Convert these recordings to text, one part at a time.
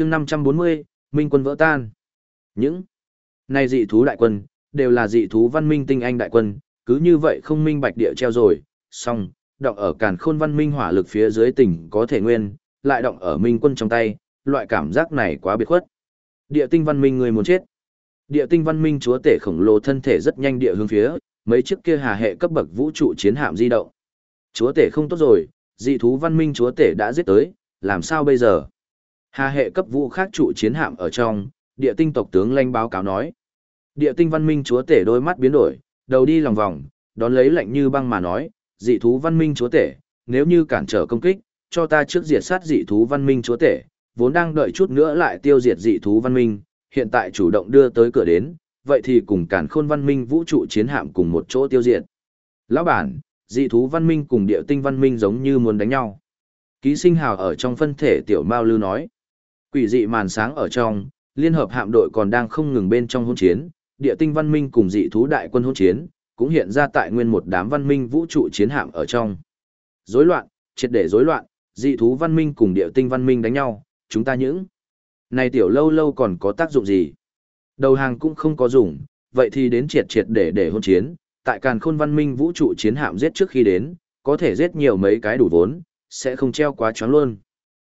chương 540, Minh quân vỡ tan. Những này dị thú đại quân, đều là dị thú văn minh tinh anh đại quân, cứ như vậy không minh bạch địa treo rồi, song, động ở càn khôn văn minh hỏa lực phía dưới tỉnh có thể nguyên, lại động ở minh quân trong tay, loại cảm giác này quá biệt khuất. Địa tinh văn minh người muốn chết. Địa tinh văn minh chúa tể khổng lồ thân thể rất nhanh địa hướng phía, mấy chiếc kia hà hệ cấp bậc vũ trụ chiến hạm di động. Chúa tể không tốt rồi, dị thú văn minh chúa tể đã giết tới, làm sao bây giờ? Hà hệ cấp vũ khác trụ chiến hạm ở trong, địa tinh tộc tướng lanh báo cáo nói. Địa tinh văn minh chúa tể đôi mắt biến đổi, đầu đi lòng vòng, đón lấy lạnh như băng mà nói, dị thú văn minh chúa tể, nếu như cản trở công kích, cho ta trước diệt sát dị thú văn minh chúa tể, vốn đang đợi chút nữa lại tiêu diệt dị thú văn minh, hiện tại chủ động đưa tới cửa đến, vậy thì cùng cản khôn văn minh vũ trụ chiến hạm cùng một chỗ tiêu diệt. Lão bản, dị thú văn minh cùng địa tinh văn minh giống như muốn đánh nhau. Ký sinh hào ở trong phân thể tiểu mao lư nói. Quỷ dị màn sáng ở trong, liên hợp hạm đội còn đang không ngừng bên trong hôn chiến, địa tinh văn minh cùng dị thú đại quân hôn chiến, cũng hiện ra tại nguyên một đám văn minh vũ trụ chiến hạm ở trong. Rối loạn, triệt để rối loạn, dị thú văn minh cùng địa tinh văn minh đánh nhau, chúng ta những này tiểu lâu lâu còn có tác dụng gì? Đầu hàng cũng không có dùng, vậy thì đến triệt triệt để để hôn chiến, tại càn khôn văn minh vũ trụ chiến hạm giết trước khi đến, có thể giết nhiều mấy cái đủ vốn, sẽ không treo quá choáng luôn.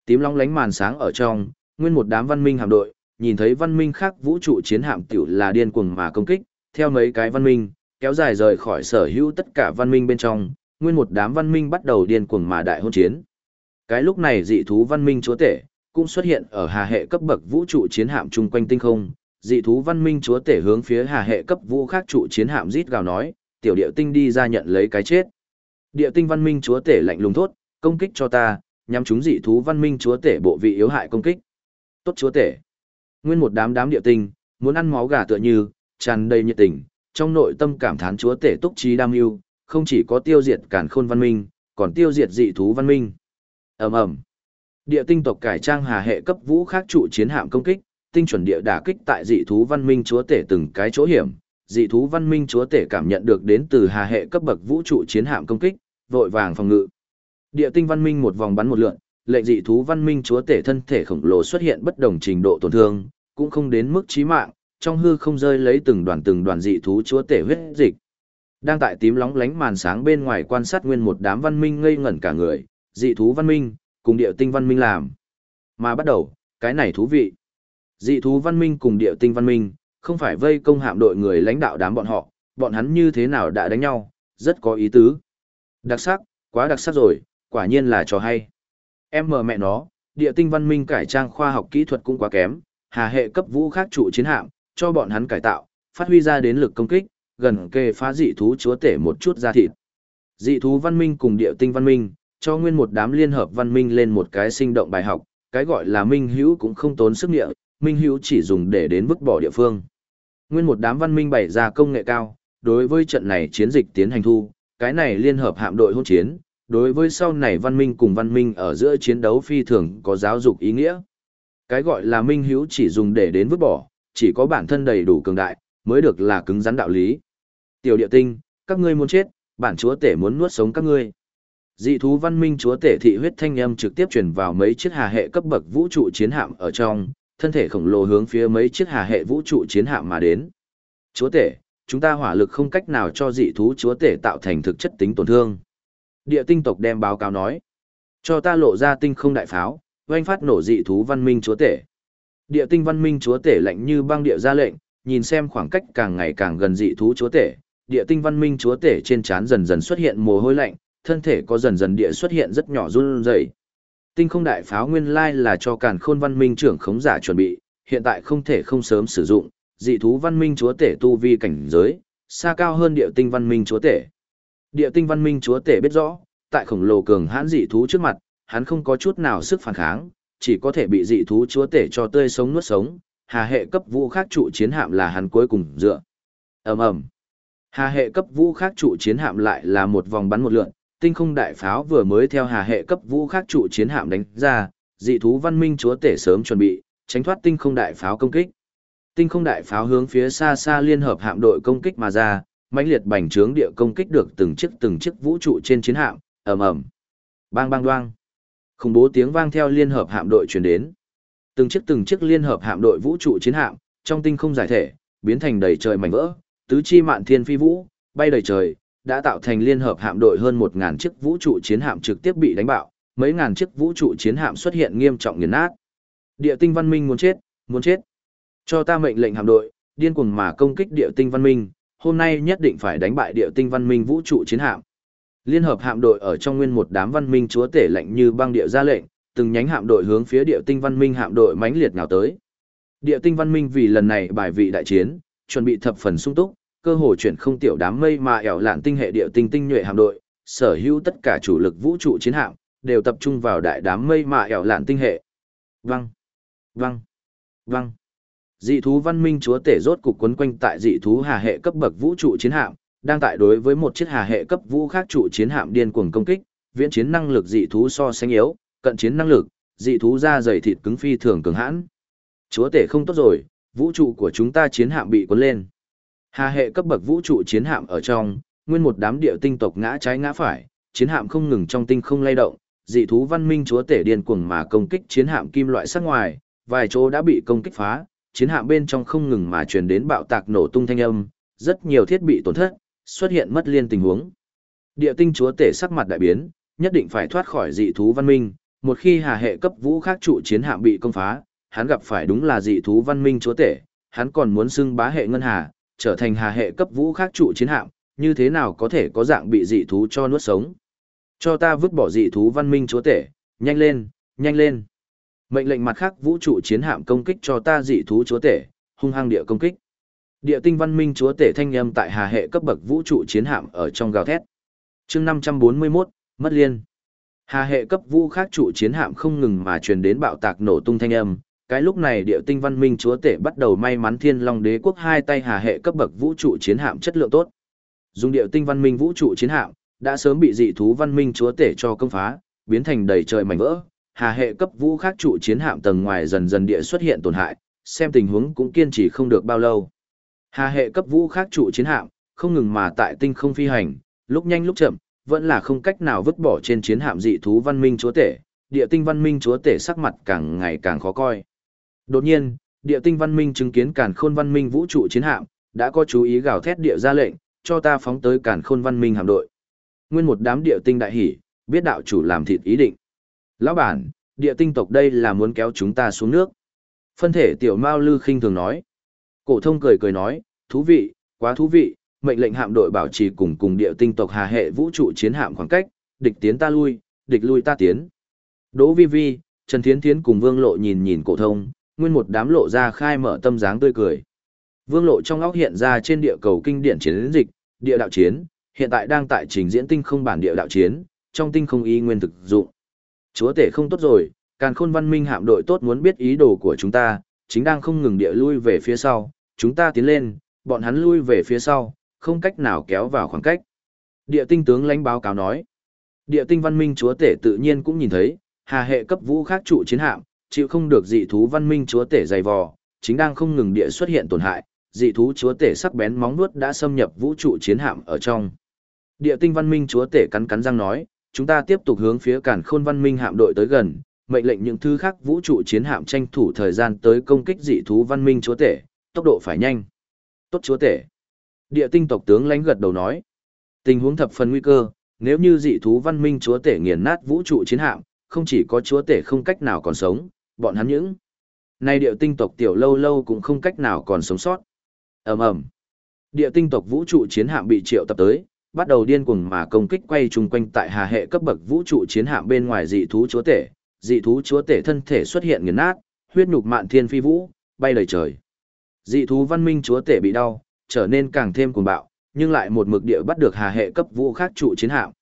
Tím long lánh màn sáng ở trong, nguyên một đám văn minh hạm đội, nhìn thấy văn minh khác vũ trụ chiến hạm tiểu là điên cuồng mà công kích, theo mấy cái văn minh, kéo dài rời khỏi sở hữu tất cả văn minh bên trong, nguyên một đám văn minh bắt đầu điên cuồng mà đại hôn chiến. Cái lúc này dị thú văn minh chúa tể, cũng xuất hiện ở hà hệ cấp bậc vũ trụ chiến hạm chung quanh tinh không, dị thú văn minh chúa tể hướng phía hà hệ cấp vũ khác trụ chiến hạm rít gào nói, tiểu điệu tinh đi ra nhận lấy cái chết. Điệu tinh văn minh chúa tể lạnh lùng thốt, công kích cho ta, nhắm chúng dị thú văn minh chúa tể bộ vị yếu hại công kích. Tốt chúa tể. Nguyên một đám đám địa tinh, muốn ăn máu gà tựa như, tràn đầy nhiệt tình, trong nội tâm cảm thán chúa tể túc trí đam yêu, không chỉ có tiêu diệt cản khôn văn minh, còn tiêu diệt dị thú văn minh. ầm ầm Địa tinh tộc cải trang hà hệ cấp vũ khác trụ chiến hạm công kích, tinh chuẩn địa đả kích tại dị thú văn minh chúa tể từng cái chỗ hiểm, dị thú văn minh chúa tể cảm nhận được đến từ hà hệ cấp bậc vũ trụ chiến hạm công kích, vội vàng phòng ngự. Địa tinh văn minh một vòng bắn một lượn, lệnh dị thú văn minh chúa tể thân thể khổng lồ xuất hiện bất đồng trình độ tổn thương, cũng không đến mức chí mạng, trong hư không rơi lấy từng đoàn từng đoàn dị thú chúa tể huyết dịch. Đang tại tím lóng lánh màn sáng bên ngoài quan sát nguyên một đám văn minh ngây ngẩn cả người, dị thú văn minh, cùng địa tinh văn minh làm. Mà bắt đầu, cái này thú vị. Dị thú văn minh cùng địa tinh văn minh, không phải vây công hạm đội người lãnh đạo đám bọn họ, bọn hắn như thế nào đã đánh nhau, rất có ý tứ. Đặc sắc, quá đặc sắc rồi, quả nhiên là trò hay. Em mờ mẹ nó, địa tinh văn minh cải trang khoa học kỹ thuật cũng quá kém, hà hệ cấp vũ khác trụ chiến hạm, cho bọn hắn cải tạo, phát huy ra đến lực công kích, gần kề phá dị thú chúa tể một chút ra thịt. Dị thú văn minh cùng địa tinh văn minh, cho nguyên một đám liên hợp văn minh lên một cái sinh động bài học, cái gọi là minh hữu cũng không tốn sức địa, minh hữu chỉ dùng để đến vứt bỏ địa phương. Nguyên một đám văn minh bày ra công nghệ cao, đối với trận này chiến dịch tiến hành thu, cái này liên hợp hạm đội hôn chiến, đối với sau này văn minh cùng văn minh ở giữa chiến đấu phi thường có giáo dục ý nghĩa. Cái gọi là minh hữu chỉ dùng để đến vứt bỏ, chỉ có bản thân đầy đủ cường đại, mới được là cứng rắn đạo lý. Tiểu địa tinh, các ngươi muốn chết, bản chúa tể muốn nuốt sống các ngươi. Dị thú văn minh chúa tể thị huyết thanh âm trực tiếp truyền vào mấy chiếc hà hệ cấp bậc vũ trụ chiến hạm ở trong, thân thể khổng lồ hướng phía mấy chiếc hà hệ vũ trụ chiến hạm mà đến. Chúa tể, chúng ta hỏa lực không cách nào cho dị thú chúa tể tạo thành thực chất tính tổn thương. Địa tinh tộc đem báo cáo nói. Cho ta lộ ra tinh không đại pháo, oanh phát nổ dị thú văn minh chúa tể. Địa tinh văn minh chúa tể lạnh như băng địa ra lệnh, nhìn xem khoảng cách càng ngày càng gần dị thú chúa tể. Địa tinh văn minh chúa tể trên trán dần dần xuất hiện mồ hôi lạnh, thân thể có dần dần địa xuất hiện rất nhỏ run rẩy. Tinh không đại pháo nguyên lai là cho càn khôn văn minh trưởng khống giả chuẩn bị, hiện tại không thể không sớm sử dụng, dị thú văn minh chúa tể tu vi cảnh giới, xa cao hơn địa tinh văn minh chúa tể. Địa tinh văn minh chúa tể biết rõ, tại khổng lồ cường hãn dị thú trước mặt, hắn không có chút nào sức phản kháng, chỉ có thể bị dị thú chúa tể cho tươi sống nuốt sống, hà hệ cấp vũ khác trụ chiến hạm là hắn cuối cùng dựa. ầm ầm Hà hệ cấp vũ khác trụ chiến hạm lại là một vòng bắn một lượn, tinh không đại pháo vừa mới theo hà hệ cấp vũ khác trụ chiến hạm đánh ra, dị thú văn minh chúa tể sớm chuẩn bị, tránh thoát tinh không đại pháo công kích. Tinh không đại pháo hướng phía xa xa liên hợp hạm đội công kích mà ra, mãnh liệt bành trướng địa công kích được từng chiếc từng chiếc vũ trụ trên chiến hạm, ầm ầm. Bang bang đoang. Khủng bố tiếng vang theo liên hợp hạm đội truyền đến. Từng chiếc từng chiếc liên hợp hạm đội vũ trụ chiến hạm, trong tinh không giải thể, biến thành đầy trời mảnh vỡ, tứ chi mạn thiên phi vũ, bay đầy trời, đã tạo thành liên hợp hạm đội hơn 1000 chiếc vũ trụ chiến hạm trực tiếp bị đánh bạo, mấy ngàn chiếc vũ trụ chiến hạm xuất hiện nghiêm trọng nghiền nát. Địa tinh văn minh muốn chết, muốn chết. Cho ta mệnh lệnh hạm đội, điên cuồng mà công kích địa tinh văn minh, hôm nay nhất định phải đánh bại địa tinh văn minh vũ trụ chiến hạm. Liên hợp hạm đội ở trong nguyên một đám văn minh chúa tể lệnh như băng địa ra lệnh, từng nhánh hạm đội hướng phía địa tinh văn minh hạm đội mãnh liệt nào tới. Địa tinh văn minh vì lần này bài vị đại chiến, chuẩn bị thập phần sung túc, cơ hội chuyển không tiểu đám mây mà ẻo lạn tinh hệ địa tinh tinh nhuệ hạm đội, sở hữu tất cả chủ lực vũ trụ chiến hạm, đều tập trung vào đại đám mây mà ẻo lạn tinh hệ. Văng, văng, văng. Dị thú văn minh chúa tể rốt cục quấn quanh tại dị thú hà hệ cấp bậc vũ trụ chiến hạm, đang tại đối với một chiếc hà hệ cấp vũ khác trụ chiến hạm điên cuồng công kích, viễn chiến năng lực dị thú so sánh yếu, cận chiến năng lực, dị thú da dày thịt cứng phi thường cường hãn. Chúa tể không tốt rồi, vũ trụ của chúng ta chiến hạm bị cuốn lên. Hà hệ cấp bậc vũ trụ chiến hạm ở trong, nguyên một đám địa tinh tộc ngã trái ngã phải, chiến hạm không ngừng trong tinh không lay động, dị thú văn minh chúa tể điên cuồng mà công kích chiến hạm kim loại sắc ngoài, vài chỗ đã bị công kích phá, chiến hạm bên trong không ngừng mà truyền đến bạo tạc nổ tung thanh âm, rất nhiều thiết bị tổn thất, xuất hiện mất liên tình huống. Địa tinh chúa tể sắc mặt đại biến, nhất định phải thoát khỏi dị thú văn minh, một khi hà hệ cấp vũ khác trụ chiến hạm bị công phá, hắn gặp phải đúng là dị thú văn minh chúa tể, hắn còn muốn xưng bá hệ ngân hà, trở thành hà hệ cấp vũ khác trụ chiến hạm, như thế nào có thể có dạng bị dị thú cho nuốt sống. Cho ta vứt bỏ dị thú văn minh chúa tể, nhanh lên, nhanh lên. Mệnh lệnh mặt khác vũ trụ chiến hạm công kích cho ta dị thú chúa tể, hung hăng địa công kích. Địa tinh văn minh chúa tể thanh âm tại hà hệ cấp bậc vũ trụ chiến hạm ở trong gào thét. chương 541, mất liên. Hà hệ cấp vũ khác trụ chiến hạm không ngừng mà truyền đến bạo tạc nổ tung thanh âm. Cái lúc này địa tinh văn minh chúa tể bắt đầu may mắn thiên long đế quốc hai tay hà hệ cấp bậc vũ trụ chiến hạm chất lượng tốt. Dùng địa tinh văn minh vũ trụ chiến hạm, đã sớm bị dị thú văn minh chúa tể cho công phá, biến thành đầy trời mảnh vỡ. Hà hệ cấp vũ khác trụ chiến hạm tầng ngoài dần dần địa xuất hiện tổn hại, xem tình huống cũng kiên trì không được bao lâu. Hà hệ cấp vũ khác trụ chiến hạm, không ngừng mà tại tinh không phi hành, lúc nhanh lúc chậm, vẫn là không cách nào vứt bỏ trên chiến hạm dị thú văn minh chúa tể, địa tinh văn minh chúa tể sắc mặt càng ngày càng khó coi. Đột nhiên, địa tinh văn minh chứng kiến càn khôn văn minh vũ trụ chiến hạm, đã có chú ý gào thét địa ra lệnh, cho ta phóng tới càn khôn văn minh hạm đội. Nguyên một đám địa tinh đại hỉ, biết đạo chủ làm thịt ý định. Lão bản, địa tinh tộc đây là muốn kéo chúng ta xuống nước. Phân thể tiểu Mao Lư khinh thường nói. Cổ thông cười cười nói, thú vị, quá thú vị, mệnh lệnh hạm đội bảo trì cùng cùng địa tinh tộc Hà hệ vũ trụ chiến hạm khoảng cách, địch tiến ta lui, địch lui ta tiến. Đỗ Vi Vi, Trần Thiến Thiến cùng Vương Lộ nhìn nhìn cổ thông, nguyên một đám lộ ra khai mở tâm dáng tươi cười. Vương Lộ trong óc hiện ra trên địa cầu kinh điển chiến dịch, địa đạo chiến, hiện tại đang tại trình diễn tinh không bản địa đạo chiến, trong tinh không y nguyên thực dụng. Chúa tể không tốt rồi, Càn Khôn Văn Minh hạm đội tốt muốn biết ý đồ của chúng ta, chính đang không ngừng địa lui về phía sau, chúng ta tiến lên, bọn hắn lui về phía sau, không cách nào kéo vào khoảng cách. Địa tinh tướng lãnh báo cáo nói. Địa tinh văn minh chúa tể tự nhiên cũng nhìn thấy, hà hệ cấp vũ khác trụ chiến hạm, chịu không được dị thú văn minh chúa tể dày vò, chính đang không ngừng địa xuất hiện tổn hại, dị thú chúa tể sắc bén móng nuốt đã xâm nhập vũ trụ chiến hạm ở trong. Địa tinh văn minh chúa tể cắn cắn răng nói, chúng ta tiếp tục hướng phía cản khôn văn minh hạm đội tới gần, mệnh lệnh những thứ khác vũ trụ chiến hạm tranh thủ thời gian tới công kích dị thú văn minh chúa tể, tốc độ phải nhanh. Tốt chúa tể. Địa tinh tộc tướng lánh gật đầu nói. Tình huống thập phần nguy cơ, nếu như dị thú văn minh chúa tể nghiền nát vũ trụ chiến hạm, không chỉ có chúa tể không cách nào còn sống, bọn hắn những. Nay địa tinh tộc tiểu lâu lâu cũng không cách nào còn sống sót. ầm ầm Địa tinh tộc vũ trụ chiến hạm bị triệu tập tới, bắt đầu điên cuồng mà công kích quay chung quanh tại hà hệ cấp bậc vũ trụ chiến hạm bên ngoài dị thú chúa tể. Dị thú chúa tể thân thể xuất hiện nghiền nát, huyết nhục mạn thiên phi vũ, bay lời trời. Dị thú văn minh chúa tể bị đau, trở nên càng thêm cuồng bạo, nhưng lại một mực địa bắt được hà hệ cấp vũ khác trụ chiến hạm.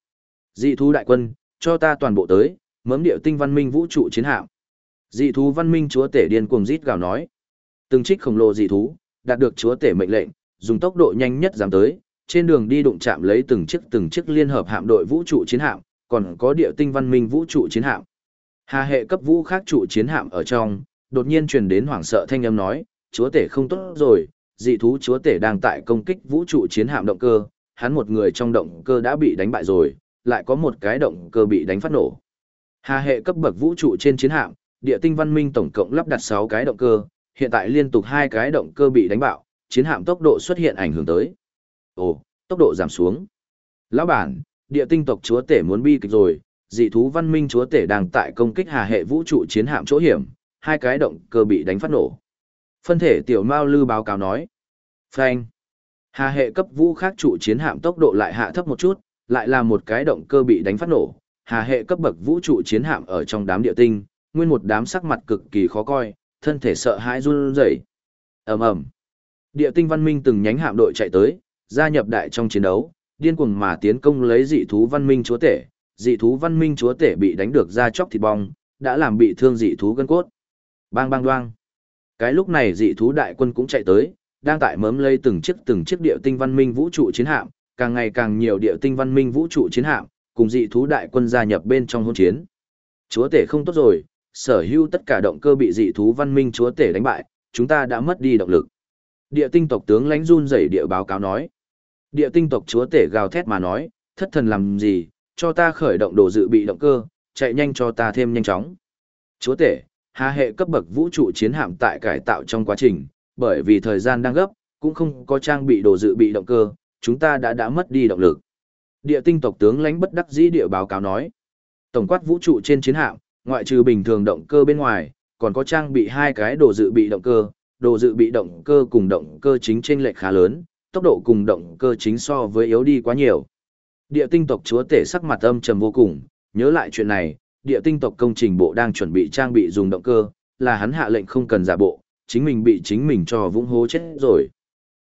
Dị thú đại quân, cho ta toàn bộ tới, mớm điệu tinh văn minh vũ trụ chiến hạm. Dị thú văn minh chúa tể điên cuồng rít gào nói. Từng trích khổng lồ dị thú, đạt được chúa tể mệnh lệnh, dùng tốc độ nhanh nhất giảm tới, trên đường đi đụng chạm lấy từng chiếc từng chiếc liên hợp hạm đội vũ trụ chiến hạm, còn có địa tinh văn minh vũ trụ chiến hạm. Hà hệ cấp vũ khác trụ chiến hạm ở trong, đột nhiên truyền đến hoảng sợ thanh âm nói, chúa tể không tốt rồi, dị thú chúa tể đang tại công kích vũ trụ chiến hạm động cơ, hắn một người trong động cơ đã bị đánh bại rồi, lại có một cái động cơ bị đánh phát nổ. Hà hệ cấp bậc vũ trụ trên chiến hạm, địa tinh văn minh tổng cộng lắp đặt 6 cái động cơ, hiện tại liên tục hai cái động cơ bị đánh bạo, chiến hạm tốc độ xuất hiện ảnh hưởng tới. Ồ, tốc độ giảm xuống. Lão bản, địa tinh tộc chúa tể muốn bi kịch rồi, dị thú văn minh chúa tể đang tại công kích hà hệ vũ trụ chiến hạm chỗ hiểm, hai cái động cơ bị đánh phát nổ. Phân thể tiểu Mao Lư báo cáo nói. Phanh. Hà hệ cấp vũ khác trụ chiến hạm tốc độ lại hạ thấp một chút, lại là một cái động cơ bị đánh phát nổ. Hà hệ cấp bậc vũ trụ chiến hạm ở trong đám địa tinh, nguyên một đám sắc mặt cực kỳ khó coi, thân thể sợ hãi run rẩy. Ầm ầm. Địa tinh văn minh từng nhánh hạm đội chạy tới, gia nhập đại trong chiến đấu, điên cuồng mà tiến công lấy dị thú văn minh chúa tể, dị thú văn minh chúa tể bị đánh được ra chóc thịt bong, đã làm bị thương dị thú gân cốt. Bang bang đoang. Cái lúc này dị thú đại quân cũng chạy tới, đang tại mớm lây từng chiếc từng chiếc địa tinh văn minh vũ trụ chiến hạm, càng ngày càng nhiều địa tinh văn minh vũ trụ chiến hạm, cùng dị thú đại quân gia nhập bên trong hôn chiến. Chúa tể không tốt rồi, sở hữu tất cả động cơ bị dị thú văn minh chúa tể đánh bại, chúng ta đã mất đi động lực. Địa tinh tộc tướng lãnh run rẩy địa báo cáo nói. Địa tinh tộc chúa tể gào thét mà nói, thất thần làm gì, cho ta khởi động đồ dự bị động cơ, chạy nhanh cho ta thêm nhanh chóng. Chúa tể, hà hệ cấp bậc vũ trụ chiến hạm tại cải tạo trong quá trình, bởi vì thời gian đang gấp, cũng không có trang bị đồ dự bị động cơ, chúng ta đã đã mất đi động lực. Địa tinh tộc tướng lãnh bất đắc dĩ địa báo cáo nói. Tổng quát vũ trụ trên chiến hạm, ngoại trừ bình thường động cơ bên ngoài, còn có trang bị hai cái đồ dự bị động cơ, đồ dự bị động cơ cùng động cơ chính trên lệch khá lớn, tốc độ cùng động cơ chính so với yếu đi quá nhiều. Địa tinh tộc chúa tể sắc mặt âm trầm vô cùng, nhớ lại chuyện này, địa tinh tộc công trình bộ đang chuẩn bị trang bị dùng động cơ, là hắn hạ lệnh không cần giả bộ, chính mình bị chính mình cho vũng hố chết rồi.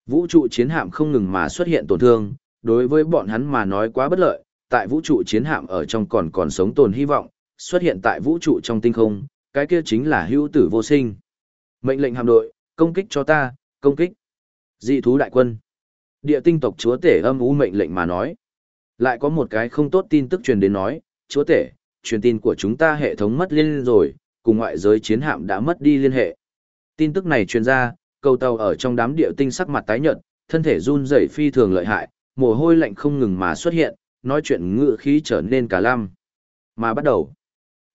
Vũ trụ chiến hạm không ngừng mà xuất hiện tổn thương, đối với bọn hắn mà nói quá bất lợi, tại vũ trụ chiến hạm ở trong còn còn sống tồn hy vọng, xuất hiện tại vũ trụ trong tinh không, cái kia chính là hữu tử vô sinh. Mệnh lệnh hạm đội, công kích cho ta, công kích. Dị thú đại quân. Địa tinh tộc chúa tể âm ú mệnh lệnh mà nói. Lại có một cái không tốt tin tức truyền đến nói, chúa tể, truyền tin của chúng ta hệ thống mất liên rồi, cùng ngoại giới chiến hạm đã mất đi liên hệ. Tin tức này truyền ra, cầu tàu ở trong đám địa tinh sắc mặt tái nhợt, thân thể run rẩy phi thường lợi hại, mồ hôi lạnh không ngừng mà xuất hiện, nói chuyện ngựa khí trở nên cả lam. Mà bắt đầu,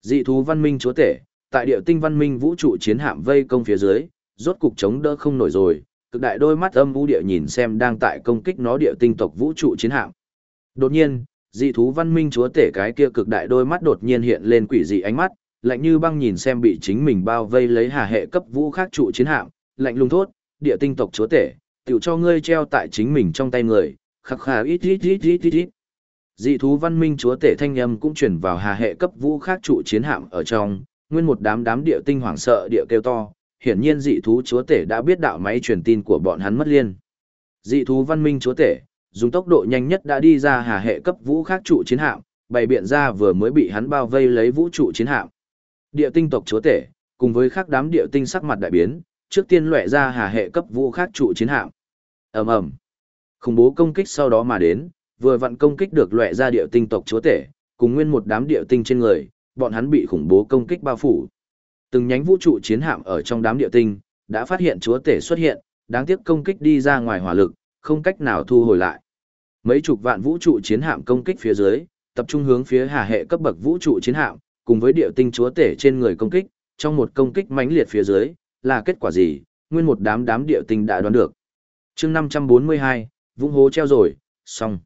dị thú văn minh chúa tể, tại địa tinh văn minh vũ trụ chiến hạm vây công phía dưới, rốt cục chống đỡ không nổi rồi, cực đại đôi mắt âm vũ địa nhìn xem đang tại công kích nó địa tinh tộc vũ trụ chiến hạm. Đột nhiên, dị thú văn minh chúa tể cái kia cực đại đôi mắt đột nhiên hiện lên quỷ dị ánh mắt, lạnh như băng nhìn xem bị chính mình bao vây lấy hà hệ cấp vũ khác trụ chiến hạm, lạnh lùng thốt, địa tinh tộc chúa tể, tiểu cho ngươi treo tại chính mình trong tay người, khắc khà ít ít ít ít ít ít. Dị thú văn minh chúa tể thanh âm cũng chuyển vào hà hệ cấp vũ khác trụ chiến hạm ở trong, nguyên một đám đám địa tinh hoảng sợ địa kêu to, hiển nhiên dị thú chúa tể đã biết đạo máy truyền tin của bọn hắn mất liên. Dị thú văn minh chúa tể, dùng tốc độ nhanh nhất đã đi ra hà hệ cấp vũ khác trụ chiến hạm, bày biện ra vừa mới bị hắn bao vây lấy vũ trụ chiến hạm. Địa tinh tộc chúa tể, cùng với các đám địa tinh sắc mặt đại biến, trước tiên lóe ra hà hệ cấp vũ khác trụ chiến hạm. Ầm ầm. Khủng bố công kích sau đó mà đến, vừa vặn công kích được lóe ra địa tinh tộc chúa tể, cùng nguyên một đám địa tinh trên người, bọn hắn bị khủng bố công kích bao phủ. Từng nhánh vũ trụ chiến hạm ở trong đám địa tinh, đã phát hiện chúa tể xuất hiện, đáng tiếc công kích đi ra ngoài hỏa lực, không cách nào thu hồi lại. Mấy chục vạn vũ trụ chiến hạm công kích phía dưới, tập trung hướng phía hà hệ cấp bậc vũ trụ chiến hạm, cùng với địa tinh chúa tể trên người công kích, trong một công kích mãnh liệt phía dưới, là kết quả gì, nguyên một đám đám địa tinh đã đoán được. chương 542, vũng hố treo rồi, xong.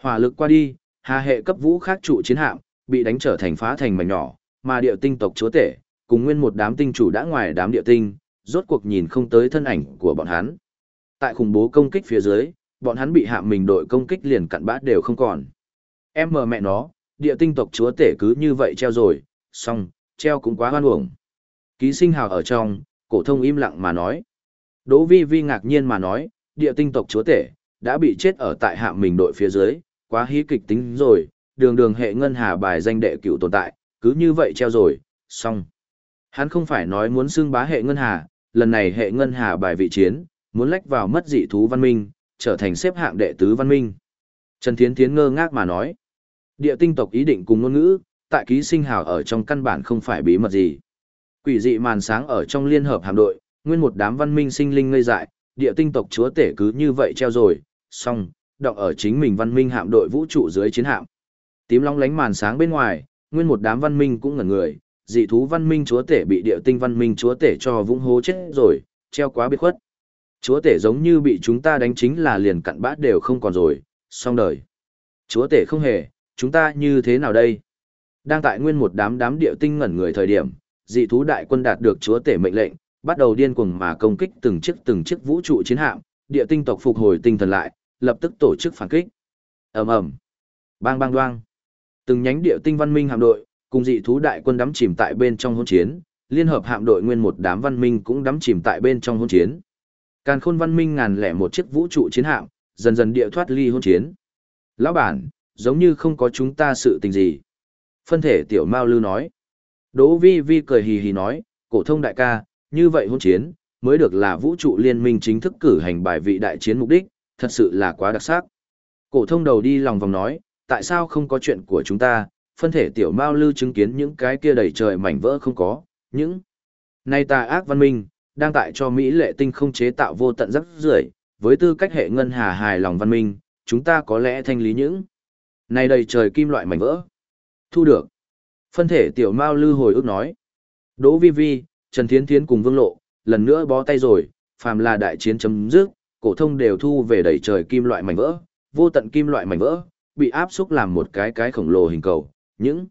Hỏa lực qua đi, hà hệ cấp vũ khác trụ chiến hạm, bị đánh trở thành phá thành mảnh nhỏ, mà địa tinh tộc chúa tể, cùng nguyên một đám tinh chủ đã ngoài đám địa tinh, rốt cuộc nhìn không tới thân ảnh của bọn hắn. Tại khủng bố công kích phía dưới, bọn hắn bị hạ mình đội công kích liền cặn bát đều không còn. Em mờ mẹ nó, địa tinh tộc chúa tể cứ như vậy treo rồi, xong, treo cũng quá hoan uổng. Ký sinh hào ở trong, cổ thông im lặng mà nói. Đỗ vi vi ngạc nhiên mà nói, địa tinh tộc chúa tể, đã bị chết ở tại hạ mình đội phía dưới, quá hí kịch tính rồi, đường đường hệ ngân hà bài danh đệ cựu tồn tại, cứ như vậy treo rồi, xong. Hắn không phải nói muốn xưng bá hệ ngân hà, lần này hệ ngân hà bài vị chiến, muốn lách vào mất dị thú văn minh, trở thành xếp hạng đệ tứ văn minh. Trần Thiến Thiến ngơ ngác mà nói. Địa tinh tộc ý định cùng ngôn ngữ, tại ký sinh hào ở trong căn bản không phải bí mật gì. Quỷ dị màn sáng ở trong liên hợp hạm đội, nguyên một đám văn minh sinh linh ngây dại, địa tinh tộc chúa tể cứ như vậy treo rồi, xong, đọc ở chính mình văn minh hạm đội vũ trụ dưới chiến hạm. Tím long lánh màn sáng bên ngoài, nguyên một đám văn minh cũng ngẩn người, dị thú văn minh chúa tể bị địa tinh văn minh chúa tể cho vũng hố chết rồi, treo quá biệt khuất. Chúa tể giống như bị chúng ta đánh chính là liền cặn bát đều không còn rồi, xong đời. Chúa tể không hề, chúng ta như thế nào đây? Đang tại nguyên một đám đám địa tinh ngẩn người thời điểm, dị thú đại quân đạt được chúa tể mệnh lệnh, bắt đầu điên cuồng mà công kích từng chiếc từng chiếc vũ trụ chiến hạm, địa tinh tộc phục hồi tinh thần lại, lập tức tổ chức phản kích. Ầm ầm. Bang bang đoang. Từng nhánh địa tinh văn minh hạm đội, cùng dị thú đại quân đắm chìm tại bên trong hỗn chiến, liên hợp hạm đội nguyên một đám văn minh cũng đắm chìm tại bên trong hỗn chiến. Càn khôn văn minh ngàn lẻ một chiếc vũ trụ chiến hạm, dần dần địa thoát ly hỗn chiến. Lão bản, giống như không có chúng ta sự tình gì. Phân thể tiểu Mao Lư nói. Đỗ Vi Vi cười hì hì nói, cổ thông đại ca, như vậy hỗn chiến, mới được là vũ trụ liên minh chính thức cử hành bài vị đại chiến mục đích, thật sự là quá đặc sắc. Cổ thông đầu đi lòng vòng nói, tại sao không có chuyện của chúng ta, phân thể tiểu Mao Lư chứng kiến những cái kia đầy trời mảnh vỡ không có, những nay tà ác văn minh, đang tại cho Mỹ lệ tinh không chế tạo vô tận rắc rưởi với tư cách hệ ngân hà hài lòng văn minh, chúng ta có lẽ thanh lý những nay đầy trời kim loại mảnh vỡ. Thu được. Phân thể tiểu Mao Lư hồi ức nói. Đỗ Vi Vi, Trần Thiến Thiến cùng Vương Lộ, lần nữa bó tay rồi, phàm là đại chiến chấm dứt, cổ thông đều thu về đầy trời kim loại mảnh vỡ, vô tận kim loại mảnh vỡ, bị áp xúc làm một cái cái khổng lồ hình cầu, những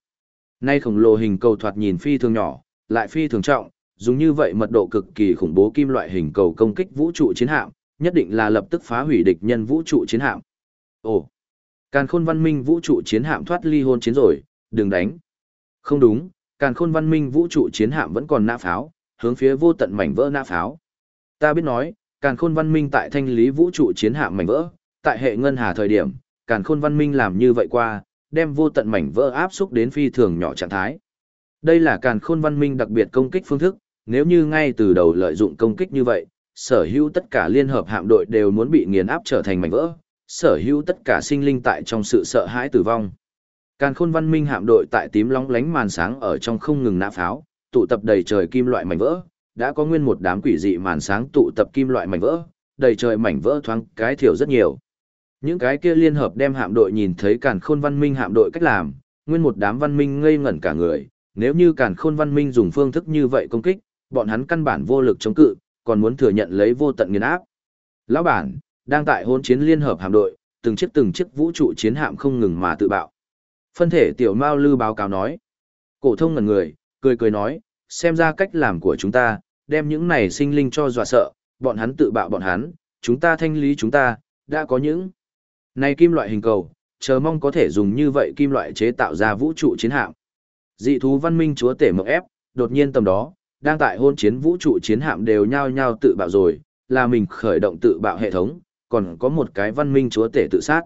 nay khổng lồ hình cầu thoạt nhìn phi thường nhỏ, lại phi thường trọng, dùng như vậy mật độ cực kỳ khủng bố kim loại hình cầu công kích vũ trụ chiến hạm, nhất định là lập tức phá hủy địch nhân vũ trụ chiến hạm. Ồ, Càn Khôn Văn Minh vũ trụ chiến hạm thoát ly hôn chiến rồi, đừng đánh. Không đúng, Càn Khôn Văn Minh vũ trụ chiến hạm vẫn còn nã pháo, hướng phía vô tận mảnh vỡ nã pháo. Ta biết nói, Càn Khôn Văn Minh tại thanh lý vũ trụ chiến hạm mảnh vỡ, tại hệ ngân hà thời điểm, Càn Khôn Văn Minh làm như vậy qua, đem vô tận mảnh vỡ áp xúc đến phi thường nhỏ trạng thái. Đây là Càn Khôn Văn Minh đặc biệt công kích phương thức, nếu như ngay từ đầu lợi dụng công kích như vậy, sở hữu tất cả liên hợp hạm đội đều muốn bị nghiền áp trở thành mảnh vỡ, sở hữu tất cả sinh linh tại trong sự sợ hãi tử vong. Càn khôn văn minh hạm đội tại tím lóng lánh màn sáng ở trong không ngừng nã pháo, tụ tập đầy trời kim loại mảnh vỡ, đã có nguyên một đám quỷ dị màn sáng tụ tập kim loại mảnh vỡ, đầy trời mảnh vỡ thoáng cái thiểu rất nhiều. Những cái kia liên hợp đem hạm đội nhìn thấy càn khôn văn minh hạm đội cách làm, nguyên một đám văn minh ngây ngẩn cả người, nếu như càn khôn văn minh dùng phương thức như vậy công kích, bọn hắn căn bản vô lực chống cự, còn muốn thừa nhận lấy vô tận nghiền áp. Lão bản, đang tại hôn chiến liên hợp hạm đội, từng chiếc từng chiếc vũ trụ chiến hạm không ngừng mà tự bạo. Phân thể tiểu Mao Lư báo cáo nói. Cổ thông ngẩn người, cười cười nói, xem ra cách làm của chúng ta, đem những này sinh linh cho dọa sợ, bọn hắn tự bạo bọn hắn, chúng ta thanh lý chúng ta, đã có những này kim loại hình cầu, chờ mong có thể dùng như vậy kim loại chế tạo ra vũ trụ chiến hạm. Dị thú văn minh chúa tể mộng ép, đột nhiên tầm đó, đang tại hôn chiến vũ trụ chiến hạm đều nhao nhao tự bạo rồi, là mình khởi động tự bạo hệ thống, còn có một cái văn minh chúa tể tự sát.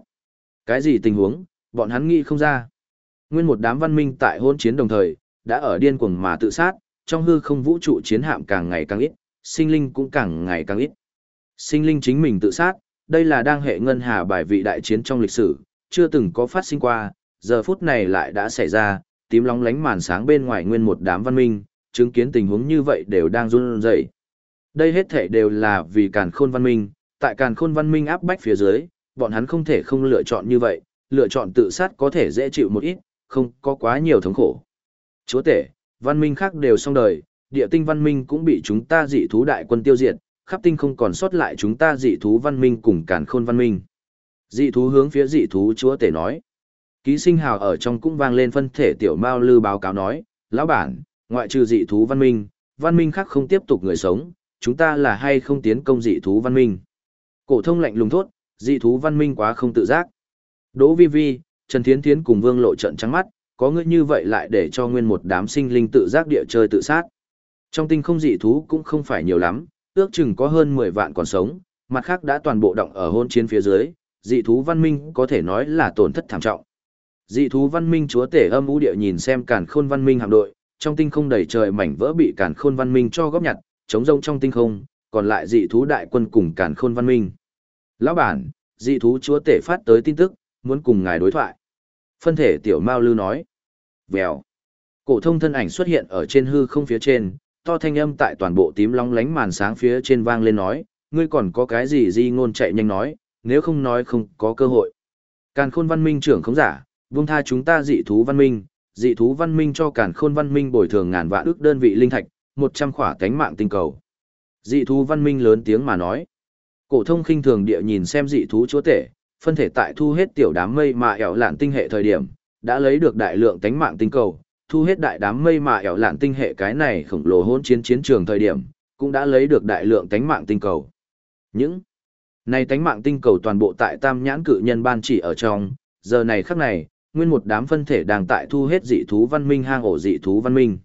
Cái gì tình huống, bọn hắn nghĩ không ra. Nguyên một đám văn minh tại hôn chiến đồng thời, đã ở điên cuồng mà tự sát, trong hư không vũ trụ chiến hạm càng ngày càng ít, sinh linh cũng càng ngày càng ít. Sinh linh chính mình tự sát, đây là đang hệ ngân hà bài vị đại chiến trong lịch sử, chưa từng có phát sinh qua, giờ phút này lại đã xảy ra, tím lóng lánh màn sáng bên ngoài nguyên một đám văn minh, chứng kiến tình huống như vậy đều đang run rẩy. Đây hết thể đều là vì càn khôn văn minh, tại càn khôn văn minh áp bách phía dưới, bọn hắn không thể không lựa chọn như vậy, lựa chọn tự sát có thể dễ chịu một ít, không có quá nhiều thống khổ. Chúa tể, văn minh khác đều xong đời, địa tinh văn minh cũng bị chúng ta dị thú đại quân tiêu diệt, khắp tinh không còn sót lại chúng ta dị thú văn minh cùng càn khôn văn minh. Dị thú hướng phía dị thú chúa tể nói. Ký sinh hào ở trong cũng vang lên phân thể tiểu mao lư báo cáo nói, lão bản, ngoại trừ dị thú văn minh, văn minh khác không tiếp tục người sống, chúng ta là hay không tiến công dị thú văn minh. Cổ thông lạnh lùng thốt, dị thú văn minh quá không tự giác. Đỗ Vi Vi, Trần Thiến Thiến cùng Vương Lộ trận trắng mắt, có ngươi như vậy lại để cho nguyên một đám sinh linh tự giác địa chơi tự sát. Trong tinh không dị thú cũng không phải nhiều lắm, ước chừng có hơn 10 vạn còn sống, mặt khác đã toàn bộ động ở hôn chiến phía dưới, dị thú văn minh có thể nói là tổn thất thảm trọng. Dị thú văn minh chúa tể âm u địa nhìn xem càn khôn văn minh hạm đội, trong tinh không đầy trời mảnh vỡ bị càn khôn văn minh cho góp nhặt, chống rông trong tinh không, còn lại dị thú đại quân cùng càn khôn văn minh. Lão bản, dị thú chúa tể phát tới tin tức, muốn cùng ngài đối thoại. Phân thể tiểu Mao Lư nói. Vèo. Cổ thông thân ảnh xuất hiện ở trên hư không phía trên, to thanh âm tại toàn bộ tím long lánh màn sáng phía trên vang lên nói, ngươi còn có cái gì di ngôn chạy nhanh nói, nếu không nói không có cơ hội. Càn khôn văn minh trưởng không giả, vương tha chúng ta dị thú văn minh, dị thú văn minh cho càn khôn văn minh bồi thường ngàn vạn ước đơn vị linh thạch, 100 khỏa cánh mạng tinh cầu. Dị thú văn minh lớn tiếng mà nói. Cổ thông khinh thường địa nhìn xem dị thú chúa tể, phân thể tại thu hết tiểu đám mây mà ẻo lạn tinh hệ thời điểm, đã lấy được đại lượng cánh mạng tinh cầu, thu hết đại đám mây mà ẻo lạn tinh hệ cái này khổng lồ hỗn chiến chiến trường thời điểm, cũng đã lấy được đại lượng cánh mạng tinh cầu. Những này cánh mạng tinh cầu toàn bộ tại Tam Nhãn Cự Nhân ban chỉ ở trong, giờ này khắc này, nguyên một đám phân thể đang tại thu hết dị thú văn minh hang ổ dị thú văn minh.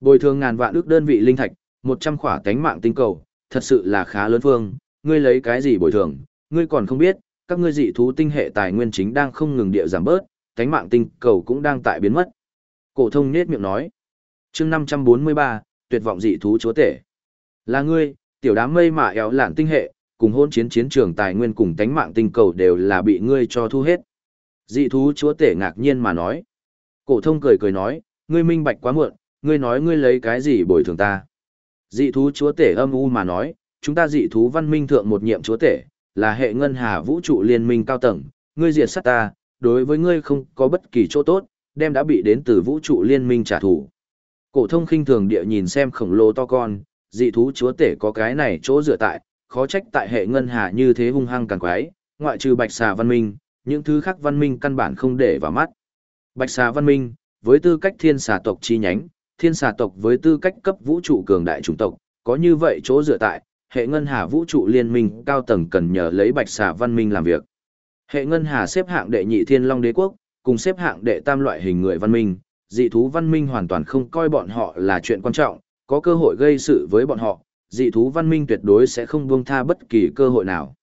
Bồi thường ngàn vạn ước đơn vị linh thạch, 100 khỏa cánh mạng tinh cầu, thật sự là khá lớn phương, ngươi lấy cái gì bồi thường, ngươi còn không biết, các ngươi dị thú tinh hệ tài nguyên chính đang không ngừng địa giảm bớt, cánh mạng tinh cầu cũng đang tại biến mất. Cổ thông nhếch miệng nói. Chương 543, tuyệt vọng dị thú chúa tể. Là ngươi, tiểu đám mây mà éo lạn tinh hệ, cùng hôn chiến chiến trường tài nguyên cùng tánh mạng tinh cầu đều là bị ngươi cho thu hết. Dị thú chúa tể ngạc nhiên mà nói. Cổ thông cười cười nói, ngươi minh bạch quá muộn, ngươi nói ngươi lấy cái gì bồi thường ta. Dị thú chúa tể âm u mà nói, chúng ta dị thú văn minh thượng một nhiệm chúa tể, là hệ ngân hà vũ trụ liên minh cao tầng, ngươi diệt sát ta, đối với ngươi không có bất kỳ chỗ tốt, đem đã bị đến từ vũ trụ liên minh trả thù. Cổ thông khinh thường địa nhìn xem khổng lồ to con, dị thú chúa tể có cái này chỗ dựa tại, khó trách tại hệ ngân hà như thế hung hăng càng quái, ngoại trừ bạch xà văn minh, những thứ khác văn minh căn bản không để vào mắt. Bạch xà văn minh, với tư cách thiên xà tộc chi nhánh, thiên xà tộc với tư cách cấp vũ trụ cường đại chủng tộc, có như vậy chỗ dựa tại, hệ ngân hà vũ trụ liên minh cao tầng cần nhờ lấy bạch xà văn minh làm việc. Hệ ngân hà xếp hạng đệ nhị thiên long đế quốc, cùng xếp hạng đệ tam loại hình người văn minh, dị thú văn minh hoàn toàn không coi bọn họ là chuyện quan trọng, có cơ hội gây sự với bọn họ, dị thú văn minh tuyệt đối sẽ không buông tha bất kỳ cơ hội nào.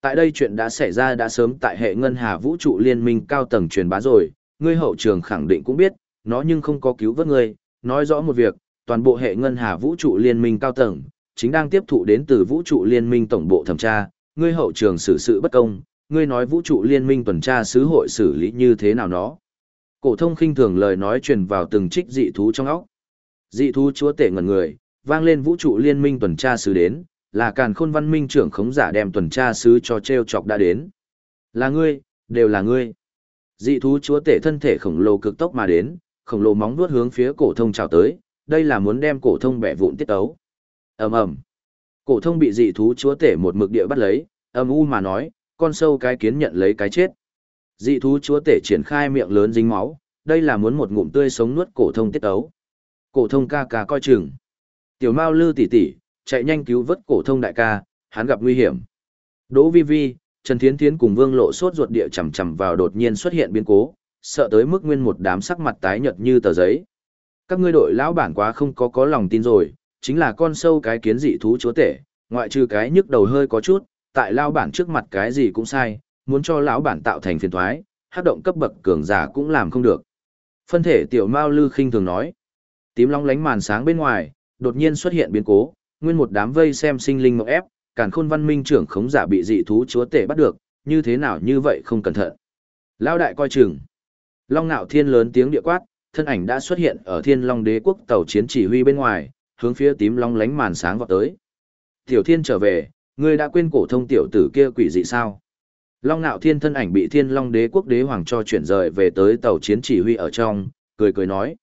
Tại đây chuyện đã xảy ra đã sớm tại hệ ngân hà vũ trụ liên minh cao tầng truyền bá rồi, ngươi hậu trường khẳng định cũng biết, nó nhưng không có cứu vớt ngươi, nói rõ một việc, toàn bộ hệ ngân hà vũ trụ liên minh cao tầng, chính đang tiếp thụ đến từ vũ trụ liên minh tổng bộ thẩm tra, ngươi hậu trường xử sự bất công, ngươi nói vũ trụ liên minh tuần tra sứ hội xử lý như thế nào nó. Cổ thông khinh thường lời nói truyền vào từng trích dị thú trong óc. Dị thú chúa tể ngẩn người, vang lên vũ trụ liên minh tuần tra sứ đến, là càn khôn văn minh trưởng khống giả đem tuần tra sứ cho treo chọc đã đến. Là ngươi, đều là ngươi. Dị thú chúa tể thân thể khổng lồ cực tốc mà đến, khổng lồ móng vuốt hướng phía cổ thông chào tới, đây là muốn đem cổ thông bẻ vụn tiết tấu. Ầm ầm. Cổ thông bị dị thú chúa tể một mực địa bắt lấy, âm u mà nói, con sâu cái kiến nhận lấy cái chết. Dị thú chúa tể triển khai miệng lớn dính máu, đây là muốn một ngụm tươi sống nuốt cổ thông tiết ấu. Cổ thông ca ca coi chừng. Tiểu Mao Lư tỷ tỷ, chạy nhanh cứu vớt cổ thông đại ca, hắn gặp nguy hiểm. Đỗ Vi Vi, Trần Thiến Thiến cùng Vương Lộ sốt ruột địa chầm chậm vào đột nhiên xuất hiện biến cố, sợ tới mức nguyên một đám sắc mặt tái nhợt như tờ giấy. Các ngươi đội lão bản quá không có có lòng tin rồi, chính là con sâu cái kiến dị thú chúa tể, ngoại trừ cái nhức đầu hơi có chút, tại lão bản trước mặt cái gì cũng sai, muốn cho lão bản tạo thành phiền toái, hát động cấp bậc cường giả cũng làm không được. Phân thể tiểu Mao Lư khinh thường nói. Tím long lánh màn sáng bên ngoài, đột nhiên xuất hiện biến cố, nguyên một đám vây xem sinh linh mộng ép, càn khôn văn minh trưởng khống giả bị dị thú chúa tể bắt được, như thế nào như vậy không cẩn thận. Lão đại coi chừng. Long nạo thiên lớn tiếng địa quát, thân ảnh đã xuất hiện ở thiên long đế quốc tàu chiến chỉ huy bên ngoài, hướng phía tím long lánh màn sáng vọt tới. Tiểu thiên trở về, ngươi đã quên cổ thông tiểu tử kia quỷ dị sao? Long nạo thiên thân ảnh bị thiên long đế quốc đế hoàng cho chuyển rời về tới tàu chiến chỉ huy ở trong, cười cười nói.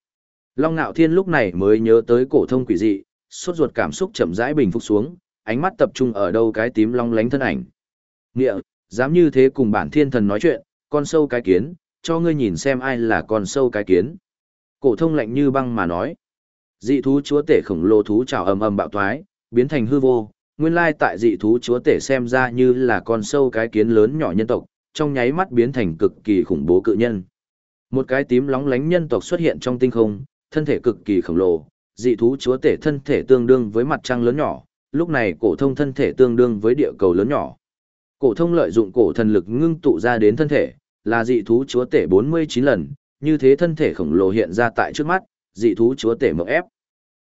Long nạo thiên lúc này mới nhớ tới cổ thông quỷ dị, suốt ruột cảm xúc chậm rãi bình phục xuống, ánh mắt tập trung ở đâu cái tím long lánh thân ảnh. Nghĩa, dám như thế cùng bản thiên thần nói chuyện, con sâu cái kiến, cho ngươi nhìn xem ai là con sâu cái kiến. Cổ thông lạnh như băng mà nói. Dị thú chúa tể khổng lồ thú trào ầm ầm bạo toái, biến thành hư vô, nguyên lai tại dị thú chúa tể xem ra như là con sâu cái kiến lớn nhỏ nhân tộc, trong nháy mắt biến thành cực kỳ khủng bố cự nhân. Một cái tím lóng lánh nhân tộc xuất hiện trong tinh không, thân thể cực kỳ khổng lồ, dị thú chúa tể thân thể tương đương với mặt trăng lớn nhỏ, lúc này cổ thông thân thể tương đương với địa cầu lớn nhỏ. Cổ thông lợi dụng cổ thần lực ngưng tụ ra đến thân thể, là dị thú chúa tể 49 lần, như thế thân thể khổng lồ hiện ra tại trước mắt, dị thú chúa tể mộng ép.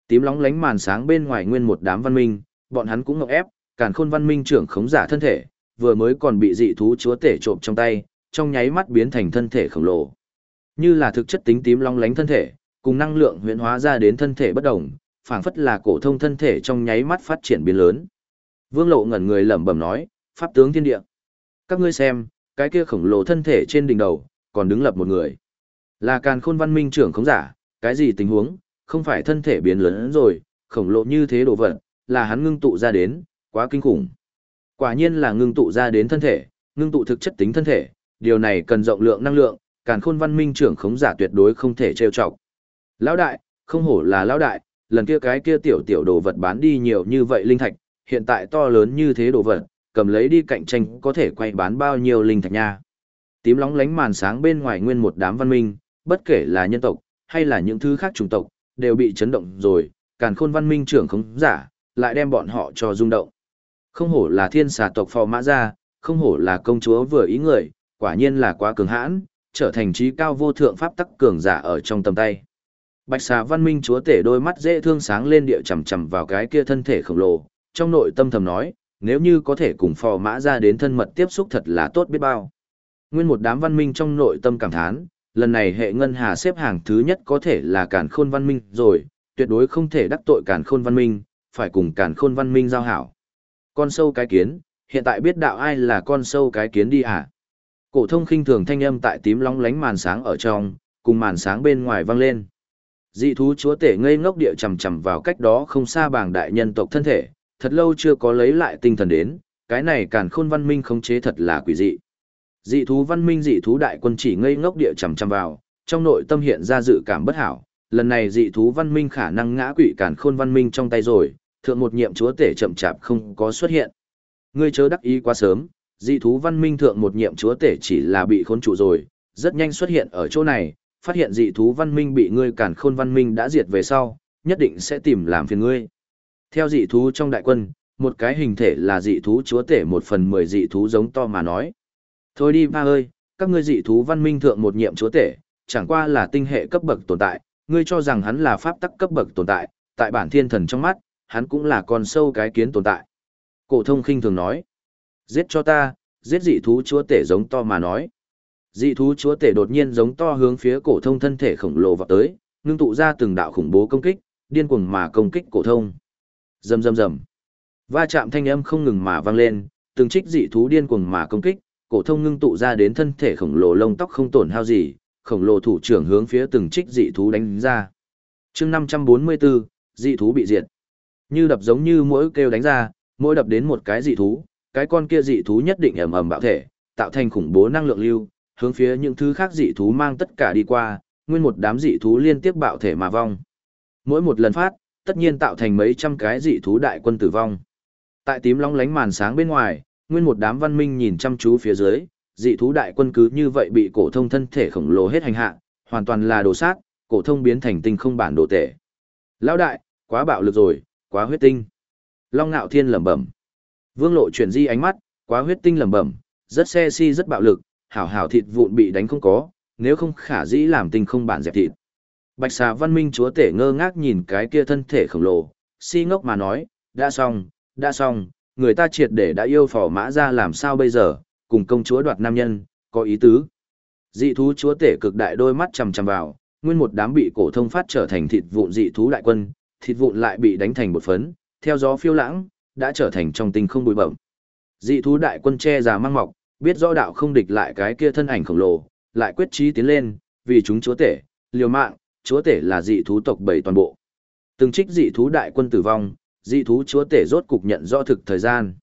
Tím lóng lánh màn sáng bên ngoài nguyên một đám văn minh, bọn hắn cũng ngọc ép, càn khôn văn minh trưởng khống giả thân thể, vừa mới còn bị dị thú chúa tể trộm trong tay, trong nháy mắt biến thành thân thể khổng lồ. Như là thực chất tính tím long lánh thân thể, cùng năng lượng huyễn hóa ra đến thân thể bất đồng, phảng phất là cổ thông thân thể trong nháy mắt phát triển biến lớn. Vương Lộ ngẩn người lẩm bẩm nói, pháp tướng thiên địa. Các ngươi xem, cái kia khổng lồ thân thể trên đỉnh đầu, còn đứng lập một người. Là càn khôn văn minh trưởng khống giả, cái gì tình huống, không phải thân thể biến lớn rồi, khổng lồ như thế đồ vật, là hắn ngưng tụ ra đến, quá kinh khủng. Quả nhiên là ngưng tụ ra đến thân thể, ngưng tụ thực chất tính thân thể, điều này cần rộng lượng năng lượng, càn khôn văn minh trưởng khống giả tuyệt đối không thể trêu chọc. Lão đại, không hổ là lão đại, lần kia cái kia tiểu tiểu đồ vật bán đi nhiều như vậy linh thạch, hiện tại to lớn như thế đồ vật, cầm lấy đi cạnh tranh có thể quay bán bao nhiêu linh thạch nha. Tím lóng lánh màn sáng bên ngoài nguyên một đám văn minh, bất kể là nhân tộc, hay là những thứ khác chủng tộc, đều bị chấn động rồi, càn khôn văn minh trưởng khống giả, lại đem bọn họ cho rung động. Không hổ là thiên xà tộc phò mã ra, không hổ là công chúa vừa ý người, quả nhiên là quá cường hãn, trở thành trí cao vô thượng pháp tắc cường giả ở trong tầm tay. Bạch xà văn minh chúa tể đôi mắt dễ thương sáng lên địa chầm chầm vào cái kia thân thể khổng lồ, trong nội tâm thầm nói, nếu như có thể cùng phò mã ra đến thân mật tiếp xúc thật là tốt biết bao. Nguyên một đám văn minh trong nội tâm cảm thán, lần này hệ ngân hà xếp hàng thứ nhất có thể là cản khôn văn minh rồi, tuyệt đối không thể đắc tội cản khôn văn minh, phải cùng cản khôn văn minh giao hảo. Con sâu cái kiến, hiện tại biết đạo ai là con sâu cái kiến đi à? Cổ thông khinh thường thanh âm tại tím lóng lánh màn sáng ở trong, cùng màn sáng bên ngoài vang lên. Dị thú chúa tể ngây ngốc địa chầm chầm vào cách đó không xa bảng đại nhân tộc thân thể, thật lâu chưa có lấy lại tinh thần đến, cái này càn khôn văn minh khống chế thật là quỷ dị. Dị thú văn minh dị thú đại quân chỉ ngây ngốc địa chầm chầm vào, trong nội tâm hiện ra dự cảm bất hảo, lần này dị thú văn minh khả năng ngã quỵ cản khôn văn minh trong tay rồi, thượng một nhiệm chúa tể chậm chạp không có xuất hiện. Ngươi chớ đắc ý quá sớm, dị thú văn minh thượng một nhiệm chúa tể chỉ là bị khốn trụ rồi, rất nhanh xuất hiện ở chỗ này, phát hiện dị thú văn minh bị ngươi cản khôn văn minh đã diệt về sau, nhất định sẽ tìm làm phiền ngươi. Theo dị thú trong đại quân, một cái hình thể là dị thú chúa tể một phần mười dị thú giống to mà nói. Thôi đi ba ơi, các ngươi dị thú văn minh thượng một nhiệm chúa tể, chẳng qua là tinh hệ cấp bậc tồn tại, ngươi cho rằng hắn là pháp tắc cấp bậc tồn tại, tại bản thiên thần trong mắt, hắn cũng là con sâu cái kiến tồn tại. Cổ thông khinh thường nói, giết cho ta, giết dị thú chúa tể giống to mà nói. Dị thú chúa tể đột nhiên giống to hướng phía cổ thông thân thể khổng lồ vọt tới, ngưng tụ ra từng đạo khủng bố công kích, điên cuồng mà công kích cổ thông. Rầm rầm rầm. Va chạm thanh âm không ngừng mà vang lên, từng trích dị thú điên cuồng mà công kích, cổ thông ngưng tụ ra đến thân thể khổng lồ lông tóc không tổn hao gì, khổng lồ thủ trưởng hướng phía từng trích dị thú đánh ra. Chương 544, dị thú bị diệt. Như đập giống như mỗi kêu đánh ra, mỗi đập đến một cái dị thú, cái con kia dị thú nhất định ầm ầm bạo thể, tạo thành khủng bố năng lượng lưu, hướng phía những thứ khác dị thú mang tất cả đi qua, nguyên một đám dị thú liên tiếp bạo thể mà vong. Mỗi một lần phát, tất nhiên tạo thành mấy trăm cái dị thú đại quân tử vong. Tại tím long lánh màn sáng bên ngoài, nguyên một đám văn minh nhìn chăm chú phía dưới, dị thú đại quân cứ như vậy bị cổ thông thân thể khổng lồ hết hành hạ, hoàn toàn là đồ sát, cổ thông biến thành tinh không bản đồ tệ. Lão đại, quá bạo lực rồi, quá huyết tinh. Long Nạo Thiên lẩm bẩm. Vương Lộ chuyển di ánh mắt, quá huyết tinh lẩm bẩm, rất xe si rất bạo lực, hảo hảo thịt vụn bị đánh không có, nếu không khả dĩ làm tinh không bản dẹp thịt. Bạch xà văn minh chúa tể ngơ ngác nhìn cái kia thân thể khổng lồ, si ngốc mà nói, đã xong, đã xong, người ta triệt để đã yêu phò mã ra làm sao bây giờ, cùng công chúa đoạt nam nhân, có ý tứ. Dị thú chúa tể cực đại đôi mắt chằm chằm vào, nguyên một đám bị cổ thông phát trở thành thịt vụn dị thú đại quân, thịt vụn lại bị đánh thành bột phấn, theo gió phiêu lãng, đã trở thành trong tinh không bụi bặm. Dị thú đại quân che già mang mọc, biết rõ đạo không địch lại cái kia thân ảnh khổng lồ, lại quyết chí tiến lên, vì chúng chúa tể, liều mạng, chúa tể là dị thú tộc bảy toàn bộ. Từng trích dị thú đại quân tử vong, dị thú chúa tể rốt cục nhận rõ thực thời gian.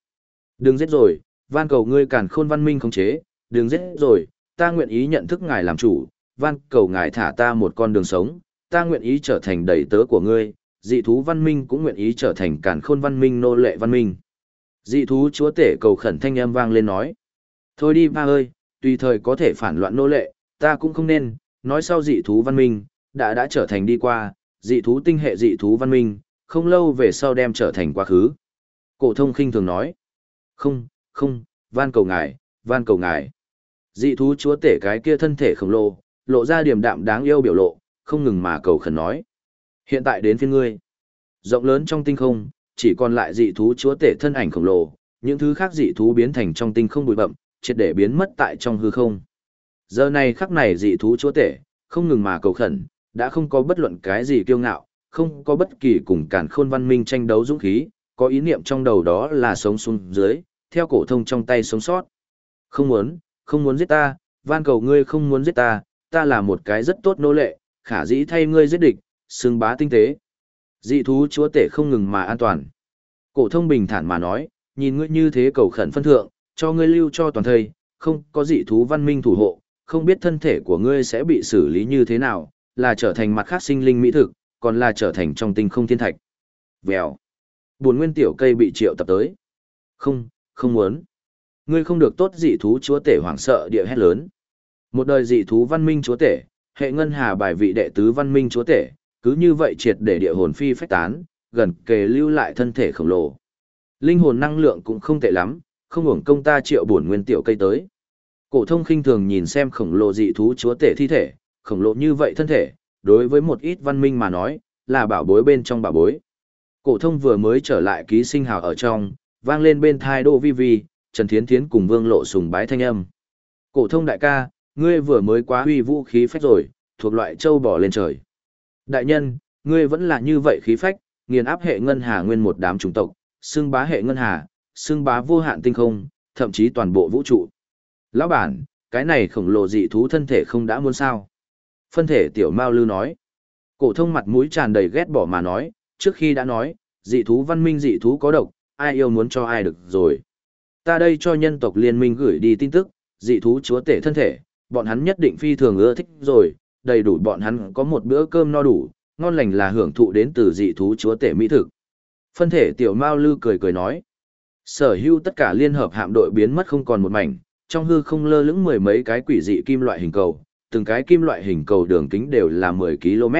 Đừng giết rồi, van cầu ngươi càn khôn văn minh khống chế, đừng giết rồi, ta nguyện ý nhận thức ngài làm chủ, van cầu ngài thả ta một con đường sống, ta nguyện ý trở thành đầy tớ của ngươi, dị thú văn minh cũng nguyện ý trở thành càn khôn văn minh nô lệ văn minh. Dị thú chúa tể cầu khẩn thanh âm vang lên nói. Thôi đi ba ơi, tùy thời có thể phản loạn nô lệ, ta cũng không nên, nói sau dị thú văn minh, đã đã trở thành đi qua, dị thú tinh hệ dị thú văn minh, không lâu về sau đem trở thành quá khứ. Cổ thông khinh thường nói. Không, không, van cầu ngài, van cầu ngài. Dị thú chúa tể cái kia thân thể khổng lồ, lộ ra điểm đạm đáng yêu biểu lộ, không ngừng mà cầu khẩn nói. Hiện tại đến phiên ngươi. Rộng lớn trong tinh không, chỉ còn lại dị thú chúa tể thân ảnh khổng lồ, những thứ khác dị thú biến thành trong tinh không bụi bậm, triệt để biến mất tại trong hư không. Giờ này khắc này dị thú chúa tể, không ngừng mà cầu khẩn, đã không có bất luận cái gì kiêu ngạo, không có bất kỳ cùng cản khôn văn minh tranh đấu dũng khí, có ý niệm trong đầu đó là sống xuống dưới, theo cổ thông trong tay sống sót. Không muốn, không muốn giết ta, van cầu ngươi không muốn giết ta, ta là một cái rất tốt nô lệ, khả dĩ thay ngươi giết địch, xương bá tinh tế. Dị thú chúa tể không ngừng mà an toàn. Cổ thông bình thản mà nói, nhìn ngươi như thế cầu khẩn phân thượng, cho ngươi lưu cho toàn thây, không có dị thú văn minh thủ hộ, không biết thân thể của ngươi sẽ bị xử lý như thế nào, là trở thành mặt khác sinh linh mỹ thực, còn là trở thành trong tinh không thiên thạch. Vèo. Buồn nguyên tiểu cây bị triệu tập tới. Không, không muốn. Ngươi không được tốt dị thú chúa tể hoảng sợ địa hét lớn. Một đời dị thú văn minh chúa tể, hệ ngân hà bài vị đệ tứ văn minh chúa tể, cứ như vậy triệt để địa hồn phi phách tán, gần kề lưu lại thân thể khổng lồ. Linh hồn năng lượng cũng không tệ lắm, không hưởng công ta triệu bổn nguyên tiểu cây tới. Cổ thông khinh thường nhìn xem khổng lồ dị thú chúa tể thi thể, khổng lồ như vậy thân thể, đối với một ít văn minh mà nói, là bảo bối bên trong bảo bối. Cổ thông vừa mới trở lại ký sinh hào ở trong, vang lên bên thai Đỗ Vi Vi, Trần Thiến Thiến cùng Vương Lộ sùng bái thanh âm. Cổ thông đại ca, ngươi vừa mới quá huy vũ khí phách rồi, thuộc loại châu bò lên trời. Đại nhân, ngươi vẫn là như vậy khí phách, nghiền áp hệ ngân hà nguyên một đám chủng tộc, xưng bá hệ ngân hà, xưng bá vô hạn tinh không, thậm chí toàn bộ vũ trụ. Lão bản, cái này khổng lồ dị thú thân thể không đã muốn sao? Phân thể tiểu Mao Lư nói. Cổ thông mặt mũi tràn đầy ghét bỏ mà nói, trước khi đã nói, dị thú văn minh dị thú có độc, ai yêu muốn cho ai được rồi. Ta đây cho nhân tộc liên minh gửi đi tin tức, dị thú chúa tể thân thể, bọn hắn nhất định phi thường ưa thích rồi, đầy đủ bọn hắn có một bữa cơm no đủ, ngon lành là hưởng thụ đến từ dị thú chúa tể mỹ thực. Phân thể tiểu Mao Lư cười cười nói. Sở hữu tất cả liên hợp hạm đội biến mất không còn một mảnh, trong hư không lơ lững mười mấy cái quỷ dị kim loại hình cầu, từng cái kim loại hình cầu đường kính đều là 10 km.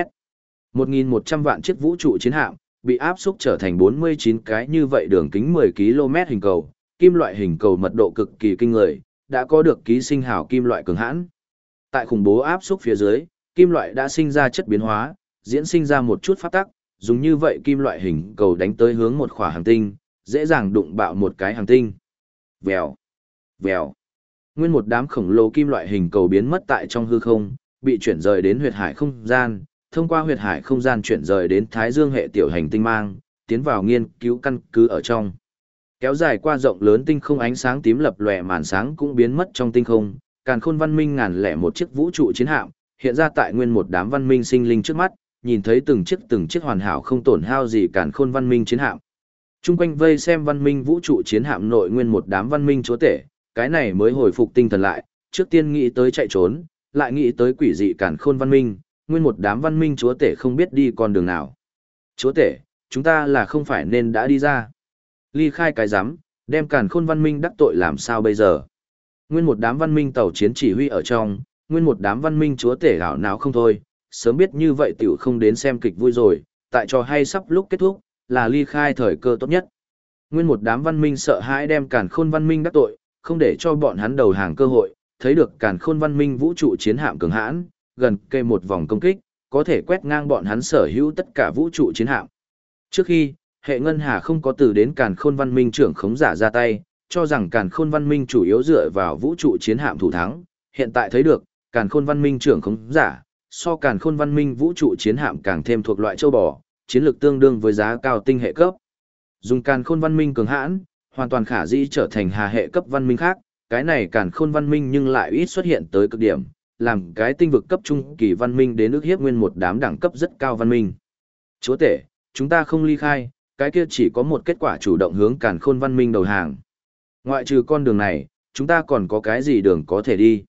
1.100 vạn chiếc vũ trụ chiến hạm, bị áp xúc trở thành 49 cái như vậy đường kính 10 km hình cầu, kim loại hình cầu mật độ cực kỳ kinh người, đã có được ký sinh hào kim loại cường hãn. Tại khủng bố áp xúc phía dưới, kim loại đã sinh ra chất biến hóa, diễn sinh ra một chút pháp tắc, dùng như vậy kim loại hình cầu đánh tới hướng một khỏa hành tinh, dễ dàng đụng bạo một cái hành tinh. Vèo, vèo. Nguyên một đám khổng lồ kim loại hình cầu biến mất tại trong hư không, bị chuyển rời đến huyệt hải không gian, thông qua huyệt hải không gian chuyển rời đến Thái Dương hệ tiểu hành tinh mang, tiến vào nghiên cứu căn cứ ở trong. Kéo dài qua rộng lớn tinh không ánh sáng tím lập lòe màn sáng cũng biến mất trong tinh không, càn khôn văn minh ngàn lẻ một chiếc vũ trụ chiến hạm, hiện ra tại nguyên một đám văn minh sinh linh trước mắt, nhìn thấy từng chiếc từng chiếc hoàn hảo không tổn hao gì càn khôn văn minh chiến hạm. Trung quanh vây xem văn minh vũ trụ chiến hạm nội nguyên một đám văn minh chúa tể, cái này mới hồi phục tinh thần lại, trước tiên nghĩ tới chạy trốn, lại nghĩ tới quỷ dị càn khôn văn minh, nguyên một đám văn minh chúa tể không biết đi con đường nào. Chúa tể, chúng ta là không phải nên đã đi ra. Ly khai cái giám, đem càn khôn văn minh đắc tội làm sao bây giờ. Nguyên một đám văn minh tàu chiến chỉ huy ở trong, nguyên một đám văn minh chúa tể gạo nào không thôi, sớm biết như vậy tiểu không đến xem kịch vui rồi, tại trò hay sắp lúc kết thúc, là ly khai thời cơ tốt nhất. Nguyên một đám văn minh sợ hãi đem càn khôn văn minh đắc tội, không để cho bọn hắn đầu hàng cơ hội, thấy được càn khôn văn minh vũ trụ chiến hạm cường hãn, gần kề một vòng công kích, có thể quét ngang bọn hắn sở hữu tất cả vũ trụ chiến hạm. Trước khi, hệ ngân hà không có từ đến càn khôn văn minh trưởng khống giả ra tay, cho rằng càn khôn văn minh chủ yếu dựa vào vũ trụ chiến hạm thủ thắng, hiện tại thấy được, càn khôn văn minh trưởng khống giả, so càn khôn văn minh vũ trụ chiến hạm càng thêm thuộc loại châu bò, chiến lược tương đương với giá cao tinh hệ cấp. Dùng càn khôn văn minh cường hãn, hoàn toàn khả dĩ trở thành hà hệ cấp văn minh khác, cái này càn khôn văn minh nhưng lại ít xuất hiện tới cực điểm, làm cái tinh vực cấp trung kỳ văn minh đến ước hiếp nguyên một đám đẳng cấp rất cao văn minh. Chúa tể, chúng ta không ly khai, cái kia chỉ có một kết quả chủ động hướng càn khôn văn minh đầu hàng. Ngoại trừ con đường này, chúng ta còn có cái gì đường có thể đi.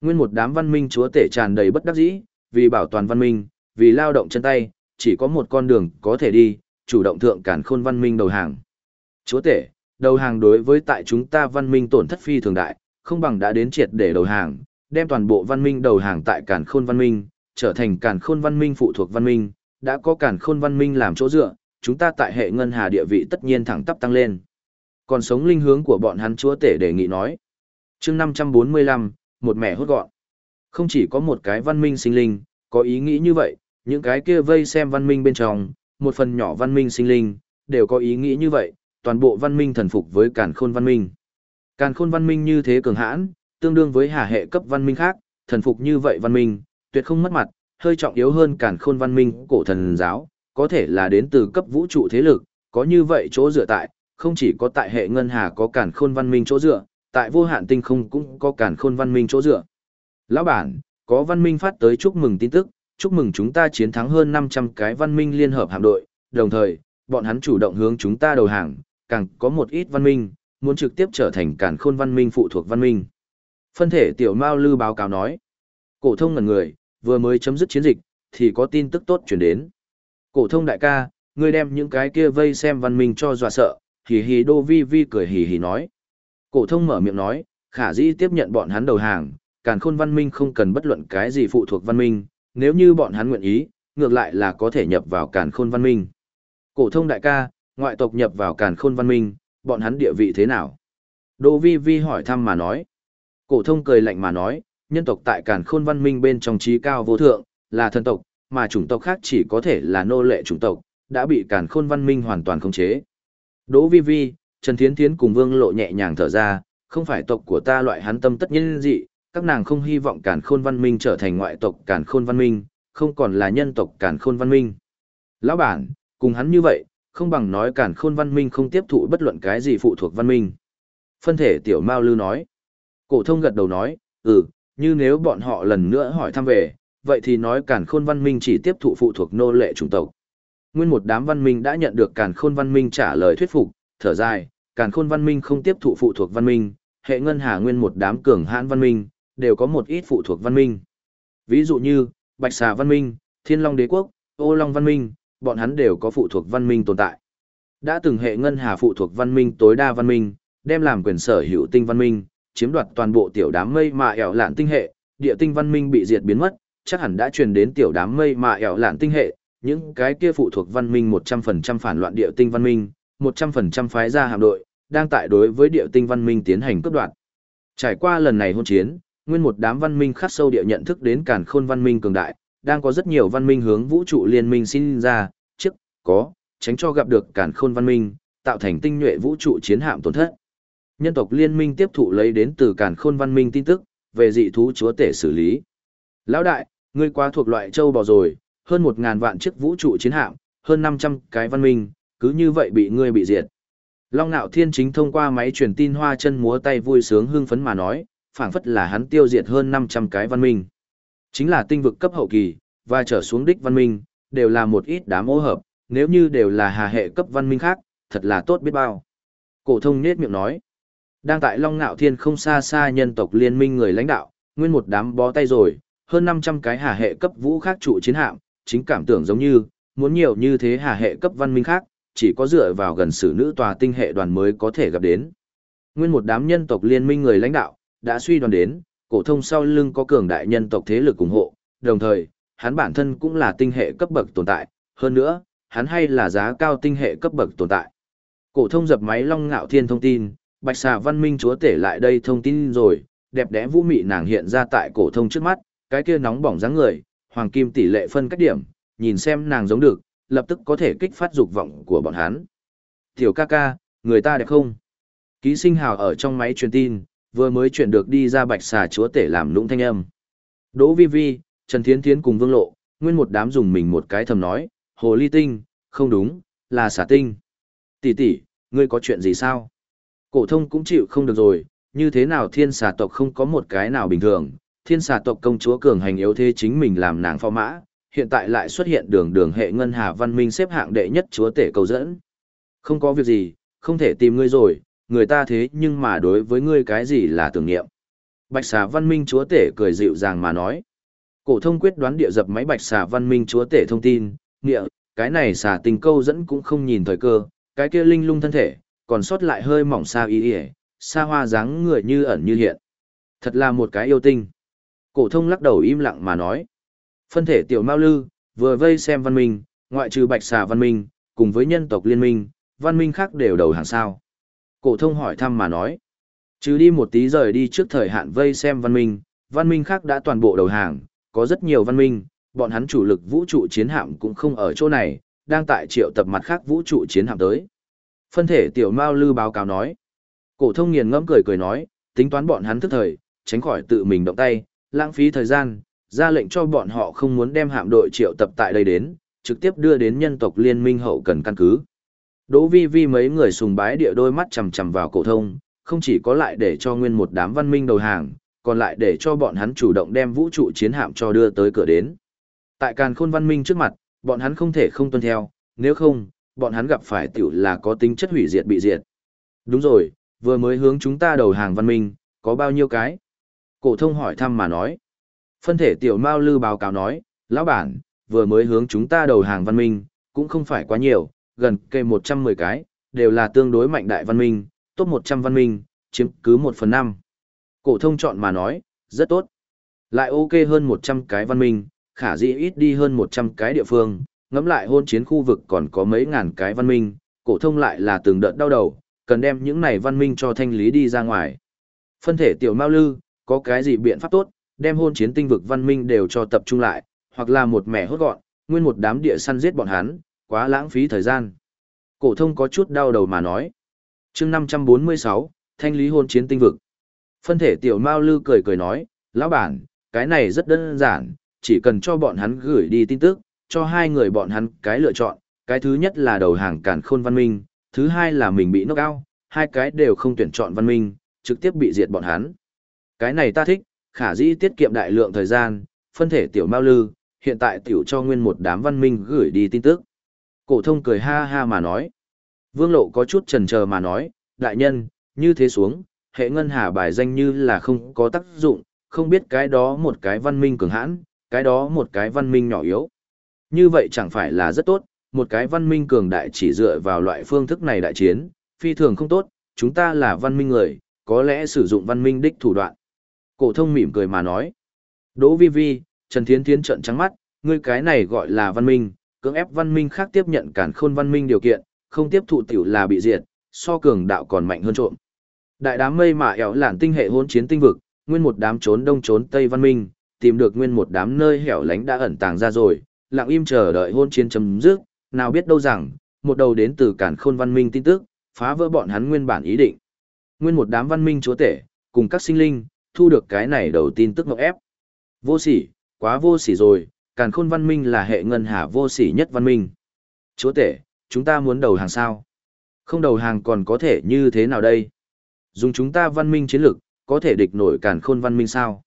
Nguyên một đám văn minh chúa tể tràn đầy bất đắc dĩ, vì bảo toàn văn minh, vì lao động chân tay, chỉ có một con đường có thể đi, chủ động thượng càn khôn văn minh đầu hàng. Chúa tể, đầu hàng đối với tại chúng ta văn minh tổn thất phi thường đại, không bằng đã đến triệt để đầu hàng, đem toàn bộ văn minh đầu hàng tại càn khôn văn minh, trở thành càn khôn văn minh phụ thuộc văn minh, đã có càn khôn văn minh làm chỗ dựa, chúng ta tại hệ ngân hà địa vị tất nhiên thẳng tắp tăng lên. Còn sống linh hướng của bọn hắn chúa tể đề nghị nói. chương 545, một mẹ hốt gọn. Không chỉ có một cái văn minh sinh linh, có ý nghĩ như vậy, những cái kia vây xem văn minh bên trong, một phần nhỏ văn minh sinh linh, đều có ý nghĩ như vậy, toàn bộ văn minh thần phục với càn khôn văn minh. Càn khôn văn minh như thế cường hãn, tương đương với hà hệ cấp văn minh khác, thần phục như vậy văn minh, tuyệt không mất mặt, hơi trọng yếu hơn cản khôn văn minh cổ thần giáo, có thể là đến từ cấp vũ trụ thế lực, có như vậy chỗ dựa tại, không chỉ có tại hệ ngân hà có cản khôn văn minh chỗ dựa, tại vô hạn tinh không cũng có cản khôn văn minh chỗ dựa. Lão bản, có văn minh phát tới chúc mừng tin tức, chúc mừng chúng ta chiến thắng hơn 500 cái văn minh liên hợp hạm đội, đồng thời, bọn hắn chủ động hướng chúng ta đầu hàng, càng có một ít văn minh, muốn trực tiếp trở thành cản khôn văn minh phụ thuộc văn minh. Phân thể tiểu Mao Lư báo cáo nói, cổ thông ngẩn người, vừa mới chấm dứt chiến dịch, thì có tin tức tốt chuyển đến. Cổ thông đại ca, ngươi đem những cái kia vây xem văn minh cho dọa sợ, hì hì đô vi vi cười hì hì nói. Cổ thông mở miệng nói, khả dĩ tiếp nhận bọn hắn đầu hàng, càn khôn văn minh không cần bất luận cái gì phụ thuộc văn minh, nếu như bọn hắn nguyện ý, ngược lại là có thể nhập vào càn khôn văn minh. Cổ thông đại ca, ngoại tộc nhập vào càn khôn văn minh, bọn hắn địa vị thế nào? Đỗ Vi Vi hỏi thăm mà nói. Cổ thông cười lạnh mà nói, nhân tộc tại càn khôn văn minh bên trong trí cao vô thượng, là thần tộc, mà chủng tộc khác chỉ có thể là nô lệ chủng tộc, đã bị càn khôn văn minh hoàn toàn khống chế. Đỗ Vi Vi, Trần Thiến Thiến cùng Vương Lộ nhẹ nhàng thở ra, không phải tộc của ta loại hắn tâm tất nhiên dị, các nàng không hy vọng càn khôn văn minh trở thành ngoại tộc càn khôn văn minh, không còn là nhân tộc càn khôn văn minh. Lão bản, cùng hắn như vậy, không bằng nói càn khôn văn minh không tiếp thụ bất luận cái gì phụ thuộc văn minh. Phân thể tiểu Mao Lư nói. Cổ thông gật đầu nói, ừ, như nếu bọn họ lần nữa hỏi thăm về, vậy thì nói càn khôn văn minh chỉ tiếp thụ phụ thuộc nô lệ chủng tộc. Nguyên một đám văn minh đã nhận được càn khôn văn minh trả lời thuyết phục, thở dài, càn khôn văn minh không tiếp thụ phụ thuộc văn minh, hệ ngân hà nguyên một đám cường hãn văn minh, đều có một ít phụ thuộc văn minh. Ví dụ như, Bạch Xà văn minh, Thiên Long đế quốc, Ô Long văn minh, bọn hắn đều có phụ thuộc văn minh tồn tại. Đã từng hệ ngân hà phụ thuộc văn minh tối đa văn minh, đem làm quyền sở hữu tinh văn minh, chiếm đoạt toàn bộ tiểu đám mây mà ẻo lạn tinh hệ, địa tinh văn minh bị diệt biến mất, chắc hẳn đã truyền đến tiểu đám mây mà ẻo lạn tinh hệ, những cái kia phụ thuộc văn minh 100% phản loạn địa tinh văn minh, 100% phái ra hạm đội, đang tại đối với địa tinh văn minh tiến hành cướp đoạt. Trải qua lần này hôn chiến, nguyên một đám văn minh khắc sâu địa nhận thức đến càn khôn văn minh cường đại, đang có rất nhiều văn minh hướng vũ trụ liên minh sinh ra, trước, có, tránh cho gặp được càn khôn văn minh, tạo thành tinh nhuệ vũ trụ chiến hạm tổn thất. Nhân tộc liên minh tiếp thụ lấy đến từ càn khôn văn minh tin tức, về dị thú chúa tể xử lý. Lão đại, ngươi quá thuộc loại châu bò rồi, hơn một ngàn vạn chiếc vũ trụ chiến hạm, hơn 500 cái văn minh, cứ như vậy bị ngươi bị diệt. Long Nạo Thiên chính thông qua máy truyền tin hoa chân múa tay vui sướng hưng phấn mà nói, phảng phất là hắn tiêu diệt hơn 500 cái văn minh. Chính là tinh vực cấp hậu kỳ, và trở xuống đích văn minh, đều là một ít đám ô hợp, nếu như đều là hà hệ cấp văn minh khác, thật là tốt biết bao. Cổ thông nết miệng nói, đang tại Long Nạo Thiên không xa xa nhân tộc liên minh người lãnh đạo, nguyên một đám bó tay rồi, hơn 500 cái hà hệ cấp vũ khác trụ chiến hạm, chính cảm tưởng giống như, muốn nhiều như thế hà hệ cấp văn minh khác, chỉ có dựa vào gần sử nữ tòa tinh hệ đoàn mới có thể gặp đến. Nguyên một đám nhân tộc liên minh người lãnh đạo, đã suy đoán đến, cổ thông sau lưng có cường đại nhân tộc thế lực ủng hộ, đồng thời, hắn bản thân cũng là tinh hệ cấp bậc tồn tại, hơn nữa, hắn hay là giá cao tinh hệ cấp bậc tồn tại. Cổ thông dập máy Long Ngạo Thiên thông tin, Bạch Xà Văn Minh chúa tể lại đây thông tin rồi, đẹp đẽ vũ mị nàng hiện ra tại cổ thông trước mắt, cái kia nóng bỏng dáng người, hoàng kim tỷ lệ phân cách điểm, nhìn xem nàng giống được, lập tức có thể kích phát dục vọng của bọn hắn. Tiểu ca ca, người ta đẹp không? Ký sinh hào ở trong máy truyền tin, vừa mới chuyển được đi ra bạch xà chúa tể làm lũng thanh âm. Đỗ vi vi, Trần Thiến Thiến cùng Vương Lộ, nguyên một đám dùng mình một cái thầm nói, hồ ly tinh, không đúng, là xà tinh. Tỷ tỷ, ngươi có chuyện gì sao? Cổ thông cũng chịu không được rồi, như thế nào thiên xà tộc không có một cái nào bình thường, thiên xà tộc công chúa cường hành yếu thế chính mình làm nàng phò mã, hiện tại lại xuất hiện đường đường hệ ngân hà văn minh xếp hạng đệ nhất chúa tể cầu dẫn. Không có việc gì, không thể tìm ngươi rồi, người ta thế nhưng mà đối với ngươi cái gì là tưởng niệm. Bạch xà văn minh chúa tể cười dịu dàng mà nói. Cổ thông quyết đoán địa dập máy bạch xà văn minh chúa tể thông tin, nghĩa, cái này xà tình câu dẫn cũng không nhìn thời cơ, cái kia linh lung thân thể, còn sót lại hơi mỏng xa y ỉa xa hoa dáng người như ẩn như hiện. Thật là một cái yêu tinh. Cổ thông lắc đầu im lặng mà nói. Phân thể tiểu Mao Lư, vừa vây xem văn minh, ngoại trừ bạch xà văn minh, cùng với nhân tộc liên minh, văn minh khác đều đầu hàng sao. Cổ thông hỏi thăm mà nói. Chứ đi một tí rời đi trước thời hạn vây xem văn minh, văn minh khác đã toàn bộ đầu hàng, có rất nhiều văn minh, bọn hắn chủ lực vũ trụ chiến hạm cũng không ở chỗ này, đang tại triệu tập mặt khác vũ trụ chiến hạm tới. Phân thể tiểu Mao Lư báo cáo nói. Cổ thông nghiền ngẫm cười cười nói, tính toán bọn hắn tức thời, tránh khỏi tự mình động tay, lãng phí thời gian, ra lệnh cho bọn họ không muốn đem hạm đội triệu tập tại đây đến, trực tiếp đưa đến nhân tộc liên minh hậu cần căn cứ. Đỗ vi vi mấy người sùng bái địa đôi mắt chằm chằm vào cổ thông, không chỉ có lại để cho nguyên một đám văn minh đầu hàng, còn lại để cho bọn hắn chủ động đem vũ trụ chiến hạm cho đưa tới cửa đến. Tại càn khôn văn minh trước mặt, bọn hắn không thể không tuân theo, nếu không, bọn hắn gặp phải tiểu là có tính chất hủy diệt bị diệt. Đúng rồi, vừa mới hướng chúng ta đầu hàng văn minh, có bao nhiêu cái? Cổ thông hỏi thăm mà nói. Phân thể tiểu Mao Lư báo cáo nói, lão bản, vừa mới hướng chúng ta đầu hàng văn minh, cũng không phải quá nhiều, gần kề 110 cái, đều là tương đối mạnh đại văn minh, top 100 văn minh, chiếm cứ 1 phần 5. Cổ thông chọn mà nói, rất tốt. Lại ok hơn 100 cái văn minh, khả dĩ ít đi hơn 100 cái địa phương, ngẫm lại hôn chiến khu vực còn có mấy ngàn cái văn minh, cổ thông lại là từng đợt đau đầu, cần đem những này văn minh cho thanh lý đi ra ngoài. Phân thể tiểu Mao Lư, có cái gì biện pháp tốt, đem hôn chiến tinh vực văn minh đều cho tập trung lại, hoặc là một mẻ hốt gọn, nguyên một đám địa săn giết bọn hắn, quá lãng phí thời gian. Cổ thông có chút đau đầu mà nói. Chương 546, thanh lý hôn chiến tinh vực. Phân thể tiểu Mao Lư cười cười nói, lão bản, cái này rất đơn giản, chỉ cần cho bọn hắn gửi đi tin tức, cho hai người bọn hắn cái lựa chọn, cái thứ nhất là đầu hàng cản khôn văn minh, thứ hai là mình bị knock out, hai cái đều không tuyển chọn văn minh, trực tiếp bị diệt bọn hắn. Cái này ta thích, khả dĩ tiết kiệm đại lượng thời gian, phân thể tiểu Mao Lư, hiện tại tiểu cho nguyên một đám văn minh gửi đi tin tức. Cổ thông cười ha ha mà nói. Vương Lộ có chút chần chờ mà nói, đại nhân, như thế xuống, hệ ngân hà bài danh như là không có tác dụng, không biết cái đó một cái văn minh cường hãn, cái đó một cái văn minh nhỏ yếu. Như vậy chẳng phải là rất tốt, một cái văn minh cường đại chỉ dựa vào loại phương thức này đại chiến, phi thường không tốt, chúng ta là văn minh người, có lẽ sử dụng văn minh đích thủ đoạn. Cổ thông mỉm cười mà nói. Đỗ vi vi, Trần Thiến Thiến trợn trắng mắt, ngươi cái này gọi là văn minh, cưỡng ép văn minh khác tiếp nhận cản khôn văn minh điều kiện, không tiếp thụ tiểu là bị diệt, so cường đạo còn mạnh hơn trộm. Đại đám mây mạ ẻo lản tinh hệ hỗn chiến tinh vực, nguyên một đám trốn đông trốn tây văn minh, tìm được nguyên một đám nơi hẻo lánh đã ẩn tàng ra rồi, lặng im chờ đợi hôn chiến chấm dứt, nào biết đâu rằng, một đầu đến từ cản khôn văn minh tin tức, phá vỡ bọn hắn nguyên bản ý định. Nguyên một đám văn minh chúa tể, cùng các sinh linh, thu được cái này đầu tin tức ngọc ép. Vô sỉ, quá vô sỉ rồi, càn khôn văn minh là hệ ngân hà vô sỉ nhất văn minh. Chúa tể, chúng ta muốn đầu hàng sao? Không đầu hàng còn có thể như thế nào đây? Dùng chúng ta văn minh chiến lược, có thể địch nổi càn khôn văn minh sao?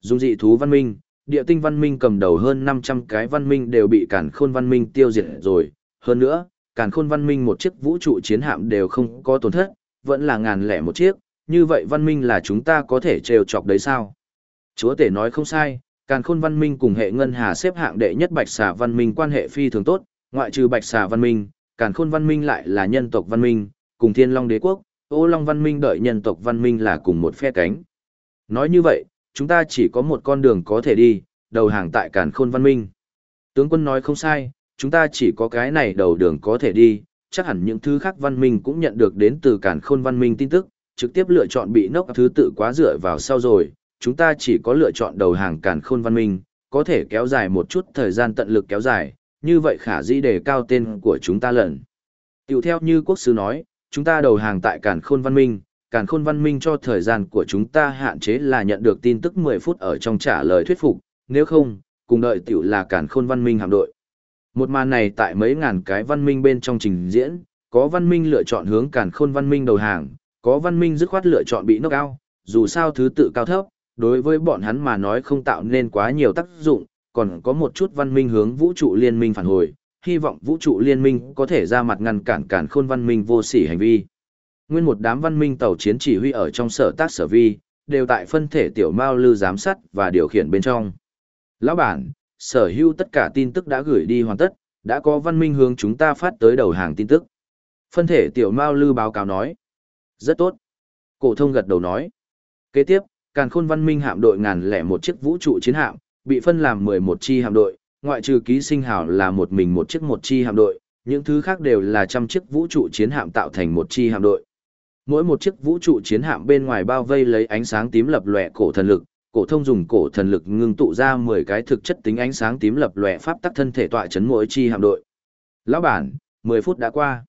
Dùng dị thú văn minh, địa tinh văn minh cầm đầu hơn 500 cái văn minh đều bị càn khôn văn minh tiêu diệt rồi. Hơn nữa, càn khôn văn minh một chiếc vũ trụ chiến hạm đều không có tổn thất, vẫn là ngàn lẻ một chiếc, như vậy văn minh là chúng ta có thể trêu chọc đấy sao? Chúa tể nói không sai, càn khôn văn minh cùng hệ ngân hà xếp hạng đệ nhất bạch xà văn minh quan hệ phi thường tốt, ngoại trừ bạch xà văn minh, càn khôn văn minh lại là nhân tộc văn minh, cùng thiên long đế quốc, ô long văn minh đợi nhân tộc văn minh là cùng một phe cánh. Nói như vậy, chúng ta chỉ có một con đường có thể đi, đầu hàng tại càn khôn văn minh. Tướng quân nói không sai, chúng ta chỉ có cái này đầu đường có thể đi, chắc hẳn những thứ khác văn minh cũng nhận được đến từ càn khôn văn minh tin tức, trực tiếp lựa chọn bị nốc thứ tự quá dựa vào sau rồi, chúng ta chỉ có lựa chọn đầu hàng càn khôn văn minh, có thể kéo dài một chút thời gian tận lực kéo dài, như vậy khả dĩ đề cao tên của chúng ta lần. Tiểu theo như quốc sư nói, chúng ta đầu hàng tại càn khôn văn minh, càn khôn văn minh cho thời gian của chúng ta hạn chế là nhận được tin tức 10 phút ở trong trả lời thuyết phục, nếu không, cùng đợi tiểu là càn khôn văn minh hạm đội. Một màn này tại mấy ngàn cái văn minh bên trong trình diễn, có văn minh lựa chọn hướng càn khôn văn minh đầu hàng, có văn minh dứt khoát lựa chọn bị knock out, dù sao thứ tự cao thấp, đối với bọn hắn mà nói không tạo nên quá nhiều tác dụng, còn có một chút văn minh hướng vũ trụ liên minh phản hồi, hy vọng vũ trụ liên minh có thể ra mặt ngăn cản cản khôn văn minh vô sỉ hành vi. Nguyên một đám văn minh tàu chiến chỉ huy ở trong sở tác sở vi, đều tại phân thể tiểu mao lư giám sát và điều khiển bên trong. Lão bản, sở hữu tất cả tin tức đã gửi đi hoàn tất, đã có văn minh hướng chúng ta phát tới đầu hàng tin tức. Phân thể tiểu mao lư báo cáo nói. Rất tốt. Cổ thông gật đầu nói. Kế tiếp, càn khôn văn minh hạm đội ngàn lẻ một chiếc vũ trụ chiến hạm, bị phân làm 11 chi hạm đội, ngoại trừ ký sinh hào là một mình một chiếc một chi hạm đội, những thứ khác đều là trăm chiếc vũ trụ chiến hạm tạo thành một chi hạm đội. Mỗi một chiếc vũ trụ chiến hạm bên ngoài bao vây lấy ánh sáng tím lập lòe cổ thần lực, cổ thông dùng cổ thần lực ngưng tụ ra 10 cái thực chất tính ánh sáng tím lập lòe pháp tắc thân thể tọa chấn mỗi chi hạm đội. Lão bản, 10 phút đã qua.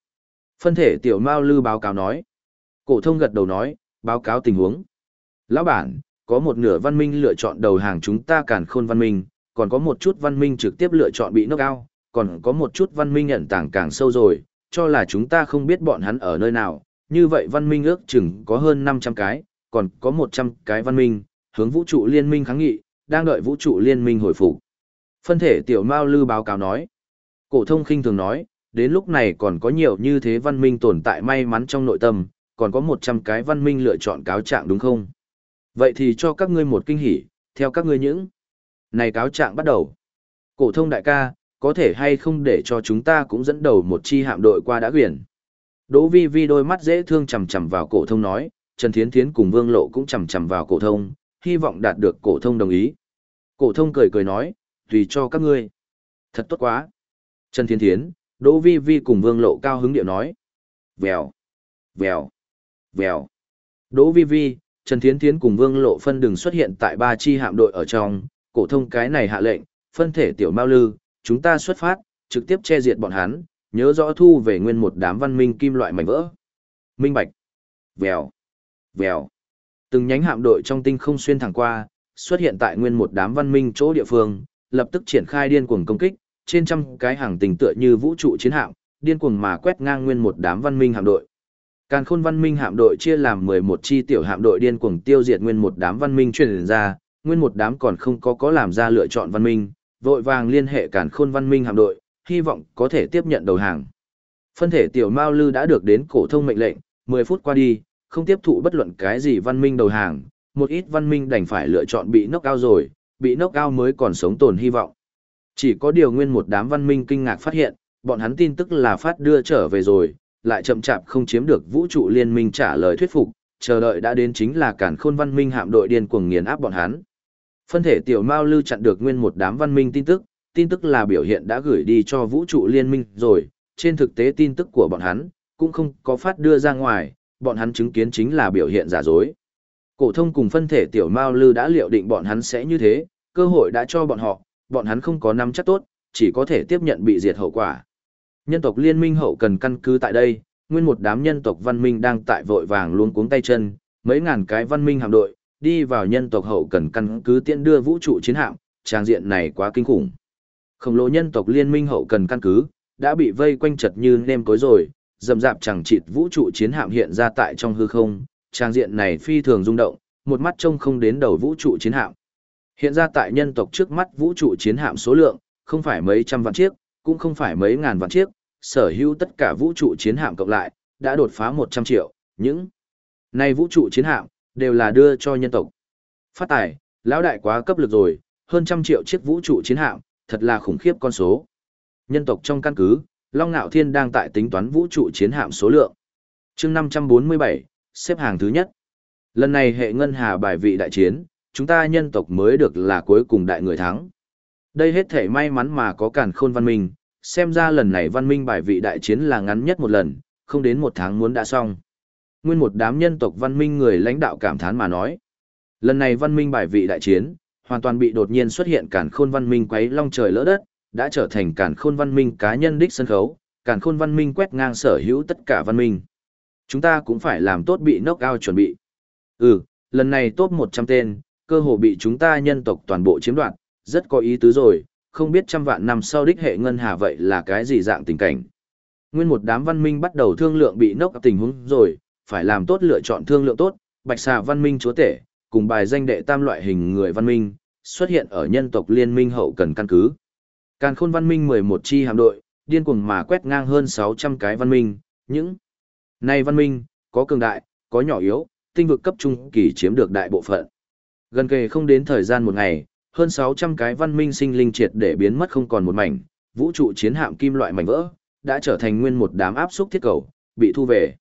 Phân thể tiểu Mao Lư báo cáo nói. Cổ thông gật đầu nói, báo cáo tình huống. Lão bản, có một nửa văn minh lựa chọn đầu hàng chúng ta càn khôn văn minh, còn có một chút văn minh trực tiếp lựa chọn bị knock out, còn có một chút văn minh nhận tảng càng sâu rồi, cho là chúng ta không biết bọn hắn ở nơi nào, như vậy văn minh ước chừng có hơn 500 cái, còn có 100 cái văn minh, hướng vũ trụ liên minh kháng nghị, đang đợi vũ trụ liên minh hồi phục. Phân thể tiểu Mao Lư báo cáo nói. Cổ thông khinh thường nói, đến lúc này còn có nhiều như thế văn minh tồn tại may mắn trong nội tâm, còn có 100 cái văn minh lựa chọn cáo trạng đúng không? Vậy thì cho các ngươi một kinh hỉ, theo các ngươi những. Này cáo trạng bắt đầu. Cổ thông đại ca, có thể hay không để cho chúng ta cũng dẫn đầu một chi hạm đội qua đã quyển. Đỗ Vi Vi đôi mắt dễ thương chằm chằm vào cổ thông nói, Trần Thiến Thiến cùng Vương Lộ cũng chằm chằm vào cổ thông, hy vọng đạt được cổ thông đồng ý. Cổ thông cười cười nói, tùy cho các ngươi. Thật tốt quá. Trần Thiến Thiến, Đỗ Vi Vi cùng Vương Lộ cao hứng điệu nói. Vèo, vèo, vèo. Đỗ Vi Vi, Trần Thiến Thiến cùng Vương Lộ phân đường xuất hiện tại ba chi hạm đội ở trong, cổ thông cái này hạ lệnh, phân thể tiểu Mao Lư, chúng ta xuất phát, trực tiếp che diệt bọn hắn, nhớ rõ thu về nguyên một đám văn minh kim loại mảnh vỡ. Minh Bạch. Vèo, vèo. Từng nhánh hạm đội trong tinh không xuyên thẳng qua, xuất hiện tại nguyên một đám văn minh chỗ địa phương, lập tức triển khai điên cuồng công kích, trên trăm cái hàng tình tựa như vũ trụ chiến hạm, điên cuồng mà quét ngang nguyên một đám văn minh hạm đội. Càn Khôn Văn Minh hạm đội chia làm 11 chi tiểu hạm đội điên cuồng tiêu diệt nguyên một đám văn minh truyền ra, nguyên một đám còn không có có làm ra lựa chọn văn minh, vội vàng liên hệ Càn Khôn Văn Minh hạm đội, hy vọng có thể tiếp nhận đầu hàng. Phân thể tiểu Mao Lư đã được đến cổ thông mệnh lệnh, 10 phút qua đi, không tiếp thụ bất luận cái gì văn minh đầu hàng, một ít văn minh đành phải lựa chọn bị knock cao rồi, bị knock cao mới còn sống tồn hy vọng. Chỉ có điều nguyên một đám văn minh kinh ngạc phát hiện, bọn hắn tin tức là phát đưa trở về rồi, lại chậm chạp không chiếm được vũ trụ liên minh trả lời thuyết phục, chờ đợi đã đến chính là cản khôn văn minh hạm đội điên cuồng nghiền áp bọn hắn. Phân thể tiểu Mao lư chặn được nguyên một đám văn minh tin tức, tin tức là biểu hiện đã gửi đi cho vũ trụ liên minh rồi, trên thực tế tin tức của bọn hắn cũng không có phát đưa ra ngoài, bọn hắn chứng kiến chính là biểu hiện giả dối. Cổ thông cùng phân thể tiểu Mao Lư đã liệu định bọn hắn sẽ như thế, cơ hội đã cho bọn họ, bọn hắn không có nắm chắc tốt, chỉ có thể tiếp nhận bị diệt hậu quả. Nhân tộc liên minh hậu cần căn cứ tại đây, nguyên một đám nhân tộc văn minh đang tại vội vàng luôn cuống tay chân, mấy ngàn cái văn minh hạm đội, đi vào nhân tộc hậu cần căn cứ tiện đưa vũ trụ chiến hạm, trang diện này quá kinh khủng. Khổng lồ nhân tộc liên minh hậu cần căn cứ, đã bị vây quanh chật như nêm cối rồi, dầm dạp chẳng chịt vũ trụ chiến hạm hiện ra tại trong hư không, trang diện này phi thường rung động, một mắt trông không đến đầu vũ trụ chiến hạm. Hiện ra tại nhân tộc trước mắt vũ trụ chiến hạm số lượng, không phải mấy trăm vạn chiếc, cũng không phải mấy ngàn vạn chiếc, sở hữu tất cả vũ trụ chiến hạm cộng lại, đã đột phá 100 triệu, những này vũ trụ chiến hạm, đều là đưa cho nhân tộc. Phát tài, lão đại quá cấp lực rồi, hơn trăm triệu chiếc vũ trụ chiến hạm, thật là khủng khiếp con số. Nhân tộc trong căn cứ, Long Nạo Thiên đang tại tính toán vũ trụ chiến hạm số lượng. chương 547, xếp hàng thứ nhất. Lần này hệ ngân hà bài vị đại chiến, chúng ta nhân tộc mới được là cuối cùng đại người thắng. Đây hết thể may mắn mà có cản khôn văn minh, xem ra lần này văn minh bài vị đại chiến là ngắn nhất một lần, không đến một tháng muốn đã xong. Nguyên một đám nhân tộc văn minh người lãnh đạo cảm thán mà nói. Lần này văn minh bài vị đại chiến, hoàn toàn bị đột nhiên xuất hiện cản khôn văn minh quấy long trời lỡ đất, đã trở thành cản khôn văn minh cá nhân đích sân khấu, cản khôn văn minh quét ngang sở hữu tất cả văn minh. Chúng ta cũng phải làm tốt bị knock out chuẩn bị. Ừ, lần này top 100 tên, cơ hồ bị chúng ta nhân tộc toàn bộ chiếm đoạt, rất có ý tứ rồi, không biết trăm vạn năm sau đích hệ ngân hà vậy là cái gì dạng tình cảnh. Nguyên một đám văn minh bắt đầu thương lượng bị nốc tình huống rồi, phải làm tốt lựa chọn thương lượng tốt, bạch xà văn minh chúa tể, cùng bài danh đệ tam loại hình người văn minh, xuất hiện ở nhân tộc liên minh hậu cần căn cứ. Càn khôn văn minh 11 chi hạm đội, điên cuồng mà quét ngang hơn 600 cái văn minh, những này văn minh, có cường đại, có nhỏ yếu, tinh vực cấp trung kỳ chiếm được đại bộ phận. Gần kề không đến thời gian một ngày, hơn 600 cái văn minh sinh linh triệt để biến mất không còn một mảnh, vũ trụ chiến hạm kim loại mảnh vỡ, đã trở thành nguyên một đám áp xúc thiết cầu, bị thu về.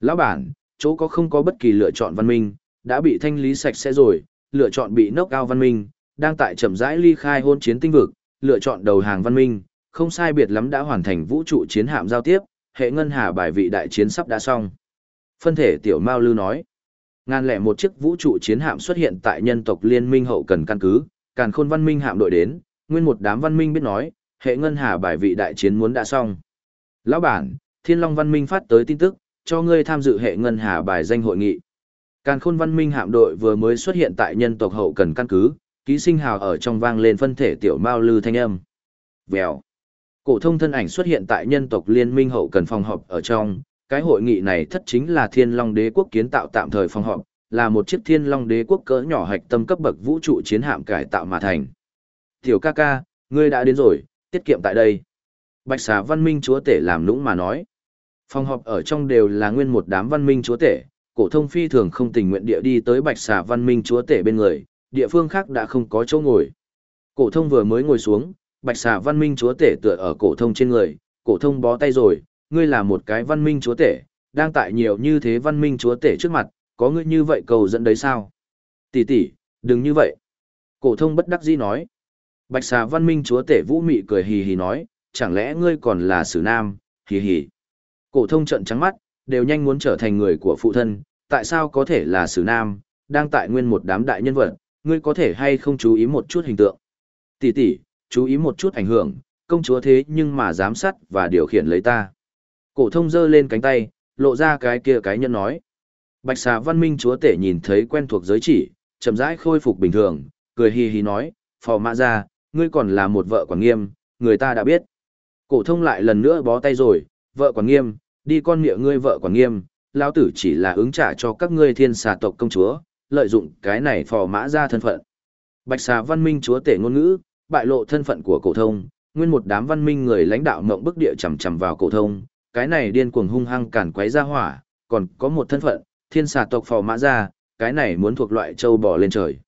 Lão bản, chỗ có không có bất kỳ lựa chọn văn minh, đã bị thanh lý sạch sẽ rồi, lựa chọn bị nốc cao văn minh, đang tại chậm rãi ly khai hôn chiến tinh vực, lựa chọn đầu hàng văn minh, không sai biệt lắm đã hoàn thành vũ trụ chiến hạm giao tiếp, hệ ngân hà bài vị đại chiến sắp đã xong. Phân thể tiểu Mao Lư nói, ngàn lẻ một chiếc vũ trụ chiến hạm xuất hiện tại nhân tộc liên minh hậu cần căn cứ, càn khôn văn minh hạm đội đến, nguyên một đám văn minh biết nói, hệ ngân hà bài vị đại chiến muốn đã xong. Lão bản, Thiên Long văn minh phát tới tin tức, cho ngươi tham dự hệ ngân hà bài danh hội nghị. Càn khôn văn minh hạm đội vừa mới xuất hiện tại nhân tộc hậu cần căn cứ, ký sinh hào ở trong vang lên phân thể tiểu mao lư thanh âm. Vèo. Cổ thông thân ảnh xuất hiện tại nhân tộc liên minh hậu cần phòng họp ở trong, cái hội nghị này thất chính là Thiên Long Đế quốc kiến tạo tạm thời phòng họp, là một chiếc thiên long đế quốc cỡ nhỏ hạch tâm cấp bậc vũ trụ chiến hạm cải tạo mà thành. Tiểu ca ca, ngươi đã đến rồi, tiết kiệm tại đây. Bạch xà văn minh chúa tể làm nũng mà nói. Phòng họp ở trong đều là nguyên một đám văn minh chúa tể, cổ thông phi thường không tình nguyện địa đi tới bạch xà văn minh chúa tể bên người, địa phương khác đã không có chỗ ngồi. Cổ thông vừa mới ngồi xuống, bạch xà văn minh chúa tể tựa ở cổ thông trên người, cổ thông bó tay rồi, ngươi là một cái văn minh chúa tể, đang tại nhiều như thế văn minh chúa tể trước mặt, có ngươi như vậy cầu dẫn đấy sao? Tỷ tỷ, đừng như vậy. Cổ thông bất đắc dĩ nói. Bạch xà văn minh chúa tể vũ mị cười hì hì nói, chẳng lẽ ngươi còn là sử nam, hì hì. Cổ thông trợn trắng mắt, đều nhanh muốn trở thành người của phụ thân, tại sao có thể là sử nam, đang tại nguyên một đám đại nhân vật, ngươi có thể hay không chú ý một chút hình tượng. Tỷ tỷ, chú ý một chút ảnh hưởng, công chúa thế nhưng mà giám sát và điều khiển lấy ta. Cổ thông giơ lên cánh tay, lộ ra cái kia cái nhân nói. Bạch xà văn minh chúa tể nhìn thấy quen thuộc giới chỉ, chậm rãi khôi phục bình thường, cười hì hì nói, phò mã ra, ngươi còn là một vợ quản nghiêm, người ta đã biết. Cổ thông lại lần nữa bó tay rồi, vợ quản nghiêm, đi con miệng ngươi vợ quản nghiêm, lão tử chỉ là ứng trả cho các ngươi thiên xà tộc công chúa, lợi dụng cái này phò mã ra thân phận. Bạch xà văn minh chúa tể ngôn ngữ, bại lộ thân phận của cổ thông, nguyên một đám văn minh người lãnh đạo mộng bức địa chầm chầm vào cổ thông, cái này điên cuồng hung hăng cản quấy ra hỏa, còn có một thân phận, thiên xà tộc phò mã ra, cái này muốn thuộc loại châu bò lên trời.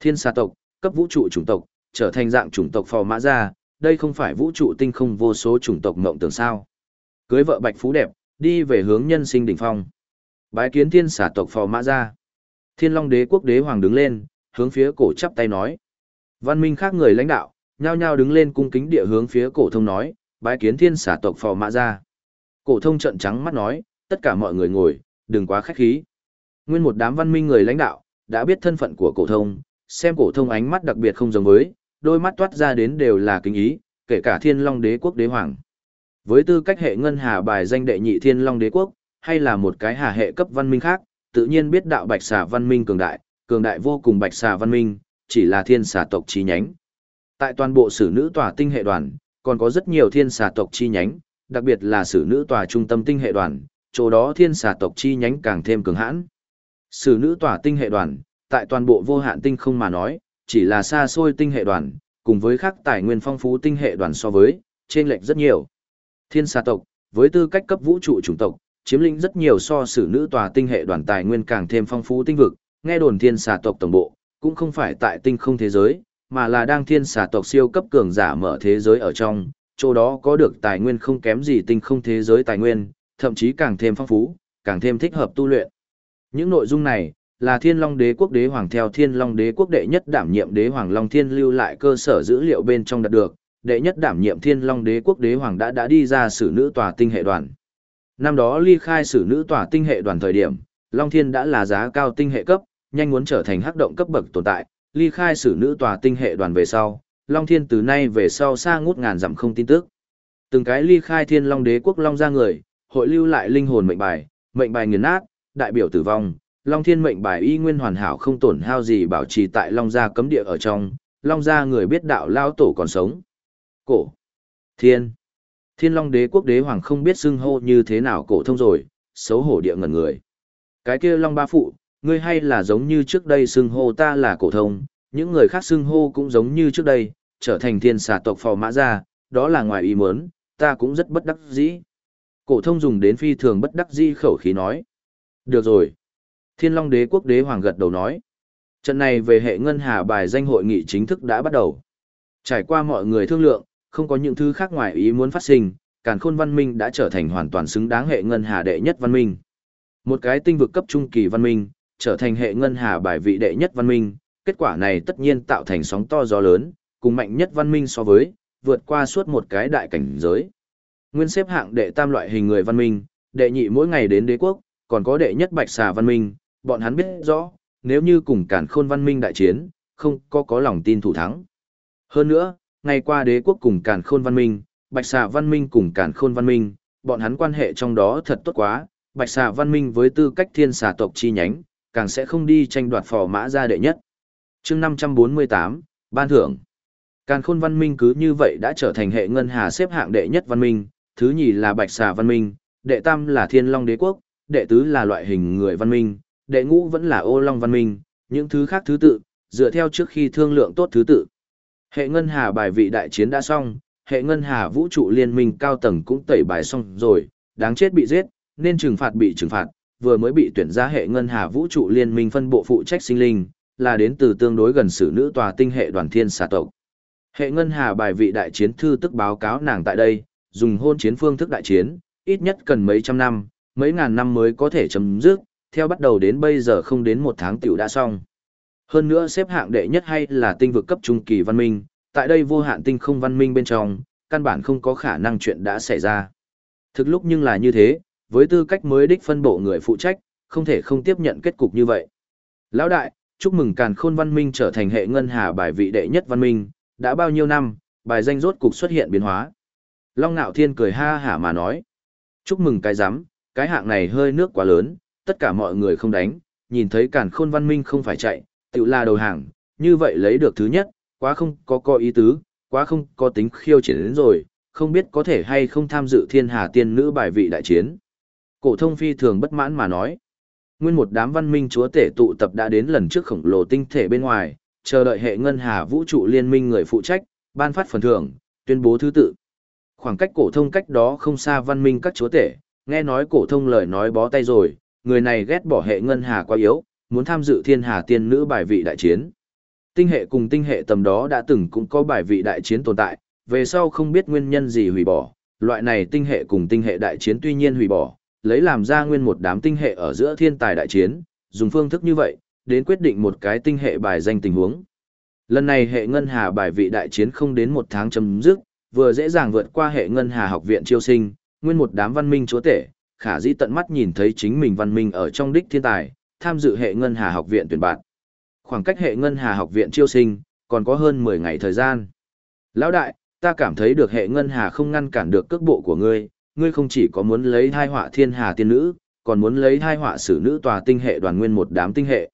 Thiên xà tộc, cấp vũ trụ chủng tộc, trở thành dạng chủng tộc phò mã ra, đây không phải vũ trụ tinh không vô số chủng tộc mộng tưởng sao. Cưới vợ bạch phú đẹp, đi về hướng nhân sinh đỉnh phong. Bái kiến thiên xà tộc phò mã ra. Thiên long đế quốc đế hoàng đứng lên, hướng phía cổ chắp tay nói. Văn minh khác người lãnh đạo, nhao nhao đứng lên cung kính địa hướng phía cổ thông nói, bái kiến thiên xà tộc phò mã ra. Cổ thông trợn trắng mắt nói, tất cả mọi người ngồi, đừng quá khách khí. Nguyên một đám văn minh người lãnh đạo, đã biết thân phận của cổ thông, xem cổ thông ánh mắt đặc biệt không giống với, đôi mắt toát ra đến đều là kính ý, kể cả Thiên Long Đế quốc đế hoàng. Với tư cách hệ ngân hà bài danh đệ nhị Thiên Long Đế quốc, hay là một cái hà hệ cấp văn minh khác, tự nhiên biết đạo Bạch Xà văn minh cường đại, cường đại vô cùng Bạch Xà văn minh, chỉ là thiên xà tộc chi nhánh. Tại toàn bộ sử nữ tòa tinh hệ đoàn, còn có rất nhiều thiên xà tộc chi nhánh, đặc biệt là sử nữ tòa trung tâm tinh hệ đoàn, chỗ đó thiên xà tộc chi nhánh càng thêm cường hãn. Sử nữ tòa tinh hệ đoàn, tại toàn bộ vô hạn tinh không mà nói, chỉ là xa xôi tinh hệ đoàn, cùng với các tài nguyên phong phú tinh hệ đoàn so với, trên lệch rất nhiều. Thiên xà tộc, với tư cách cấp vũ trụ chủng tộc, chiếm lĩnh rất nhiều so sử nữ tòa tinh hệ đoàn tài nguyên càng thêm phong phú tinh vực, nghe đồn thiên xà tộc tổng bộ, cũng không phải tại tinh không thế giới, mà là đang thiên xà tộc siêu cấp cường giả mở thế giới ở trong, chỗ đó có được tài nguyên không kém gì tinh không thế giới tài nguyên, thậm chí càng thêm phong phú, càng thêm thích hợp tu luyện. Những nội dung này, là Thiên Long Đế quốc đế hoàng theo Thiên Long Đế quốc đệ nhất đảm nhiệm đế hoàng Long Thiên lưu lại cơ sở dữ liệu bên trong đạt được, đệ nhất đảm nhiệm Thiên Long Đế quốc đế hoàng đã đã đi ra sử nữ tòa tinh hệ đoàn. Năm đó ly khai sử nữ tòa tinh hệ đoàn thời điểm, Long Thiên đã là giá cao tinh hệ cấp, nhanh muốn trở thành hắc động cấp bậc tồn tại, ly khai sử nữ tòa tinh hệ đoàn về sau, Long Thiên từ nay về sau xa ngút ngàn dặm không tin tức. Từng cái ly khai Thiên Long Đế quốc Long ra người, hội lưu lại linh hồn mệnh bài, mệnh bài nghiền nát, đại biểu tử vong, Long Thiên mệnh bài y nguyên hoàn hảo không tổn hao gì bảo trì tại Long gia cấm địa ở trong, Long gia người biết đạo lao tổ còn sống. Cổ. Thiên. Thiên Long đế quốc đế hoàng không biết xưng hô như thế nào cổ thông rồi, xấu hổ địa ngẩn người. Cái kia Long ba phụ, ngươi hay là giống như trước đây xưng hô ta là cổ thông, những người khác xưng hô cũng giống như trước đây, trở thành thiên xà tộc phò mã gia, đó là ngoài ý muốn, ta cũng rất bất đắc dĩ. Cổ thông dùng đến phi thường bất đắc dĩ khẩu khí nói. Được rồi. Thiên Long Đế quốc đế hoàng gật đầu nói. Trận này về hệ ngân hà bài danh hội nghị chính thức đã bắt đầu. Trải qua mọi người thương lượng, không có những thứ khác ngoài ý muốn phát sinh, càn khôn văn minh đã trở thành hoàn toàn xứng đáng hệ ngân hà đệ nhất văn minh. Một cái tinh vực cấp trung kỳ văn minh, trở thành hệ ngân hà bài vị đệ nhất văn minh, kết quả này tất nhiên tạo thành sóng to gió lớn, cùng mạnh nhất văn minh so với, vượt qua suốt một cái đại cảnh giới. Nguyên xếp hạng đệ tam loại hình người văn minh, đệ nhị mỗi ngày đến đế quốc, còn có đệ nhất bạch xà văn minh, bọn hắn biết rõ, nếu như cùng cản khôn văn minh đại chiến, không có có lòng tin thủ thắng. Hơn nữa, ngày qua đế quốc cùng cản khôn văn minh, bạch xà văn minh cùng cản khôn văn minh, bọn hắn quan hệ trong đó thật tốt quá, bạch xà văn minh với tư cách thiên xà tộc chi nhánh, càng sẽ không đi tranh đoạt phò mã gia đệ nhất. chương 548, Ban thưởng. Càn khôn văn minh cứ như vậy đã trở thành hệ ngân hà xếp hạng đệ nhất văn minh, thứ nhì là bạch xà văn minh, đệ tam là thiên long đế quốc, đệ tứ là loại hình người văn minh, đệ ngũ vẫn là ô long văn minh, những thứ khác thứ tự, dựa theo trước khi thương lượng tốt thứ tự. Hệ ngân hà bài vị đại chiến đã xong, hệ ngân hà vũ trụ liên minh cao tầng cũng tẩy bài xong rồi, đáng chết bị giết, nên trừng phạt bị trừng phạt, vừa mới bị tuyển ra hệ ngân hà vũ trụ liên minh phân bộ phụ trách sinh linh, là đến từ tương đối gần sử nữ tòa tinh hệ đoàn thiên xà tộc. Hệ ngân hà bài vị đại chiến thư tức báo cáo nàng tại đây, dùng hôn chiến phương thức đại chiến, ít nhất cần mấy trăm năm, mấy ngàn năm mới có thể chấm dứt, theo bắt đầu đến bây giờ không đến một tháng tiểu đã xong. Hơn nữa xếp hạng đệ nhất hay là tinh vực cấp trung kỳ văn minh, tại đây vô hạn tinh không văn minh bên trong, căn bản không có khả năng chuyện đã xảy ra. Thực lúc nhưng là như thế, với tư cách mới đích phân bộ người phụ trách, không thể không tiếp nhận kết cục như vậy. Lão đại, chúc mừng càn khôn văn minh trở thành hệ ngân hà bài vị đệ nhất văn minh, đã bao nhiêu năm, bài danh rốt cục xuất hiện biến hóa. Long Nạo Thiên cười ha hả mà nói. Chúc mừng cái giám, cái hạng này hơi nước quá lớn, tất cả mọi người không đánh, nhìn thấy càn khôn văn minh không phải chạy, tự là đầu hàng, như vậy lấy được thứ nhất, quá không có coi ý tứ, quá không có tính khiêu chiến đến rồi, không biết có thể hay không tham dự thiên hà tiên nữ bài vị đại chiến. Cổ thông phi thường bất mãn mà nói. Nguyên một đám văn minh chúa tể tụ tập đã đến lần trước khổng lồ tinh thể bên ngoài, chờ đợi hệ ngân hà vũ trụ liên minh người phụ trách, ban phát phần thưởng, tuyên bố thứ tự. Khoảng cách cổ thông cách đó không xa văn minh các chúa tể, nghe nói cổ thông lời nói bó tay rồi, người này ghét bỏ hệ ngân hà quá yếu, muốn tham dự thiên hà tiên nữ bài vị đại chiến. Tinh hệ cùng tinh hệ tầm đó đã từng cũng có bài vị đại chiến tồn tại, về sau không biết nguyên nhân gì hủy bỏ, loại này tinh hệ cùng tinh hệ đại chiến tuy nhiên hủy bỏ, lấy làm ra nguyên một đám tinh hệ ở giữa thiên tài đại chiến, dùng phương thức như vậy, đến quyết định một cái tinh hệ bài danh tình huống. Lần này hệ ngân hà bài vị đại chiến không đến một tháng chấm dứt, vừa dễ dàng vượt qua hệ ngân hà học viện chiêu sinh, nguyên một đám văn minh chúa tể, khả dĩ tận mắt nhìn thấy chính mình văn minh ở trong đích thiên tài, tham dự hệ ngân hà học viện tuyển bạn. Khoảng cách hệ ngân hà học viện chiêu sinh, còn có hơn 10 ngày thời gian. Lão đại, ta cảm thấy được hệ ngân hà không ngăn cản được cước bộ của ngươi, ngươi không chỉ có muốn lấy thai họa thiên hà tiên nữ, còn muốn lấy thai họa sử nữ tòa tinh hệ đoàn nguyên một đám tinh hệ.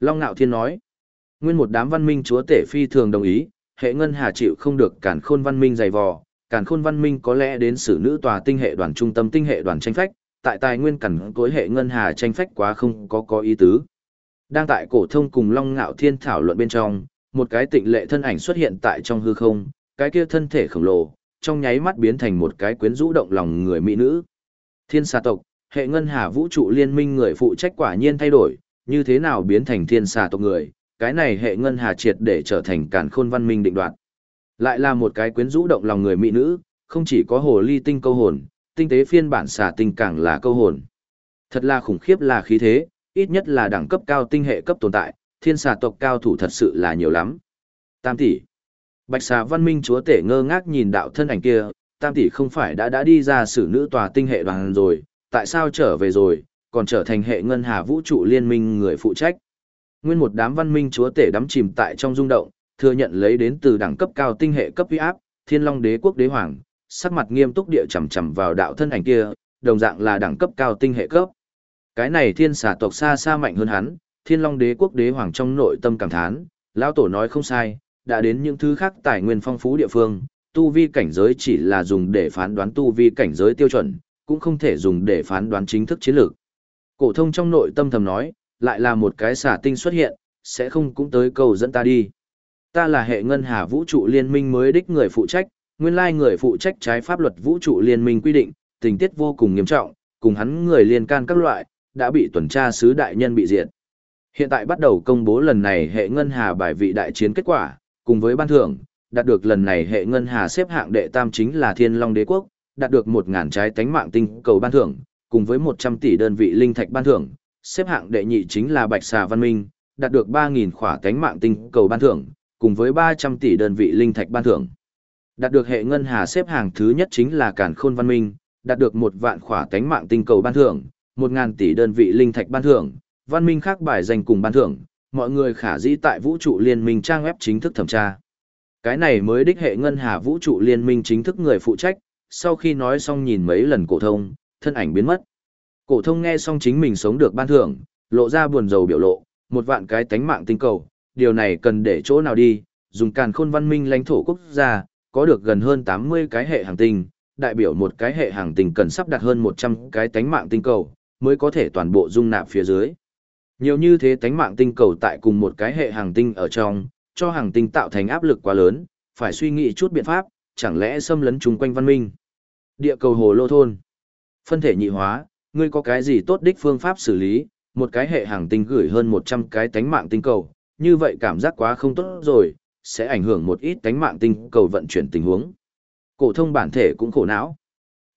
Long Nạo Thiên nói, nguyên một đám văn minh chúa tể phi thường đồng ý, hệ ngân hà chịu không được cản khôn văn minh dày vò, cản khôn văn minh có lẽ đến sử nữ tòa tinh hệ đoàn trung tâm tinh hệ đoàn tranh phách, tại tài nguyên cẩn cối hệ ngân hà tranh phách quá không có có ý tứ. Đang tại cổ thông cùng Long Ngạo Thiên thảo luận bên trong, một cái tịnh lệ thân ảnh xuất hiện tại trong hư không, cái kia thân thể khổng lồ, trong nháy mắt biến thành một cái quyến rũ động lòng người mỹ nữ. Thiên xà tộc, hệ ngân hà vũ trụ liên minh người phụ trách quả nhiên thay đổi, như thế nào biến thành thiên xà tộc người, cái này hệ ngân hà triệt để trở thành càn khôn văn minh định đoạt. Lại là một cái quyến rũ động lòng người mỹ nữ, không chỉ có hồ ly tinh câu hồn, tinh tế phiên bản xà tinh càng là câu hồn. Thật là khủng khiếp là khí thế, ít nhất là đẳng cấp cao tinh hệ cấp tồn tại, thiên xà tộc cao thủ thật sự là nhiều lắm. Tam tỷ. Bạch xà văn minh chúa tể ngơ ngác nhìn đạo thân ảnh kia, tam tỷ không phải đã đã đi ra xử nữ tòa tinh hệ đoàn rồi, tại sao trở về rồi, còn trở thành hệ ngân hà vũ trụ liên minh người phụ trách. Nguyên một đám văn minh chúa tể đắm chìm tại trong rung động, thừa nhận lấy đến từ đẳng cấp cao tinh hệ cấp uy áp, thiên long đế quốc đế hoàng, sắc mặt nghiêm túc địa chầm chầm vào đạo thân ảnh kia, đồng dạng là đẳng cấp cao tinh hệ cấp. Cái này thiên xà tộc xa xa mạnh hơn hắn, thiên long đế quốc đế hoàng trong nội tâm cảm thán, lão tổ nói không sai, đã đến những thứ khác tài nguyên phong phú địa phương, tu vi cảnh giới chỉ là dùng để phán đoán tu vi cảnh giới tiêu chuẩn, cũng không thể dùng để phán đoán chính thức chiến lược. Cổ thông trong nội tâm thầm nói, lại là một cái xà tinh xuất hiện, sẽ không cũng tới cầu dẫn ta đi. Ta là hệ ngân hà vũ trụ liên minh mới đích người phụ trách, nguyên lai người phụ trách trái pháp luật vũ trụ liên minh quy định, tình tiết vô cùng nghiêm trọng, cùng hắn người liên can các loại, đã bị tuần tra sứ đại nhân bị diệt. Hiện tại bắt đầu công bố lần này hệ ngân hà bài vị đại chiến kết quả, cùng với ban thưởng, đạt được lần này hệ ngân hà xếp hạng đệ tam chính là Thiên Long Đế quốc, đạt được 1000 trái tánh mạng tinh cầu ban thưởng, cùng với 100 tỷ đơn vị linh thạch ban thưởng, xếp hạng đệ nhị chính là Bạch Xà Văn Minh, đạt được 3000 khỏa tánh mạng tinh cầu ban thưởng, cùng với 300 tỷ đơn vị linh thạch ban thưởng. Đạt được hệ ngân hà xếp hạng thứ nhất chính là Càn Khôn Văn Minh, đạt được một vạn khỏa tánh mạng tinh cầu ban thưởng, 1000 tỷ đơn vị linh thạch ban thưởng, văn minh khác bài danh cùng ban thưởng, mọi người khả dĩ tại vũ trụ liên minh trang web chính thức thẩm tra. Cái này mới đích hệ ngân hà vũ trụ liên minh chính thức người phụ trách, sau khi nói xong nhìn mấy lần cổ thông, thân ảnh biến mất. Cổ thông nghe xong chính mình sống được ban thưởng, lộ ra buồn rầu biểu lộ, một vạn cái tánh mạng tinh cầu, điều này cần để chỗ nào đi, dùng càn khôn văn minh lãnh thổ quốc gia, có được gần hơn 80 cái hệ hành tinh, đại biểu một cái hệ hành tinh cần sắp đặt hơn 100 cái tánh mạng tinh cầu, mới có thể toàn bộ dung nạp phía dưới. Nhiều như thế tánh mạng tinh cầu tại cùng một cái hệ hàng tinh ở trong, cho hàng tinh tạo thành áp lực quá lớn, phải suy nghĩ chút biện pháp, chẳng lẽ xâm lấn chung quanh văn minh. Địa cầu hồ lô thôn. Phân thể nhị hóa, ngươi có cái gì tốt đích phương pháp xử lý, một cái hệ hàng tinh gửi hơn 100 cái tánh mạng tinh cầu, như vậy cảm giác quá không tốt rồi, sẽ ảnh hưởng một ít tánh mạng tinh cầu vận chuyển tình huống. Cổ thông bản thể cũng khổ não.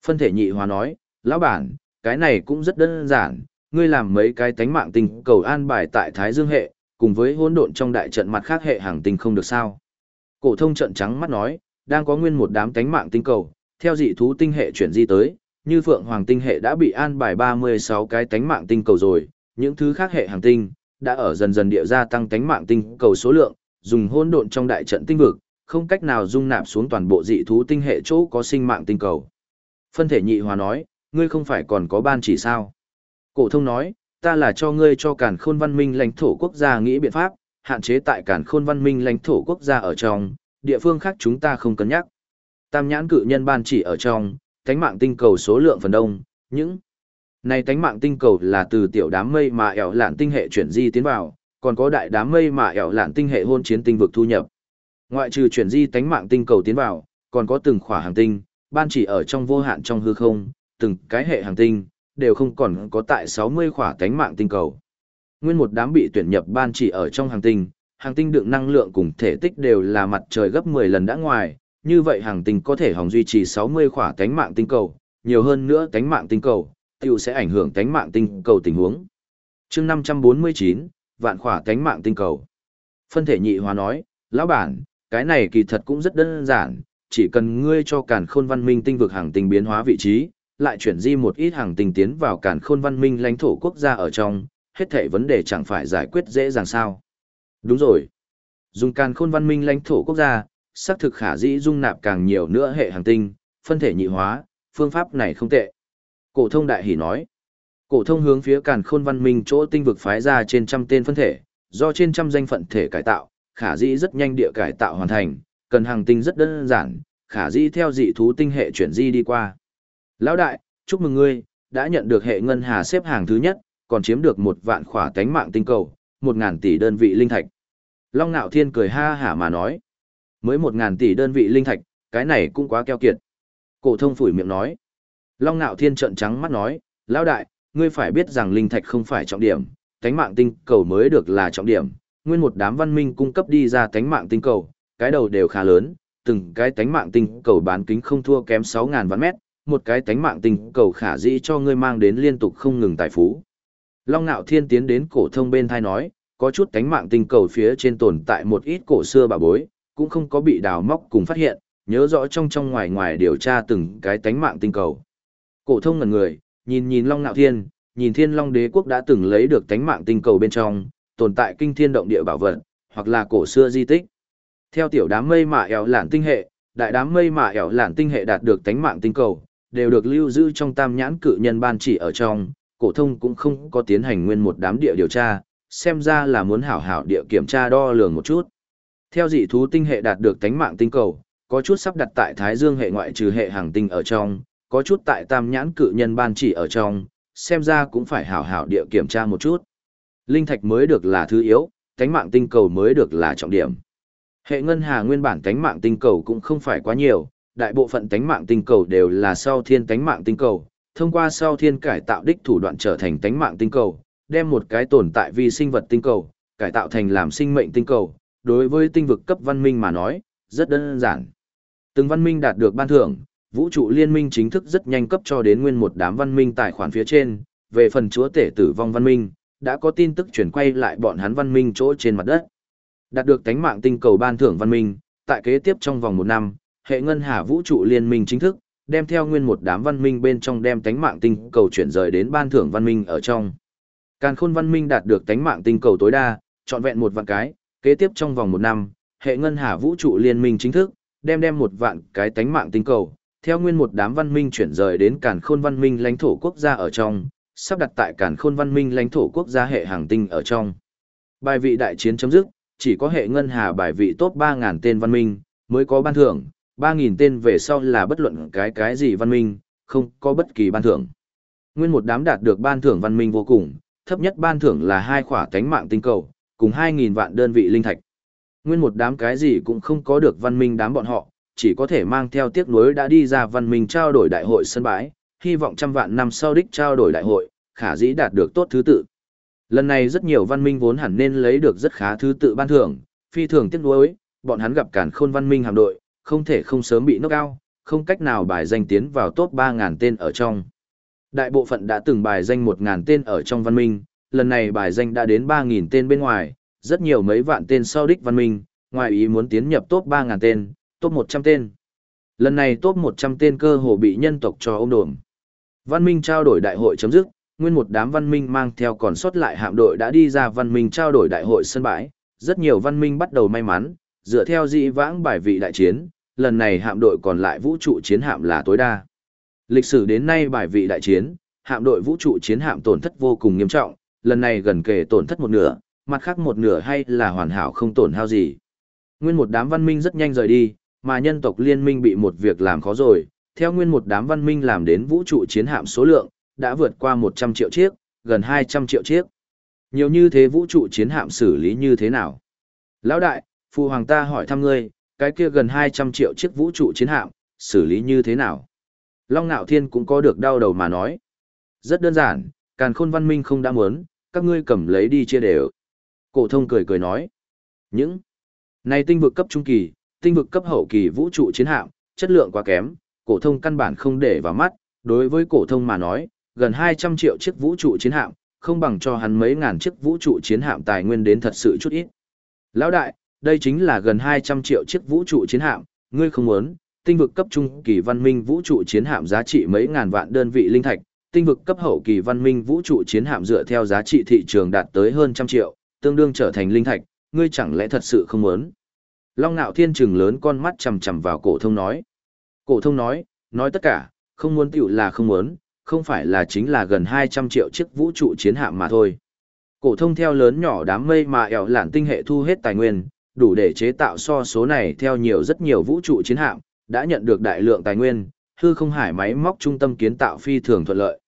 Phân thể nhị hóa nói, lão bản, cái này cũng rất đơn giản, ngươi làm mấy cái tánh mạng tinh cầu an bài tại Thái Dương hệ, cùng với hỗn độn trong đại trận mặt khác hệ hàng tinh không được sao. Cổ thông trận trắng mắt nói, đang có nguyên một đám tánh mạng tinh cầu, theo dị thú tinh hệ chuyển di tới, như Phượng Hoàng tinh hệ đã bị an bài 36 cái tánh mạng tinh cầu rồi, những thứ khác hệ hàng tinh đã ở dần dần địa gia tăng tánh mạng tinh cầu số lượng, dùng hỗn độn trong đại trận tinh vực, không cách nào dung nạp xuống toàn bộ dị thú tinh hệ chỗ có sinh mạng tinh cầu. Phân thể nhị hòa nói, ngươi không phải còn có ban chỉ sao? Cổ thông nói, ta là cho ngươi cho cản khôn văn minh lãnh thổ quốc gia nghĩ biện pháp, hạn chế tại cản khôn văn minh lãnh thổ quốc gia ở trong, địa phương khác chúng ta không cân nhắc. Tam nhãn cự nhân ban chỉ ở trong, thánh mạng tinh cầu số lượng phần đông, những này tánh mạng tinh cầu là từ tiểu đám mây mà ẻo lạn tinh hệ chuyển di tiến vào, còn có đại đám mây mà ẻo lạn tinh hệ hôn chiến tinh vực thu nhập. Ngoại trừ chuyển di tánh mạng tinh cầu tiến vào, còn có từng khỏa hàng tinh, ban chỉ ở trong vô hạn trong hư không, từng cái hệ hàng tinh, đều không còn có tại 60 khỏa tánh mạng tinh cầu. Nguyên một đám bị tuyển nhập ban chỉ ở trong hàng tinh, hàng tinh đựng năng lượng cùng thể tích đều là mặt trời gấp 10 lần đã ngoài, như vậy hàng tinh có thể hòng duy trì 60 khỏa tánh mạng tinh cầu, nhiều hơn nữa tánh mạng tinh cầu, tiêu sẽ ảnh hưởng tánh mạng tinh cầu tình huống. chương 549, vạn khỏa tánh mạng tinh cầu. Phân thể nhị hóa nói, lão bản, cái này kỳ thật cũng rất đơn giản, chỉ cần ngươi cho càn khôn văn minh tinh vực hàng tinh biến hóa vị trí, lại chuyển di một ít hàng tinh tiến vào càn khôn văn minh lãnh thổ quốc gia ở trong, hết thảy vấn đề chẳng phải giải quyết dễ dàng sao. Đúng rồi. Dùng càn khôn văn minh lãnh thổ quốc gia, xác thực khả dĩ dung nạp càng nhiều nữa hệ hàng tinh, phân thể nhị hóa, phương pháp này không tệ. Cổ thông đại hỉ nói. Cổ thông hướng phía càn khôn văn minh chỗ tinh vực phái ra trên trăm tên phân thể, do trên trăm danh phận thể cải tạo, khả dĩ rất nhanh địa cải tạo hoàn thành, cần hàng tinh rất đơn giản, khả dĩ theo dị thú tinh hệ chuyển di đi qua. Lão đại, chúc mừng ngươi, đã nhận được hệ ngân hà xếp hàng thứ nhất, còn chiếm được một vạn khỏa cánh mạng tinh cầu, một ngàn tỷ đơn vị linh thạch. Long Nạo Thiên cười ha hả mà nói, mới một ngàn tỷ đơn vị linh thạch, cái này cũng quá keo kiệt. Cổ thông phủi miệng nói. Long Nạo Thiên trợn trắng mắt nói, lão đại, ngươi phải biết rằng linh thạch không phải trọng điểm, tánh mạng tinh cầu mới được là trọng điểm. Nguyên một đám văn minh cung cấp đi ra tánh mạng tinh cầu, cái đầu đều khá lớn, từng cái tánh mạng tinh cầu bán kính không thua kém 6.000 vạn mét, một cái tánh mạng tinh cầu khả dĩ cho ngươi mang đến liên tục không ngừng tài phú. Long Nạo Thiên tiến đến cổ thông bên thai nói, có chút tánh mạng tinh cầu phía trên tồn tại một ít cổ xưa bà bối, cũng không có bị đào móc cùng phát hiện, nhớ rõ trong trong ngoài ngoài điều tra từng cái tánh mạng tinh cầu. Cổ thông ngẩn người, nhìn nhìn Long Nạo Thiên, nhìn Thiên Long Đế quốc đã từng lấy được tánh mạng tinh cầu bên trong, tồn tại kinh thiên động địa bảo vật, hoặc là cổ xưa di tích. Theo tiểu đám mây mạ ẻo lạn tinh hệ, đại đám mây mạ ẻo lạn tinh hệ đạt được tánh mạng tinh cầu, đều được lưu giữ trong tam nhãn cự nhân ban chỉ ở trong, cổ thông cũng không có tiến hành nguyên một đám địa điều tra, xem ra là muốn hảo hảo địa kiểm tra đo lường một chút. Theo dị thú tinh hệ đạt được tánh mạng tinh cầu, có chút sắp đặt tại Thái Dương hệ ngoại trừ hệ hàng tinh ở trong, có chút tại tam nhãn cự nhân ban chỉ ở trong, xem ra cũng phải hảo hảo địa kiểm tra một chút. Linh thạch mới được là thứ yếu, cánh mạng tinh cầu mới được là trọng điểm. Hệ ngân hà nguyên bản cánh mạng tinh cầu cũng không phải quá nhiều, đại bộ phận cánh mạng tinh cầu đều là sau thiên cánh mạng tinh cầu, thông qua sau thiên cải tạo đích thủ đoạn trở thành cánh mạng tinh cầu, đem một cái tồn tại vi sinh vật tinh cầu, cải tạo thành làm sinh mệnh tinh cầu, đối với tinh vực cấp văn minh mà nói, rất đơn giản. Từng văn minh đạt được ban thưởng, vũ trụ liên minh chính thức rất nhanh cấp cho đến nguyên một đám văn minh tài khoản phía trên, về phần chúa tể tử vong văn minh, đã có tin tức chuyển quay lại bọn hắn văn minh chỗ trên mặt đất. Đạt được tánh mạng tinh cầu ban thưởng văn minh, tại kế tiếp trong vòng một năm, hệ ngân hà vũ trụ liên minh chính thức, đem theo nguyên một đám văn minh bên trong đem tánh mạng tinh cầu chuyển rời đến ban thưởng văn minh ở trong. Càn khôn văn minh đạt được tánh mạng tinh cầu tối đa, trọn vẹn một vạn cái, kế tiếp trong vòng một năm, hệ ngân hà vũ trụ liên minh chính thức, đem đem một vạn cái tánh mạng tinh cầu, theo nguyên một đám văn minh chuyển rời đến càn khôn văn minh lãnh thổ quốc gia ở trong, sắp đặt tại càn khôn văn minh lãnh thổ quốc gia hệ hàng tinh ở trong. Bài vị đại chiến chấm dứt, chỉ có hệ ngân hà bài vị top 3.000 tên văn minh, mới có ban thưởng, 3.000 tên về sau là bất luận cái cái gì văn minh, không có bất kỳ ban thưởng. Nguyên một đám đạt được ban thưởng văn minh vô cùng, thấp nhất ban thưởng là hai khỏa tánh mạng tinh cầu, cùng 2.000 vạn đơn vị linh thạch. Nguyên một đám cái gì cũng không có được văn minh đám bọn họ, chỉ có thể mang theo tiếc nuối đã đi ra văn minh trao đổi đại hội sân bãi, hy vọng trăm vạn năm sau đích trao đổi đại hội, khả dĩ đạt được tốt thứ tự. Lần này rất nhiều văn minh vốn hẳn nên lấy được rất khá thứ tự ban thưởng, phi thường tiếc nuối, bọn hắn gặp cản khôn văn minh hạm đội, không thể không sớm bị knock out, không cách nào bài danh tiến vào top 3.000 tên ở trong. Đại bộ phận đã từng bài danh 1.000 tên ở trong văn minh, lần này bài danh đã đến 3.000 tên bên ngoài, rất nhiều mấy vạn tên sau đích văn minh, ngoài ý muốn tiến nhập top 3.000 tên, top 100 tên. Lần này top 100 tên cơ hồ bị nhân tộc cho ôm đồm. Văn minh trao đổi đại hội chấm dứt, nguyên một đám văn minh mang theo còn sót lại hạm đội đã đi ra văn minh trao đổi đại hội sân bãi, rất nhiều văn minh bắt đầu may mắn, dựa theo dị vãng bài vị đại chiến, lần này hạm đội còn lại vũ trụ chiến hạm là tối đa. Lịch sử đến nay bài vị đại chiến, hạm đội vũ trụ chiến hạm tổn thất vô cùng nghiêm trọng, lần này gần kề tổn thất một nửa, mặt khác một nửa hay là hoàn hảo không tổn hao gì. Nguyên một đám văn minh rất nhanh rời đi, mà nhân tộc liên minh bị một việc làm khó rồi, theo nguyên một đám văn minh làm đến vũ trụ chiến hạm số lượng, đã vượt qua 100 triệu chiếc, gần 200 triệu chiếc. Nhiều như thế vũ trụ chiến hạm xử lý như thế nào? Lão đại, phụ hoàng ta hỏi thăm ngươi, cái kia gần 200 triệu chiếc vũ trụ chiến hạm, xử lý như thế nào? Long Nạo Thiên cũng có được đau đầu mà nói. Rất đơn giản, càn khôn văn minh không đã muốn, các ngươi cầm lấy đi chia đều. Cổ thông cười cười nói. Những này tinh vực cấp trung kỳ, tinh vực cấp hậu kỳ vũ trụ chiến hạm, chất lượng quá kém, cổ thông căn bản không để vào mắt, đối với cổ thông mà nói, gần 200 triệu chiếc vũ trụ chiến hạm, không bằng cho hắn mấy ngàn chiếc vũ trụ chiến hạm tài nguyên đến thật sự chút ít. Lão đại, đây chính là gần 200 triệu chiếc vũ trụ chiến hạm, ngươi không muốn, tinh vực cấp trung kỳ văn minh vũ trụ chiến hạm giá trị mấy ngàn vạn đơn vị linh thạch, tinh vực cấp hậu kỳ văn minh vũ trụ chiến hạm dựa theo giá trị thị trường đạt tới hơn trăm triệu, tương đương trở thành linh thạch, ngươi chẳng lẽ thật sự không muốn? Long Nạo Thiên trừng lớn con mắt chằm chằm vào cổ thông nói. Cổ thông nói, nói tất cả, không muốn tiểu là không muốn, không phải là chính là gần 200 triệu chiếc vũ trụ chiến hạm mà thôi. Cổ thông theo lớn nhỏ đám mây mà ẻo lạn tinh hệ thu hết tài nguyên, đủ để chế tạo so số này theo nhiều rất nhiều vũ trụ chiến hạm, đã nhận được đại lượng tài nguyên, hư không hải máy móc trung tâm kiến tạo phi thường thuận lợi.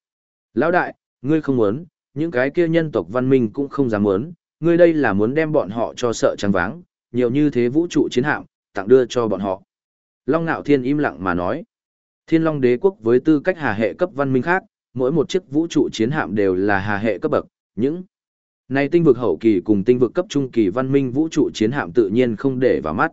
Lão đại, ngươi không muốn, những cái kia nhân tộc văn minh cũng không dám muốn, ngươi đây là muốn đem bọn họ cho sợ trắng váng, nhiều như thế vũ trụ chiến hạm, tặng đưa cho bọn họ. Long Nạo Thiên im lặng mà nói. Thiên Long Đế quốc với tư cách hà hệ cấp văn minh khác, mỗi một chiếc vũ trụ chiến hạm đều là hà hệ cấp bậc, những này tinh vực hậu kỳ cùng tinh vực cấp trung kỳ văn minh vũ trụ chiến hạm tự nhiên không để vào mắt.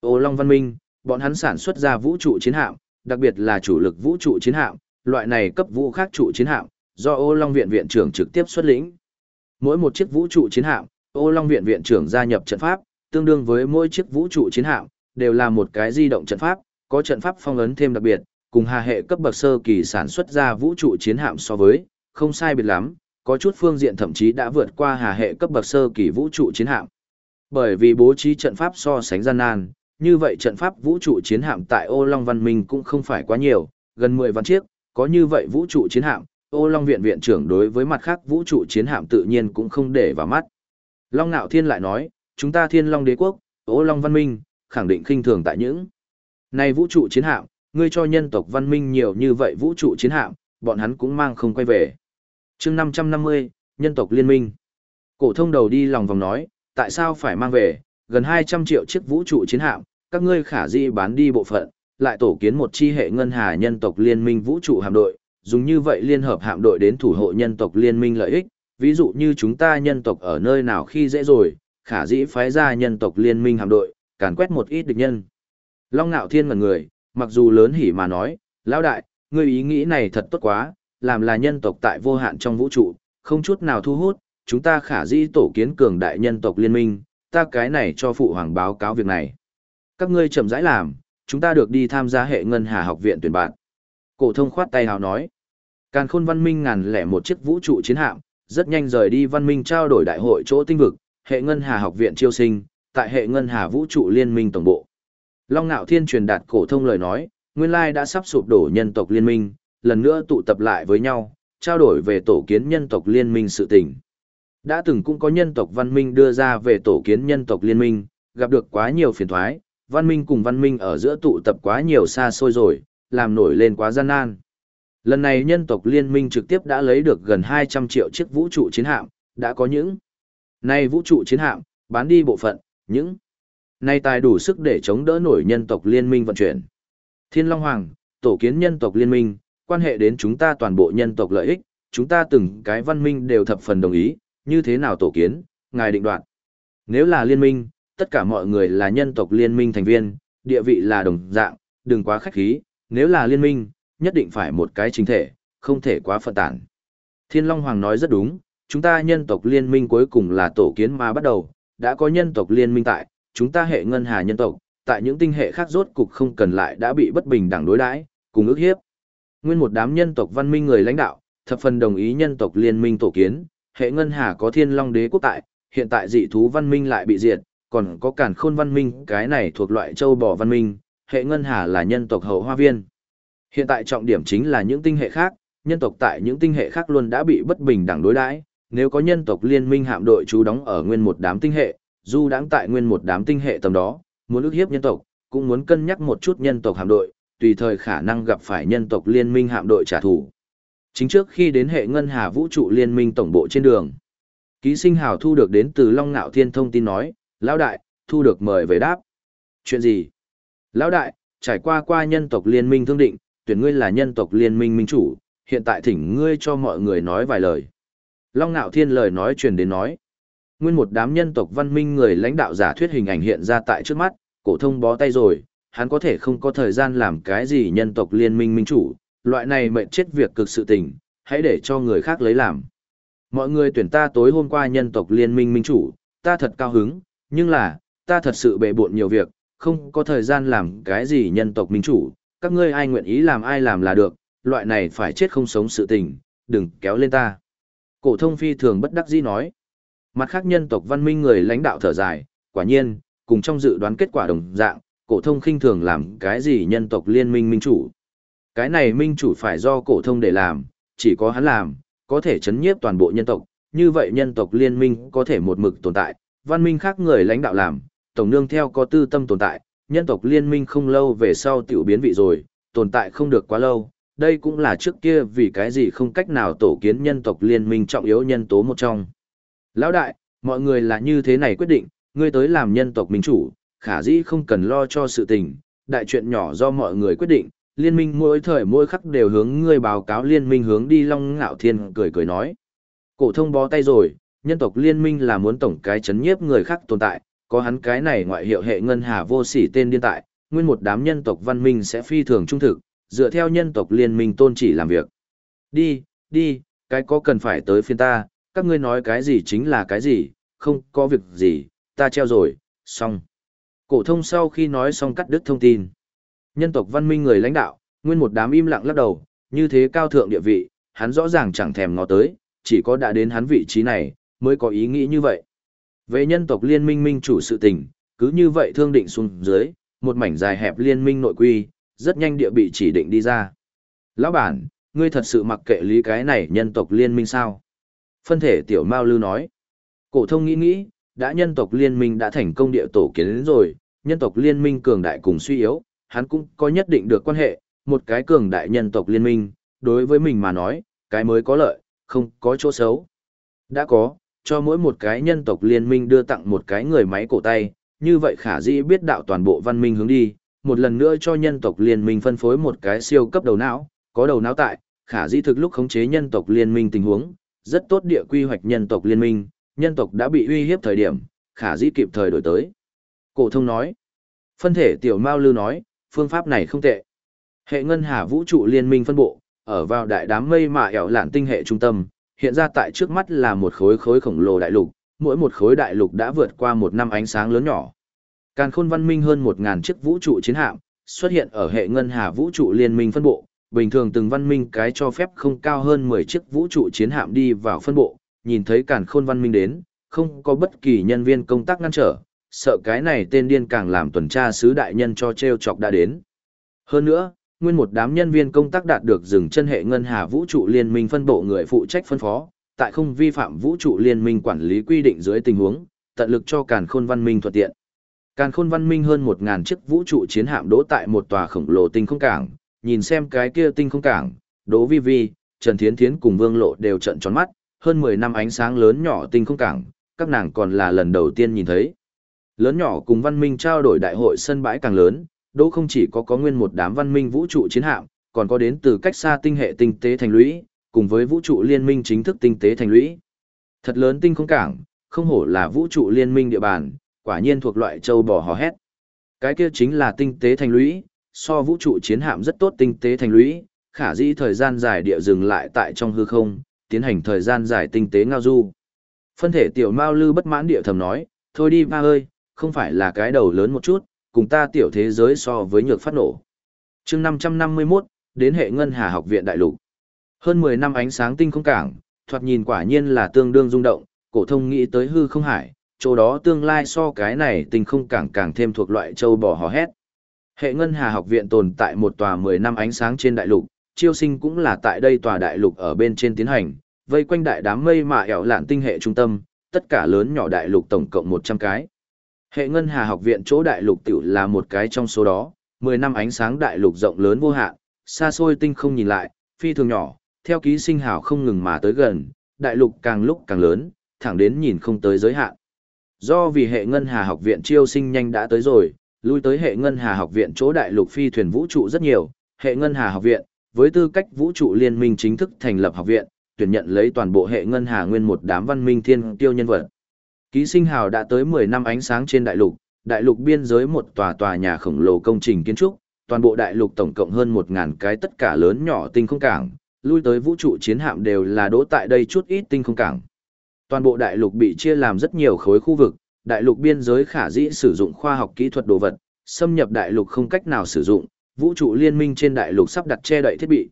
Ô Long văn minh, bọn hắn sản xuất ra vũ trụ chiến hạm, đặc biệt là chủ lực vũ trụ chiến hạm, loại này cấp vũ khác trụ chiến hạm, do Ô Long viện viện trưởng trực tiếp xuất lĩnh. Mỗi một chiếc vũ trụ chiến hạm, Ô Long viện viện trưởng gia nhập trận pháp, tương đương với mỗi chiếc vũ trụ chiến hạm đều là một cái di động trận pháp, có trận pháp phong ấn thêm đặc biệt, cùng hà hệ cấp bậc sơ kỳ sản xuất ra vũ trụ chiến hạm so với, không sai biệt lắm, có chút phương diện thậm chí đã vượt qua hà hệ cấp bậc sơ kỳ vũ trụ chiến hạm. Bởi vì bố trí trận pháp so sánh gian nan, như vậy trận pháp vũ trụ chiến hạm tại Ô Long Văn Minh cũng không phải quá nhiều, gần 10 vạn chiếc, có như vậy vũ trụ chiến hạm, Ô Long Viện Viện trưởng đối với mặt khác vũ trụ chiến hạm tự nhiên cũng không để vào mắt. Long Nạo Thiên lại nói, chúng ta Thiên Long Đế Quốc, Ô Long Văn Minh, khẳng định khinh thường tại những này vũ trụ chiến hạm, ngươi cho nhân tộc văn minh nhiều như vậy vũ trụ chiến hạm, bọn hắn cũng mang không quay về. chương 550, nhân tộc liên minh. Cổ thông đầu đi lòng vòng nói, tại sao phải mang về, gần 200 triệu chiếc vũ trụ chiến hạm, các ngươi khả di bán đi bộ phận, lại tổ kiến một chi hệ ngân hà nhân tộc liên minh vũ trụ hạm đội, dùng như vậy liên hợp hạm đội đến thủ hộ nhân tộc liên minh lợi ích, ví dụ như chúng ta nhân tộc ở nơi nào khi dễ rồi, khả dĩ phái ra nhân tộc liên minh hạm đội, càn quét một ít địch nhân. Long Nạo Thiên ngẩn người, mặc dù lớn hỉ mà nói, lão đại, ngươi ý nghĩ này thật tốt quá, làm là nhân tộc tại vô hạn trong vũ trụ, không chút nào thu hút, chúng ta khả dĩ tổ kiến cường đại nhân tộc liên minh, ta cái này cho phụ hoàng báo cáo việc này. Các ngươi chậm rãi làm, chúng ta được đi tham gia hệ ngân hà học viện tuyển bạn. Cổ thông khoát tay hào nói. Càn khôn văn minh ngàn lẻ một chiếc vũ trụ chiến hạm, rất nhanh rời đi văn minh trao đổi đại hội chỗ tinh vực, hệ ngân hà học viện chiêu sinh, tại hệ ngân hà vũ trụ liên minh tổng bộ. Long Nạo Thiên truyền đạt cổ thông lời nói, nguyên lai đã sắp sụp đổ nhân tộc liên minh, lần nữa tụ tập lại với nhau, trao đổi về tổ kiến nhân tộc liên minh sự tình. Đã từng cũng có nhân tộc văn minh đưa ra về tổ kiến nhân tộc liên minh, gặp được quá nhiều phiền toái, văn minh cùng văn minh ở giữa tụ tập quá nhiều xa xôi rồi, làm nổi lên quá gian nan. Lần này nhân tộc liên minh trực tiếp đã lấy được gần 200 triệu chiếc vũ trụ chiến hạm, đã có những nay vũ trụ chiến hạm, bán đi bộ phận, những nay tài đủ sức để chống đỡ nổi nhân tộc liên minh vận chuyển. Thiên Long Hoàng, tổ kiến nhân tộc liên minh, quan hệ đến chúng ta toàn bộ nhân tộc lợi ích, chúng ta từng cái văn minh đều thập phần đồng ý, như thế nào tổ kiến, ngài định đoạt. Nếu là liên minh, tất cả mọi người là nhân tộc liên minh thành viên, địa vị là đồng dạng, đừng quá khách khí, nếu là liên minh, nhất định phải một cái chính thể, không thể quá phân tản. Thiên Long Hoàng nói rất đúng, chúng ta nhân tộc liên minh cuối cùng là tổ kiến mà bắt đầu, đã có nhân tộc liên minh tại, chúng ta hệ ngân hà nhân tộc, tại những tinh hệ khác rốt cục không cần lại đã bị bất bình đẳng đối đãi, cùng ước hiếp. Nguyên một đám nhân tộc văn minh người lãnh đạo, thập phần đồng ý nhân tộc liên minh tổ kiến, hệ ngân hà có thiên long đế quốc tại, hiện tại dị thú văn minh lại bị diệt, còn có cản khôn văn minh, cái này thuộc loại châu bò văn minh, hệ ngân hà là nhân tộc hậu hoa viên. Hiện tại trọng điểm chính là những tinh hệ khác, nhân tộc tại những tinh hệ khác luôn đã bị bất bình đẳng đối đãi, nếu có nhân tộc liên minh hạm đội trú đóng ở nguyên một đám tinh hệ, dù đáng tại nguyên một đám tinh hệ tầm đó, muốn ức hiếp nhân tộc, cũng muốn cân nhắc một chút nhân tộc hạm đội, tùy thời khả năng gặp phải nhân tộc liên minh hạm đội trả thù. Chính trước khi đến hệ ngân hà vũ trụ liên minh tổng bộ trên đường, ký sinh hào thu được đến từ Long Nạo Thiên thông tin nói, Lão đại, thu được mời về đáp. Chuyện gì? Lão đại, trải qua qua nhân tộc liên minh thương định, tuyển ngươi là nhân tộc liên minh minh chủ, hiện tại thỉnh ngươi cho mọi người nói vài lời. Long Nạo Thiên lời nói truyền đến nói. Nguyên một đám nhân tộc văn minh người lãnh đạo giả thuyết hình ảnh hiện ra tại trước mắt, cổ thông bó tay rồi, hắn có thể không có thời gian làm cái gì nhân tộc liên minh minh chủ, loại này mệnh chết việc cực sự tình, hãy để cho người khác lấy làm. Mọi người tuyển ta tối hôm qua nhân tộc liên minh minh chủ, ta thật cao hứng, nhưng là, ta thật sự bệ bội nhiều việc, không có thời gian làm cái gì nhân tộc minh chủ, các ngươi ai nguyện ý làm ai làm là được, loại này phải chết không sống sự tình, đừng kéo lên ta. Cổ thông phi thường bất đắc dĩ nói. Mặt khác nhân tộc văn minh người lãnh đạo thở dài, quả nhiên, cùng trong dự đoán kết quả đồng dạng, cổ thông khinh thường làm cái gì nhân tộc liên minh minh chủ. Cái này minh chủ phải do cổ thông để làm, chỉ có hắn làm, có thể chấn nhiếp toàn bộ nhân tộc, như vậy nhân tộc liên minh có thể một mực tồn tại, văn minh khác người lãnh đạo làm, tổng nương theo có tư tâm tồn tại, nhân tộc liên minh không lâu về sau tiểu biến vị rồi, tồn tại không được quá lâu, đây cũng là trước kia vì cái gì không cách nào tổ kiến nhân tộc liên minh trọng yếu nhân tố một trong. Lão đại, mọi người là như thế này quyết định, ngươi tới làm nhân tộc minh chủ, khả dĩ không cần lo cho sự tình, đại chuyện nhỏ do mọi người quyết định, liên minh mỗi thời mỗi khắc đều hướng ngươi báo cáo liên minh hướng đi long ngạo thiên cười cười nói. Cổ thông bó tay rồi, nhân tộc liên minh là muốn tổng cái chấn nhiếp người khác tồn tại, có hắn cái này ngoại hiệu hệ ngân hà vô sỉ tên điên tại, nguyên một đám nhân tộc văn minh sẽ phi thường trung thực, dựa theo nhân tộc liên minh tôn chỉ làm việc. Đi, đi, cái có cần phải tới phiên ta, các ngươi nói cái gì chính là cái gì, không có việc gì, ta treo rồi, xong. Cổ thông sau khi nói xong cắt đứt thông tin. Nhân tộc văn minh người lãnh đạo, nguyên một đám im lặng lắc đầu, như thế cao thượng địa vị, hắn rõ ràng chẳng thèm ngó tới, chỉ có đã đến hắn vị trí này, mới có ý nghĩ như vậy. Về nhân tộc liên minh minh chủ sự tình, cứ như vậy thương định xuống dưới, một mảnh dài hẹp liên minh nội quy, rất nhanh địa bị chỉ định đi ra. Lão bản, ngươi thật sự mặc kệ lý cái này nhân tộc liên minh sao? Phân thể tiểu Mao Lư nói. Cổ thông nghĩ nghĩ, đã nhân tộc liên minh đã thành công địa tổ kiến đến rồi, nhân tộc liên minh cường đại cùng suy yếu, hắn cũng có nhất định được quan hệ, một cái cường đại nhân tộc liên minh, đối với mình mà nói, cái mới có lợi, không có chỗ xấu. Đã có, cho mỗi một cái nhân tộc liên minh đưa tặng một cái người máy cổ tay, như vậy khả dĩ biết đạo toàn bộ văn minh hướng đi, một lần nữa cho nhân tộc liên minh phân phối một cái siêu cấp đầu não, có đầu não tại, khả dĩ thực lúc khống chế nhân tộc liên minh tình huống, rất tốt địa quy hoạch nhân tộc liên minh, nhân tộc đã bị uy hiếp thời điểm, khả dĩ kịp thời đổi tới. Cổ thông nói, phân thể tiểu Mao Lư nói, phương pháp này không tệ. Hệ ngân hà vũ trụ liên minh phân bộ, ở vào đại đám mây mạ ẻo lạn tinh hệ trung tâm, hiện ra tại trước mắt là một khối khối khổng lồ đại lục, mỗi một khối đại lục đã vượt qua một năm ánh sáng lớn nhỏ. Càn khôn văn minh hơn 1.000 chiếc vũ trụ chiến hạm, xuất hiện ở hệ ngân hà vũ trụ liên minh phân bộ, bình thường từng văn minh cái cho phép không cao hơn 10 chiếc vũ trụ chiến hạm đi vào phân bộ, nhìn thấy càn khôn văn minh đến, không có bất kỳ nhân viên công tác ngăn trở, sợ cái này tên điên càng làm tuần tra sứ đại nhân cho treo chọc đã đến. Hơn nữa, nguyên một đám nhân viên công tác đạt được dừng chân hệ ngân hà vũ trụ liên minh phân bộ người phụ trách phân phó, tại không vi phạm vũ trụ liên minh quản lý quy định dưới tình huống, tận lực cho càn khôn văn minh thuận tiện. Càn khôn văn minh hơn một ngàn chiếc vũ trụ chiến hạm đỗ tại một tòa khổng lồ tinh không cảng, nhìn xem cái kia tinh không cảng, Đỗ Vi Vi, Trần Thiến Thiến cùng Vương Lộ đều trận tròn mắt, hơn 10 năm ánh sáng lớn nhỏ tinh không cảng, các nàng còn là lần đầu tiên nhìn thấy. Lớn nhỏ cùng văn minh trao đổi đại hội sân bãi càng lớn, Đỗ không chỉ có có nguyên một đám văn minh vũ trụ chiến hạm, còn có đến từ cách xa tinh hệ tinh tế thành lũy, cùng với vũ trụ liên minh chính thức tinh tế thành lũy. Thật lớn tinh không cảng, không hổ là vũ trụ liên minh địa bàn, quả nhiên thuộc loại châu bò hò hét. Cái kia chính là tinh tế thành lũy, so vũ trụ chiến hạm rất tốt tinh tế thành lũy, khả dĩ thời gian dài địa dừng lại tại trong hư không, tiến hành thời gian dài tinh tế ngao du. Phân thể tiểu Mao Lư bất mãn địa thầm nói, thôi đi ba ơi, không phải là cái đầu lớn một chút, cùng ta tiểu thế giới so với nhược phát nổ. chương 551, đến hệ ngân hà học viện đại lục. Hơn 10 năm ánh sáng tinh không cảng, thoạt nhìn quả nhiên là tương đương rung động, cổ thông nghĩ tới hư không hải, chỗ đó tương lai so cái này tinh không cảng càng thêm thuộc loại châu bò hò hét. Hệ ngân hà học viện tồn tại một tòa 10 năm ánh sáng trên đại lục, chiêu sinh cũng là tại đây tòa đại lục ở bên trên tiến hành, vây quanh đại đám mây mà ẻo lạn tinh hệ trung tâm, tất cả lớn nhỏ đại lục tổng cộng 100 cái. Hệ ngân hà học viện chỗ đại lục tiểu là một cái trong số đó, 10 năm ánh sáng đại lục rộng lớn vô hạn, xa xôi tinh không nhìn lại, phi thường nhỏ, theo ký sinh hào không ngừng mà tới gần, đại lục càng lúc càng lớn, thẳng đến nhìn không tới giới hạn. Do vì hệ ngân hà học viện chiêu sinh nhanh đã tới rồi, lui tới hệ ngân hà học viện chỗ đại lục phi thuyền vũ trụ rất nhiều, hệ ngân hà học viện, với tư cách vũ trụ liên minh chính thức thành lập học viện, tuyển nhận lấy toàn bộ hệ ngân hà nguyên một đám văn minh thiên tiêu nhân vật. Ký sinh hào đã tới 10 năm ánh sáng trên đại lục, đại lục biên giới một tòa tòa nhà khổng lồ công trình kiến trúc, toàn bộ đại lục tổng cộng hơn 1000 cái tất cả lớn nhỏ tinh không cảng, lui tới vũ trụ chiến hạm đều là đỗ tại đây chút ít tinh không cảng. Toàn bộ đại lục bị chia làm rất nhiều khối khu vực, đại lục biên giới khả dĩ sử dụng khoa học kỹ thuật đồ vật, xâm nhập đại lục không cách nào sử dụng, vũ trụ liên minh trên đại lục sắp đặt che đậy thiết bị.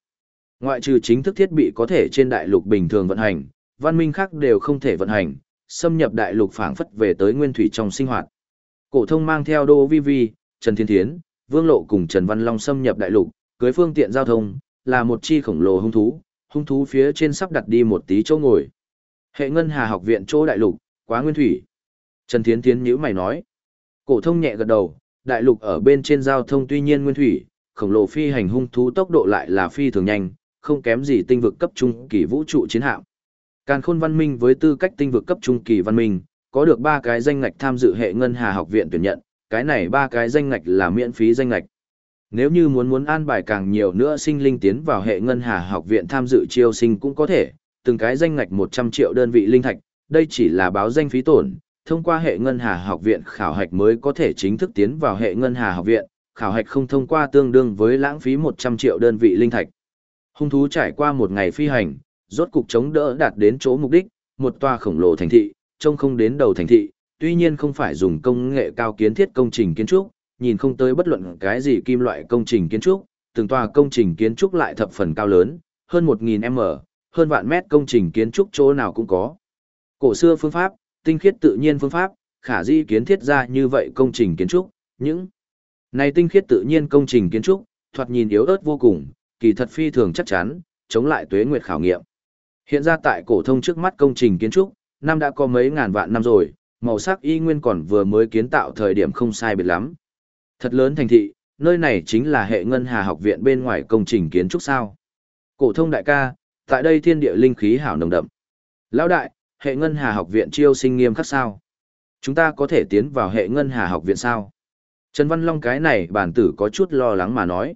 Ngoại trừ chính thức thiết bị có thể trên đại lục bình thường vận hành, văn minh khác đều không thể vận hành, xâm nhập đại lục phảng phất về tới nguyên thủy trong sinh hoạt. Cổ thông mang theo Đô Vi Vi, Trần Thiên Thiến, Vương Lộ cùng Trần Văn Long xâm nhập đại lục, cưới phương tiện giao thông, là một chi khổng lồ hung thú, hung thú phía trên sắp đặt đi một tí chỗ ngồi. Hệ ngân hà học viện chỗ đại lục, quá nguyên thủy. Trần Thiến Thiến nhữ mày nói. Cổ thông nhẹ gật đầu, đại lục ở bên trên giao thông tuy nhiên nguyên thủy, khổng lồ phi hành hung thú tốc độ lại là phi thường nhanh, không kém gì tinh vực cấp trung kỳ vũ trụ chiến hạm. Càn khôn văn minh với tư cách tinh vực cấp trung kỳ văn minh, có được ba cái danh ngạch tham dự hệ ngân hà học viện tuyển nhận, cái này ba cái danh ngạch là miễn phí danh ngạch. Nếu như muốn muốn an bài càng nhiều nữa sinh linh tiến vào hệ ngân hà học viện tham dự chiêu sinh cũng có thể, từng cái danh ngạch 100 triệu đơn vị linh thạch, đây chỉ là báo danh phí tổn, thông qua hệ ngân hà học viện khảo hạch mới có thể chính thức tiến vào hệ ngân hà học viện, khảo hạch không thông qua tương đương với lãng phí 100 triệu đơn vị linh thạch. Hung thú trải qua một ngày phi hành, rốt cục chống đỡ đạt đến chỗ mục đích, một tòa khổng lồ thành thị, trông không đến đầu thành thị, tuy nhiên không phải dùng công nghệ cao kiến thiết công trình kiến trúc, nhìn không tới bất luận cái gì kim loại công trình kiến trúc, từng tòa công trình kiến trúc lại thập phần cao lớn, hơn 1000m, hơn vạn mét công trình kiến trúc chỗ nào cũng có. Cổ xưa phương pháp, tinh khiết tự nhiên phương pháp, khả di kiến thiết ra như vậy công trình kiến trúc, những này tinh khiết tự nhiên công trình kiến trúc, thoạt nhìn yếu ớt vô cùng, kỳ thật phi thường chắc chắn, chống lại tuế nguyệt khảo nghiệm. Hiện ra tại cổ thông trước mắt công trình kiến trúc, năm đã có mấy ngàn vạn năm rồi, màu sắc y nguyên còn vừa mới kiến tạo thời điểm không sai biệt lắm. Thật lớn thành thị, nơi này chính là hệ ngân hà học viện bên ngoài công trình kiến trúc sao. Cổ thông đại ca, tại đây thiên địa linh khí hảo nồng đậm. Lão đại, hệ ngân hà học viện chiêu sinh nghiêm khắc sao? Chúng ta có thể tiến vào hệ ngân hà học viện sao? Trần Văn Long cái này bản tử có chút lo lắng mà nói.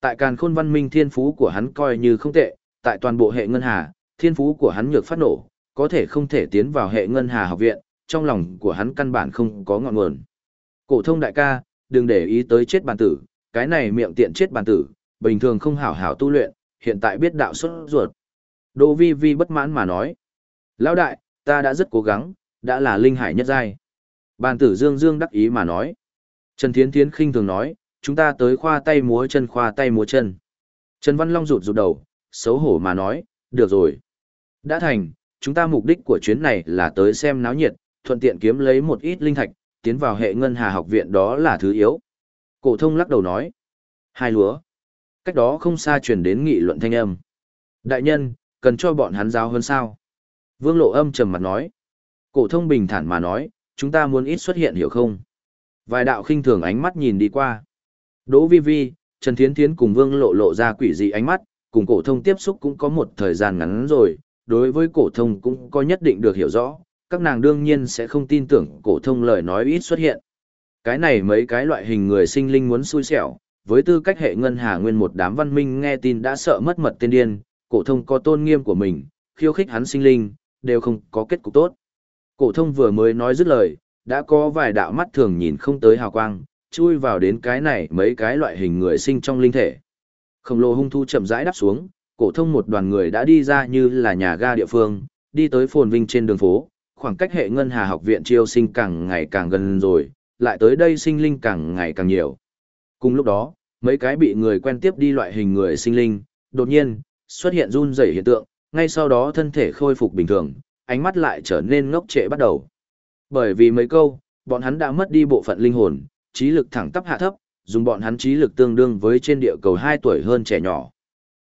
Tại càn khôn văn minh thiên phú của hắn coi như không tệ, tại toàn bộ hệ ngân hà, thiên phú của hắn nhược phát nổ, có thể không thể tiến vào hệ ngân hà học viện, trong lòng của hắn căn bản không có ngọn nguồn. Cổ thông đại ca, đừng để ý tới chết bản tử, cái này miệng tiện chết bản tử, bình thường không hảo hảo tu luyện, hiện tại biết đạo xuất ruột. Đỗ Vi Vi bất mãn mà nói. Lão đại, ta đã rất cố gắng, đã là linh hải nhất giai. Bàn tử Dương Dương đắc ý mà nói. Trần Thiến Thiến khinh thường nói, chúng ta tới khoa tay múa chân khoa tay múa chân. Trần Văn Long rụt rụt đầu, xấu hổ mà nói, được rồi. Đã thành, chúng ta mục đích của chuyến này là tới xem náo nhiệt, thuận tiện kiếm lấy một ít linh thạch, tiến vào hệ ngân hà học viện đó là thứ yếu. Cổ thông lắc đầu nói, hai lúa. Cách đó không xa truyền đến nghị luận thanh âm. Đại nhân, cần cho bọn hắn giáo hơn sao? Vương Lộ âm trầm mặt nói. Cổ thông bình thản mà nói, chúng ta muốn ít xuất hiện hiểu không? Vài đạo khinh thường ánh mắt nhìn đi qua. Đỗ Vi Vi, Trần Thiến Thiến cùng Vương Lộ lộ ra quỷ dị ánh mắt, cùng cổ thông tiếp xúc cũng có một thời gian ngắn rồi, đối với cổ thông cũng có nhất định được hiểu rõ, các nàng đương nhiên sẽ không tin tưởng cổ thông lời nói ít xuất hiện. Cái này mấy cái loại hình người sinh linh muốn xui xẻo, với tư cách hệ ngân hà nguyên một đám văn minh nghe tin đã sợ mất mật tiên điên, cổ thông có tôn nghiêm của mình, khiêu khích hắn sinh linh, đều không có kết cục tốt. Cổ thông vừa mới nói dứt lời, đã có vài đạo mắt thường nhìn không tới hào quang, chui vào đến cái này mấy cái loại hình người sinh trong linh thể. Khổng lồ hung thu chậm rãi đáp xuống, cổ thông một đoàn người đã đi ra như là nhà ga địa phương, đi tới phồn vinh trên đường phố, khoảng cách hệ ngân hà học viện chiêu sinh càng ngày càng gần rồi, lại tới đây sinh linh càng ngày càng nhiều. Cùng lúc đó, mấy cái bị người quen tiếp đi loại hình người sinh linh, đột nhiên, xuất hiện run rẩy hiện tượng, ngay sau đó thân thể khôi phục bình thường, ánh mắt lại trở nên ngốc trệ bắt đầu. Bởi vì mấy câu, bọn hắn đã mất đi bộ phận linh hồn, trí lực thẳng tắp hạ thấp, dùng bọn hắn trí lực tương đương với trên địa cầu 2 tuổi hơn trẻ nhỏ.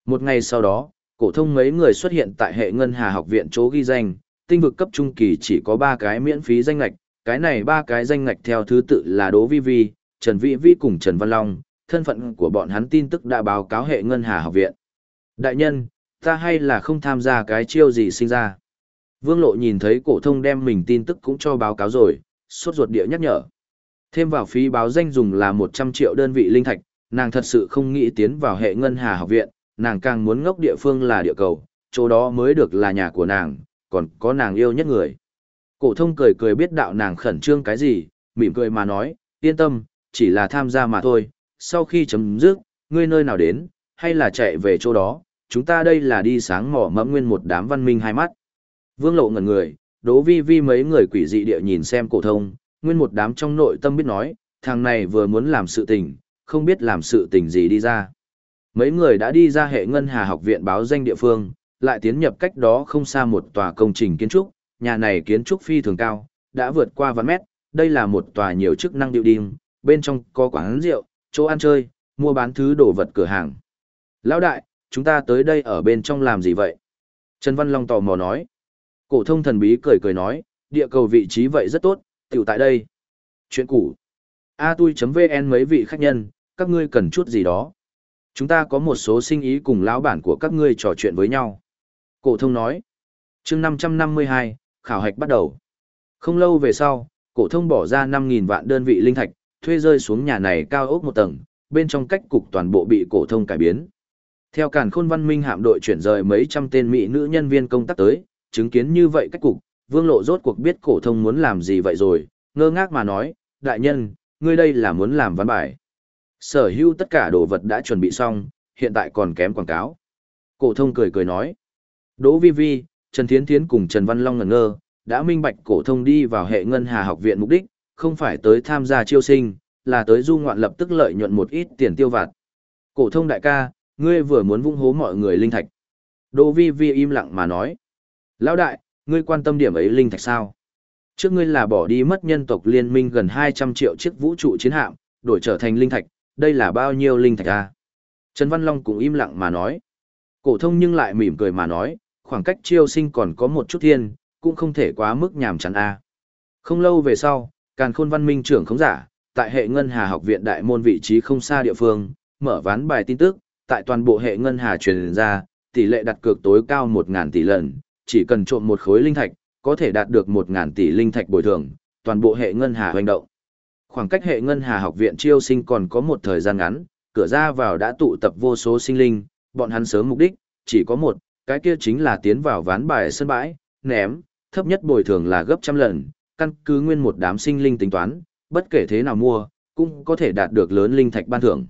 Một ngày sau đó, cổ thông mấy người xuất hiện tại hệ ngân hà học viện chỗ ghi danh, tinh vực cấp trung kỳ chỉ có 3 cái miễn phí danh ngạch, cái này ba cái danh ngạch theo thứ tự là Đỗ Vi Vi, Trần Vĩ Vi cùng Trần Văn Long, thân phận của bọn hắn tin tức đã báo cáo hệ ngân hà học viện. Đại nhân, ta hay là không tham gia cái chiêu gì sinh ra. Vương Lộ nhìn thấy cổ thông đem mình tin tức cũng cho báo cáo rồi, sốt ruột địa nhắc nhở. Thêm vào phí báo danh dùng là 100 triệu đơn vị linh thạch, nàng thật sự không nghĩ tiến vào hệ ngân hà học viện, nàng càng muốn ngốc địa phương là địa cầu, chỗ đó mới được là nhà của nàng, còn có nàng yêu nhất người. Cổ thông cười cười biết đạo nàng khẩn trương cái gì, mỉm cười mà nói, yên tâm, chỉ là tham gia mà thôi, sau khi chấm dứt, ngươi nơi nào đến, hay là chạy về chỗ đó, chúng ta đây là đi sáng mỏ mẫm nguyên một đám văn minh hai mắt. Vương lộ ngẩn người, đố vi vi mấy người quỷ dị địa nhìn xem cổ thông, nguyên một đám trong nội tâm biết nói, thằng này vừa muốn làm sự tình, không biết làm sự tình gì đi ra. Mấy người đã đi ra hệ ngân hà học viện báo danh địa phương, lại tiến nhập cách đó không xa một tòa công trình kiến trúc, nhà này kiến trúc phi thường cao, đã vượt qua vạn mét, đây là một tòa nhiều chức năng điệu điên bên trong có quán rượu, chỗ ăn chơi, mua bán thứ đồ vật cửa hàng. Lão đại, chúng ta tới đây ở bên trong làm gì vậy? Trần Văn Long tò mò nói. Cổ thông thần bí cười cười nói, địa cầu vị trí vậy rất tốt, tiểu tại đây. Chuyện cũ. A tui.vn mấy vị khách nhân, các ngươi cần chút gì đó. Chúng ta có một số sinh ý cùng lão bản của các ngươi trò chuyện với nhau. Cổ thông nói. Chương 552, khảo hạch bắt đầu. Không lâu về sau, cổ thông bỏ ra 5.000 vạn đơn vị linh thạch, thuê rơi xuống nhà này cao ốc một tầng, bên trong cách cục toàn bộ bị cổ thông cải biến. Theo càn khôn văn minh hạm đội chuyển rời mấy trăm tên mỹ nữ nhân viên công tác tới, chứng kiến như vậy cách cục, vương lộ rốt cuộc biết cổ thông muốn làm gì vậy rồi, ngơ ngác mà nói, đại nhân, ngươi đây là muốn làm văn bài. Sở hữu tất cả đồ vật đã chuẩn bị xong, hiện tại còn kém quảng cáo. Cổ thông cười cười nói, Đỗ Vi Vi, Trần Thiến Thiến cùng Trần Văn Long ngẩn ngơ, đã minh bạch cổ thông đi vào hệ ngân hà học viện mục đích, không phải tới tham gia chiêu sinh, là tới du ngoạn lập tức lợi nhuận một ít tiền tiêu vặt. Cổ thông đại ca, ngươi vừa muốn vung hố mọi người linh thạch. Đỗ Vi Vi im lặng mà nói. Lão đại, ngươi quan tâm điểm ấy linh thạch sao? Trước ngươi là bỏ đi mất nhân tộc liên minh gần 200 triệu chiếc vũ trụ chiến hạm, đổi trở thành linh thạch, đây là bao nhiêu linh thạch a? Trần Văn Long cũng im lặng mà nói. Cổ thông nhưng lại mỉm cười mà nói, khoảng cách chiêu sinh còn có một chút thiên, cũng không thể quá mức nhàm chán a. Không lâu về sau, Càn Khôn Văn Minh trưởng khống giả, tại hệ ngân hà học viện đại môn vị trí không xa địa phương, mở ván bài tin tức, tại toàn bộ hệ ngân hà truyền ra, tỷ lệ đặt cược tối cao 1000 tỷ lần, chỉ cần trộm một khối linh thạch, có thể đạt được 1000 tỷ linh thạch bồi thường, toàn bộ hệ ngân hà hoành động. Khoảng cách hệ ngân hà học viện chiêu sinh còn có một thời gian ngắn, cửa ra vào đã tụ tập vô số sinh linh, bọn hắn sớm mục đích, chỉ có một, cái kia chính là tiến vào ván bài sân bãi, ném, thấp nhất bồi thường là gấp trăm lần, căn cứ nguyên một đám sinh linh tính toán, bất kể thế nào mua, cũng có thể đạt được lớn linh thạch ban thưởng.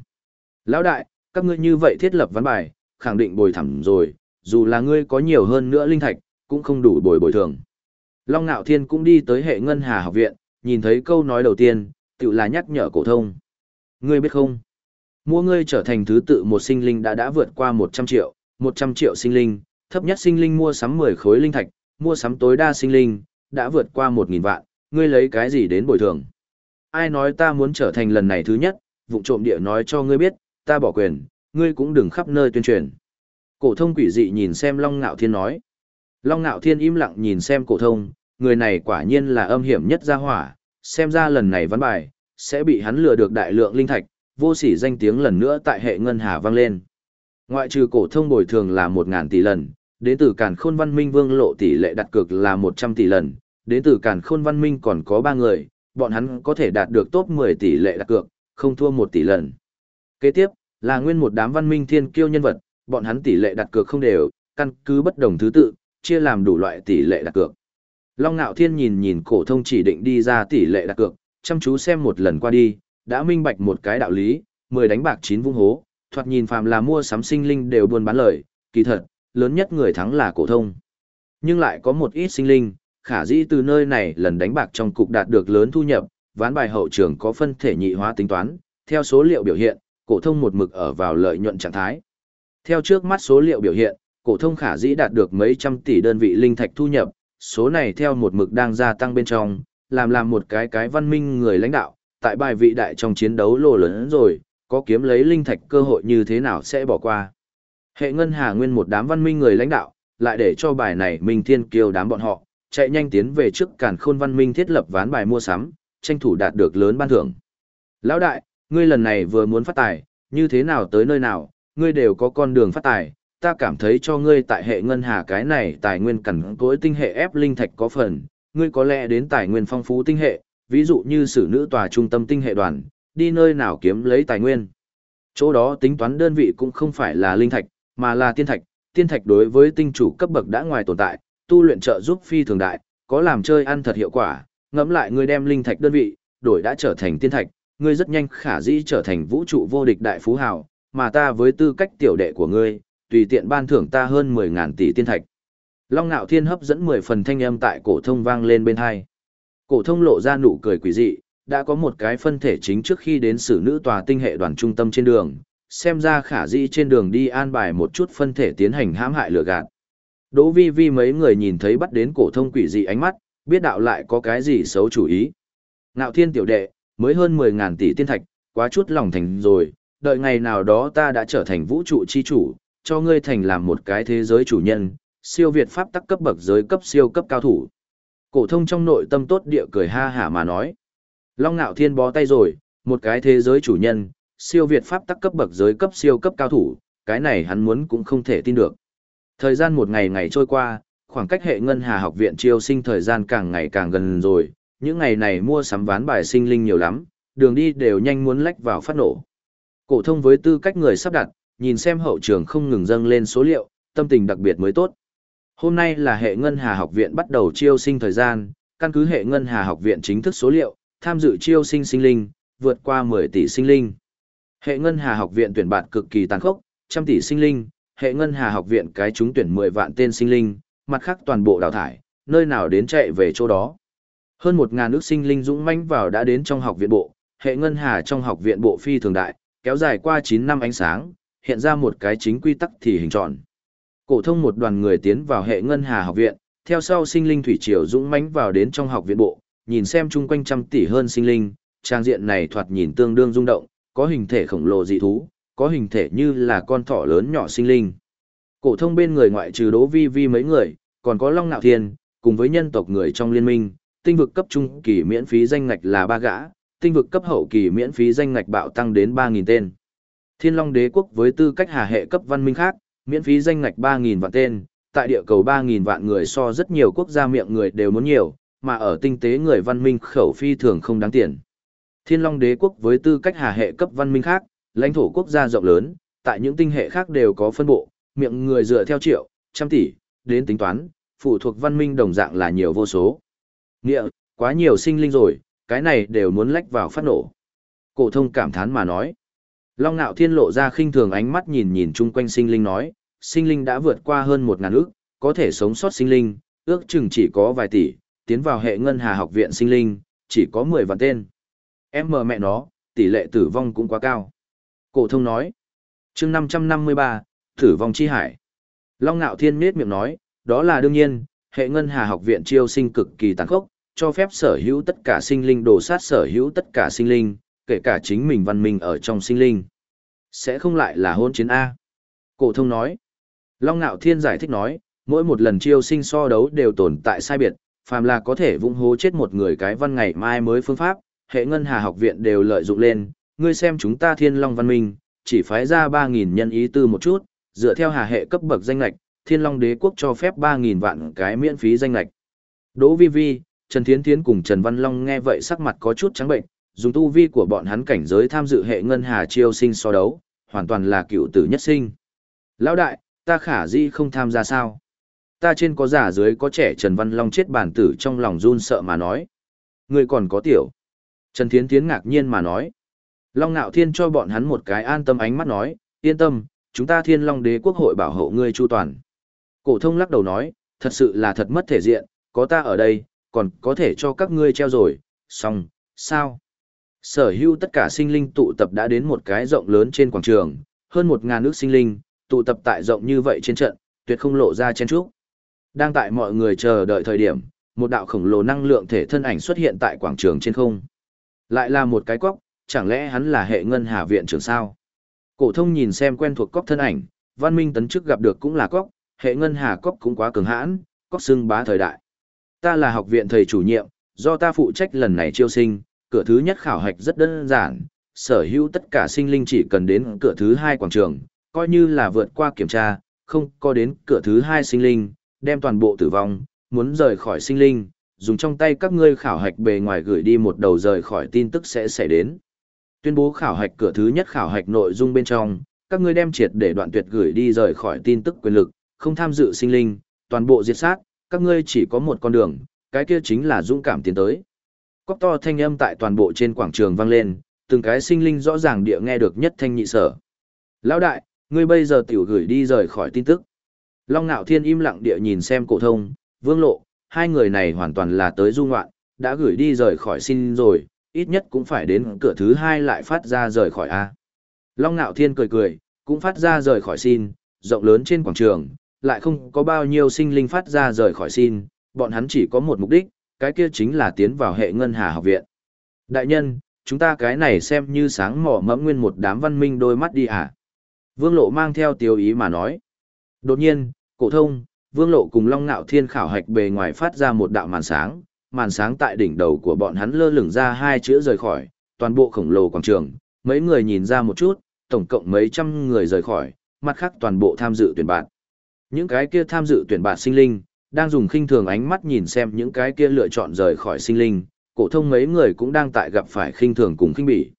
Lão đại, các ngươi như vậy thiết lập ván bài, khẳng định bồi thẳng rồi, dù là ngươi có nhiều hơn nữa linh thạch, cũng không đủ bồi bồi thường. Long Nạo Thiên cũng đi tới hệ ngân hà học viện, nhìn thấy câu nói đầu tiên, tự là nhắc nhở cổ thông. Ngươi biết không? Mua ngươi trở thành thứ tự một sinh linh đã đã vượt qua 100 triệu, 100 triệu sinh linh, thấp nhất sinh linh mua sắm 10 khối linh thạch, mua sắm tối đa sinh linh, đã vượt qua 1.000 vạn, ngươi lấy cái gì đến bồi thường? Ai nói ta muốn trở thành lần này thứ nhất, vụ trộm địa nói cho ngươi biết, ta bỏ quyền, ngươi cũng đừng khắp nơi tuyên truyền. Cổ thông quỷ dị nhìn xem Long Ngạo Thiên nói. Long Ngạo Thiên im lặng nhìn xem cổ thông, người này quả nhiên là âm hiểm nhất gia hỏa, xem ra lần này văn bài, sẽ bị hắn lừa được đại lượng linh thạch, vô sỉ danh tiếng lần nữa tại hệ ngân hà vang lên. Ngoại trừ cổ thông bồi thường là 1000 tỷ lần, đến từ Càn Khôn Văn Minh Vương lộ tỷ lệ đặt cược là 100 tỷ lần, đến từ Càn Khôn Văn Minh còn có 3 người, bọn hắn có thể đạt được top 10 tỷ lệ đặt cược, không thua 1 tỷ lần. Kế tiếp, là nguyên một đám văn minh thiên kiêu nhân vật, bọn hắn tỷ lệ đặt cược không đều, căn cứ bất đồng thứ tự, chia làm đủ loại tỷ lệ đặt cược. Long Nạo Thiên nhìn nhìn cổ thông chỉ định đi ra tỷ lệ đặt cược, chăm chú xem một lần qua đi, đã minh bạch một cái đạo lý, 10 đánh bạc 9 vung hố, thoạt nhìn phàm là mua sắm sinh linh đều buôn bán lời, kỳ thật, lớn nhất người thắng là cổ thông. Nhưng lại có một ít sinh linh, khả dĩ từ nơi này lần đánh bạc trong cục đạt được lớn thu nhập, ván bài hậu trường có phân thể nhị hóa tính toán, theo số liệu biểu hiện, cổ thông một mực ở vào lợi nhuận trạng thái. Theo trước mắt số liệu biểu hiện, cổ thông khả dĩ đạt được mấy trăm tỷ đơn vị linh thạch thu nhập, số này theo một mực đang gia tăng bên trong, làm làm một cái cái văn minh người lãnh đạo, tại bài vị đại trong chiến đấu lồ lớn rồi, có kiếm lấy linh thạch cơ hội như thế nào sẽ bỏ qua. Hệ ngân hà nguyên một đám văn minh người lãnh đạo, lại để cho bài này Minh Thiên Kiêu đám bọn họ, chạy nhanh tiến về trước càn khôn văn minh thiết lập ván bài mua sắm, tranh thủ đạt được lớn ban thưởng. Lão đại, ngươi lần này vừa muốn phát tài, như thế nào tới nơi nào, ngươi đều có con đường phát tài, ta cảm thấy cho ngươi tại hệ ngân hà cái này tài nguyên cẩn cối tinh hệ ép linh thạch có phần, ngươi có lẽ đến tài nguyên phong phú tinh hệ, ví dụ như sử nữ tòa trung tâm tinh hệ đoàn, đi nơi nào kiếm lấy tài nguyên. Chỗ đó tính toán đơn vị cũng không phải là linh thạch, mà là tiên thạch, tiên thạch đối với tinh chủ cấp bậc đã ngoài tồn tại, tu luyện trợ giúp phi thường đại, có làm chơi ăn thật hiệu quả, ngẫm lại ngươi đem linh thạch đơn vị, đổi đã trở thành tiên thạch, ngươi rất nhanh khả dĩ trở thành vũ trụ vô địch đại phú hào, mà ta với tư cách tiểu đệ của ngươi, tùy tiện ban thưởng ta hơn 10.000 tỷ tiên thạch. Long Nạo Thiên hấp dẫn 10 phần thanh âm tại cổ thông vang lên bên hai. Cổ thông lộ ra nụ cười quỷ dị, đã có một cái phân thể chính trước khi đến xử nữ tòa tinh hệ đoàn trung tâm trên đường, xem ra khả dĩ trên đường đi an bài một chút phân thể tiến hành hãm hại lừa gạt. Đỗ vi vi mấy người nhìn thấy bắt đến cổ thông quỷ dị ánh mắt, biết đạo lại có cái gì xấu chủ ý. Nạo thiên tiểu đệ, mới hơn 10.000 tỷ tiên thạch, quá chút lòng thành rồi, đợi ngày nào đó ta đã trở thành vũ trụ chi chủ, cho ngươi thành làm một cái thế giới chủ nhân, siêu việt pháp tắc cấp bậc giới cấp siêu cấp cao thủ. Cổ thông trong nội tâm tốt địa cười ha hả mà nói. Long Nạo Thiên bó tay rồi, một cái thế giới chủ nhân, siêu việt pháp tắc cấp bậc giới cấp siêu cấp cao thủ, cái này hắn muốn cũng không thể tin được. Thời gian một ngày ngày trôi qua, khoảng cách hệ ngân hà học viện chiêu sinh thời gian càng ngày càng gần rồi, những ngày này mua sắm ván bài sinh linh nhiều lắm, đường đi đều nhanh muốn lách vào phát nổ. Cổ thông với tư cách người sắp đặt, nhìn xem hậu trường không ngừng dâng lên số liệu, tâm tình đặc biệt mới tốt. Hôm nay là hệ ngân hà học viện bắt đầu chiêu sinh thời gian, căn cứ hệ ngân hà học viện chính thức số liệu, tham dự chiêu sinh sinh linh, vượt qua 10 tỷ sinh linh. Hệ ngân hà học viện tuyển bạn cực kỳ tàn khốc, trăm tỷ sinh linh, hệ ngân hà học viện cái chúng tuyển 10 vạn tên sinh linh, mặt khác toàn bộ đào thải, nơi nào đến chạy về chỗ đó. Hơn một ngàn ước sinh linh dũng mãnh vào đã đến trong học viện bộ, hệ ngân hà trong học viện bộ phi thường đại, kéo dài qua 9 năm ánh sáng, hiện ra một cái chính quy tắc thì hình tròn. Cổ thông một đoàn người tiến vào hệ ngân hà học viện, theo sau sinh linh thủy triều dũng mãnh vào đến trong học viện bộ, nhìn xem chung quanh trăm tỷ hơn sinh linh, trang diện này thoạt nhìn tương đương rung động, có hình thể khổng lồ dị thú, có hình thể như là con thỏ lớn nhỏ sinh linh. Cổ thông bên người ngoại trừ Đỗ Vi Vi mấy người, còn có Long Nạo Thiên, cùng với nhân tộc người trong liên minh, tinh vực cấp trung kỳ miễn phí danh ngạch là ba gã, tinh vực cấp hậu kỳ miễn phí danh ngạch bạo tăng đến 3000 tên. Thiên Long Đế quốc với tư cách hà hệ cấp văn minh khác, miễn phí danh ngạch 3000 vạn tên, tại địa cầu 3000 vạn người so rất nhiều quốc gia miệng người đều muốn nhiều, mà ở tinh tế người văn minh khẩu phi thường không đáng tiền. Thiên Long Đế quốc với tư cách hà hệ cấp văn minh khác, lãnh thổ quốc gia rộng lớn, tại những tinh hệ khác đều có phân bộ, miệng người dựa theo triệu, trăm tỷ, đến tính toán, phụ thuộc văn minh đồng dạng là nhiều vô số. Nghĩa, quá nhiều sinh linh rồi, cái này đều muốn lách vào phát nổ. Cổ thông cảm thán mà nói. Long Nạo Thiên lộ ra khinh thường ánh mắt nhìn nhìn chung quanh sinh linh nói, sinh linh đã vượt qua hơn một ngàn ước, có thể sống sót sinh linh, ước chừng chỉ có vài tỷ, tiến vào hệ ngân hà học viện sinh linh, chỉ có 10 vạn tên. Em mờ mẹ nó, tỷ lệ tử vong cũng quá cao. Cổ thông nói. Chương 553, tử vong chi hải. Long Nạo Thiên nhếch miệng nói, đó là đương nhiên, hệ ngân hà học viện chiêu sinh cực kỳ tàn khốc, cho phép sở hữu tất cả sinh linh đồ sát sở hữu tất cả sinh linh, kể cả chính mình văn minh ở trong sinh linh. Sẽ không lại là hôn chiến A. Cổ thông nói. Long Nạo Thiên giải thích nói, mỗi một lần chiêu sinh so đấu đều tồn tại sai biệt, phàm là có thể vung hố chết một người cái văn ngày mai mới phương pháp, hệ ngân hà học viện đều lợi dụng lên, ngươi xem chúng ta thiên long văn minh, chỉ phái ra 3.000 nhân ý tư một chút, dựa theo hà hệ cấp bậc danh lạch, Thiên Long Đế quốc cho phép 3000 vạn cái miễn phí danh lạch. Đỗ Vi Vi, Trần Thiến Thiến cùng Trần Văn Long nghe vậy sắc mặt có chút trắng bệnh, dùng tu vi của bọn hắn cảnh giới tham dự hệ ngân hà chiêu sinh so đấu, hoàn toàn là cựu tử nhất sinh. Lão đại, ta khả di không tham gia sao? Ta trên có giả dưới có trẻ Trần Văn Long chết bản tử trong lòng run sợ mà nói. Người còn có tiểu. Trần Thiến Thiến ngạc nhiên mà nói. Long Nạo Thiên cho bọn hắn một cái an tâm ánh mắt nói, yên tâm, chúng ta Thiên Long Đế quốc hội bảo hộ ngươi chu toàn. Cổ thông lắc đầu nói, thật sự là thật mất thể diện, có ta ở đây, còn có thể cho các ngươi treo rồi, xong, sao? Sở hữu tất cả sinh linh tụ tập đã đến một cái rộng lớn trên quảng trường, hơn một ngàn nước sinh linh, tụ tập tại rộng như vậy trên trận, tuyệt không lộ ra chen trúc. Đang tại mọi người chờ đợi thời điểm, một đạo khổng lồ năng lượng thể thân ảnh xuất hiện tại quảng trường trên không. Lại là một cái cóc, chẳng lẽ hắn là hệ ngân hà viện trưởng sao? Cổ thông nhìn xem quen thuộc cóc thân ảnh, văn minh tấn chức gặp được cũng là cóc, hệ ngân hà cóc cũng quá cường hãn, cóc xưng bá thời đại. Ta là học viện thầy chủ nhiệm, do ta phụ trách lần này chiêu sinh, cửa thứ nhất khảo hạch rất đơn giản, sở hữu tất cả sinh linh chỉ cần đến cửa thứ hai quảng trường, coi như là vượt qua kiểm tra, không có đến cửa thứ hai sinh linh, đem toàn bộ tử vong, muốn rời khỏi sinh linh, dùng trong tay các ngươi khảo hạch bề ngoài gửi đi một đầu rời khỏi tin tức sẽ xảy đến. Tuyên bố khảo hạch cửa thứ nhất khảo hạch nội dung bên trong, các ngươi đem triệt để đoạn tuyệt gửi đi rời khỏi tin tức quyền lực, không tham dự sinh linh, toàn bộ diệt sát, các ngươi chỉ có một con đường, cái kia chính là dũng cảm tiến tới. Cóc to thanh âm tại toàn bộ trên quảng trường vang lên, từng cái sinh linh rõ ràng địa nghe được nhất thanh nhị sở. Lão đại, ngươi bây giờ tiểu gửi đi rời khỏi tin tức. Long Nạo Thiên im lặng địa nhìn xem cổ thông, vương lộ, hai người này hoàn toàn là tới du ngoạn, đã gửi đi rời khỏi xin rồi, ít nhất cũng phải đến cửa thứ hai lại phát ra rời khỏi A. Long Nạo Thiên cười cười, cũng phát ra rời khỏi xin, rộng lớn trên quảng trường, lại không có bao nhiêu sinh linh phát ra rời khỏi xin, bọn hắn chỉ có một mục đích, cái kia chính là tiến vào hệ ngân hà học viện. Đại nhân, chúng ta cái này xem như sáng mỏ mẫm nguyên một đám văn minh đôi mắt đi à. Vương lộ mang theo tiêu ý mà nói. Đột nhiên, cổ thông, vương lộ cùng long ngạo thiên khảo hạch bề ngoài phát ra một đạo màn sáng, màn sáng tại đỉnh đầu của bọn hắn lơ lửng ra hai chữ rời khỏi, toàn bộ khổng lồ quảng trường, mấy người nhìn ra một chút, tổng cộng mấy trăm người rời khỏi, mặt khác toàn bộ tham dự tuyển bạn. Những cái kia tham dự tuyển bạn sinh linh, đang dùng khinh thường ánh mắt nhìn xem những cái kia lựa chọn rời khỏi sinh linh, cổ thông mấy người cũng đang tại gặp phải khinh thường cùng khinh bỉ.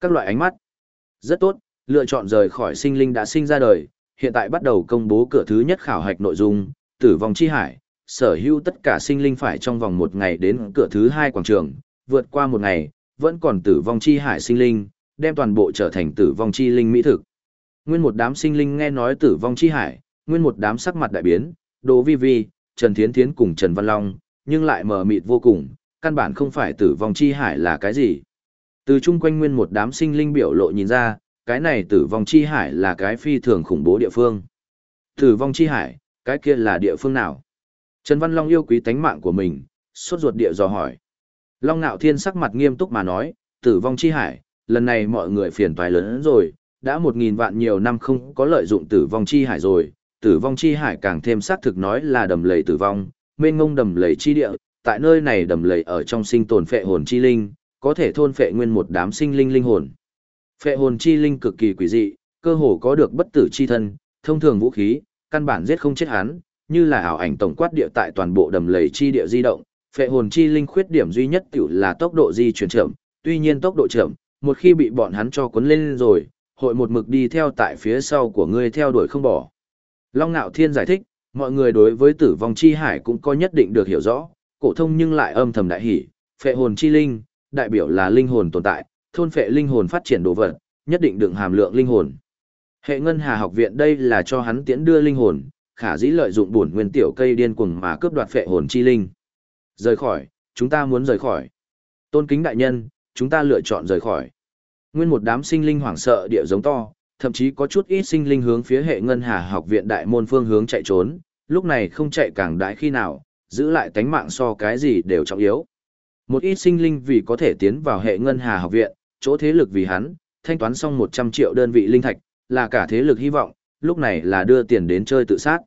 Các loại ánh mắt. Rất tốt, lựa chọn rời khỏi sinh linh đã sinh ra đời, hiện tại bắt đầu công bố cửa thứ nhất khảo hạch nội dung, tử vong chi hải, sở hữu tất cả sinh linh phải trong vòng một ngày đến cửa thứ hai quảng trường, vượt qua một ngày, vẫn còn tử vong chi hải sinh linh, đem toàn bộ trở thành tử vong chi linh mỹ thực. Nguyên một đám sinh linh nghe nói tử vong chi hải, nguyên một đám sắc mặt đại biến, Đỗ Vi Vi, Trần Thiến Thiến cùng Trần Văn Long, nhưng lại mờ mịt vô cùng, căn bản không phải tử vong chi hải là cái gì. Từ chung quanh nguyên một đám sinh linh biểu lộ nhìn ra, cái này tử vong chi hải là cái phi thường khủng bố địa phương. Tử vong chi hải, cái kia là địa phương nào? Trần Văn Long yêu quý tánh mạng của mình, sốt ruột địa dò hỏi. Long Nạo Thiên sắc mặt nghiêm túc mà nói, tử vong chi hải, lần này mọi người phiền toái lớn rồi, đã một nghìn vạn nhiều năm không có lợi dụng tử vong chi hải rồi, tử vong chi hải càng thêm xác thực nói là đầm lầy tử vong, mênh ngông đầm lầy chi địa, tại nơi này đầm lầy ở trong sinh tồn phệ hồn chi linh, có thể thôn phệ nguyên một đám sinh linh linh hồn. Phệ hồn chi linh cực kỳ quỷ dị, cơ hồ có được bất tử chi thân, thông thường vũ khí, căn bản giết không chết hắn, như là ảo ảnh tổng quát địa tại toàn bộ đầm lầy chi địa di động. Phệ hồn chi linh khuyết điểm duy nhất tiểu là tốc độ di chuyển chậm, tuy nhiên tốc độ chậm, một khi bị bọn hắn cho cuốn lên rồi, hội một mực đi theo tại phía sau của ngươi theo đuổi không bỏ. Long Nạo Thiên giải thích, mọi người đối với tử vong chi hải cũng có nhất định được hiểu rõ, cổ thông nhưng lại âm thầm đại hỉ, phệ hồn chi linh, đại biểu là linh hồn tồn tại, thôn phệ linh hồn phát triển đồ vật, nhất định đựng hàm lượng linh hồn. Hệ Ngân Hà học viện đây là cho hắn tiễn đưa linh hồn, khả dĩ lợi dụng bổn nguyên tiểu cây điên cuồng mà cướp đoạt phệ hồn chi linh. Rời khỏi, chúng ta muốn rời khỏi. Tôn kính đại nhân, chúng ta lựa chọn rời khỏi. Nguyên một đám sinh linh hoảng sợ địa giống to, thậm chí có chút ít sinh linh hướng phía hệ ngân hà học viện đại môn phương hướng chạy trốn, lúc này không chạy càng đãi khi nào, giữ lại tánh mạng so cái gì đều trọng yếu. Một ít sinh linh vì có thể tiến vào hệ ngân hà học viện, chỗ thế lực vì hắn, thanh toán xong 100 triệu đơn vị linh thạch, là cả thế lực hy vọng, lúc này là đưa tiền đến chơi tự sát.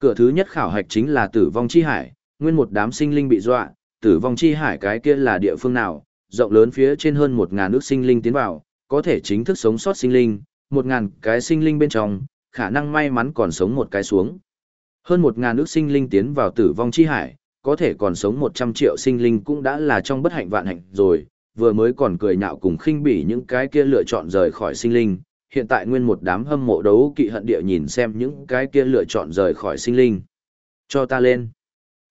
Cửa thứ nhất khảo hạch chính là tử vong chi hải, nguyên một đám sinh linh bị dọa, tử vong chi hải cái kia là địa phương nào, rộng lớn phía trên hơn 1.000 nước sinh linh tiến vào, có thể chính thức sống sót sinh linh, một ngàn cái sinh linh bên trong, khả năng may mắn còn sống một cái xuống. Hơn một ngàn ước sinh linh tiến vào tử vong chi hải, có thể còn sống một trăm triệu sinh linh cũng đã là trong bất hạnh vạn hạnh rồi, vừa mới còn cười nhạo cùng khinh bỉ những cái kia lựa chọn rời khỏi sinh linh, hiện tại nguyên một đám hâm mộ đấu kỵ hận địa nhìn xem những cái kia lựa chọn rời khỏi sinh linh. Cho ta lên.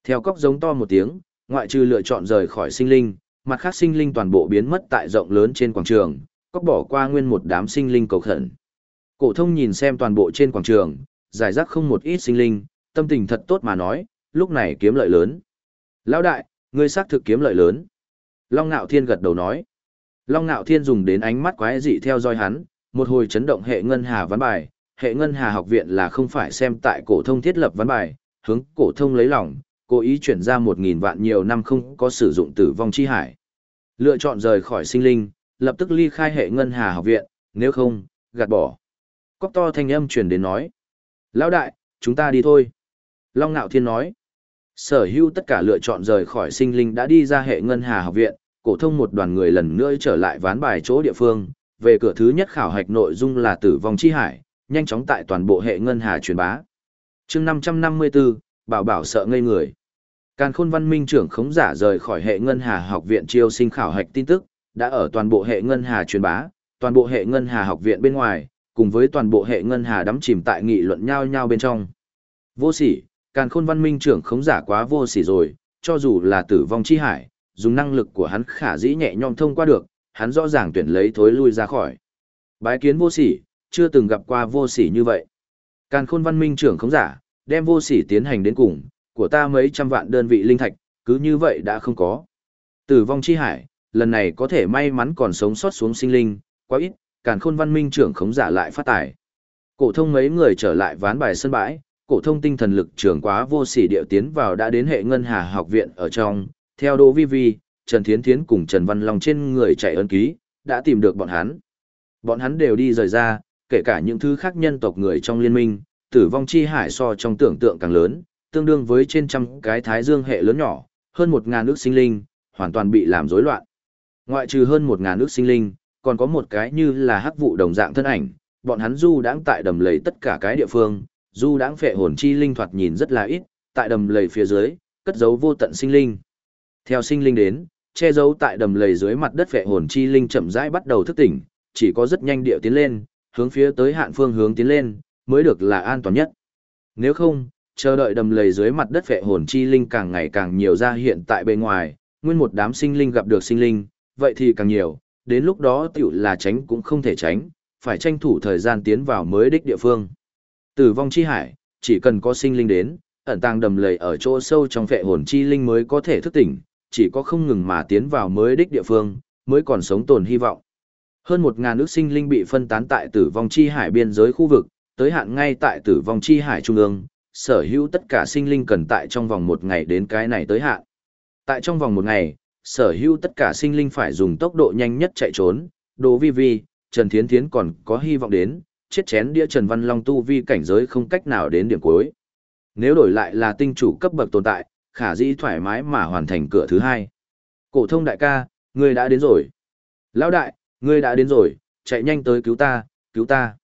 Theo cóc giống to một tiếng, ngoại trừ lựa chọn rời khỏi sinh linh, mặt khác sinh linh toàn bộ biến mất tại rộng lớn trên quảng trường, cóc bỏ qua nguyên một đám sinh linh cầu khẩn. Cổ thông nhìn xem toàn bộ trên quảng trường, giải rác không một ít sinh linh, tâm tình thật tốt mà nói, lúc này kiếm lợi lớn. Lão đại, ngươi xác thực kiếm lợi lớn. Long Nạo Thiên gật đầu nói. Long Nạo Thiên dùng đến ánh mắt quái dị theo dõi hắn, một hồi chấn động hệ ngân hà ván bài, hệ ngân hà học viện là không phải xem tại cổ thông thiết lập ván bài, hướng cổ thông lấy lòng, cố ý chuyển ra một nghìn vạn nhiều năm không có sử dụng tử vong chi hải. Lựa chọn rời khỏi sinh linh, lập tức ly khai hệ ngân hà học viện, nếu không, gạt bỏ. Cóc to thanh âm truyền đến nói. Lão đại, chúng ta đi thôi. Long Nạo Thiên nói. Sở hữu tất cả lựa chọn rời khỏi sinh linh đã đi ra hệ ngân hà học viện, cổ thông một đoàn người lần nữa trở lại ván bài chỗ địa phương, về cửa thứ nhất khảo hạch nội dung là tử vong chi hải, nhanh chóng tại toàn bộ hệ ngân hà truyền bá. Chương 554, bảo bảo sợ ngây người. Càn Khôn Văn Minh trưởng khống giả rời khỏi hệ ngân hà học viện chiêu sinh khảo hạch tin tức, đã ở toàn bộ hệ ngân hà truyền bá, toàn bộ hệ ngân hà học viện bên ngoài, cùng với toàn bộ hệ ngân hà đắm chìm tại nghị luận nhau nhau bên trong. Vô sỉ, Càn Khôn Văn Minh trưởng khống giả quá vô sỉ rồi, cho dù là tử vong chi hải, dùng năng lực của hắn khả dĩ nhẹ nhõm thông qua được, hắn rõ ràng tuyển lấy thối lui ra khỏi. Bái kiến vô sỉ, chưa từng gặp qua vô sỉ như vậy. Càn Khôn Văn Minh trưởng khống giả, đem vô sỉ tiến hành đến cùng, của ta mấy trăm vạn đơn vị linh thạch, cứ như vậy đã không có. Tử vong chi hải, lần này có thể may mắn còn sống sót xuống sinh linh, quá ít, Càn Khôn Văn Minh trưởng khống giả lại phát tài. Cổ thông mấy người trở lại ván bài sân bãi, cổ thông tinh thần lực trưởng quá vô sỉ điệu tiến vào đã đến hệ ngân hà học viện ở trong, theo Đỗ Vi Vi, Trần Thiến Thiến cùng Trần Văn Long trên người chạy ấn ký, đã tìm được bọn hắn. Bọn hắn đều đi rời ra, kể cả những thứ khác nhân tộc người trong liên minh, tử vong chi hải so trong tưởng tượng càng lớn, tương đương với trên trăm cái thái dương hệ lớn nhỏ, hơn một ngàn nước sinh linh, hoàn toàn bị làm rối loạn. Ngoại trừ hơn một ngàn nước sinh linh, còn có một cái như là hắc vụ đồng dạng thân ảnh, bọn hắn du đãng tại đầm lầy tất cả cái địa phương, du đãng phệ hồn chi linh thoạt nhìn rất là ít, tại đầm lầy phía dưới, cất giấu vô tận sinh linh. Theo sinh linh đến, che giấu tại đầm lầy dưới mặt đất phệ hồn chi linh chậm rãi bắt đầu thức tỉnh, chỉ có rất nhanh điệu tiến lên, hướng phía tới hạn phương hướng tiến lên, mới được là an toàn nhất. Nếu không, chờ đợi đầm lầy dưới mặt đất phệ hồn chi linh càng ngày càng nhiều ra hiện tại bên ngoài, nguyên một đám sinh linh gặp được sinh linh, vậy thì càng nhiều, đến lúc đó tiểu là tránh cũng không thể tránh, phải tranh thủ thời gian tiến vào mới đích địa phương. Tử vong chi hải, chỉ cần có sinh linh đến, ẩn tàng đầm lầy ở chỗ sâu trong phệ hồn chi linh mới có thể thức tỉnh, chỉ có không ngừng mà tiến vào mới đích địa phương, mới còn sống tồn hy vọng. Hơn một ngàn ước sinh linh bị phân tán tại tử vong chi hải biên giới khu vực, tới hạn ngay tại tử vong chi hải trung ương, sở hữu tất cả sinh linh cần tại trong vòng một ngày đến cái này tới hạn. Tại trong vòng một ngày, sở hữu tất cả sinh linh phải dùng tốc độ nhanh nhất chạy trốn, Đỗ Vi Vi, Trần Thiến Thiến còn có hy vọng đến, chết chén đĩa Trần Văn Long tu vi cảnh giới không cách nào đến điểm cuối. Nếu đổi lại là tinh chủ cấp bậc tồn tại, khả dĩ thoải mái mà hoàn thành cửa thứ hai. Cổ thông đại ca, ngươi đã đến rồi. Lão đại, ngươi đã đến rồi, chạy nhanh tới cứu ta, cứu ta.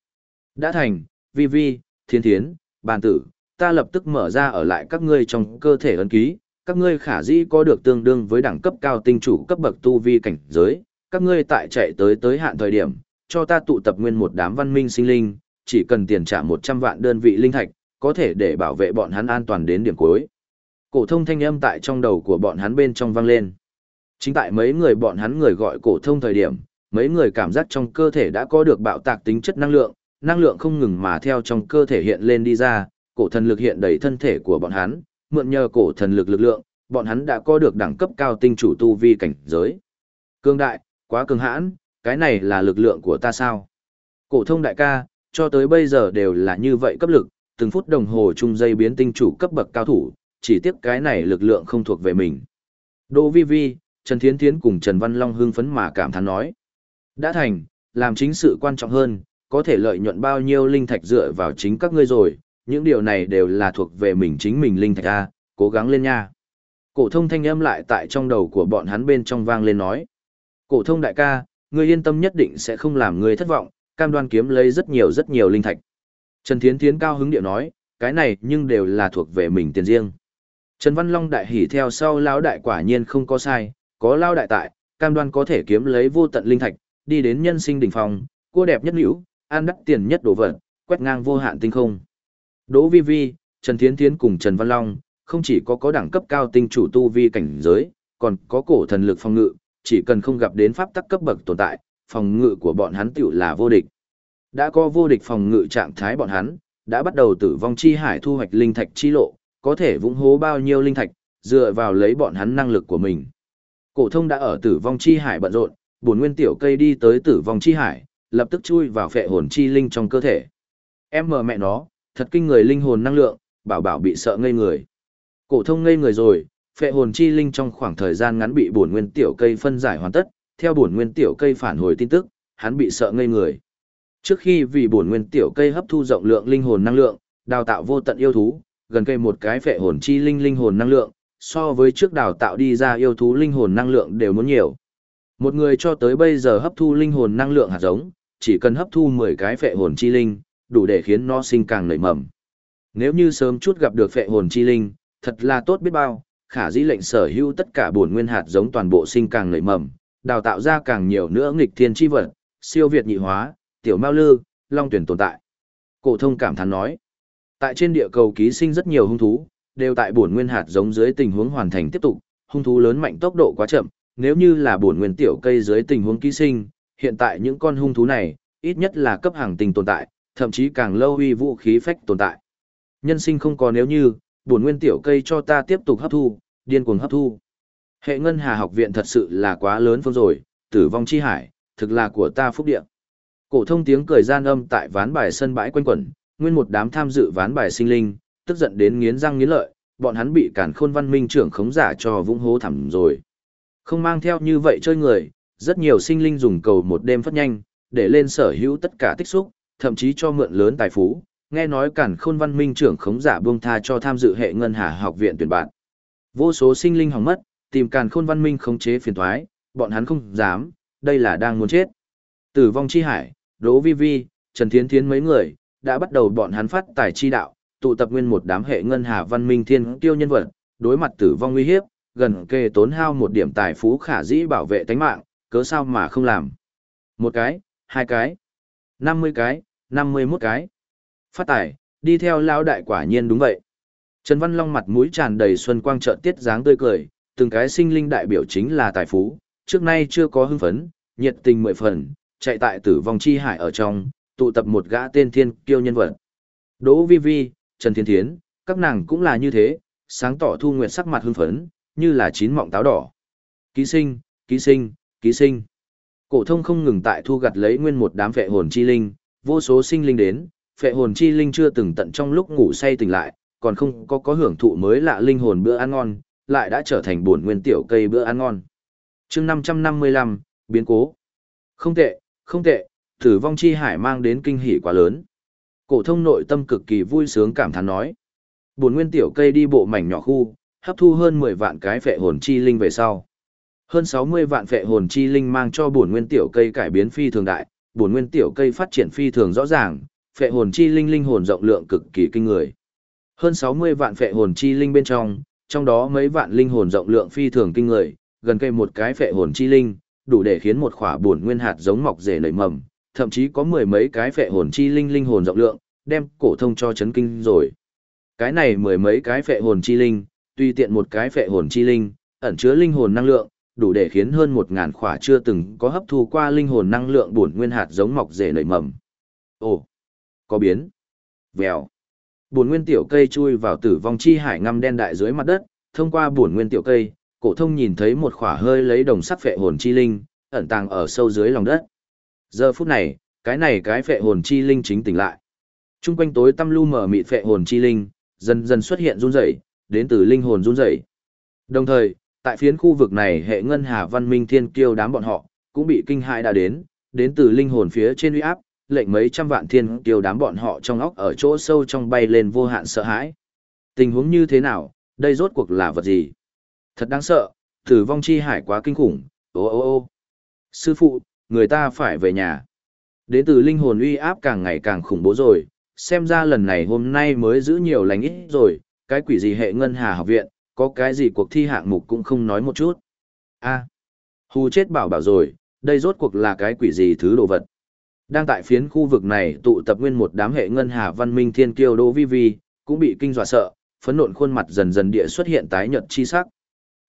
Đã thành, vi vi, thiên thiến, bàn tử, ta lập tức mở ra ở lại các ngươi trong cơ thể ấn ký, các ngươi khả dĩ có được tương đương với đẳng cấp cao tinh chủ cấp bậc tu vi cảnh giới, các ngươi tại chạy tới tới hạn thời điểm, cho ta tụ tập nguyên một đám văn minh sinh linh, chỉ cần tiền trả 100 vạn đơn vị linh thạch, có thể để bảo vệ bọn hắn an toàn đến điểm cuối. Cổ thông thanh âm tại trong đầu của bọn hắn bên trong vang lên. Chính tại mấy người bọn hắn người gọi cổ thông thời điểm, mấy người cảm giác trong cơ thể đã có được bạo tạc tính chất năng lượng, năng lượng không ngừng mà theo trong cơ thể hiện lên đi ra, cổ thần lực hiện đầy thân thể của bọn hắn, mượn nhờ cổ thần lực lực lượng, bọn hắn đã có được đẳng cấp cao tinh chủ tu vi cảnh giới. Cương đại, quá cường hãn, cái này là lực lượng của ta sao? Cổ thông đại ca, cho tới bây giờ đều là như vậy cấp lực, từng phút đồng hồ chung dây biến tinh chủ cấp bậc cao thủ, chỉ tiếc cái này lực lượng không thuộc về mình. Đỗ Vi Vi, Trần Thiến Thiến cùng Trần Văn Long hưng phấn mà cảm thán nói. Đã thành, làm chính sự quan trọng hơn, có thể lợi nhuận bao nhiêu linh thạch dựa vào chính các ngươi rồi, những điều này đều là thuộc về mình chính mình linh thạch A, cố gắng lên nha. Cổ thông thanh âm lại tại trong đầu của bọn hắn bên trong vang lên nói. Cổ thông đại ca, ngươi yên tâm nhất định sẽ không làm ngươi thất vọng, cam đoan kiếm lấy rất nhiều rất nhiều linh thạch. Trần Thiến Thiến cao hứng điệu nói, cái này nhưng đều là thuộc về mình tiền riêng. Trần Văn Long đại hỉ theo sau lão đại quả nhiên không có sai, có lao đại tại, cam đoan có thể kiếm lấy vô tận linh thạch, đi đến nhân sinh đỉnh phòng, cua đẹp nhất hữu, an đắt tiền nhất đồ vật, quét ngang vô hạn tinh không. Đỗ Vi Vi, Trần Thiến Thiến cùng Trần Văn Long, không chỉ có có đẳng cấp cao tinh chủ tu vi cảnh giới, còn có cổ thần lực phòng ngự, chỉ cần không gặp đến pháp tắc cấp bậc tồn tại, phòng ngự của bọn hắn tiểu là vô địch. Đã có vô địch phòng ngự trạng thái bọn hắn, đã bắt đầu tử vong chi hải thu hoạch linh thạch chi lộ, có thể vũng hố bao nhiêu linh thạch, dựa vào lấy bọn hắn năng lực của mình. Cổ thông đã ở tử vong chi hải bận rộn, buồn nguyên tiểu cây đi tới tử vong chi hải, lập tức chui vào phệ hồn chi linh trong cơ thể. Em mờ mẹ nó, thật kinh người linh hồn năng lượng, bảo bảo bị sợ ngây người. Cổ thông ngây người rồi, phệ hồn chi linh trong khoảng thời gian ngắn bị buồn nguyên tiểu cây phân giải hoàn tất, theo buồn nguyên tiểu cây phản hồi tin tức, hắn bị sợ ngây người. Trước khi vì buồn nguyên tiểu cây hấp thu rộng lượng linh hồn năng lượng, đào tạo vô tận yêu thú, gần cây một cái phệ hồn chi linh linh hồn năng lượng, so với trước đào tạo đi ra yêu thú linh hồn năng lượng đều muốn nhiều. Một người cho tới bây giờ hấp thu linh hồn năng lượng hạt giống, chỉ cần hấp thu 10 cái phệ hồn chi linh, đủ để khiến nó sinh càng nảy mầm. Nếu như sớm chút gặp được phệ hồn chi linh, thật là tốt biết bao, khả dĩ lệnh sở hữu tất cả bổn nguyên hạt giống toàn bộ sinh càng nảy mầm, đào tạo ra càng nhiều nữa nghịch thiên chi vật, siêu việt nhị hóa, tiểu mao lư, long tuyển tồn tại. Cổ thông cảm thán nói, tại trên địa cầu ký sinh rất nhiều hung thú, đều tại bổn nguyên hạt giống dưới tình huống hoàn thành tiếp tục, hung thú lớn mạnh tốc độ quá chậm, nếu như là bổn nguyên tiểu cây dưới tình huống ký sinh, hiện tại những con hung thú này, ít nhất là cấp hàng tình tồn tại, thậm chí càng lâu uy vũ khí phách tồn tại. Nhân sinh không có nếu như, bổn nguyên tiểu cây cho ta tiếp tục hấp thu, điên cuồng hấp thu. Hệ ngân hà học viện thật sự là quá lớn phương rồi, tử vong chi hải, thực là của ta phúc địa. Cổ thông tiếng cười gian âm tại ván bài sân bãi quanh quẩn, nguyên một đám tham dự ván bài sinh linh, tức giận đến nghiến răng nghiến lợi, bọn hắn bị cản khôn văn minh trưởng khống giả cho vũng hố thẳm rồi. Không mang theo như vậy chơi người, rất nhiều sinh linh dùng cầu một đêm phát nhanh, để lên sở hữu tất cả tích xúc, thậm chí cho mượn lớn tài phú. Nghe nói cản khôn văn minh trưởng khống giả buông tha cho tham dự hệ ngân hà học viện tuyển bạn. Vô số sinh linh hỏng mất, tìm cản khôn văn minh khống chế phiền toái, bọn hắn không dám, đây là đang muốn chết. Tử vong chi hải, Đỗ Vi Vi, Trần Thiến Thiến mấy người, đã bắt đầu bọn hắn phát tài chi đạo, tụ tập nguyên một đám hệ ngân hà văn minh thiên tiêu nhân vật, đối mặt tử vong nguy hiếp, gần kề tốn hao một điểm tài phú khả dĩ bảo vệ tánh mạng, cớ sao mà không làm. Một cái, hai cái, năm mươi cái, năm mươi 51 cái. Phát tài, đi theo lão đại quả nhiên đúng vậy. Trần Văn Long mặt mũi tràn đầy xuân quang trợn tiết dáng tươi cười, từng cái sinh linh đại biểu chính là tài phú, trước nay chưa có hưng phấn, nhiệt tình mười phần, chạy tại tử vong chi hải ở trong, tụ tập một gã tên thiên kiêu nhân vật. Đỗ Vi Vi, Trần Thiên Thiến, các nàng cũng là như thế, sáng tỏ thu nguyệt sắc mặt hưng phấn, như là chín mọng táo đỏ. Ký sinh, ký sinh, ký sinh. Cổ thông không ngừng tại thu gặt lấy nguyên một đám phệ hồn chi linh, vô số sinh linh đến, phệ hồn chi linh chưa từng tận trong lúc ngủ say tỉnh lại, còn không có có hưởng thụ mới lạ linh hồn bữa ăn ngon, lại đã trở thành bổn nguyên tiểu cây bữa ăn ngon. Chương 555, biến cố. Không tệ, không tệ, tử vong chi hải mang đến kinh hỉ quá lớn. Cổ thông nội tâm cực kỳ vui sướng cảm thán nói. Bổn nguyên tiểu cây đi bộ mảnh nhỏ khu, hấp thu hơn 10 vạn cái phệ hồn chi linh về sau. Hơn 60 vạn phệ hồn chi linh mang cho bổn nguyên tiểu cây cải biến phi thường đại, bổn nguyên tiểu cây phát triển phi thường rõ ràng, phệ hồn chi linh linh hồn rộng lượng cực kỳ kinh người. Hơn 60 vạn phệ hồn chi linh bên trong, trong đó mấy vạn linh hồn rộng lượng phi thường kinh người, gần cây một cái phệ hồn chi linh, đủ để khiến một khỏa bổn nguyên hạt giống mọc rễ nảy mầm, thậm chí có mười mấy cái phệ hồn chi linh linh hồn rộng lượng, đem cổ thông cho chấn kinh rồi. Cái này mười mấy cái phệ hồn chi linh, tuy tiện một cái phệ hồn chi linh, ẩn chứa linh hồn năng lượng, đủ để khiến hơn một ngàn khỏa chưa từng có hấp thu qua linh hồn năng lượng bổn nguyên hạt giống mọc rễ nảy mầm. Ồ, có biến. Vèo. Bổn nguyên tiểu cây chui vào tử vong chi hải ngăm đen đại dưới mặt đất, thông qua bổn nguyên tiểu cây, cổ thông nhìn thấy một khỏa hơi lấy đồng sắc phệ hồn chi linh, ẩn tàng ở sâu dưới lòng đất. Giờ phút này, cái này cái phệ hồn chi linh chính tỉnh lại. Trung quanh tối tăm lu mở mịt phệ hồn chi linh, dần dần xuất hiện run rẩy, đến từ linh hồn run rẩy. Đồng thời, tại phiến khu vực này hệ ngân hà văn minh thiên kiêu đám bọn họ, cũng bị kinh hại đã đến, đến từ linh hồn phía trên uy áp, lệnh mấy trăm vạn thiên kiêu đám bọn họ trong óc ở chỗ sâu trong bay lên vô hạn sợ hãi. Tình huống như thế nào, đây rốt cuộc là vật gì? Thật đáng sợ, tử vong chi hải quá kinh khủng, ô ô ô. Sư phụ, người ta phải về nhà. Đến từ linh hồn uy áp càng ngày càng khủng bố rồi, xem ra lần này hôm nay mới giữ nhiều lành ít rồi, cái quỷ gì hệ ngân hà học viện, có cái gì cuộc thi hạng mục cũng không nói một chút. a hù chết bảo bảo rồi, đây rốt cuộc là cái quỷ gì thứ đồ vật. Đang tại phiến khu vực này tụ tập nguyên một đám hệ ngân hà văn minh thiên kiêu đô vi vi, cũng bị kinh dọa sợ, phấn nộn khuôn mặt dần dần địa xuất hiện tái nhợt chi sắc.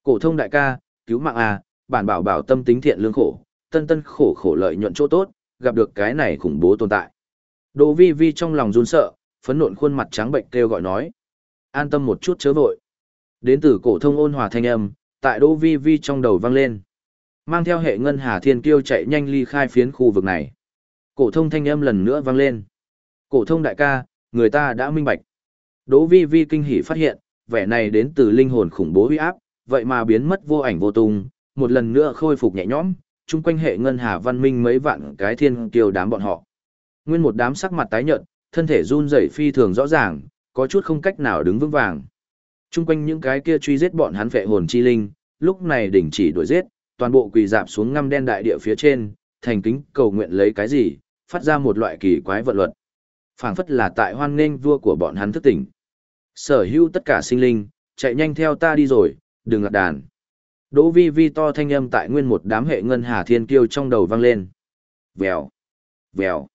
Cổ thông đại ca, cứu mạng a, bản bảo bảo tâm tính thiện lương khổ, tân tân khổ khổ lợi nhuận chỗ tốt, gặp được cái này khủng bố tồn tại. Đỗ vi vi trong lòng run sợ, phấn nộn khuôn mặt trắng bệnh kêu gọi nói. An tâm một chút chớ vội. Đến từ cổ thông ôn hòa thanh âm, tại Đỗ vi vi trong đầu vang lên. Mang theo hệ ngân hà thiên kiêu chạy nhanh ly khai phiến khu vực này. Cổ thông thanh âm lần nữa vang lên. Cổ thông đại ca, người ta đã minh bạch. Đỗ vi vi kinh hỉ phát hiện, vẻ này đến từ linh hồn khủng bố uy áp, vậy mà biến mất vô ảnh vô tung, một lần nữa khôi phục nhẹ nhõm, chung quanh hệ ngân hà văn minh mấy vạn cái thiên kiêu đám bọn họ. Nguyên một đám sắc mặt tái nhợt, thân thể run rẩy phi thường rõ ràng, có chút không cách nào đứng vững vàng. Chung quanh những cái kia truy giết bọn hắn vệ hồn chi linh, lúc này đình chỉ đuổi giết, toàn bộ quỳ dạp xuống ngăm đen đại địa phía trên, thành kính cầu nguyện lấy cái gì, phát ra một loại kỳ quái vận luật. phảng phất là tại hoan nghênh vua của bọn hắn thức tỉnh. Sở hữu tất cả sinh linh, chạy nhanh theo ta đi rồi, đừng lạc đàn. Đỗ vi vi to thanh âm tại nguyên một đám hệ ngân hà thiên kiêu trong đầu vang lên. Vèo, vèo.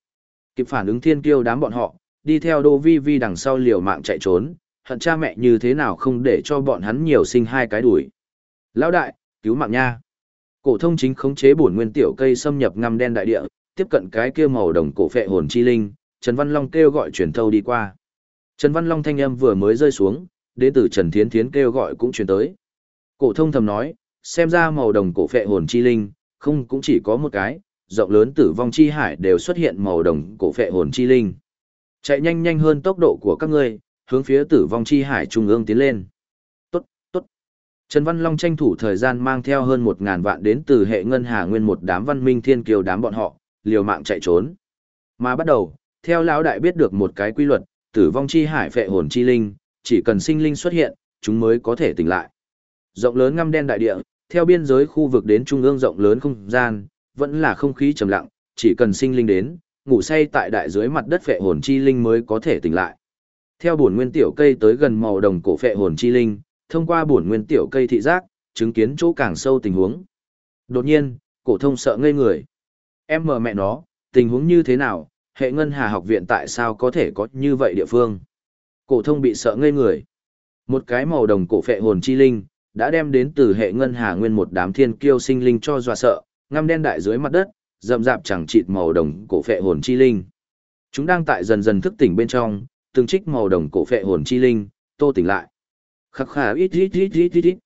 Kịp phản ứng thiên kiêu đám bọn họ, đi theo Đỗ vi vi đằng sau liều mạng chạy trốn, hận cha mẹ như thế nào không để cho bọn hắn nhiều sinh hai cái đuổi. Lão đại, cứu mạng nha. Cổ thông chính khống chế bổn nguyên tiểu cây xâm nhập ngăm đen đại địa, tiếp cận cái kia màu đồng cổ phệ hồn chi linh, Trần Văn Long kêu gọi truyền thâu đi qua. Trần Văn Long thanh âm vừa mới rơi xuống, đệ tử Trần Thiến Thiến kêu gọi cũng truyền tới. Cổ thông thầm nói, xem ra màu đồng cổ phệ hồn chi linh, không cũng chỉ có một cái, rộng lớn tử vong chi hải đều xuất hiện màu đồng cổ phệ hồn chi linh. Chạy nhanh nhanh hơn tốc độ của các ngươi, hướng phía tử vong chi hải trung ương tiến lên. Tốt, tốt. Trần Văn Long tranh thủ thời gian mang theo hơn một ngàn vạn đến từ hệ ngân hà nguyên một đám văn minh thiên kiều đám bọn họ, liều mạng chạy trốn. Mà bắt đầu, theo lão đại biết được một cái quy luật, tử vong chi hải phệ hồn chi linh, chỉ cần sinh linh xuất hiện, chúng mới có thể tỉnh lại. Rộng lớn ngăm đen đại địa, theo biên giới khu vực đến trung ương rộng lớn không gian, vẫn là không khí trầm lặng, chỉ cần sinh linh đến, ngủ say tại đại dưới mặt đất phệ hồn chi linh mới có thể tỉnh lại. Theo bổn nguyên tiểu cây tới gần màu đồng cổ phệ hồn chi linh, thông qua bổn nguyên tiểu cây thị giác, chứng kiến chỗ càng sâu tình huống. Đột nhiên, cổ thông sợ ngây người. Em mờ mẹ nó, tình huống như thế nào, hệ ngân hà học viện tại sao có thể có như vậy địa phương? Cổ thông bị sợ ngây người. Một cái màu đồng cổ phệ hồn chi linh, đã đem đến từ hệ ngân hà nguyên một đám thiên kiêu sinh linh cho dọa sợ, ngăm đen đại dưới mặt đất, rậm rạp chẳng chịt màu đồng cổ phệ hồn chi linh. Chúng đang tại dần dần thức tỉnh bên trong, từng trích màu đồng cổ phệ hồn chi linh, tô tỉnh lại. Khắc khả ít ít ít ít ít ít.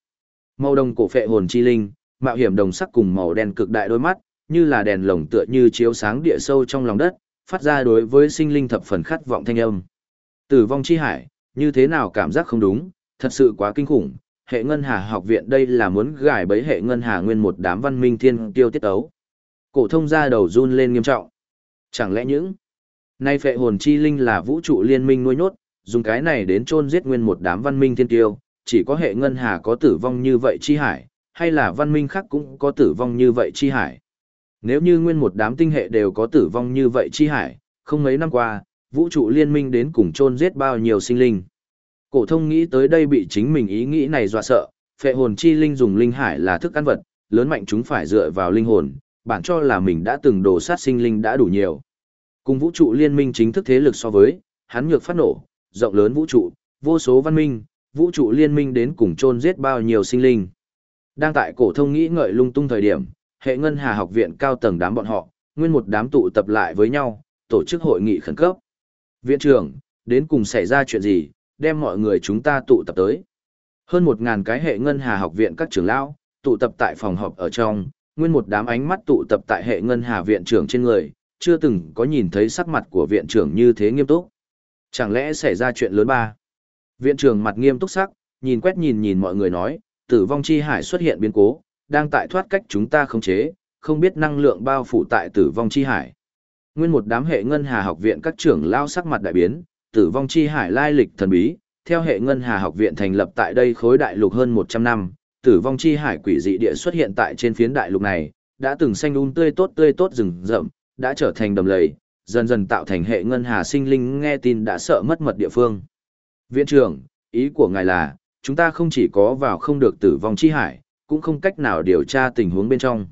Màu đồng cổ phệ hồn chi linh, mạo hiểm đồng sắc cùng màu đen cực đại đôi mắt, như là đèn lồng tựa như chiếu sáng địa sâu trong lòng đất, phát ra đối với sinh linh thập phần khát vọng thanh âm. Tử vong chi hải, như thế nào cảm giác không đúng, thật sự quá kinh khủng, hệ ngân hà học viện đây là muốn gài bấy hệ ngân hà nguyên một đám văn minh thiên tiêu tiết ấu. Cổ thông ra đầu run lên nghiêm trọng. Chẳng lẽ những nay phệ hồn chi linh là vũ trụ liên minh nuôi nhốt, dùng cái này đến chôn giết nguyên một đám văn minh thiên tiêu, chỉ có hệ ngân hà có tử vong như vậy chi hải, hay là văn minh khác cũng có tử vong như vậy chi hải. Nếu như nguyên một đám tinh hệ đều có tử vong như vậy chi hải, không mấy năm qua, vũ trụ liên minh đến cùng chôn giết bao nhiêu sinh linh. Cổ thông nghĩ tới đây bị chính mình ý nghĩ này dọa sợ, phệ hồn chi linh dùng linh hải là thức ăn vật, lớn mạnh chúng phải dựa vào linh hồn, bản cho là mình đã từng đổ sát sinh linh đã đủ nhiều. Cùng vũ trụ liên minh chính thức thế lực so với, hắn nhược phát nổ, rộng lớn vũ trụ, vô số văn minh, vũ trụ liên minh đến cùng chôn giết bao nhiêu sinh linh. Đang tại cổ thông nghĩ ngợi lung tung thời điểm, hệ ngân hà học viện cao tầng đám bọn họ, nguyên một đám tụ tập lại với nhau, tổ chức hội nghị khẩn cấp. Viện trưởng, đến cùng xảy ra chuyện gì, đem mọi người chúng ta tụ tập tới. Hơn một ngàn cái hệ ngân hà học viện các trưởng lão, tụ tập tại phòng họp ở trong, nguyên một đám ánh mắt tụ tập tại hệ ngân hà viện trưởng trên người, chưa từng có nhìn thấy sắc mặt của viện trưởng như thế nghiêm túc. Chẳng lẽ xảy ra chuyện lớn ba? Viện trưởng mặt nghiêm túc sắc, nhìn quét nhìn nhìn mọi người nói, tử vong chi hải xuất hiện biến cố, đang tại thoát cách chúng ta khống chế, không biết năng lượng bao phủ tại tử vong chi hải. Nguyên một đám hệ ngân hà học viện các trưởng lao sắc mặt đại biến, tử vong chi hải lai lịch thần bí, theo hệ ngân hà học viện thành lập tại đây khối đại lục hơn 100 năm, tử vong chi hải quỷ dị địa xuất hiện tại trên phiến đại lục này, đã từng xanh um tươi tốt tươi tốt rừng rậm, đã trở thành đầm lầy, dần dần tạo thành hệ ngân hà sinh linh nghe tin đã sợ mất mật địa phương. Viện trưởng, ý của ngài là, chúng ta không chỉ có vào không được tử vong chi hải, cũng không cách nào điều tra tình huống bên trong.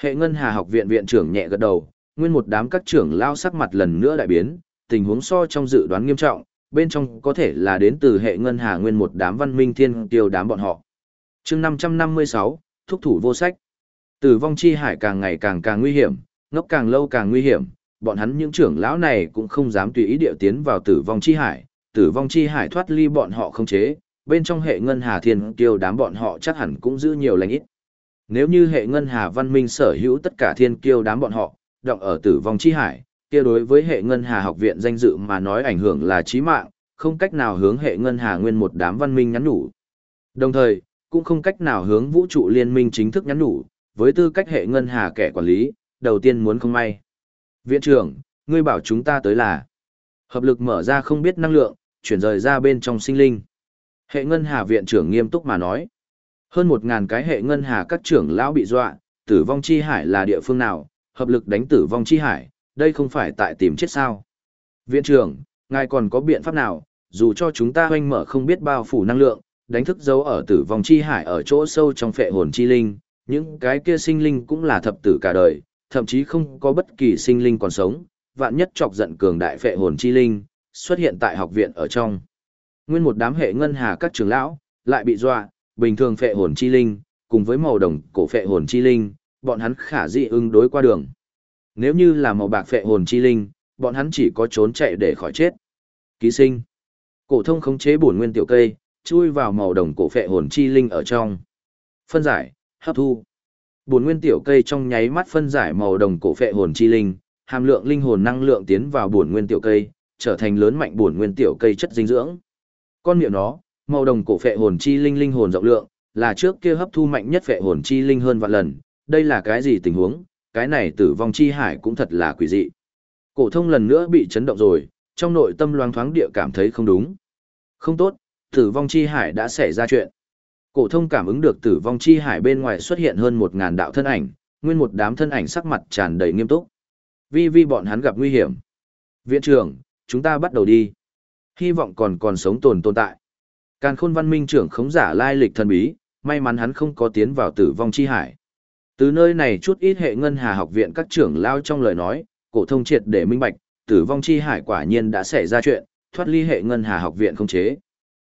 Hệ ngân hà học viện viện trưởng nhẹ gật đầu, nguyên một đám các trưởng lao sắc mặt lần nữa đại biến, tình huống so trong dự đoán nghiêm trọng, bên trong có thể là đến từ hệ ngân hà nguyên một đám văn minh thiên tiêu đám bọn họ. chương 556, thúc thủ vô sách. Tử vong chi hải càng ngày càng càng nguy hiểm, ngốc càng lâu càng nguy hiểm, bọn hắn những trưởng lão này cũng không dám tùy ý điệu tiến vào tử vong chi hải, tử vong chi hải thoát ly bọn họ không chế, bên trong hệ ngân hà thiên kiêu đám bọn họ chắc hẳn cũng giữ nhiều lành ít. Nếu như hệ ngân hà văn minh sở hữu tất cả thiên kiêu đám bọn họ, động ở tử vong chi hải, kia đối với hệ ngân hà học viện danh dự mà nói ảnh hưởng là chí mạng, không cách nào hướng hệ ngân hà nguyên một đám văn minh nhắn nhủ. Đồng thời, cũng không cách nào hướng vũ trụ liên minh chính thức nhắn nhủ, với tư cách hệ ngân hà kẻ quản lý, đầu tiên muốn không may. Viện trưởng, ngươi bảo chúng ta tới là hợp lực mở ra không biết năng lượng, chuyển rời ra bên trong sinh linh. Hệ ngân hà viện trưởng nghiêm túc mà nói. Hơn một ngàn cái hệ ngân hà các trưởng lão bị dọa, tử vong chi hải là địa phương nào, hợp lực đánh tử vong chi hải, đây không phải tại tìm chết sao. Viện trưởng, ngài còn có biện pháp nào, dù cho chúng ta hoanh mở không biết bao phủ năng lượng, đánh thức dấu ở tử vong chi hải ở chỗ sâu trong phệ hồn chi linh, những cái kia sinh linh cũng là thập tử cả đời, thậm chí không có bất kỳ sinh linh còn sống, vạn nhất chọc giận cường đại phệ hồn chi linh, xuất hiện tại học viện ở trong. Nguyên một đám hệ ngân hà các trưởng lão, lại bị dọa, bình thường phệ hồn chi linh, cùng với màu đồng cổ phệ hồn chi linh, bọn hắn khả dị ứng đối qua đường. Nếu như là màu bạc phệ hồn chi linh, bọn hắn chỉ có trốn chạy để khỏi chết. Ký sinh. Cổ thông khống chế bổn nguyên tiểu cây, chui vào màu đồng cổ phệ hồn chi linh ở trong. Phân giải, hấp thu. Bổn nguyên tiểu cây trong nháy mắt phân giải màu đồng cổ phệ hồn chi linh, hàm lượng linh hồn năng lượng tiến vào bổn nguyên tiểu cây, trở thành lớn mạnh bổn nguyên tiểu cây chất dinh dưỡng. Con miệng nó, màu đồng cổ phệ hồn chi linh linh hồn rộng lượng, là trước kia hấp thu mạnh nhất phệ hồn chi linh hơn vạn lần, đây là cái gì tình huống, cái này tử vong chi hải cũng thật là quỷ dị. Cổ thông lần nữa bị chấn động rồi, trong nội tâm loáng thoáng địa cảm thấy không đúng. Không tốt, tử vong chi hải đã xảy ra chuyện. Cổ thông cảm ứng được tử vong chi hải bên ngoài xuất hiện hơn một ngàn đạo thân ảnh, nguyên một đám thân ảnh sắc mặt tràn đầy nghiêm túc. Vi vi bọn hắn gặp nguy hiểm. Viện trưởng, chúng ta bắt đầu đi. Hy vọng còn còn sống tồn tồn tại. Càn khôn văn minh trưởng khống giả lai lịch thần bí, may mắn hắn không có tiến vào tử vong chi hải. Từ nơi này chút ít hệ ngân hà học viện các trưởng lao trong lời nói, cổ thông triệt để minh bạch, tử vong chi hải quả nhiên đã xảy ra chuyện, thoát ly hệ ngân hà học viện không chế.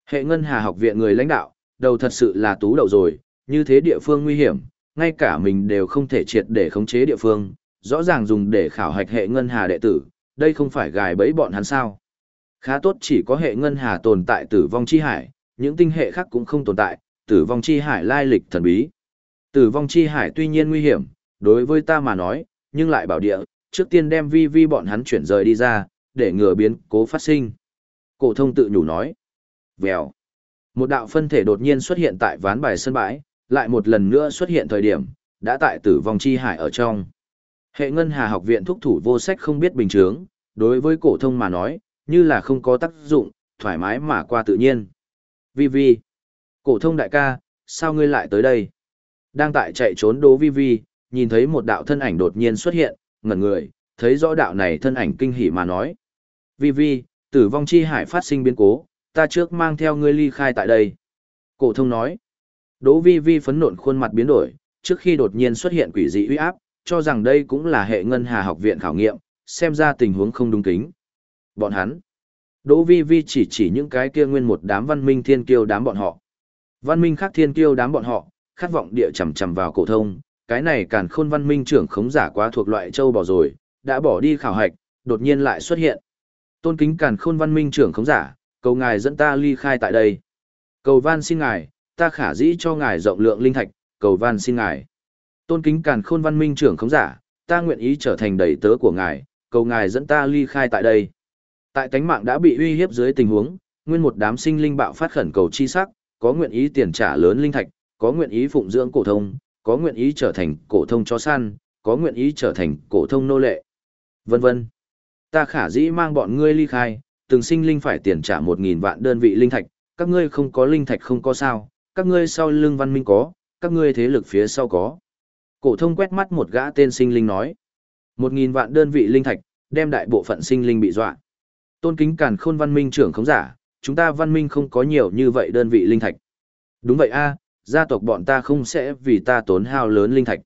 Hệ ngân hà học viện người lãnh đạo, đầu thật sự là tú đầu rồi, như thế địa phương nguy hiểm, ngay cả mình đều không thể triệt để khống chế địa phương, rõ ràng dùng để khảo hạch hệ ngân hà đệ tử, đây không phải gài bẫy bọn hắn sao. Khá tốt chỉ có hệ ngân hà tồn tại tử vong chi hải, những tinh hệ khác cũng không tồn tại, tử vong chi hải lai lịch thần bí. Tử vong chi hải tuy nhiên nguy hiểm, đối với ta mà nói, nhưng lại bảo địa, trước tiên đem vi vi bọn hắn chuyển rời đi ra, để ngừa biến cố phát sinh. Cổ thông tự nhủ nói. Vèo. Một đạo phân thể đột nhiên xuất hiện tại ván bài sân bãi, lại một lần nữa xuất hiện thời điểm, đã tại tử vong chi hải ở trong. Hệ ngân hà học viện thúc thủ vô sách không biết bình thường, đối với cổ thông mà nói, như là không có tác dụng, thoải mái mà qua tự nhiên. Vi Vi. Cổ thông đại ca, sao ngươi lại tới đây? Đang tại chạy trốn Đỗ Vi Vi, nhìn thấy một đạo thân ảnh đột nhiên xuất hiện, ngẩn người, thấy rõ đạo này thân ảnh kinh hỉ mà nói. Vi Vi, tử vong chi hải phát sinh biến cố, ta trước mang theo ngươi ly khai tại đây. Cổ thông nói. Đỗ Vi Vi phấn nộn khuôn mặt biến đổi, trước khi đột nhiên xuất hiện quỷ dị uy áp, cho rằng đây cũng là hệ ngân hà học viện khảo nghiệm, xem ra tình huống không đúng kính. Bọn hắn. Đỗ Vi Vi chỉ chỉ những cái kia nguyên một đám văn minh thiên kiêu đám bọn họ. Văn minh khác thiên kiêu đám bọn họ, khát vọng địa chầm chầm vào cổ thông, cái này càn khôn văn minh trưởng khống giả quá thuộc loại châu bò rồi, đã bỏ đi khảo hạch, đột nhiên lại xuất hiện. Tôn kính càn khôn văn minh trưởng khống giả, cầu ngài dẫn ta ly khai tại đây. Cầu van xin ngài, ta khả dĩ cho ngài rộng lượng linh thạch, cầu van xin ngài. Tôn kính càn khôn văn minh trưởng khống giả, ta nguyện ý trở thành đầy tớ của ngài, cầu ngài dẫn ta ly khai tại đây. Tại tánh mạng đã bị uy hiếp dưới tình huống, nguyên một đám sinh linh bạo phát khẩn cầu chi sắc, có nguyện ý tiền trả lớn linh thạch, có nguyện ý phụng dưỡng cổ thông, có nguyện ý trở thành cổ thông chó săn, có nguyện ý trở thành cổ thông nô lệ. Vân vân. Ta khả dĩ mang bọn ngươi ly khai, từng sinh linh phải tiền trả một nghìn vạn đơn vị linh thạch, các ngươi không có linh thạch không có sao, các ngươi sau lưng văn minh có, các ngươi thế lực phía sau có. Cổ thông quét mắt một gã tên sinh linh nói. Một nghìn vạn đơn vị linh thạch, đem đại bộ phận sinh linh bị dọa. Tôn kính càn khôn văn minh trưởng không giả, chúng ta văn minh không có nhiều như vậy đơn vị linh thạch. Đúng vậy a, gia tộc bọn ta không sẽ vì ta tốn hao lớn linh thạch.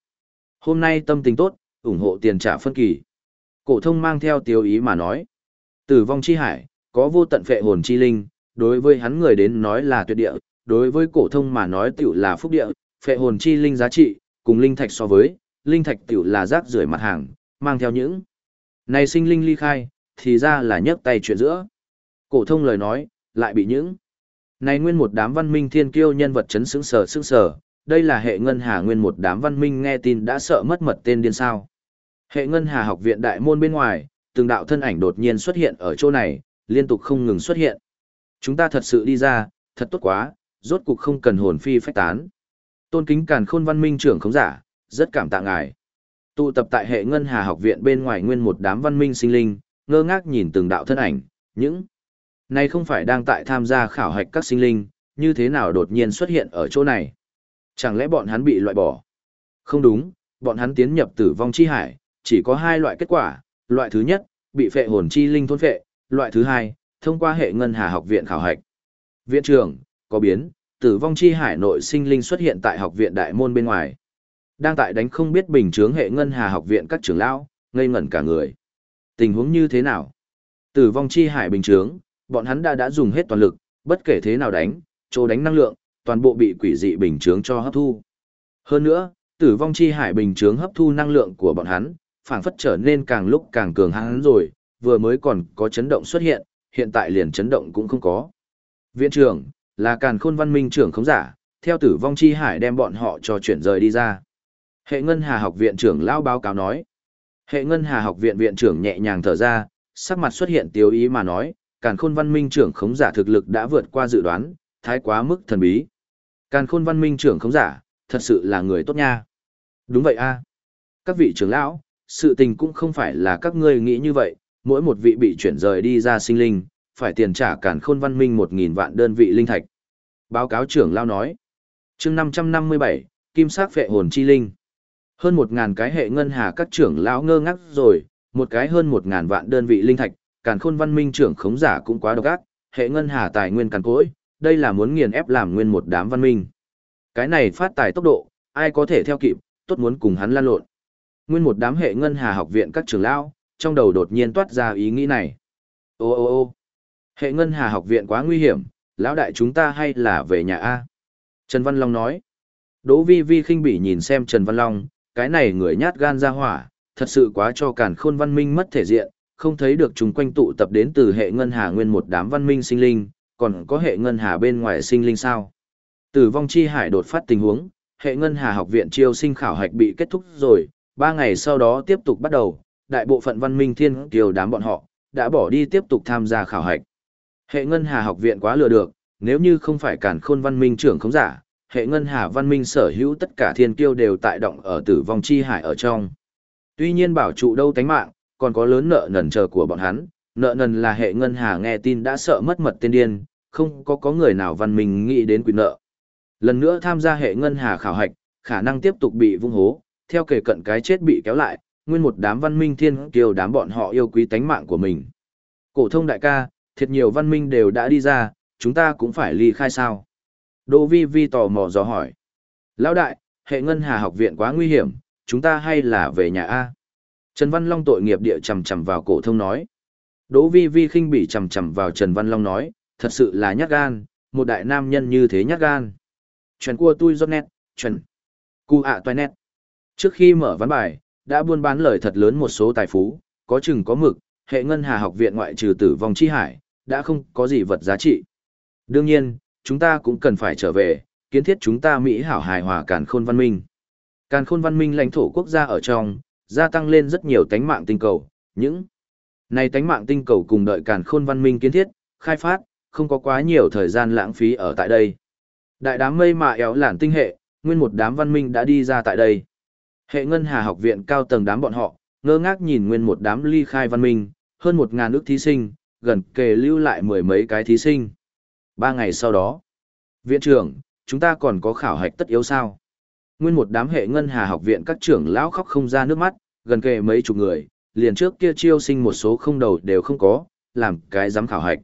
Hôm nay tâm tình tốt, ủng hộ tiền trả phân kỳ. Cổ thông mang theo tiêu ý mà nói. Tử vong chi hải, có vô tận phệ hồn chi linh, đối với hắn người đến nói là tuyệt địa, đối với cổ thông mà nói tiểu là phúc địa, phệ hồn chi linh giá trị, cùng linh thạch so với, linh thạch tiểu là rác rưởi mặt hàng, mang theo những. Này sinh linh ly khai, thì ra là nhấc tay chuyện giữa. Cổ thông lời nói, lại bị những. Này nguyên một đám văn minh thiên kiêu nhân vật chấn sững sờ sững sờ, đây là hệ ngân hà nguyên một đám văn minh nghe tin đã sợ mất mật tên điên sao. Hệ ngân hà học viện đại môn bên ngoài, từng đạo thân ảnh đột nhiên xuất hiện ở chỗ này, liên tục không ngừng xuất hiện. Chúng ta thật sự đi ra, thật tốt quá, rốt cục không cần hồn phi phách tán. Tôn kính càn khôn văn minh trưởng không giả, rất cảm tạ ngài. Tụ tập tại hệ ngân hà học viện bên ngoài nguyên một đám văn minh sinh linh, ngơ ngác nhìn từng đạo thân ảnh, những này không phải đang tại tham gia khảo hạch các sinh linh, như thế nào đột nhiên xuất hiện ở chỗ này. Chẳng lẽ bọn hắn bị loại bỏ? Không đúng, bọn hắn tiến nhập tử vong chi hải, chỉ có hai loại kết quả, loại thứ nhất, bị phệ hồn chi linh thôn phệ, loại thứ hai, thông qua hệ ngân hà học viện khảo hạch. Viện trưởng, có biến, tử vong chi hải nội sinh linh xuất hiện tại học viện đại môn bên ngoài. Đang tại đánh không biết bình chướng hệ ngân hà học viện các trưởng lão, ngây ngẩn cả người. Tình huống như thế nào? Tử vong chi hải bình chướng, bọn hắn đã đã dùng hết toàn lực, bất kể thế nào đánh, chỗ đánh năng lượng, toàn bộ bị quỷ dị bình chướng cho hấp thu. Hơn nữa, tử vong chi hải bình chướng hấp thu năng lượng của bọn hắn, phảng phất trở nên càng lúc càng cường hãn rồi, vừa mới còn có chấn động xuất hiện, hiện tại liền chấn động cũng không có. Viện trưởng, là càn khôn văn minh trưởng không giả, theo tử vong chi hải đem bọn họ cho chuyển rời đi ra. Hệ ngân hà học viện trưởng lao báo cáo nói. Hệ ngân hà học viện viện trưởng nhẹ nhàng thở ra, sắc mặt xuất hiện tiêu ý mà nói, càn khôn văn minh trưởng khống giả thực lực đã vượt qua dự đoán, thái quá mức thần bí. Càn khôn văn minh trưởng khống giả, thật sự là người tốt nha. Đúng vậy a Các vị trưởng lão, sự tình cũng không phải là các ngươi nghĩ như vậy, mỗi một vị bị chuyển rời đi ra sinh linh, phải tiền trả càn khôn văn minh 1.000 vạn đơn vị linh thạch. Báo cáo trưởng lao nói. chương 557, Kim sắc vệ hồn chi linh. Hơn 1.000 cái hệ ngân hà các trưởng lão ngơ ngác rồi, một cái hơn 1.000 vạn đơn vị linh thạch, càn khôn văn minh trưởng khống giả cũng quá độc ác, hệ ngân hà tài nguyên càn cối, đây là muốn nghiền ép làm nguyên một đám văn minh. Cái này phát tài tốc độ, ai có thể theo kịp, tốt muốn cùng hắn lan lộn. Nguyên một đám hệ ngân hà học viện các trưởng lão, trong đầu đột nhiên toát ra ý nghĩ này. Ô ô ô hệ ngân hà học viện quá nguy hiểm, lão đại chúng ta hay là về nhà A. Trần Văn Long nói. Đỗ vi vi khinh bỉ nhìn xem Trần Văn Long, cái này người nhát gan ra hỏa, thật sự quá cho càn khôn văn minh mất thể diện, không thấy được chúng quanh tụ tập đến từ hệ ngân hà nguyên một đám văn minh sinh linh, còn có hệ ngân hà bên ngoài sinh linh sao. Tử vong chi hải đột phát tình huống, hệ ngân hà học viện chiêu sinh khảo hạch bị kết thúc rồi, ba ngày sau đó tiếp tục bắt đầu, đại bộ phận văn minh thiên kiều đám bọn họ, đã bỏ đi tiếp tục tham gia khảo hạch. Hệ ngân hà học viện quá lừa được, nếu như không phải cản khôn văn minh trưởng không giả, hệ ngân hà văn minh sở hữu tất cả thiên kiêu đều tại động ở tử vong chi hải ở trong. Tuy nhiên bảo trụ đâu tánh mạng, còn có lớn nợ nần chờ của bọn hắn, nợ nần là hệ ngân hà nghe tin đã sợ mất mật tên điên, không có có người nào văn minh nghĩ đến quyền nợ. Lần nữa tham gia hệ ngân hà khảo hạch, khả năng tiếp tục bị vung hố, theo kể cận cái chết bị kéo lại, nguyên một đám văn minh thiên kiều đám bọn họ yêu quý tánh mạng của mình. Cổ thông đại ca, thiệt nhiều văn minh đều đã đi ra, chúng ta cũng phải ly khai sao? Đỗ Vi Vi tò mò dò hỏi. Lão đại, hệ ngân hà học viện quá nguy hiểm, chúng ta hay là về nhà A? Trần Văn Long tội nghiệp địa chầm chầm vào cổ thông nói. Đỗ Vi Vi khinh bỉ chầm chầm vào Trần Văn Long nói, thật sự là nhát gan, một đại nam nhân như thế nhát gan. Chuyện của tôi giọt nét, chuyện. Cua ạ toài nét. Trước khi mở văn bài, đã buôn bán lời thật lớn một số tài phú, có chừng có mực, hệ ngân hà học viện ngoại trừ tử vong chi hải, đã không có gì vật giá trị. Đương nhiên, chúng ta cũng cần phải trở về, kiến thiết chúng ta Mỹ hảo hài hòa càn khôn văn minh. Càn khôn văn minh lãnh thổ quốc gia ở trong, gia tăng lên rất nhiều tánh mạng tinh cầu, những này tánh mạng tinh cầu cùng đợi càn khôn văn minh kiến thiết, khai phát, không có quá nhiều thời gian lãng phí ở tại đây. Đại đám mây mạ éo lản tinh hệ, nguyên một đám văn minh đã đi ra tại đây. Hệ ngân hà học viện cao tầng đám bọn họ, ngơ ngác nhìn nguyên một đám ly khai văn minh, hơn một ngàn ước thí sinh, gần kề lưu lại mười mấy cái thí sinh. Ba ngày sau đó, viện trưởng, chúng ta còn có khảo hạch tất yếu sao? Nguyên một đám hệ ngân hà học viện các trưởng lão khóc không ra nước mắt, gần kề mấy chục người, liền trước kia chiêu sinh một số không đầu đều không có, làm cái giám khảo hạch.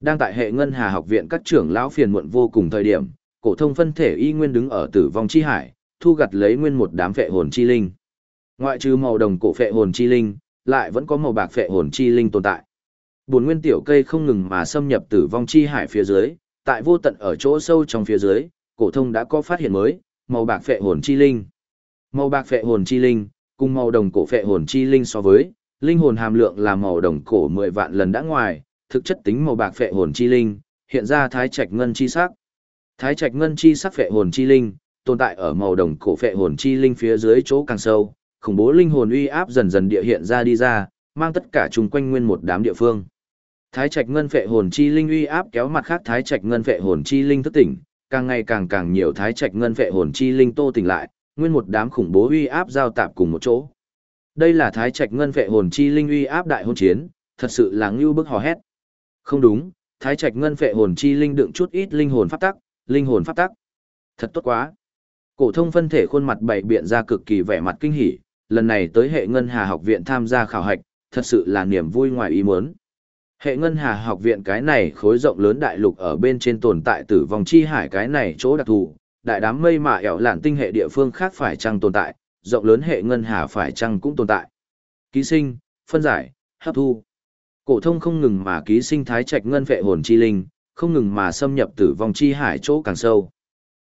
Đang tại hệ ngân hà học viện các trưởng lão phiền muộn vô cùng thời điểm, cổ thông phân thể y nguyên đứng ở tử vong chi hải, thu gặt lấy nguyên một đám phệ hồn chi linh. Ngoại trừ màu đồng cổ phệ hồn chi linh, lại vẫn có màu bạc phệ hồn chi linh tồn tại. Buồn nguyên tiểu cây không ngừng mà xâm nhập tử vong chi hải phía dưới, tại vô tận ở chỗ sâu trong phía dưới, cổ thông đã có phát hiện mới, màu bạc phệ hồn chi linh. Màu bạc phệ hồn chi linh, cùng màu đồng cổ phệ hồn chi linh so với, linh hồn hàm lượng là màu đồng cổ 10 vạn lần đã ngoài, thực chất tính màu bạc phệ hồn chi linh, hiện ra thái trạch ngân chi sắc. Thái trạch ngân chi sắc phệ hồn chi linh, tồn tại ở màu đồng cổ phệ hồn chi linh phía dưới chỗ càng sâu, khủng bố linh hồn uy áp dần dần địa hiện ra đi ra, mang tất cả chung quanh nguyên một đám địa phương. Thái Trạch Ngân Phệ Hồn Chi Linh uy áp kéo mặt khác Thái Trạch Ngân Phệ Hồn Chi Linh thức tỉnh, càng ngày càng càng nhiều Thái Trạch Ngân Phệ Hồn Chi Linh tô tỉnh lại, nguyên một đám khủng bố uy áp giao tạp cùng một chỗ. Đây là Thái Trạch Ngân Phệ Hồn Chi Linh uy áp đại hôn chiến, thật sự là ngưu bức hò hét. Không đúng, Thái Trạch Ngân Phệ Hồn Chi Linh đựng chút ít linh hồn pháp tắc, linh hồn pháp tắc. Thật tốt quá. Cổ thông phân thể khuôn mặt bảy biện ra cực kỳ vẻ mặt kinh hỉ, lần này tới hệ ngân hà học viện tham gia khảo hạch, thật sự là niềm vui ngoài ý muốn. Hệ ngân hà học viện cái này khối rộng lớn đại lục ở bên trên tồn tại tử vong chi hải cái này chỗ đặc thù, đại đám mây mạ ẻo lạn tinh hệ địa phương khác phải chăng tồn tại, rộng lớn hệ ngân hà phải chăng cũng tồn tại. Ký sinh, phân giải, hấp thu. Cổ thông không ngừng mà ký sinh thái trạch ngân vệ hồn chi linh, không ngừng mà xâm nhập tử vong chi hải chỗ càng sâu.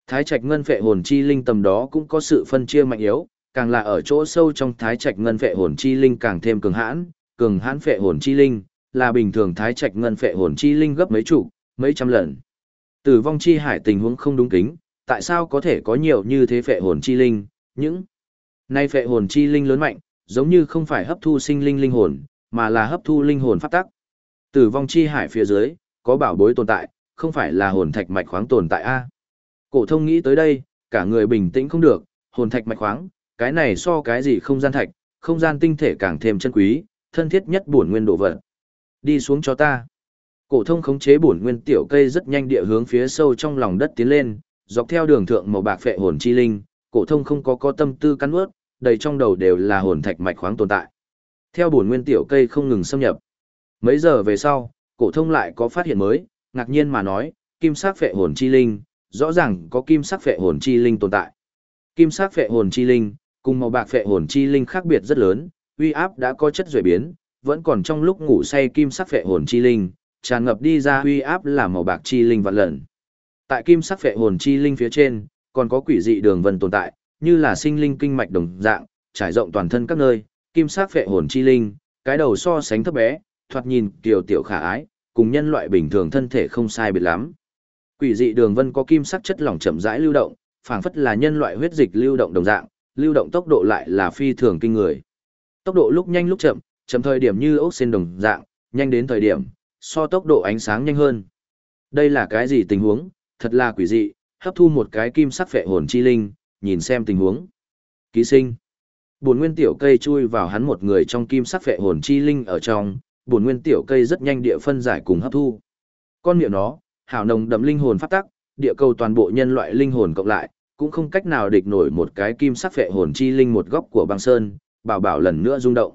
Thái trạch ngân vệ hồn chi linh tầm đó cũng có sự phân chia mạnh yếu, càng là ở chỗ sâu trong thái trạch ngân vệ hồn chi linh càng thêm cường hãn, cường hãn vệ hồn chi linh, là bình thường thái trạch ngân vệ hồn chi linh gấp mấy chục, mấy trăm lần. Tử vong chi hải tình huống không đúng kính, tại sao có thể có nhiều như thế vệ hồn chi linh, những nay vệ hồn chi linh lớn mạnh, giống như không phải hấp thu sinh linh linh hồn, mà là hấp thu linh hồn pháp tắc. Tử vong chi hải phía dưới, có bảo bối tồn tại, không phải là hồn thạch mạch khoáng tồn tại a. Cổ thông nghĩ tới đây, cả người bình tĩnh không được, hồn thạch mạch khoáng, cái này so cái gì không gian thạch, không gian tinh thể càng thêm chân quý, thân thiết nhất bổn nguyên độ vật. Đi xuống cho ta. Cổ thông khống chế bổn nguyên tiểu cây rất nhanh địa hướng phía sâu trong lòng đất tiến lên, dọc theo đường thượng màu bạc phệ hồn chi linh, cổ thông không có có tâm tư cắn nuốt, đầy trong đầu đều là hồn thạch mạch khoáng tồn tại. Theo bổn nguyên tiểu cây không ngừng xâm nhập. Mấy giờ về sau, cổ thông lại có phát hiện mới, ngạc nhiên mà nói, kim sắc phệ hồn chi linh, rõ ràng có kim sắc phệ hồn chi linh tồn tại. Kim sắc phệ hồn chi linh, cùng màu bạc phệ hồn chi linh khác biệt rất lớn, uy áp đã có chất duy biến, vẫn còn trong lúc ngủ say kim sắc phệ hồn chi linh, tràn ngập đi ra uy áp là màu bạc chi linh vạn lần. Tại kim sắc phệ hồn chi linh phía trên, còn có quỷ dị đường vân tồn tại, như là sinh linh kinh mạch đồng dạng, trải rộng toàn thân các nơi, kim sắc phệ hồn chi linh, cái đầu so sánh thấp bé, thoạt nhìn tiểu tiểu khả ái, cùng nhân loại bình thường thân thể không sai biệt lắm. Quỷ dị đường vân có kim sắc chất lỏng chậm rãi lưu động, phảng phất là nhân loại huyết dịch lưu động đồng dạng, lưu động tốc độ lại là phi thường kinh người. Tốc độ lúc nhanh lúc chậm, chậm thời điểm như ốc sen đồng dạng, nhanh đến thời điểm, so tốc độ ánh sáng nhanh hơn. Đây là cái gì tình huống, thật là quỷ dị, hấp thu một cái kim sắc phệ hồn chi linh, nhìn xem tình huống. Ký sinh. Bổn nguyên tiểu cây chui vào hắn một người trong kim sắc phệ hồn chi linh ở trong, bổn nguyên tiểu cây rất nhanh địa phân giải cùng hấp thu. Con miệng nó, hảo nồng đậm linh hồn phát tắc, địa cầu toàn bộ nhân loại linh hồn cộng lại, cũng không cách nào địch nổi một cái kim sắc phệ hồn chi linh một góc của băng sơn, bảo bảo lần nữa rung động.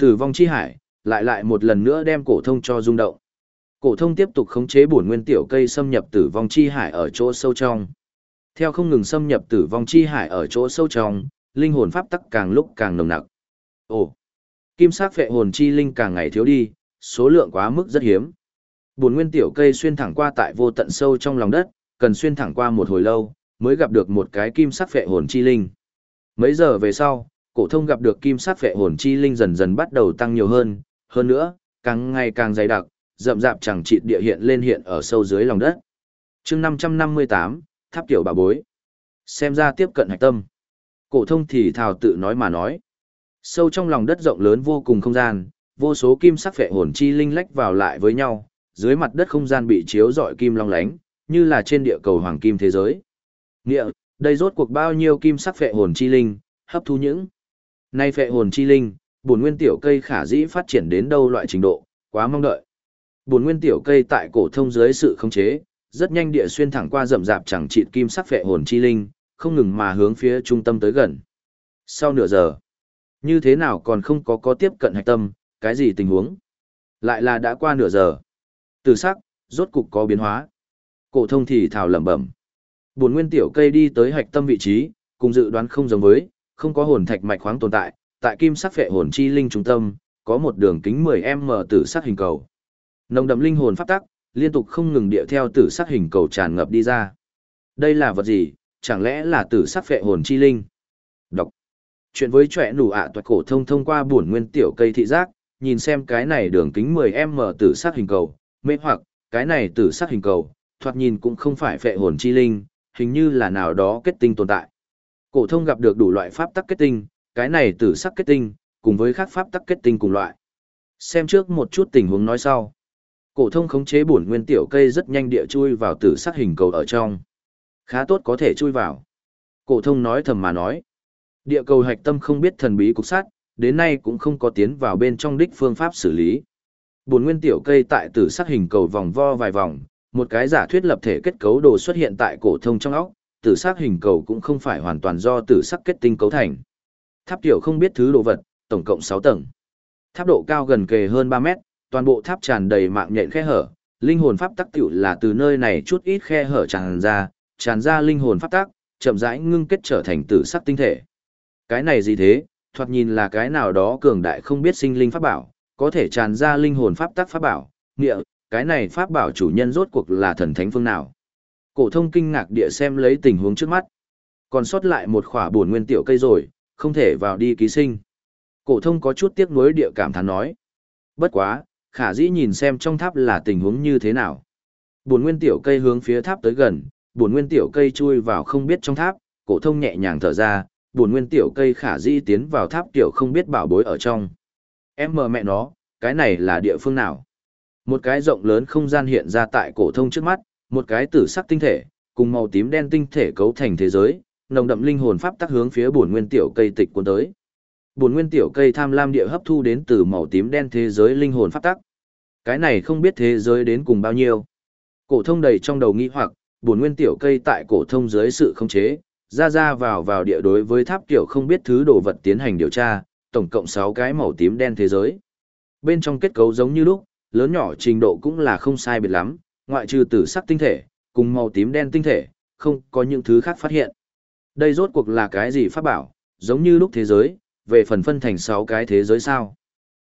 Tử vong chi hải, lại lại một lần nữa đem cổ thông cho rung động. Cổ thông tiếp tục khống chế bổn nguyên tiểu cây xâm nhập tử vong chi hải ở chỗ sâu trong. Theo không ngừng xâm nhập tử vong chi hải ở chỗ sâu trong, linh hồn pháp tắc càng lúc càng nồng nặc. Ồ, kim sắc phệ hồn chi linh càng ngày thiếu đi, số lượng quá mức rất hiếm. Bổn nguyên tiểu cây xuyên thẳng qua tại vô tận sâu trong lòng đất, cần xuyên thẳng qua một hồi lâu, mới gặp được một cái kim sắc phệ hồn chi linh. Mấy giờ về sau, cổ thông gặp được kim sắc phệ hồn chi linh dần dần bắt đầu tăng nhiều hơn, hơn nữa, càng ngày càng dày đặc, rậm rạp chẳng chịt địa hiện lên hiện ở sâu dưới lòng đất. Chương 558, Tháp tiểu bà bối. Xem ra tiếp cận hạch tâm. Cổ thông thì thào tự nói mà nói. Sâu trong lòng đất rộng lớn vô cùng không gian, vô số kim sắc phệ hồn chi linh lách vào lại với nhau, dưới mặt đất không gian bị chiếu rọi kim long lánh, như là trên địa cầu hoàng kim thế giới. Nghĩa, đây rốt cuộc bao nhiêu kim sắc phệ hồn chi linh, hấp thu những. Nay phệ hồn chi linh, bổn nguyên tiểu cây khả dĩ phát triển đến đâu loại trình độ, quá mong đợi. Bổn nguyên tiểu cây tại cổ thông dưới sự khống chế, rất nhanh địa xuyên thẳng qua rậm rạp chẳng chịt kim sắc phệ hồn chi linh, không ngừng mà hướng phía trung tâm tới gần. Sau nửa giờ, Như thế nào còn không có có tiếp cận hạch tâm, cái gì tình huống? Lại là đã qua nửa giờ. Từ sắc, rốt cục có biến hóa. Cổ thông thì thào lẩm bẩm. Buồn nguyên tiểu cây đi tới hạch tâm vị trí, cùng dự đoán không giống với, không có hồn thạch mạch khoáng tồn tại, tại kim sắc phệ hồn chi linh trung tâm, có một đường kính 10m tử sắc hình cầu. Nồng đậm linh hồn pháp tắc, liên tục không ngừng điệu theo tử sắc hình cầu tràn ngập đi ra. Đây là vật gì, chẳng lẽ là tử sắc phệ hồn chi linh? Đọc. Chuyện với trẻ nụ ạ à cổ thông thông qua buồn nguyên tiểu cây thị giác, nhìn xem cái này đường kính 10m tử sắc hình cầu, mê hoặc, cái này tử sắc hình cầu, thoạt nhìn cũng không phải phệ hồn chi linh, hình như là nào đó kết tinh tồn tại. Cổ thông gặp được đủ loại pháp tắc kết tinh, cái này tử sắc kết tinh, cùng với khác pháp tắc kết tinh cùng loại. Xem trước một chút tình huống nói sau. Cổ thông khống chế bổn nguyên tiểu cây rất nhanh địa chui vào tử sắc hình cầu ở trong. Khá tốt có thể chui vào. Cổ thông nói thầm mà nói. Địa cầu hạch tâm không biết thần bí cục sát, đến nay cũng không có tiến vào bên trong đích phương pháp xử lý. Bổn nguyên tiểu cây tại tử sắc hình cầu vòng vo vài vòng, một cái giả thuyết lập thể kết cấu đồ xuất hiện tại cổ thông trong óc, tử sắc hình cầu cũng không phải hoàn toàn do tử sắc kết tinh cấu thành. Tháp tiểu không biết thứ đồ vật, tổng cộng 6 tầng. Tháp độ cao gần kề hơn 3 mét, toàn bộ tháp tràn đầy mạng nhện khe hở, linh hồn pháp tắc tiểu là từ nơi này chút ít khe hở tràn ra, tràn ra linh hồn pháp tắc, chậm rãi ngưng kết trở thành tử sắc tinh thể. Cái này gì thế? Thoạt nhìn là cái nào đó cường đại không biết sinh linh pháp bảo, có thể tràn ra linh hồn pháp tắc pháp bảo, nghĩa, cái này pháp bảo chủ nhân rốt cuộc là thần thánh phương nào? Cổ thông kinh ngạc địa xem lấy tình huống trước mắt. Còn sót lại một khỏa bổn nguyên tiểu cây rồi, không thể vào đi ký sinh. Cổ thông có chút tiếc nuối địa cảm thán nói. Bất quá, khả dĩ nhìn xem trong tháp là tình huống như thế nào. Bổn nguyên tiểu cây hướng phía tháp tới gần, bổn nguyên tiểu cây chui vào không biết trong tháp, cổ thông nhẹ nhàng thở ra, bổn nguyên tiểu cây khả dĩ tiến vào tháp tiểu không biết bảo bối ở trong. Em mờ mẹ nó, cái này là địa phương nào? Một cái rộng lớn không gian hiện ra tại cổ thông trước mắt, một cái tử sắc tinh thể, cùng màu tím đen tinh thể cấu thành thế giới, nồng đậm linh hồn pháp tắc hướng phía bổn nguyên tiểu cây tịch cuốn tới. Bổn nguyên tiểu cây tham lam địa hấp thu đến từ màu tím đen thế giới linh hồn pháp tắc. Cái này không biết thế giới đến cùng bao nhiêu. Cổ thông đầy trong đầu nghi hoặc, bổn nguyên tiểu cây tại cổ thông dưới sự khống chế, ra ra vào vào địa đối với tháp tiểu không biết thứ đồ vật tiến hành điều tra, tổng cộng 6 cái màu tím đen thế giới. Bên trong kết cấu giống như lúc, lớn nhỏ trình độ cũng là không sai biệt lắm, ngoại trừ tử sắc tinh thể, cùng màu tím đen tinh thể, không có những thứ khác phát hiện. Đây rốt cuộc là cái gì pháp bảo, giống như lúc thế giới, về phần phân thành 6 cái thế giới sao?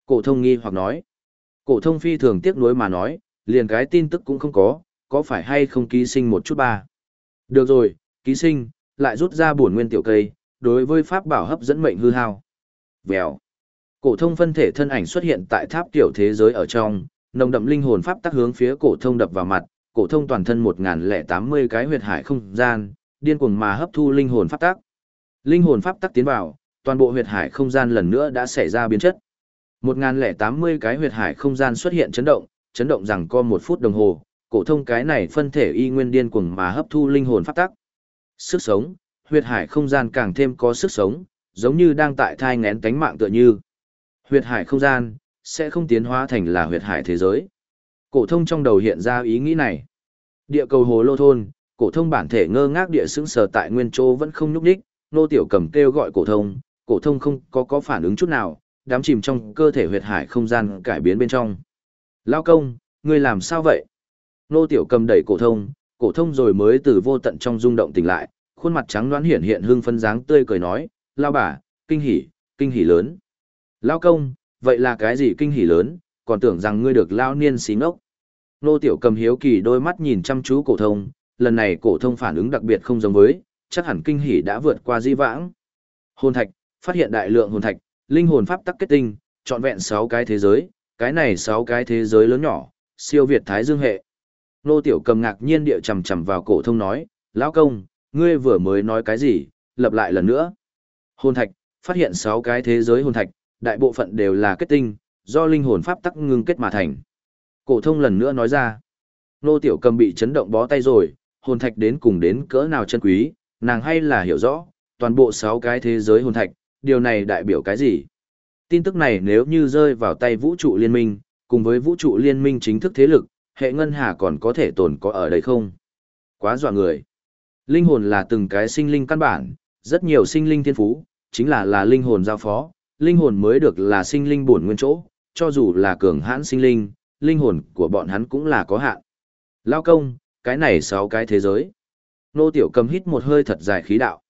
Cổ thông nghi hoặc nói. Cổ thông phi thường tiếc nuối mà nói, liền cái tin tức cũng không có, có phải hay không ký sinh một chút ba. Được rồi, ký sinh, lại rút ra bổn nguyên tiểu cây, đối với pháp bảo hấp dẫn mệnh hư hao. Vèo. Cổ thông phân thể thân ảnh xuất hiện tại tháp tiểu thế giới ở trong, nồng đậm linh hồn pháp tắc hướng phía cổ thông đập vào mặt, cổ thông toàn thân 1080 cái huyệt hải không gian, điên cuồng mà hấp thu linh hồn pháp tắc. Linh hồn pháp tắc tiến vào, toàn bộ huyệt hải không gian lần nữa đã xảy ra biến chất. 1080 cái huyệt hải không gian xuất hiện chấn động, chấn động rằng co một phút đồng hồ, cổ thông cái này phân thể y nguyên điên cuồng mà hấp thu linh hồn pháp tắc. Sức sống, huyệt hải không gian càng thêm có sức sống, giống như đang tại thai ngén cánh mạng tựa như. Huyệt hải không gian sẽ không tiến hóa thành là huyệt hải thế giới. Cổ thông trong đầu hiện ra ý nghĩ này. Địa cầu hồ lô thôn, cổ thông bản thể ngơ ngác địa sững sờ tại nguyên chỗ vẫn không nhúc nhích, nô tiểu cầm kêu gọi cổ thông, cổ thông không có có phản ứng chút nào, đám chìm trong cơ thể huyệt hải không gian cải biến bên trong. Lao công, ngươi làm sao vậy? Nô tiểu cầm đẩy cổ thông, cổ thông rồi mới từ vô tận trong rung động tỉnh lại, khuôn mặt trắng đoán hiện hiện hưng phấn dáng tươi cười nói, lao bà, kinh hỉ, kinh hỉ lớn. Lao công, vậy là cái gì kinh hỉ lớn, còn tưởng rằng ngươi được lao niên xí ngốc. Nô tiểu cầm hiếu kỳ đôi mắt nhìn chăm chú cổ thông, lần này cổ thông phản ứng đặc biệt không giống với, chắc hẳn kinh hỉ đã vượt qua di vãng. Hồn thạch, phát hiện đại lượng hồn thạch, linh hồn pháp tắc kết tinh, trọn vẹn 6 cái thế giới, cái này 6 cái thế giới lớn nhỏ, siêu việt thái dương hệ. Nô tiểu cầm ngạc nhiên địa chầm chầm vào cổ thông nói, lão công, ngươi vừa mới nói cái gì, lặp lại lần nữa. Hồn thạch, phát hiện 6 cái thế giới hồn thạch, đại bộ phận đều là kết tinh, do linh hồn pháp tắc ngưng kết mà thành. Cổ thông lần nữa nói ra, nô tiểu cầm bị chấn động bó tay rồi, hồn thạch đến cùng đến cỡ nào chân quý, nàng hay là hiểu rõ, toàn bộ 6 cái thế giới hồn thạch, điều này đại biểu cái gì? Tin tức này nếu như rơi vào tay vũ trụ liên minh, cùng với vũ trụ liên minh chính thức thế lực, hệ ngân hà còn có thể tồn có ở đây không? Quá dọa người. Linh hồn là từng cái sinh linh căn bản, rất nhiều sinh linh thiên phú, chính là là linh hồn giao phó, linh hồn mới được là sinh linh bổn nguyên chỗ, cho dù là cường hãn sinh linh, linh hồn của bọn hắn cũng là có hạn. Lao công, cái này sáu cái thế giới. Nô tiểu cầm hít một hơi thật dài khí đạo.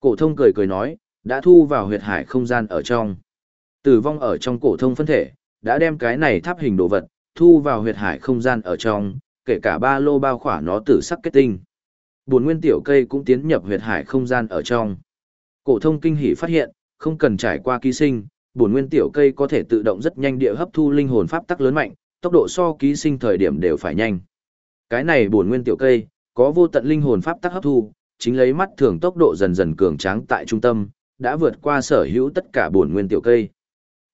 Cổ thông cười cười nói, đã thu vào huyệt hải không gian ở trong. Tử vong ở trong cổ thông phân thể, đã đem cái này tháp hình đồ vật, thu vào huyệt hải không gian ở trong, kể cả ba lô bao khỏa nó tử sắc kết tinh. Buồn nguyên tiểu cây cũng tiến nhập huyệt hải không gian ở trong. Cổ thông kinh hỉ phát hiện, không cần trải qua ký sinh, buồn nguyên tiểu cây có thể tự động rất nhanh địa hấp thu linh hồn pháp tắc lớn mạnh, tốc độ so ký sinh thời điểm đều phải nhanh. Cái này buồn nguyên tiểu cây, có vô tận linh hồn pháp tắc hấp thu, chính lấy mắt thường tốc độ dần dần cường tráng tại trung tâm, đã vượt qua sở hữu tất cả buồn nguyên tiểu cây.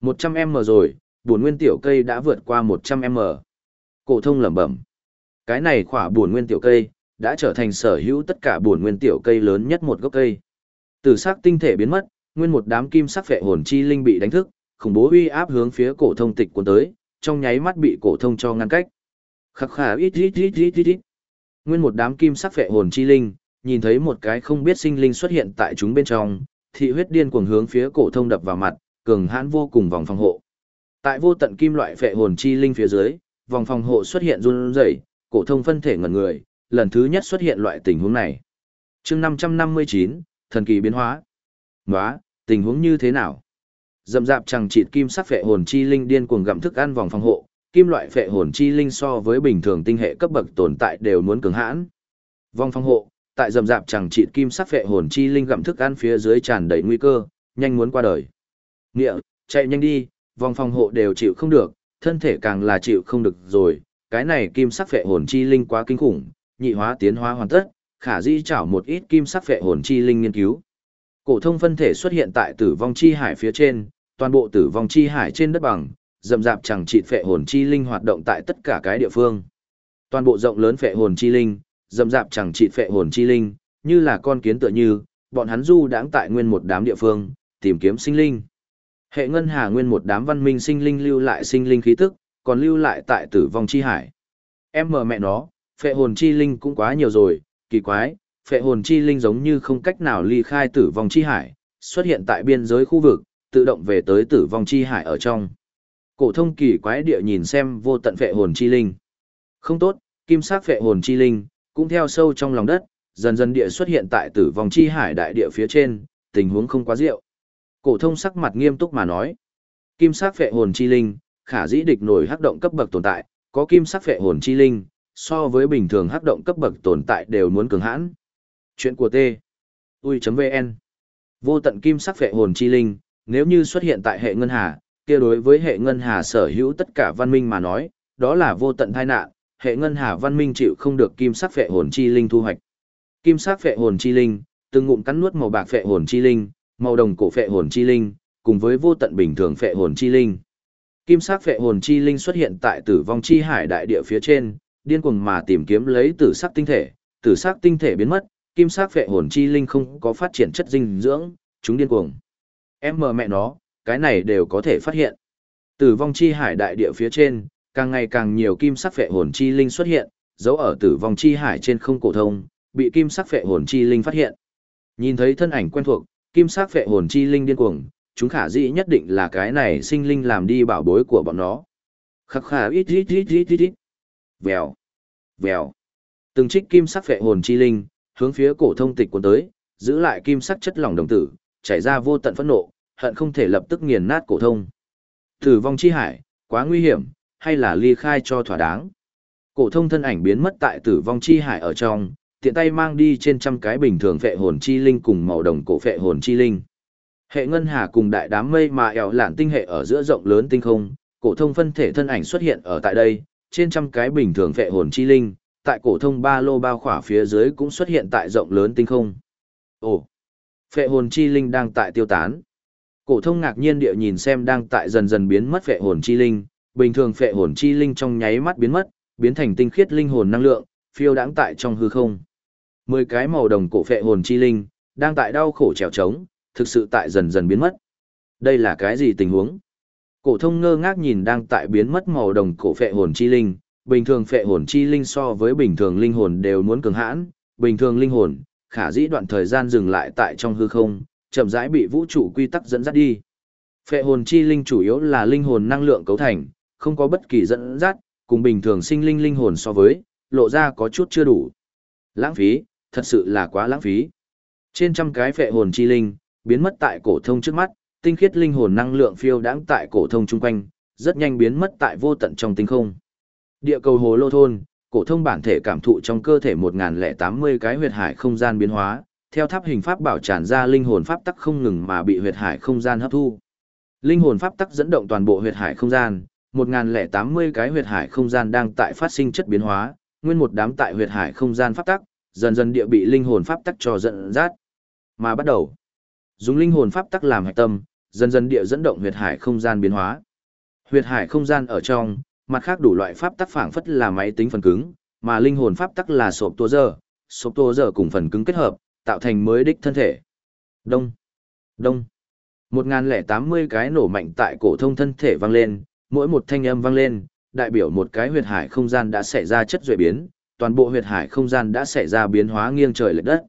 100m rồi, buồn nguyên tiểu cây đã vượt qua 100m. Cổ thông lẩm bẩm. Cái này khỏa buồn nguyên tiểu cây đã trở thành sở hữu tất cả buồn nguyên tiểu cây lớn nhất một gốc cây. Từ sắc tinh thể biến mất, nguyên một đám kim sắc phệ hồn chi linh bị đánh thức, khủng bố uy áp hướng phía cổ thông tịch cuốn tới, trong nháy mắt bị cổ thông cho ngăn cách. Khắc khả ít ít ít ít ít ít. Nguyên một đám kim sắc phệ hồn chi linh, nhìn thấy một cái không biết sinh linh xuất hiện tại chúng bên trong, thị huyết điên cuồng hướng phía cổ thông đập vào mặt, cường hãn vô cùng vòng phòng hộ. Tại vô tận kim loại phệ hồn chi linh phía dưới, vòng phòng hộ xuất hiện run rẩy, cổ thông phân thể ngẩn người, lần thứ nhất xuất hiện loại tình huống này. Chương 559, thần kỳ biến hóa. Nóa, tình huống như thế nào? Dậm dạp chẳng chịt kim sắc phệ hồn chi linh điên cuồng gặm thức ăn vòng phòng hộ, kim loại phệ hồn chi linh so với bình thường tinh hệ cấp bậc tồn tại đều muốn cường hãn. Vòng phòng hộ, tại dậm dạp chẳng chịt kim sắc phệ hồn chi linh gặm thức ăn phía dưới tràn đầy nguy cơ, nhanh muốn qua đời. Nghĩa, chạy nhanh đi, vòng phòng hộ đều chịu không được, thân thể càng là chịu không được rồi, cái này kim sắc phệ hồn chi linh quá kinh khủng, nhị hóa tiến hóa hoàn tất, khả di chảo một ít kim sắc phệ hồn chi linh nghiên cứu. Cổ thông phân thể xuất hiện tại tử vong chi hải phía trên, toàn bộ tử vong chi hải trên đất bằng, dầm dạp chẳng chịt phệ hồn chi linh hoạt động tại tất cả cái địa phương. Toàn bộ rộng lớn phệ hồn chi linh, dầm dạp chẳng chịt phệ hồn chi linh, như là con kiến tựa như, bọn hắn du đãng tại nguyên một đám địa phương, tìm kiếm sinh linh. Hệ ngân hà nguyên một đám văn minh sinh linh lưu lại sinh linh khí tức, còn lưu lại tại tử vong chi hải. Em mờ mẹ nó, phệ hồn chi linh cũng quá nhiều rồi, kỳ quái, phệ hồn chi linh giống như không cách nào ly khai tử vong chi hải, xuất hiện tại biên giới khu vực, tự động về tới tử vong chi hải ở trong. Cổ thông kỳ quái địa nhìn xem vô tận phệ hồn chi linh. Không tốt, kim sắc phệ hồn chi linh cũng theo sâu trong lòng đất, dần dần địa xuất hiện tại tử vong chi hải đại địa phía trên, tình huống không quá diệu. Cổ thông sắc mặt nghiêm túc mà nói, kim sắc phệ hồn chi linh, khả dĩ địch nổi hắc động cấp bậc tồn tại, có kim sắc phệ hồn chi linh, so với bình thường hắc động cấp bậc tồn tại đều muốn cường hãn. Chuyện của T. Ui.vn Vô tận kim sắc vệ hồn chi linh, nếu như xuất hiện tại hệ ngân hà, kia đối với hệ ngân hà sở hữu tất cả văn minh mà nói, đó là vô tận tai nạn, hệ ngân hà văn minh chịu không được kim sắc vệ hồn chi linh thu hoạch. Kim sắc vệ hồn chi linh, từng ngụm cắn nuốt màu bạc vệ hồn chi linh, màu đồng cổ vệ hồn chi linh, cùng với vô tận bình thường vệ hồn chi linh. Kim sắc vệ hồn chi linh xuất hiện tại tử vong chi hải đại địa phía trên, điên cuồng mà tìm kiếm lấy tử sắc tinh thể, tử sắc tinh thể biến mất, kim sắc phệ hồn chi linh không có phát triển chất dinh dưỡng, chúng điên cuồng. Em mờ mẹ nó, cái này đều có thể phát hiện. Tử vong chi hải đại địa phía trên, càng ngày càng nhiều kim sắc phệ hồn chi linh xuất hiện, giấu ở tử vong chi hải trên không cổ thông, bị kim sắc phệ hồn chi linh phát hiện. Nhìn thấy thân ảnh quen thuộc, kim sắc phệ hồn chi linh điên cuồng, chúng khả dĩ nhất định là cái này sinh linh làm đi bảo bối của bọn nó. Khắc khả ít ít ít ít ít ít. Vèo, vèo. Từng trích kim sắc phệ hồn chi linh, hướng phía cổ thông tịch cuốn tới, giữ lại kim sắc chất lỏng đồng tử, chảy ra vô tận phẫn nộ, hận không thể lập tức nghiền nát cổ thông. Tử vong chi hải, quá nguy hiểm, hay là ly khai cho thỏa đáng. Cổ thông thân ảnh biến mất tại tử vong chi hải ở trong, tiện tay mang đi trên trăm cái bình thường phệ hồn chi linh cùng màu đồng cổ phệ hồn chi linh. Hệ ngân hà cùng đại đám mây mà ẻo lạn tinh hệ ở giữa rộng lớn tinh không, cổ thông phân thể thân ảnh xuất hiện ở tại đây, trên trăm cái bình thường vệ hồn chi linh, tại cổ thông ba lô bao khỏa phía dưới cũng xuất hiện tại rộng lớn tinh không. Ồ, phệ hồn chi linh đang tại tiêu tán. Cổ thông ngạc nhiên địa nhìn xem đang tại dần dần biến mất phệ hồn chi linh, bình thường phệ hồn chi linh trong nháy mắt biến mất, biến thành tinh khiết linh hồn năng lượng, phiêu đãng tại trong hư không. Mười cái màu đồng cổ phệ hồn chi linh, đang tại đau khổ trèo trống, thực sự tại dần dần biến mất. Đây là cái gì tình huống? Cổ thông ngơ ngác nhìn đang tại biến mất màu đồng cổ phệ hồn chi linh, bình thường phệ hồn chi linh so với bình thường linh hồn đều muốn cường hãn, bình thường linh hồn, khả dĩ đoạn thời gian dừng lại tại trong hư không, chậm rãi bị vũ trụ quy tắc dẫn dắt đi. Phệ hồn chi linh chủ yếu là linh hồn năng lượng cấu thành, không có bất kỳ dẫn dắt, cùng bình thường sinh linh linh hồn so với, lộ ra có chút chưa đủ. Lãng phí, thật sự là quá lãng phí. Trên trăm cái phệ hồn chi linh, biến mất tại cổ thông trước mắt, tinh khiết linh hồn năng lượng phiêu đãng tại cổ thông chung quanh, rất nhanh biến mất tại vô tận trong tinh không. Địa cầu hồ lô thôn, cổ thông bản thể cảm thụ trong cơ thể 1080 cái huyệt hải không gian biến hóa, theo tháp hình pháp bảo tràn ra linh hồn pháp tắc không ngừng mà bị huyệt hải không gian hấp thu. Linh hồn pháp tắc dẫn động toàn bộ huyệt hải không gian, 1080 cái huyệt hải không gian đang tại phát sinh chất biến hóa, nguyên một đám tại huyệt hải không gian pháp tắc, dần dần địa bị linh hồn pháp tắc cho dẫn dắt. Mà bắt đầu, dùng linh hồn pháp tắc làm hạch tâm, dần dần địa dẫn động huyệt hải không gian biến hóa. Huyệt hải không gian ở trong, mặt khác đủ loại pháp tắc phảng phất là máy tính phần cứng, mà linh hồn pháp tắc là sộp tua giờ, sộp tua giờ cùng phần cứng kết hợp, tạo thành mới đích thân thể. Đông, đông. 1080 cái nổ mạnh tại cổ thông thân thể vang lên, mỗi một thanh âm vang lên, đại biểu một cái huyệt hải không gian đã xảy ra chất duệ biến, toàn bộ huyệt hải không gian đã xảy ra biến hóa nghiêng trời lệch đất.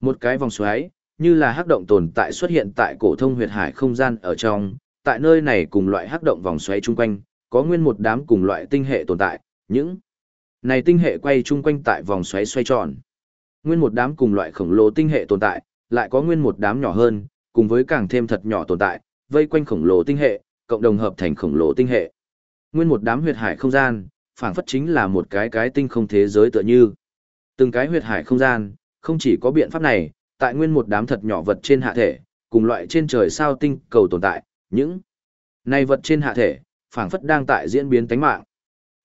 Một cái vòng xoáy, như là hắc động tồn tại xuất hiện tại cổ thông huyệt hải không gian ở trong, tại nơi này cùng loại hắc động vòng xoáy chung quanh, có nguyên một đám cùng loại tinh hệ tồn tại, những này tinh hệ quay chung quanh tại vòng xoáy xoay tròn. Nguyên một đám cùng loại khổng lồ tinh hệ tồn tại, lại có nguyên một đám nhỏ hơn, cùng với càng thêm thật nhỏ tồn tại, vây quanh khổng lồ tinh hệ, cộng đồng hợp thành khổng lồ tinh hệ. Nguyên một đám huyệt hải không gian, phảng phất chính là một cái cái tinh không thế giới tựa như. Từng cái huyệt hải không gian, không chỉ có biện pháp này, tại nguyên một đám thật nhỏ vật trên hạ thể, cùng loại trên trời sao tinh cầu tồn tại, những này vật trên hạ thể, phảng phất đang tại diễn biến tánh mạng.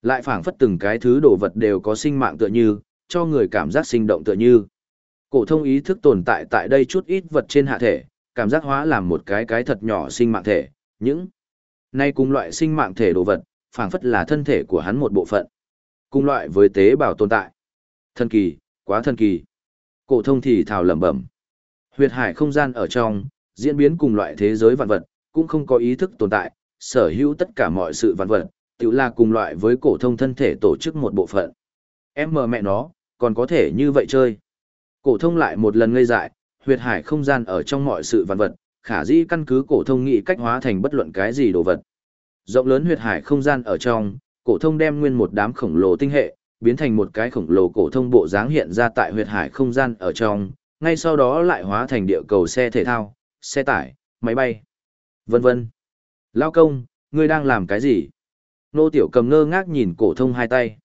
Lại phảng phất từng cái thứ đồ vật đều có sinh mạng tựa như, cho người cảm giác sinh động tựa như. Cổ thông ý thức tồn tại tại đây chút ít vật trên hạ thể, cảm giác hóa làm một cái cái thật nhỏ sinh mạng thể, những nay cùng loại sinh mạng thể đồ vật, phảng phất là thân thể của hắn một bộ phận. Cùng loại với tế bào tồn tại. Thần kỳ, quá thần kỳ. Cổ thông thì thào lẩm bẩm. Huyệt hải không gian ở trong, diễn biến cùng loại thế giới vạn vật, cũng không có ý thức tồn tại, sở hữu tất cả mọi sự vạn vật, tự là cùng loại với cổ thông thân thể tổ chức một bộ phận. Em mờ mẹ nó, còn có thể như vậy chơi. Cổ thông lại một lần ngây dại, huyệt hải không gian ở trong mọi sự vạn vật, khả dĩ căn cứ cổ thông nghĩ cách hóa thành bất luận cái gì đồ vật. Rộng lớn huyệt hải không gian ở trong, cổ thông đem nguyên một đám khổng lồ tinh hệ, biến thành một cái khổng lồ cổ thông bộ dáng hiện ra tại huyệt hải không gian ở trong, ngay sau đó lại hóa thành địa cầu xe thể thao, xe tải, máy bay, vân vân. Lao công, ngươi đang làm cái gì? Nô tiểu cầm ngơ ngác nhìn cổ thông hai tay.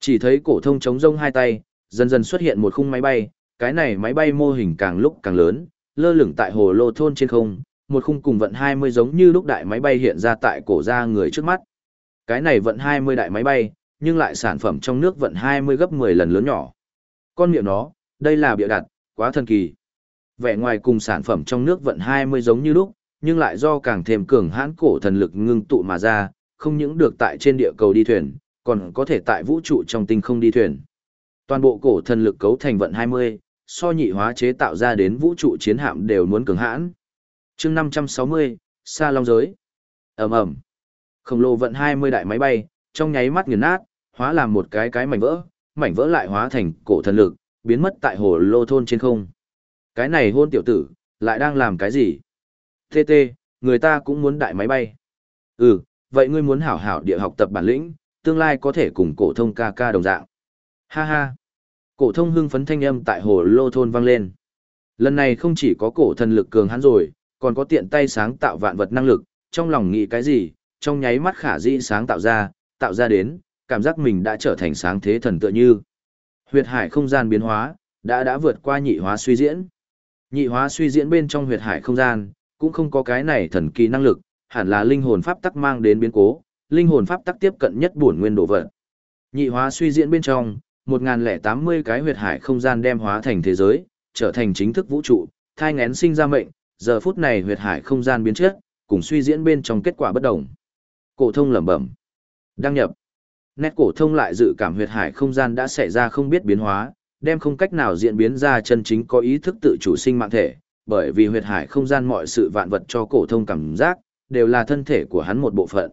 Chỉ thấy cổ thông chống rông hai tay, dần dần xuất hiện một khung máy bay, cái này máy bay mô hình càng lúc càng lớn, lơ lửng tại hồ lô thôn trên không, một khung cùng vận 20 giống như lúc đại máy bay hiện ra tại cổ ra người trước mắt. Cái này vận 20 đại máy bay, nhưng lại sản phẩm trong nước vận 20 gấp 10 lần lớn nhỏ. Con miệng nó, đây là bịa đặt, quá thần kỳ. Vẻ ngoài cùng sản phẩm trong nước vận 20 giống như lúc, nhưng lại do càng thêm cường hãn cổ thần lực ngưng tụ mà ra, không những được tại trên địa cầu đi thuyền, còn có thể tại vũ trụ trong tinh không đi thuyền. Toàn bộ cổ thần lực cấu thành vận 20, so nhị hóa chế tạo ra đến vũ trụ chiến hạm đều muốn cường hãn. chương 560, xa Long Giới. ầm ầm Khổng lồ vận 20 đại máy bay, trong nháy mắt nghiền nát, hóa làm một cái cái mảnh vỡ, mảnh vỡ lại hóa thành cổ thần lực, biến mất tại hồ lô thôn trên không. Cái này hôn tiểu tử, lại đang làm cái gì? Tê tê, người ta cũng muốn đại máy bay. Ừ, vậy ngươi muốn hảo hảo địa học tập bản lĩnh, tương lai có thể cùng cổ thông ca ca đồng dạng. Ha ha. Cổ thông hưng phấn thanh âm tại hồ lô thôn vang lên. Lần này không chỉ có cổ thần lực cường hắn rồi, còn có tiện tay sáng tạo vạn vật năng lực, trong lòng nghĩ cái gì, trong nháy mắt khả dĩ sáng tạo ra, tạo ra đến, cảm giác mình đã trở thành sáng thế thần tựa như. Huyệt hải không gian biến hóa, đã đã vượt qua nhị hóa suy diễn. Nhị hóa suy diễn bên trong huyệt hải không gian, cũng không có cái này thần kỳ năng lực, hẳn là linh hồn pháp tắc mang đến biến cố, linh hồn pháp tắc tiếp cận nhất bổn nguyên đồ vật. Nhị hóa suy diễn bên trong, 1080 cái huyệt hải không gian đem hóa thành thế giới, trở thành chính thức vũ trụ, thai ngén sinh ra mệnh, giờ phút này huyệt hải không gian biến chất, cùng suy diễn bên trong kết quả bất đồng. Cổ thông lẩm bẩm. Đăng nhập. Nét cổ thông lại dự cảm huyệt hải không gian đã xảy ra không biết biến hóa, đem không cách nào diễn biến ra chân chính có ý thức tự chủ sinh mạng thể, bởi vì huyệt hải không gian mọi sự vạn vật cho cổ thông cảm giác, đều là thân thể của hắn một bộ phận.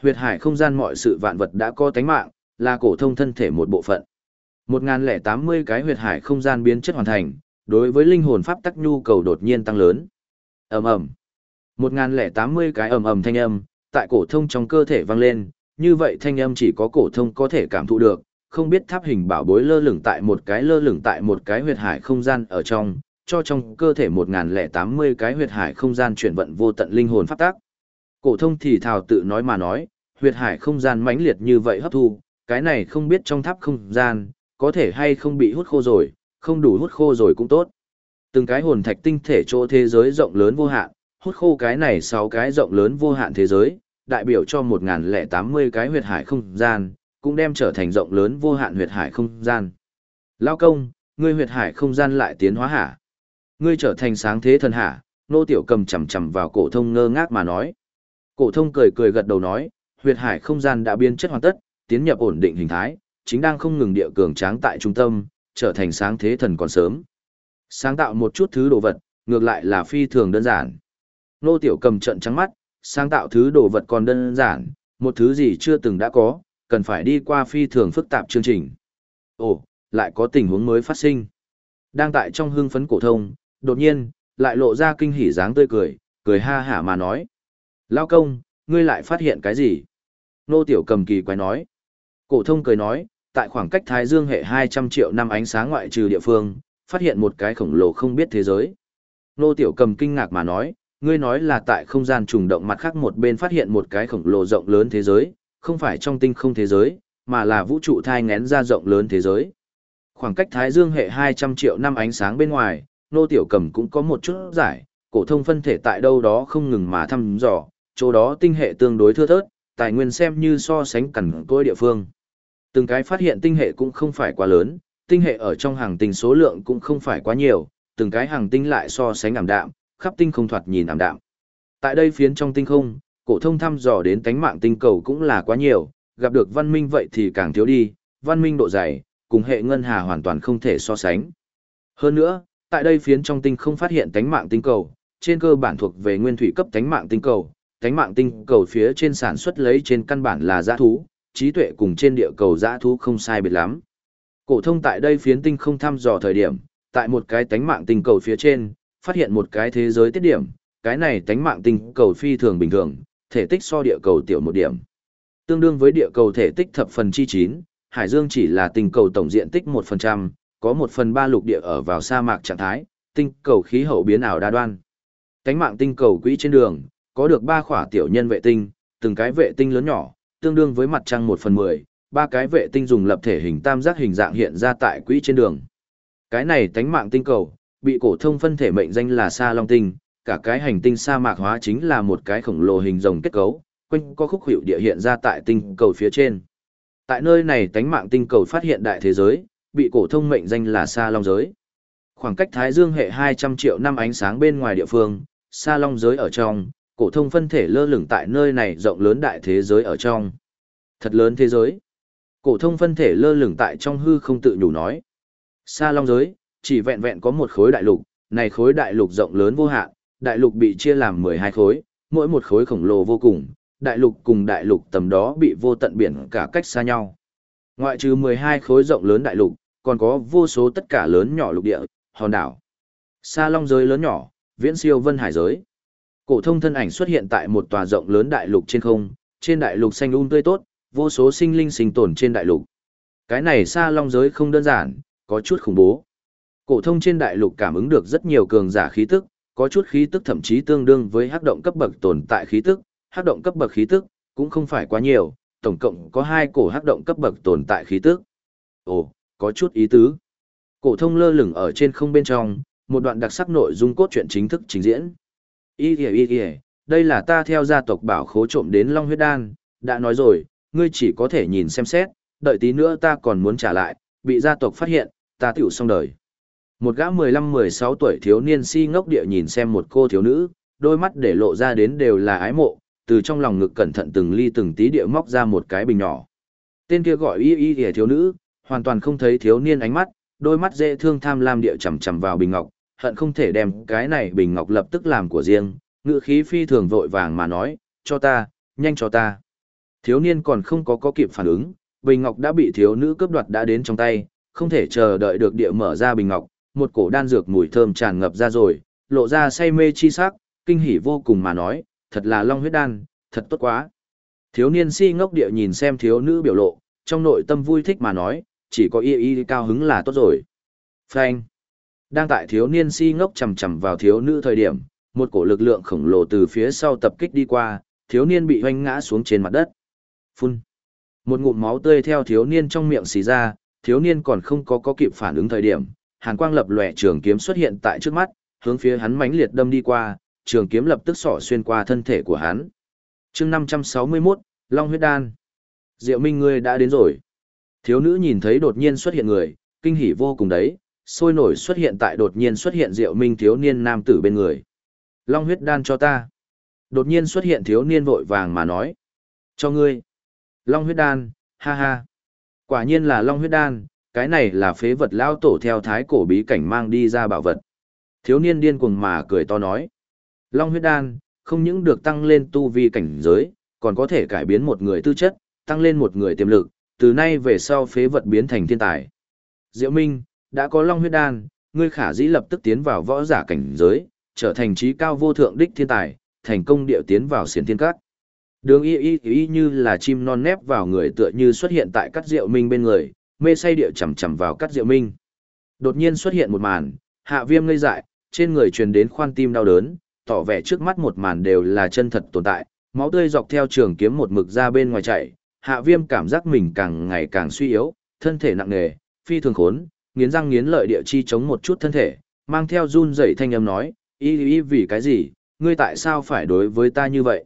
Huyệt hải không gian mọi sự vạn vật đã có tánh mạng, là cổ thông thân thể một bộ phận. 1080 cái huyệt hải không gian biến chất hoàn thành, đối với linh hồn pháp tắc nhu cầu đột nhiên tăng lớn. Ầm ầm. 1080 cái ầm ầm thanh âm, tại cổ thông trong cơ thể vang lên, như vậy thanh âm chỉ có cổ thông có thể cảm thụ được, không biết tháp hình bảo bối lơ lửng tại một cái lơ lửng tại một cái huyệt hải không gian ở trong, cho trong cơ thể 1080 cái huyệt hải không gian chuyển vận vô tận linh hồn pháp tác. Cổ thông thì thào tự nói mà nói, huyệt hải không gian mãnh liệt như vậy hấp thu, cái này không biết trong tháp không gian, có thể hay không bị hút khô rồi, không đủ hút khô rồi cũng tốt. Từng cái hồn thạch tinh thể chỗ thế giới rộng lớn vô hạn, hút khô cái này sáu cái rộng lớn vô hạn thế giới, đại biểu cho 1080 cái huyệt hải không gian, cũng đem trở thành rộng lớn vô hạn huyệt hải không gian. Lao công, ngươi huyệt hải không gian lại tiến hóa hả? Ngươi trở thành sáng thế thần hả? Nô tiểu cầm chầm chầm vào cổ thông ngơ ngác mà nói. Cổ thông cười cười gật đầu nói, huyệt hải không gian đã biến chất hoàn tất, tiến nhập ổn định hình thái, chính đang không ngừng địa cường tráng tại trung tâm, trở thành sáng thế thần còn sớm. Sáng tạo một chút thứ đồ vật, ngược lại là phi thường đơn giản. Nô tiểu cầm trận trắng mắt, sáng tạo thứ đồ vật còn đơn giản, một thứ gì chưa từng đã có, cần phải đi qua phi thường phức tạp chương trình. Ồ, lại có tình huống mới phát sinh. Đang tại trong hưng phấn cổ thông, đột nhiên, lại lộ ra kinh hỉ dáng tươi cười, cười ha hả mà nói. Lao công, ngươi lại phát hiện cái gì? Nô tiểu cầm kỳ quái nói. Cổ thông cười nói, tại khoảng cách Thái Dương hệ 200 triệu năm ánh sáng ngoại trừ địa phương, phát hiện một cái khổng lồ không biết thế giới. Nô tiểu cầm kinh ngạc mà nói, ngươi nói là tại không gian trùng động mặt khác một bên phát hiện một cái khổng lồ rộng lớn thế giới, không phải trong tinh không thế giới, mà là vũ trụ thai ngén ra rộng lớn thế giới. Khoảng cách Thái Dương hệ 200 triệu năm ánh sáng bên ngoài, nô tiểu cầm cũng có một chút giải, cổ thông phân thể tại đâu đó không ngừng mà thăm dò, chỗ đó tinh hệ tương đối thưa thớt, tài nguyên xem như so sánh cẩn côi địa phương. Từng cái phát hiện tinh hệ cũng không phải quá lớn, tinh hệ ở trong hàng tinh số lượng cũng không phải quá nhiều, từng cái hàng tinh lại so sánh ảm đạm, khắp tinh không thoạt nhìn ảm đạm. Tại đây phiến trong tinh không, cổ thông thăm dò đến tánh mạng tinh cầu cũng là quá nhiều, gặp được văn minh vậy thì càng thiếu đi, văn minh độ dày, cùng hệ ngân hà hoàn toàn không thể so sánh. Hơn nữa, tại đây phiến trong tinh không phát hiện tánh mạng tinh cầu, trên cơ bản thuộc về nguyên thủy cấp tánh mạng tinh cầu, tánh mạng tinh cầu phía trên sản xuất lấy trên căn bản là dã thú, trí tuệ cùng trên địa cầu dã thú không sai biệt lắm. Cổ thông tại đây phiến tinh không thăm dò thời điểm, tại một cái tánh mạng tinh cầu phía trên, phát hiện một cái thế giới tiết điểm, cái này tánh mạng tinh cầu phi thường bình thường, thể tích so địa cầu tiểu một điểm. Tương đương với địa cầu thể tích thập phần chi 9, Hải Dương chỉ là tinh cầu tổng diện tích 1%, có 1 phần 3 lục địa ở vào sa mạc trạng thái, tinh cầu khí hậu biến ảo đa đoan. Tánh mạng tinh cầu quỹ trên đường, có được 3 khỏa tiểu nhân vệ tinh, từng cái vệ tinh lớn nhỏ, tương đương với mặt trăng 1 phần 10, ba cái vệ tinh dùng lập thể hình tam giác hình dạng hiện ra tại quỹ trên đường. Cái này tánh mạng tinh cầu, bị cổ thông phân thể mệnh danh là Sa Long tinh, cả cái hành tinh sa mạc hóa chính là một cái khổng lồ hình rồng kết cấu, quanh có khúc hiệu địa hiện ra tại tinh cầu phía trên. Tại nơi này tánh mạng tinh cầu phát hiện đại thế giới, bị cổ thông mệnh danh là Sa Long giới. Khoảng cách Thái Dương hệ 200 triệu năm ánh sáng bên ngoài địa phương, Sa Long giới ở trong, cổ thông phân thể lơ lửng tại nơi này rộng lớn đại thế giới ở trong. Thật lớn thế giới. Cổ thông phân thể lơ lửng tại trong hư không tự nhủ nói. Sa Long giới, chỉ vẹn vẹn có một khối đại lục, này khối đại lục rộng lớn vô hạn, đại lục bị chia làm 12 khối, mỗi một khối khổng lồ vô cùng, đại lục cùng đại lục tầm đó bị vô tận biển cả cách xa nhau. Ngoại trừ 12 khối rộng lớn đại lục, còn có vô số tất cả lớn nhỏ lục địa, hòn đảo. Sa Long giới lớn nhỏ, viễn siêu vân hải giới. Cổ thông thân ảnh xuất hiện tại một tòa rộng lớn đại lục trên không, trên đại lục xanh um tươi tốt, vô số sinh linh sinh tồn trên đại lục. Cái này Sa Long giới không đơn giản, có chút khủng bố. Cổ thông trên đại lục cảm ứng được rất nhiều cường giả khí tức, có chút khí tức thậm chí tương đương với hắc động cấp bậc tồn tại khí tức, hắc động cấp bậc khí tức cũng không phải quá nhiều, tổng cộng có hai cổ hắc động cấp bậc tồn tại khí tức. Ồ, có chút ý tứ. Cổ thông lơ lửng ở trên không bên trong, một đoạn đặc sắc nội dung cốt truyện chính thức trình diễn. Y y y y, đây là ta theo gia tộc bảo khố trộm đến Long huyết đan, đã nói rồi, ngươi chỉ có thể nhìn xem xét, đợi tí nữa ta còn muốn trả lại, bị gia tộc phát hiện, ta tiểu xong đời. Một gã 15-16 tuổi thiếu niên si ngốc địa nhìn xem một cô thiếu nữ, đôi mắt để lộ ra đến đều là ái mộ, từ trong lòng ngực cẩn thận từng ly từng tí địa móc ra một cái bình nhỏ. Tên kia gọi y y y thiếu nữ, hoàn toàn không thấy thiếu niên ánh mắt, đôi mắt dễ thương tham lam địa chầm chầm vào bình ngọc, hận không thể đem cái này bình ngọc lập tức làm của riêng, ngựa khí phi thường vội vàng mà nói, cho ta, nhanh cho ta. Thiếu niên còn không có có kịp phản ứng, bình ngọc đã bị thiếu nữ cướp đoạt đã đến trong tay, không thể chờ đợi được địa mở ra bình ngọc, một cổ đan dược mùi thơm tràn ngập ra rồi, lộ ra say mê chi sắc, kinh hỉ vô cùng mà nói, thật là long huyết đan, thật tốt quá. Thiếu niên si ngốc địa nhìn xem thiếu nữ biểu lộ, trong nội tâm vui thích mà nói, chỉ có y y cao hứng là tốt rồi. Phanh. Đang tại thiếu niên si ngốc chầm chầm vào thiếu nữ thời điểm, một cổ lực lượng khổng lồ từ phía sau tập kích đi qua, thiếu niên bị hoanh ngã xuống trên mặt đất. Phun. Một ngụm máu tươi theo thiếu niên trong miệng xì ra, thiếu niên còn không có có kịp phản ứng thời điểm, hàn quang lập lòe trường kiếm xuất hiện tại trước mắt, hướng phía hắn mãnh liệt đâm đi qua, trường kiếm lập tức xỏ xuyên qua thân thể của hắn. Chương 561, Long huyết đan. Diệu Minh ngươi đã đến rồi. Thiếu nữ nhìn thấy đột nhiên xuất hiện người, kinh hỉ vô cùng đấy, sôi nổi xuất hiện tại đột nhiên xuất hiện Diệu Minh thiếu niên nam tử bên người. Long huyết đan cho ta. Đột nhiên xuất hiện thiếu niên vội vàng mà nói. Cho ngươi. Long huyết đan, ha ha. Quả nhiên là long huyết đan, cái này là phế vật lao tổ theo thái cổ bí cảnh mang đi ra bảo vật. Thiếu niên điên cuồng mà cười to nói. Long huyết đan, không những được tăng lên tu vi cảnh giới, còn có thể cải biến một người tư chất, tăng lên một người tiềm lực, từ nay về sau phế vật biến thành thiên tài. Diệu Minh, đã có long huyết đan, ngươi khả dĩ lập tức tiến vào võ giả cảnh giới, trở thành trí cao vô thượng đích thiên tài, thành công điệu tiến vào xiển thiên cát. Đường y y y như là chim non nép vào người tựa như xuất hiện tại cắt Diệu minh bên người, mê say địa chầm chầm vào cắt diệu minh. Đột nhiên xuất hiện một màn, hạ viêm ngây dại, trên người truyền đến khoan tim đau đớn, tỏ vẻ trước mắt một màn đều là chân thật tồn tại, máu tươi dọc theo trường kiếm một mực ra bên ngoài chạy, hạ viêm cảm giác mình càng ngày càng suy yếu, thân thể nặng nề, phi thường khốn, nghiến răng nghiến lợi địa chi chống một chút thân thể, mang theo run dậy thanh âm nói, y y vì cái gì, ngươi tại sao phải đối với ta như vậy?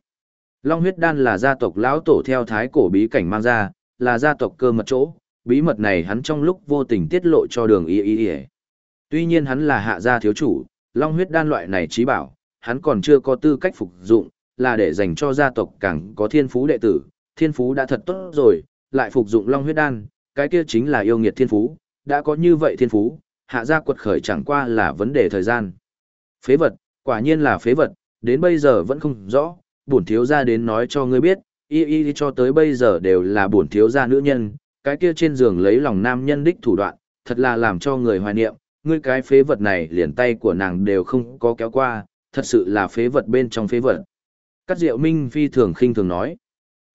Long huyết đan là gia tộc lão tổ theo thái cổ bí cảnh mang ra, là gia tộc cơ mật chỗ, bí mật này hắn trong lúc vô tình tiết lộ cho đường y y y. Tuy nhiên hắn là hạ gia thiếu chủ, long huyết đan loại này trí bảo, hắn còn chưa có tư cách phục dụng, là để dành cho gia tộc càng có thiên phú đệ tử, thiên phú đã thật tốt rồi, lại phục dụng long huyết đan, cái kia chính là yêu nghiệt thiên phú, đã có như vậy thiên phú, hạ gia quật khởi chẳng qua là vấn đề thời gian. Phế vật, quả nhiên là phế vật, đến bây giờ vẫn không rõ, bổn thiếu gia đến nói cho ngươi biết, y y cho tới bây giờ đều là bổn thiếu gia nữ nhân, cái kia trên giường lấy lòng nam nhân đích thủ đoạn, thật là làm cho người hoài niệm, ngươi cái phế vật này liền tay của nàng đều không có kéo qua, thật sự là phế vật bên trong phế vật. Cát Diệu Minh phi thường khinh thường nói,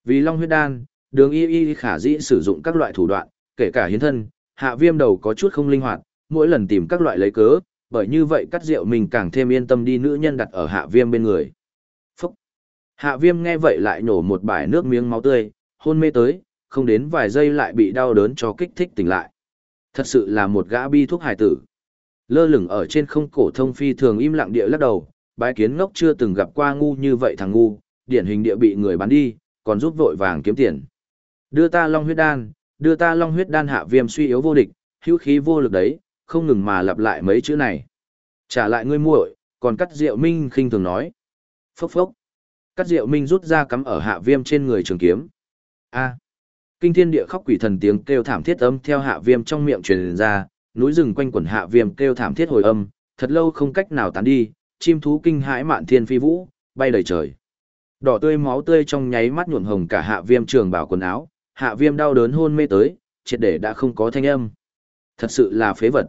vì Long huyết đan, đường y y khả dĩ sử dụng các loại thủ đoạn, kể cả hiến thân, hạ viêm đầu có chút không linh hoạt, mỗi lần tìm các loại lấy cớ, bởi như vậy Cát Diệu Minh càng thêm yên tâm đi nữ nhân đặt ở hạ viêm bên người. Hạ viêm nghe vậy lại nổ một bãi nước miếng máu tươi, hôn mê tới, không đến vài giây lại bị đau đớn cho kích thích tỉnh lại. Thật sự là một gã bi thuốc hài tử. Lơ lửng ở trên không cổ thông phi thường im lặng địa lắc đầu, bái kiến ngốc chưa từng gặp qua ngu như vậy thằng ngu, điển hình địa bị người bán đi, còn giúp vội vàng kiếm tiền. Đưa ta long huyết đan, đưa ta long huyết đan hạ viêm suy yếu vô địch, hữu khí vô lực đấy, không ngừng mà lặp lại mấy chữ này. Trả lại ngươi muội, còn cắt rượu minh khinh thường nói. Phốc phốc. Cắt rượu minh rút ra cắm ở hạ viêm trên người trường kiếm. A. Kinh thiên địa khóc quỷ thần tiếng kêu thảm thiết âm theo hạ viêm trong miệng truyền ra, núi rừng quanh quẩn hạ viêm kêu thảm thiết hồi âm, thật lâu không cách nào tán đi, chim thú kinh hãi mạn thiên phi vũ, bay đầy trời. Đỏ tươi máu tươi trong nháy mắt nhuộm hồng cả hạ viêm trường bảo quần áo, hạ viêm đau đớn hôn mê tới, triệt để đã không có thanh âm. Thật sự là phế vật.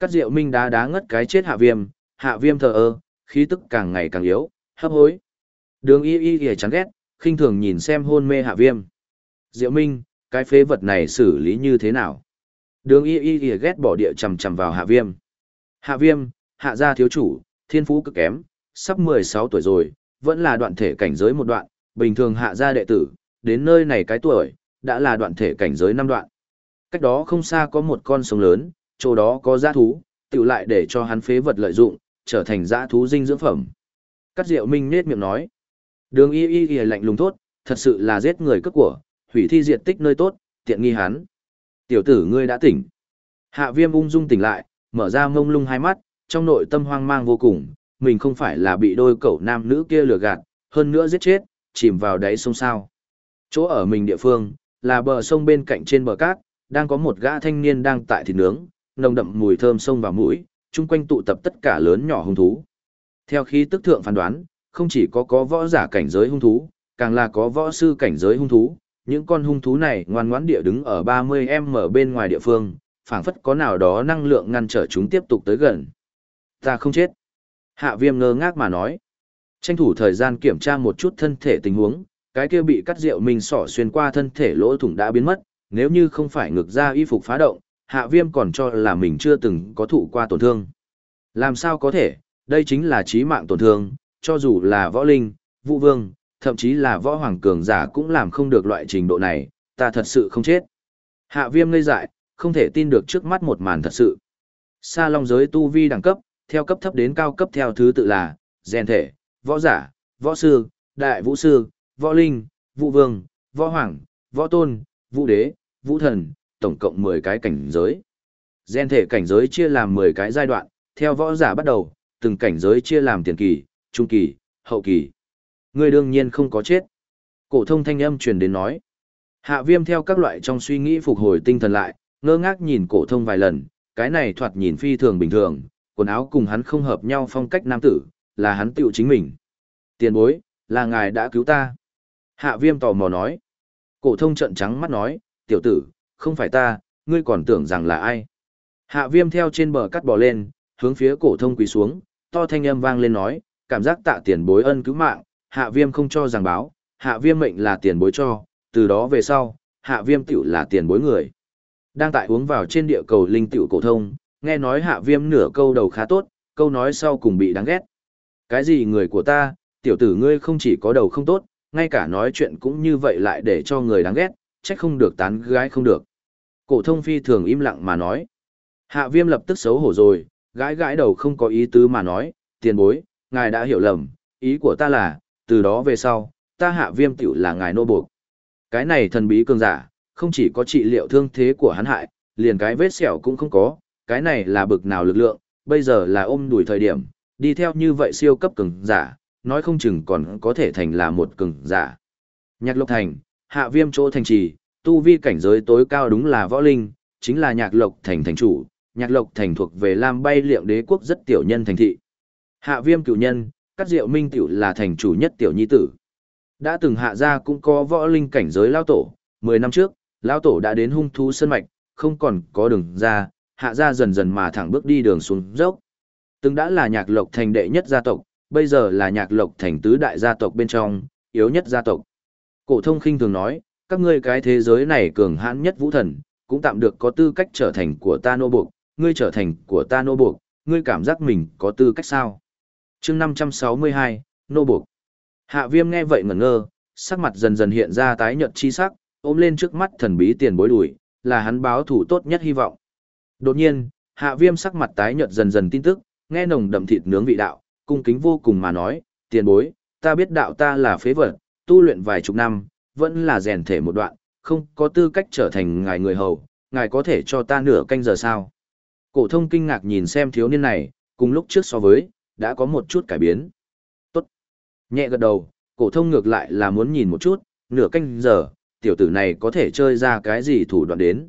Cắt rượu minh đá đá ngất cái chết hạ viêm, hạ viêm thờ ơ, khí tức càng ngày càng yếu, hấp hối. Đường y y y chán ghét, khinh thường nhìn xem hôn mê hạ viêm. Diệu Minh, cái phế vật này xử lý như thế nào? Đường y y y ghét bỏ địa chầm chầm vào hạ viêm. Hạ viêm, hạ gia thiếu chủ, thiên phú cực kém, sắp 16 tuổi rồi, vẫn là đoạn thể cảnh giới một đoạn, bình thường hạ gia đệ tử, đến nơi này cái tuổi, đã là đoạn thể cảnh giới năm đoạn. Cách đó không xa có một con sông lớn, chỗ đó có giã thú, tự lại để cho hắn phế vật lợi dụng, trở thành giã thú dinh dưỡng phẩm. Cắt Diệu Minh nết miệng nói. Đường y y y lạnh lùng thốt, thật sự là giết người cướp của, hủy thi diệt tích nơi tốt, tiện nghi hắn. Tiểu tử ngươi đã tỉnh. Hạ viêm ung dung tỉnh lại, mở ra mông lung hai mắt, trong nội tâm hoang mang vô cùng, mình không phải là bị đôi cậu nam nữ kia lừa gạt, hơn nữa giết chết, chìm vào đáy sông sao. Chỗ ở mình địa phương, là bờ sông bên cạnh trên bờ cát, đang có một gã thanh niên đang tại thịt nướng, nồng đậm mùi thơm sông vào mũi, chung quanh tụ tập tất cả lớn nhỏ hung thú. Theo khí tức thượng phán đoán, không chỉ có có võ giả cảnh giới hung thú, càng là có võ sư cảnh giới hung thú. Những con hung thú này ngoan ngoãn địa đứng ở 30m bên ngoài địa phương, phảng phất có nào đó năng lượng ngăn trở chúng tiếp tục tới gần. Ta không chết. Hạ viêm ngơ ngác mà nói. Tranh thủ thời gian kiểm tra một chút thân thể tình huống, cái kia bị cắt rượu mình sỏ xuyên qua thân thể lỗ thủng đã biến mất, nếu như không phải ngực ra y phục phá động, hạ viêm còn cho là mình chưa từng có thụ qua tổn thương. Làm sao có thể, đây chính là chí mạng tổn thương, cho dù là võ linh, vũ vương, thậm chí là võ hoàng cường giả cũng làm không được loại trình độ này, ta thật sự không chết. Hạ viêm ngây dại, không thể tin được trước mắt một màn thật sự. Sa long giới tu vi đẳng cấp, theo cấp thấp đến cao cấp theo thứ tự là, rèn thể, võ giả, võ sư, đại vũ sư, võ linh, vũ vương, võ hoàng, võ tôn, vũ đế, vũ thần, tổng cộng 10 cái cảnh giới. Gen thể cảnh giới chia làm 10 cái giai đoạn, theo võ giả bắt đầu, từng cảnh giới chia làm tiền kỳ, trung kỳ, hậu kỳ. Ngươi đương nhiên không có chết. Cổ thông thanh âm truyền đến nói. Hạ viêm theo các loại trong suy nghĩ phục hồi tinh thần lại, ngơ ngác nhìn cổ thông vài lần, cái này thoạt nhìn phi thường bình thường, quần áo cùng hắn không hợp nhau phong cách nam tử, là hắn tựu chính mình. Tiền bối, là ngài đã cứu ta. Hạ viêm tò mò nói. Cổ thông trận trắng mắt nói, tiểu tử, không phải ta, ngươi còn tưởng rằng là ai. Hạ viêm theo trên bờ cắt bò lên, hướng phía cổ thông quỳ xuống, to thanh âm vang lên nói, cảm giác tạ tiền bối ân cứu mạng, hạ viêm không cho rằng báo, hạ viêm mệnh là tiền bối cho, từ đó về sau, hạ viêm tiểu là tiền bối người. Đang tại uống vào trên địa cầu linh tiểu cổ thông, nghe nói hạ viêm nửa câu đầu khá tốt, câu nói sau cùng bị đáng ghét. Cái gì người của ta, tiểu tử ngươi không chỉ có đầu không tốt, ngay cả nói chuyện cũng như vậy lại để cho người đáng ghét, trách không được tán gái không được. Cổ thông phi thường im lặng mà nói. Hạ viêm lập tức xấu hổ rồi, gái gái đầu không có ý tứ mà nói, tiền bối, ngài đã hiểu lầm, ý của ta là, từ đó về sau, ta hạ viêm tiểu là ngài nô buộc. Cái này thần bí cường giả, không chỉ có trị liệu thương thế của hắn hại, liền cái vết sẹo cũng không có, cái này là bực nào lực lượng, bây giờ là ôm đuổi thời điểm, đi theo như vậy siêu cấp cường giả, nói không chừng còn có thể thành là một cường giả. Nhạc Lộc Thành, hạ viêm chỗ thành trì, tu vi cảnh giới tối cao đúng là võ linh, chính là Nhạc Lộc Thành thành chủ, Nhạc Lộc Thành thuộc về Lam Bay Liệm Đế quốc rất tiểu nhân thành thị. Hạ viêm cựu nhân, các Diệu Minh tiểu là thành chủ nhất tiểu nhi tử. Đã từng hạ gia cũng có võ linh cảnh giới lao tổ, 10 năm trước, lao tổ đã đến hung thú sơn mạch, không còn có đường ra, hạ gia dần dần mà thẳng bước đi đường xuống dốc. Từng đã là nhạc lộc thành đệ nhất gia tộc, bây giờ là nhạc lộc thành tứ đại gia tộc bên trong, yếu nhất gia tộc. Cổ thông khinh thường nói, các ngươi cái thế giới này cường hãn nhất vũ thần, cũng tạm được có tư cách trở thành của ta nô buộc, ngươi trở thành của ta nô buộc, ngươi cảm giác mình có tư cách sao? Chương 562, nô buộc. Hạ Viêm nghe vậy ngẩn ngơ, sắc mặt dần dần hiện ra tái nhợt chi sắc, ôm lên trước mắt thần bí tiền bối đuổi, là hắn báo thủ tốt nhất hy vọng. Đột nhiên, Hạ Viêm sắc mặt tái nhợt dần dần tin tức, nghe nồng đậm thịt nướng vị đạo, cung kính vô cùng mà nói, tiền bối, ta biết đạo ta là phế vật, tu luyện vài chục năm, vẫn là rèn thể một đoạn, không có tư cách trở thành ngài người hầu, ngài có thể cho ta nửa canh giờ sao? Cổ thông kinh ngạc nhìn xem thiếu niên này, cùng lúc trước so với, đã có một chút cải biến. Tốt. Nhẹ gật đầu, cổ thông ngược lại là muốn nhìn một chút, nửa canh giờ, tiểu tử này có thể chơi ra cái gì thủ đoạn đến.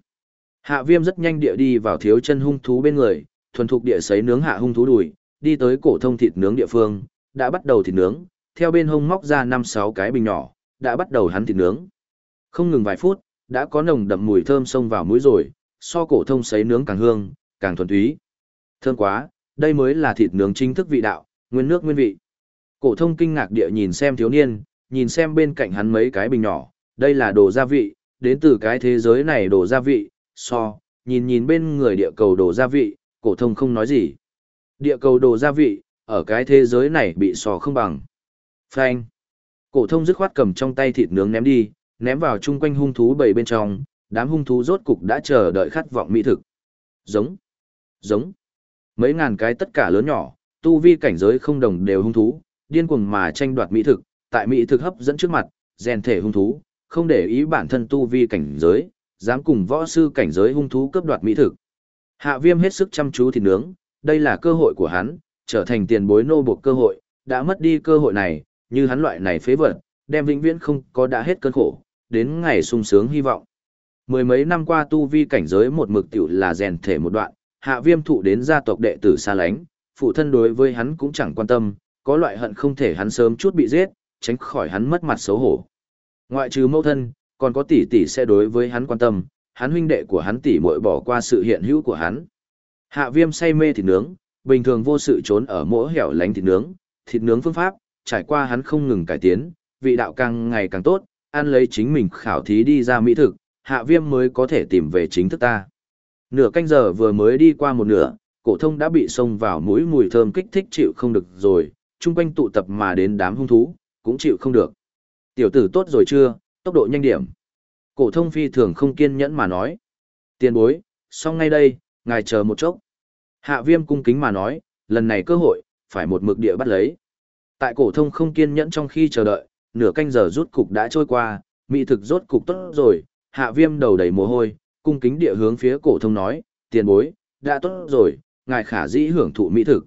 Hạ viêm rất nhanh địa đi vào thiếu chân hung thú bên người, thuần thục địa sấy nướng hạ hung thú đùi, đi tới cổ thông thịt nướng địa phương, đã bắt đầu thịt nướng, theo bên hông móc ra 5-6 cái bình nhỏ, đã bắt đầu hắn thịt nướng. Không ngừng vài phút, đã có nồng đậm mùi thơm xông vào mũi rồi, so cổ thông sấy nướng càng hương, càng thuần túy. Thơm quá, đây mới là thịt nướng chính thức vị đạo, nguyên nước nguyên vị. Cổ thông kinh ngạc địa nhìn xem thiếu niên, nhìn xem bên cạnh hắn mấy cái bình nhỏ, đây là đồ gia vị, đến từ cái thế giới này đồ gia vị, so, nhìn nhìn bên người địa cầu đồ gia vị, cổ thông không nói gì. Địa cầu đồ gia vị, ở cái thế giới này bị so không bằng. Phanh. Cổ thông dứt khoát cầm trong tay thịt nướng ném đi, ném vào chung quanh hung thú bầy bên trong, đám hung thú rốt cục đã chờ đợi khát vọng mỹ thực. Giống. Giống. Mấy ngàn cái tất cả lớn nhỏ, tu vi cảnh giới không đồng đều hung thú, điên cuồng mà tranh đoạt mỹ thực, tại mỹ thực hấp dẫn trước mặt, rèn thể hung thú, không để ý bản thân tu vi cảnh giới, dám cùng võ sư cảnh giới hung thú cướp đoạt mỹ thực. Hạ Viêm hết sức chăm chú thịt nướng, đây là cơ hội của hắn, trở thành tiền bối nô buộc cơ hội, đã mất đi cơ hội này, như hắn loại này phế vật, đem vĩnh viễn không có đã hết cơn khổ, đến ngày sung sướng hy vọng. Mười mấy năm qua tu vi cảnh giới một mực tiểu là rèn thể một đoạn, hạ viêm thụ đến gia tộc đệ tử xa lánh, phụ thân đối với hắn cũng chẳng quan tâm, có loại hận không thể hắn sớm chút bị giết, tránh khỏi hắn mất mặt xấu hổ. Ngoại trừ mẫu thân, còn có tỷ tỷ sẽ đối với hắn quan tâm, hắn huynh đệ của hắn tỷ muội bỏ qua sự hiện hữu của hắn. Hạ viêm say mê thịt nướng, bình thường vô sự trốn ở mỗi hẻo lánh thịt nướng, thịt nướng phương pháp, trải qua hắn không ngừng cải tiến, vị đạo càng ngày càng tốt, ăn lấy chính mình khảo thí đi ra mỹ thực, hạ viêm mới có thể tìm về chính thức ta. Nửa canh giờ vừa mới đi qua một nửa, cổ thông đã bị xông vào mũi mùi thơm kích thích chịu không được rồi, chung quanh tụ tập mà đến đám hung thú, cũng chịu không được. Tiểu tử tốt rồi chưa, tốc độ nhanh điểm. Cổ thông phi thường không kiên nhẫn mà nói. Tiền bối, xong ngay đây, ngài chờ một chốc. Hạ viêm cung kính mà nói, lần này cơ hội, phải một mực địa bắt lấy. Tại cổ thông không kiên nhẫn trong khi chờ đợi, nửa canh giờ rút cục đã trôi qua, mỹ thực rốt cục tốt rồi, hạ viêm đầu đầy mồ hôi, cung kính địa hướng phía cổ thông nói, tiền bối, đã tốt rồi, ngài khả dĩ hưởng thụ mỹ thực.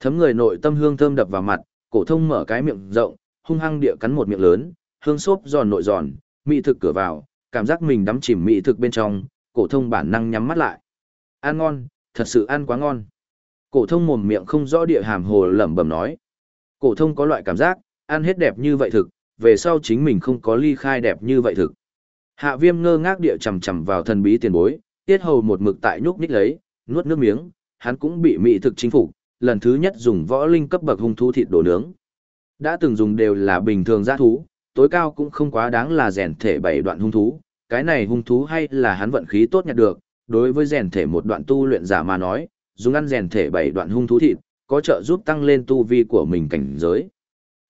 Thấm người nội tâm hương thơm đập vào mặt, cổ thông mở cái miệng rộng, hung hăng địa cắn một miệng lớn, hương xốp giòn nội giòn, mỹ thực cửa vào, cảm giác mình đắm chìm mỹ thực bên trong, cổ thông bản năng nhắm mắt lại. Ăn ngon, thật sự ăn quá ngon. Cổ thông mồm miệng không rõ địa hàm hồ lẩm bẩm nói. Cổ thông có loại cảm giác, ăn hết đẹp như vậy thực, về sau chính mình không có ly khai đẹp như vậy thực. Hạ Viêm ngơ ngác địa chầm chầm vào thần bí tiền bối, tiết hầu một mực tại nhúc nhích lấy, nuốt nước miếng, hắn cũng bị mị thực chính phục, lần thứ nhất dùng võ linh cấp bậc hung thú thịt đồ nướng. Đã từng dùng đều là bình thường giá thú, tối cao cũng không quá đáng là rèn thể bảy đoạn hung thú, cái này hung thú hay là hắn vận khí tốt nhặt được, đối với rèn thể một đoạn tu luyện giả mà nói, dùng ăn rèn thể bảy đoạn hung thú thịt, có trợ giúp tăng lên tu vi của mình cảnh giới.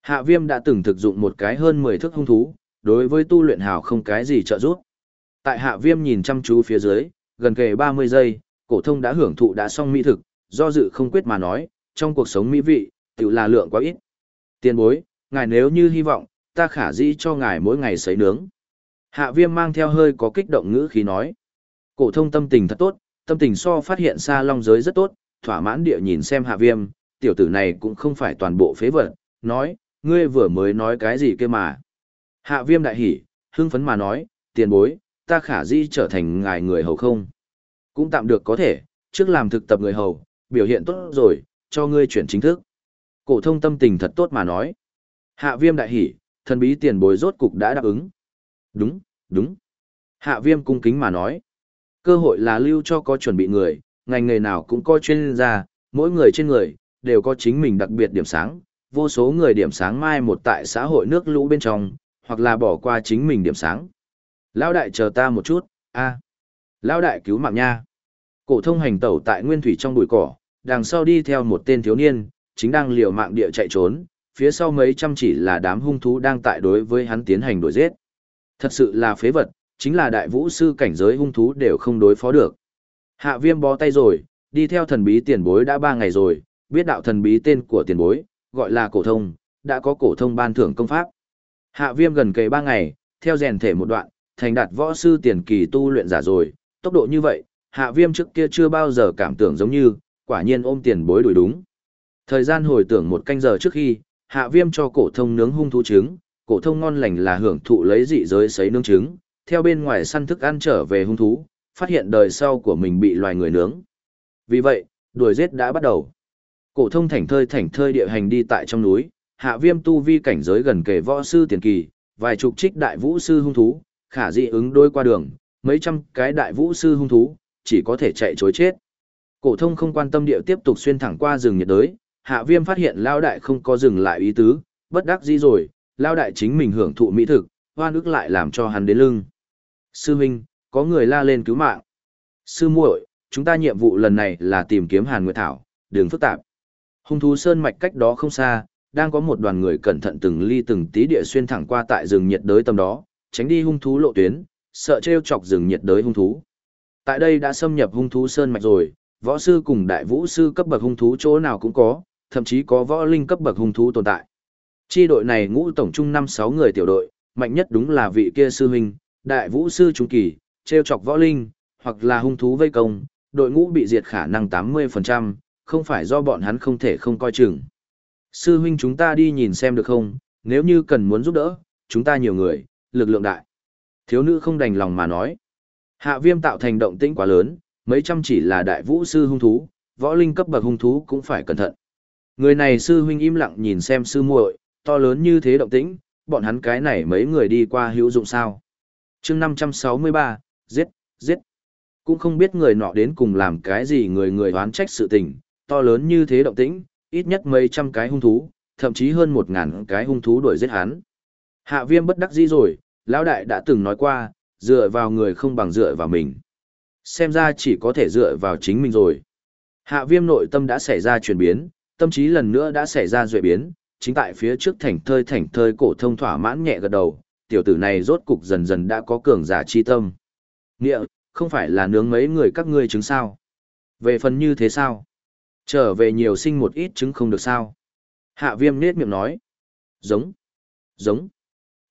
Hạ Viêm đã từng thực dụng một cái hơn 10 thước hung thú, đối với tu luyện hào không cái gì trợ giúp. Tại Hạ Viêm nhìn chăm chú phía dưới, gần kề 30 giây, cổ thông đã hưởng thụ đã xong mỹ thực, do dự không quyết mà nói, trong cuộc sống mỹ vị, tiểu là lượng quá ít. Tiền bối, ngài nếu như hy vọng, ta khả dĩ cho ngài mỗi ngày sấy nướng. Hạ viêm mang theo hơi có kích động ngữ khí nói. Cổ thông tâm tình thật tốt, tâm tình so phát hiện xa long giới rất tốt, thỏa mãn địa nhìn xem hạ viêm, tiểu tử này cũng không phải toàn bộ phế vật, nói, ngươi vừa mới nói cái gì kia mà. Hạ viêm đại hỉ, hưng phấn mà nói, tiền bối, ta khả di trở thành ngài người hầu không? Cũng tạm được có thể, trước làm thực tập người hầu, biểu hiện tốt rồi, cho ngươi chuyển chính thức. Cổ thông tâm tình thật tốt mà nói. Hạ viêm đại hỉ, thần bí tiền bối rốt cục đã đáp ứng. Đúng, đúng. Hạ viêm cung kính mà nói. Cơ hội là lưu cho có chuẩn bị người, ngành nghề nào cũng có chuyên gia, mỗi người trên người, đều có chính mình đặc biệt điểm sáng. Vô số người điểm sáng mai một tại xã hội nước lũ bên trong, hoặc là bỏ qua chính mình điểm sáng. Lão đại chờ ta một chút, a Lão đại cứu mạng nha. Cổ thông hành tẩu tại nguyên thủy trong bụi cỏ, đằng sau đi theo một tên thiếu niên, chính đang liều mạng địa chạy trốn, phía sau mấy trăm chỉ là đám hung thú đang tại đối với hắn tiến hành đuổi giết. Thật sự là phế vật, chính là đại vũ sư cảnh giới hung thú đều không đối phó được. Hạ viêm bó tay rồi, đi theo thần bí tiền bối đã ba ngày rồi, biết đạo thần bí tên của tiền bối, gọi là cổ thông, đã có cổ thông ban thưởng công pháp. Hạ viêm gần kề ba ngày, theo rèn thể một đoạn, thành đạt võ sư tiền kỳ tu luyện giả rồi, tốc độ như vậy, hạ viêm trước kia chưa bao giờ cảm tưởng giống như, quả nhiên ôm tiền bối đuổi đúng. Thời gian hồi tưởng một canh giờ trước khi, hạ viêm cho cổ thông nướng hung thú trứng, cổ thông ngon lành là hưởng thụ lấy dị giới sấy nướng trứng, theo bên ngoài săn thức ăn trở về hung thú, phát hiện đời sau của mình bị loài người nướng. Vì vậy, đuổi giết đã bắt đầu. Cổ thông thảnh thơi thảnh thơi địa hành đi tại trong núi, hạ viêm tu vi cảnh giới gần kề võ sư tiền kỳ, vài chục trích đại vũ sư hung thú, khả dị ứng đôi qua đường, mấy trăm cái đại vũ sư hung thú, chỉ có thể chạy chối chết. Cổ thông không quan tâm địa tiếp tục xuyên thẳng qua rừng nhiệt đới, hạ viêm phát hiện lao đại không có dừng lại ý tứ, bất đắc dĩ rồi, lao đại chính mình hưởng thụ mỹ thực, hoan ức lại làm cho hắn đến lưng. Sư huynh, có người la lên cứu mạng. Sư muội, chúng ta nhiệm vụ lần này là tìm kiếm Hàn Nguyệt Thảo, đường phức tạp. Hung thú sơn mạch cách đó không xa, đang có một đoàn người cẩn thận từng ly từng tí địa xuyên thẳng qua tại rừng nhiệt đới tầm đó, tránh đi hung thú lộ tuyến, sợ trêu chọc rừng nhiệt đới hung thú. Tại đây đã xâm nhập hung thú sơn mạch rồi, võ sư cùng đại vũ sư cấp bậc hung thú chỗ nào cũng có, thậm chí có võ linh cấp bậc hung thú tồn tại. Chi đội này ngũ tổng trung 5-6 người tiểu đội, mạnh nhất đúng là vị kia sư huynh, đại vũ sư trung kỳ, treo chọc võ linh, hoặc là hung thú vây công, đội ngũ bị diệt khả năng 80%, không phải do bọn hắn không thể không coi chừng. Sư huynh chúng ta đi nhìn xem được không, nếu như cần muốn giúp đỡ, chúng ta nhiều người, lực lượng đại. Thiếu nữ không đành lòng mà nói. Hạ viêm tạo thành động tĩnh quá lớn, mấy trăm chỉ là đại vũ sư hung thú, võ linh cấp bậc hung thú cũng phải cẩn thận. Người này sư huynh im lặng nhìn xem sư muội, to lớn như thế động tĩnh, bọn hắn cái này mấy người đi qua hữu dụng sao. chương 563, giết, giết. Cũng không biết người nọ đến cùng làm cái gì người người oán trách sự tình, to lớn như thế động tĩnh, ít nhất mấy trăm cái hung thú, thậm chí hơn một ngàn cái hung thú đuổi giết hắn. Hạ viêm bất đắc dĩ rồi, lão đại đã từng nói qua, dựa vào người không bằng dựa vào mình. Xem ra chỉ có thể dựa vào chính mình rồi. Hạ viêm nội tâm đã xảy ra chuyển biến, tâm trí lần nữa đã xảy ra duệ biến, chính tại phía trước thảnh thơi thảnh thơi cổ thông thỏa mãn nhẹ gật đầu, tiểu tử này rốt cục dần dần đã có cường giả chi tâm. Nghĩa, không phải là nướng mấy người các ngươi chứng sao? Về phần như thế sao? Trở về nhiều sinh một ít trứng không được sao? Hạ viêm nết miệng nói. Giống. Giống.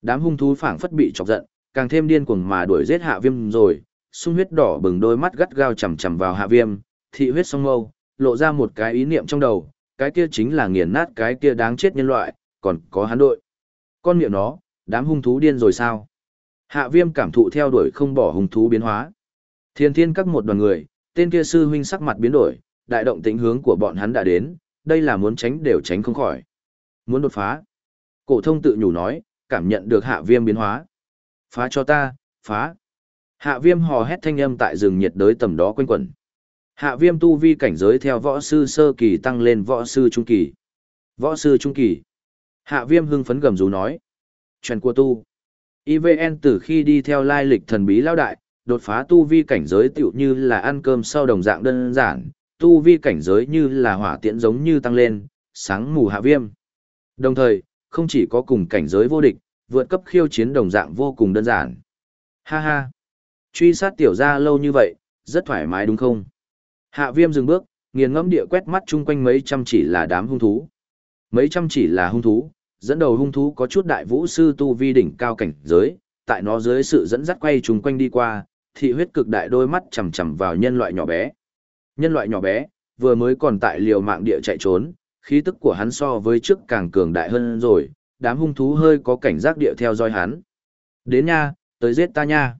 Đám hung thú phảng phất bị chọc giận, càng thêm điên cuồng mà đuổi giết hạ viêm rồi, sung huyết đỏ bừng đôi mắt gắt gao chầm chầm vào hạ viêm, thị huyết song mâu, lộ ra một cái ý niệm trong đầu, cái kia chính là nghiền nát cái kia đáng chết nhân loại, còn có hắn đội. Con miệng nó, đám hung thú điên rồi sao? Hạ viêm cảm thụ theo đuổi không bỏ hung thú biến hóa. Thiên thiên các một đoàn người, tên kia sư huynh sắc mặt biến đổi, đại động tĩnh hướng của bọn hắn đã đến, đây là muốn tránh đều tránh không khỏi. Muốn đột phá. Cổ thông tự nhủ nói, cảm nhận được hạ viêm biến hóa. Phá cho ta, phá. Hạ viêm hò hét thanh âm tại rừng nhiệt đới tầm đó quanh quẩn. Hạ viêm tu vi cảnh giới theo võ sư sơ kỳ tăng lên võ sư trung kỳ. Võ sư trung kỳ. Hạ viêm hưng phấn gầm rú nói. Chuyện của tu. IVN từ khi đi theo lai lịch thần bí lao đại, đột phá tu vi cảnh giới tựu như là ăn cơm sau đồng dạng đơn giản, tu vi cảnh giới như là hỏa tiễn giống như tăng lên, sáng mù hạ viêm. Đồng thời, không chỉ có cùng cảnh giới vô địch, vượt cấp khiêu chiến đồng dạng vô cùng đơn giản. Ha ha! Truy sát tiểu ra lâu như vậy, rất thoải mái đúng không? Hạ viêm dừng bước, nghiền ngẫm địa quét mắt chung quanh mấy trăm chỉ là đám hung thú. Mấy trăm chỉ là hung thú, dẫn đầu hung thú có chút đại vũ sư tu vi đỉnh cao cảnh giới, tại nó dưới sự dẫn dắt quay chung quanh đi qua, thị huyết cực đại đôi mắt chầm chầm vào nhân loại nhỏ bé. Nhân loại nhỏ bé, vừa mới còn tại liều mạng địa chạy trốn, khí tức của hắn so với trước càng cường đại hơn rồi, đám hung thú hơi có cảnh giác địa theo dõi hắn. Đến nha, tới giết ta nha.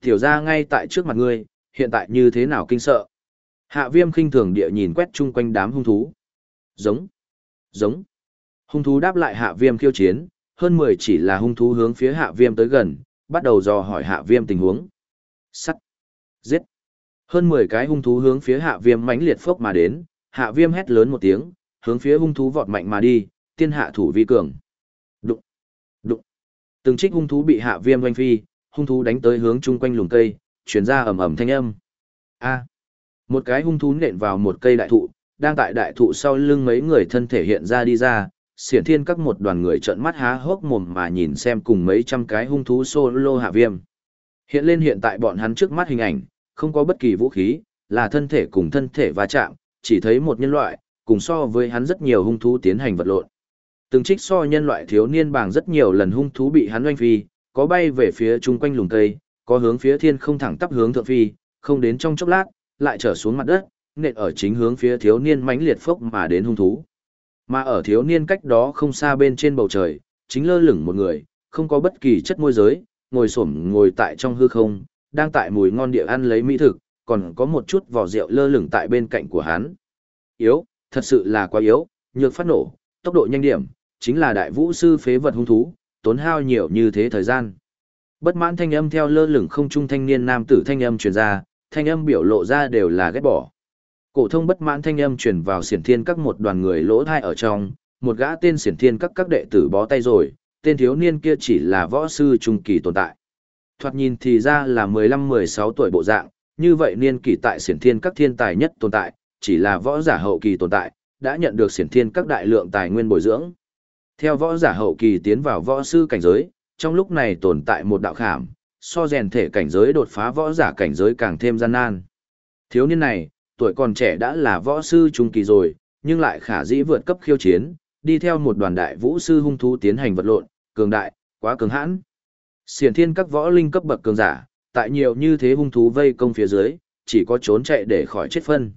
Tiểu ra ngay tại trước mặt ngươi, hiện tại như thế nào kinh sợ. Hạ viêm khinh thường địa nhìn quét chung quanh đám hung thú. Giống. Giống. Hung thú đáp lại hạ viêm khiêu chiến, hơn 10 chỉ là hung thú hướng phía hạ viêm tới gần, bắt đầu dò hỏi hạ viêm tình huống. Sắt. Giết. Hơn 10 cái hung thú hướng phía hạ viêm mãnh liệt phốc mà đến, hạ viêm hét lớn một tiếng, hướng phía hung thú vọt mạnh mà đi, tiên hạ thủ vi cường. Đụng. Đụng. Từng trích hung thú bị hạ viêm doanh phi, hung thú đánh tới hướng chung quanh lùm cây, chuyển ra ầm ầm thanh âm. A. Một cái hung thú nện vào một cây đại thụ, đang tại đại thụ sau lưng mấy người thân thể hiện ra đi ra, xiển thiên các một đoàn người trợn mắt há hốc mồm mà nhìn xem cùng mấy trăm cái hung thú solo hạ viêm. Hiện lên hiện tại bọn hắn trước mắt hình ảnh, không có bất kỳ vũ khí, là thân thể cùng thân thể va chạm, chỉ thấy một nhân loại, cùng so với hắn rất nhiều hung thú tiến hành vật lộn. Từng trích so nhân loại thiếu niên bảng rất nhiều lần hung thú bị hắn oanh phi, có bay về phía chung quanh lùng cây, có hướng phía thiên không thẳng tắp hướng thượng phi, không đến trong chốc lát, lại trở xuống mặt đất, nện ở chính hướng phía thiếu niên mãnh liệt phốc mà đến hung thú. Mà ở thiếu niên cách đó không xa bên trên bầu trời, chính lơ lửng một người, không có bất kỳ chất môi giới, ngồi xổm ngồi tại trong hư không, đang tại mùi ngon địa ăn lấy mỹ thực, còn có một chút vỏ rượu lơ lửng tại bên cạnh của hắn. Yếu, thật sự là quá yếu, nhược phát nổ, tốc độ nhanh điểm, chính là đại vũ sư phế vật hung thú, tốn hao nhiều như thế thời gian. Bất mãn thanh âm theo lơ lửng không trung thanh niên nam tử thanh âm truyền ra, thanh âm biểu lộ ra đều là ghét bỏ. Cổ thông bất mãn thanh âm truyền vào xiển thiên các một đoàn người lỗ thai ở trong, một gã tên xiển thiên các các đệ tử bó tay rồi, tên thiếu niên kia chỉ là võ sư trung kỳ tồn tại. Thoạt nhìn thì ra là 15-16 tuổi bộ dạng, như vậy niên kỳ tại siển thiên các thiên tài nhất tồn tại, chỉ là võ giả hậu kỳ tồn tại, đã nhận được siển thiên các đại lượng tài nguyên bồi dưỡng. Theo võ giả hậu kỳ tiến vào võ sư cảnh giới, trong lúc này tồn tại một đạo khảm, so rèn thể cảnh giới đột phá võ giả cảnh giới càng thêm gian nan. Thiếu niên này, tuổi còn trẻ đã là võ sư trung kỳ rồi, nhưng lại khả dĩ vượt cấp khiêu chiến, đi theo một đoàn đại vũ sư hung thú tiến hành vật lộn, cường đại, quá cường hãn. Xiển thiên các võ linh cấp bậc cường giả, tại nhiều như thế hung thú vây công phía dưới, chỉ có trốn chạy để khỏi chết phân.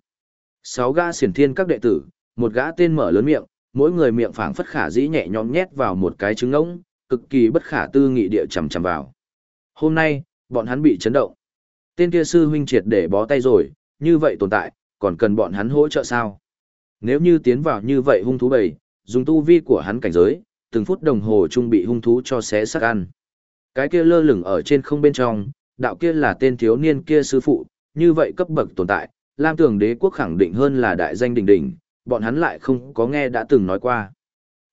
Sáu gã xiển thiên các đệ tử, một gã tên mở lớn miệng, mỗi người miệng phảng phất khả dĩ nhẹ nhõm nhét vào một cái trứng ngỗng, cực kỳ bất khả tư nghị địa chầm chầm vào. Hôm nay, bọn hắn bị chấn động. Tên kia sư huynh triệt để bó tay rồi, như vậy tồn tại, còn cần bọn hắn hỗ trợ sao? Nếu như tiến vào như vậy hung thú bầy, dùng tu vi của hắn cảnh giới, từng phút đồng hồ trung bị hung thú cho xé xác ăn. Cái kia lơ lửng ở trên không bên trong, đạo kia là tên thiếu niên kia sư phụ, như vậy cấp bậc tồn tại, Lam Tường Đế quốc khẳng định hơn là đại danh đỉnh đỉnh, bọn hắn lại không có nghe đã từng nói qua.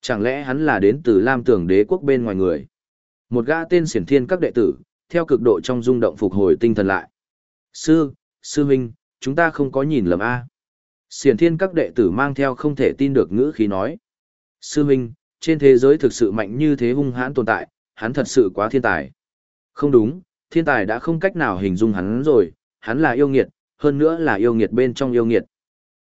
Chẳng lẽ hắn là đến từ Lam Tường Đế quốc bên ngoài người? Một gã tên xiển thiên các đệ tử, theo cực độ trong rung động phục hồi tinh thần lại. Sư, sư huynh, chúng ta không có nhìn lầm a. Xiển thiên các đệ tử mang theo không thể tin được ngữ khí nói. Sư huynh, trên thế giới thực sự mạnh như thế hung hãn tồn tại, hắn thật sự quá thiên tài. Không đúng, thiên tài đã không cách nào hình dung hắn rồi, hắn là yêu nghiệt, hơn nữa là yêu nghiệt bên trong yêu nghiệt.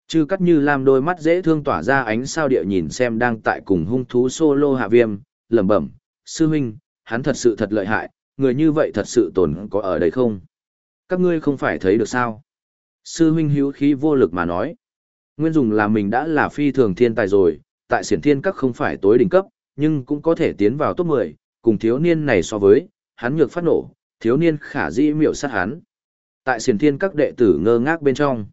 Chư cắt như làm đôi mắt dễ thương tỏa ra ánh sao địa nhìn xem đang tại cùng hung thú solo hạ viêm, lẩm bẩm, sư huynh, hắn thật sự thật lợi hại, người như vậy thật sự tồn có ở đây không? Các ngươi không phải thấy được sao? Sư huynh hữu khí vô lực mà nói. Nguyên dùng là mình đã là phi thường thiên tài rồi, tại siển thiên các không phải tối đỉnh cấp, nhưng cũng có thể tiến vào top 10, cùng thiếu niên này so với, hắn nhược phát nổ, thiếu niên khả dĩ miểu sát hắn. Tại siền thiên các đệ tử ngơ ngác bên trong.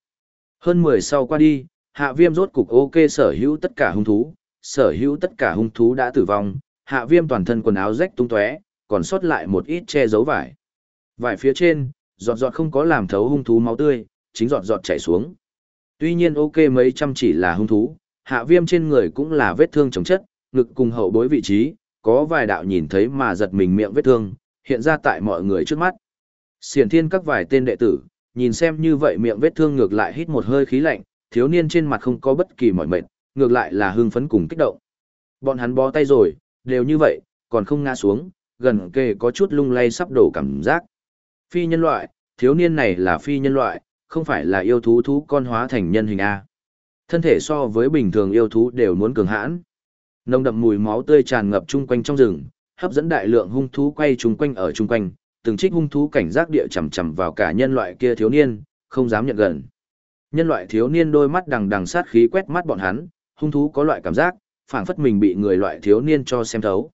Hơn 10 sau qua đi, hạ viêm rốt cục ok sở hữu tất cả hung thú, sở hữu tất cả hung thú đã tử vong, hạ viêm toàn thân quần áo rách tung tóe, còn sót lại một ít che giấu vải. Vải phía trên, giọt giọt không có làm thấu hung thú máu tươi, chính giọt giọt chảy xuống. Tuy nhiên ok mấy trăm chỉ là hung thú, hạ viêm trên người cũng là vết thương chống chất, ngực cùng hậu bối vị trí, có vài đạo nhìn thấy mà giật mình miệng vết thương, hiện ra tại mọi người trước mắt. Xiển thiên các vài tên đệ tử, nhìn xem như vậy miệng vết thương ngược lại hít một hơi khí lạnh, thiếu niên trên mặt không có bất kỳ mỏi mệt, ngược lại là hưng phấn cùng kích động. Bọn hắn bó tay rồi, đều như vậy, còn không ngã xuống, gần kề có chút lung lay sắp đổ cảm giác. Phi nhân loại, thiếu niên này là phi nhân loại, không phải là yêu thú thú con hóa thành nhân hình A. Thân thể so với bình thường yêu thú đều muốn cường hãn. Nồng đậm mùi máu tươi tràn ngập chung quanh trong rừng, hấp dẫn đại lượng hung thú quay chung quanh ở chung quanh, từng trích hung thú cảnh giác địa chằm chằm vào cả nhân loại kia thiếu niên, không dám nhận gần. Nhân loại thiếu niên đôi mắt đằng đằng sát khí quét mắt bọn hắn, hung thú có loại cảm giác, phảng phất mình bị người loại thiếu niên cho xem thấu.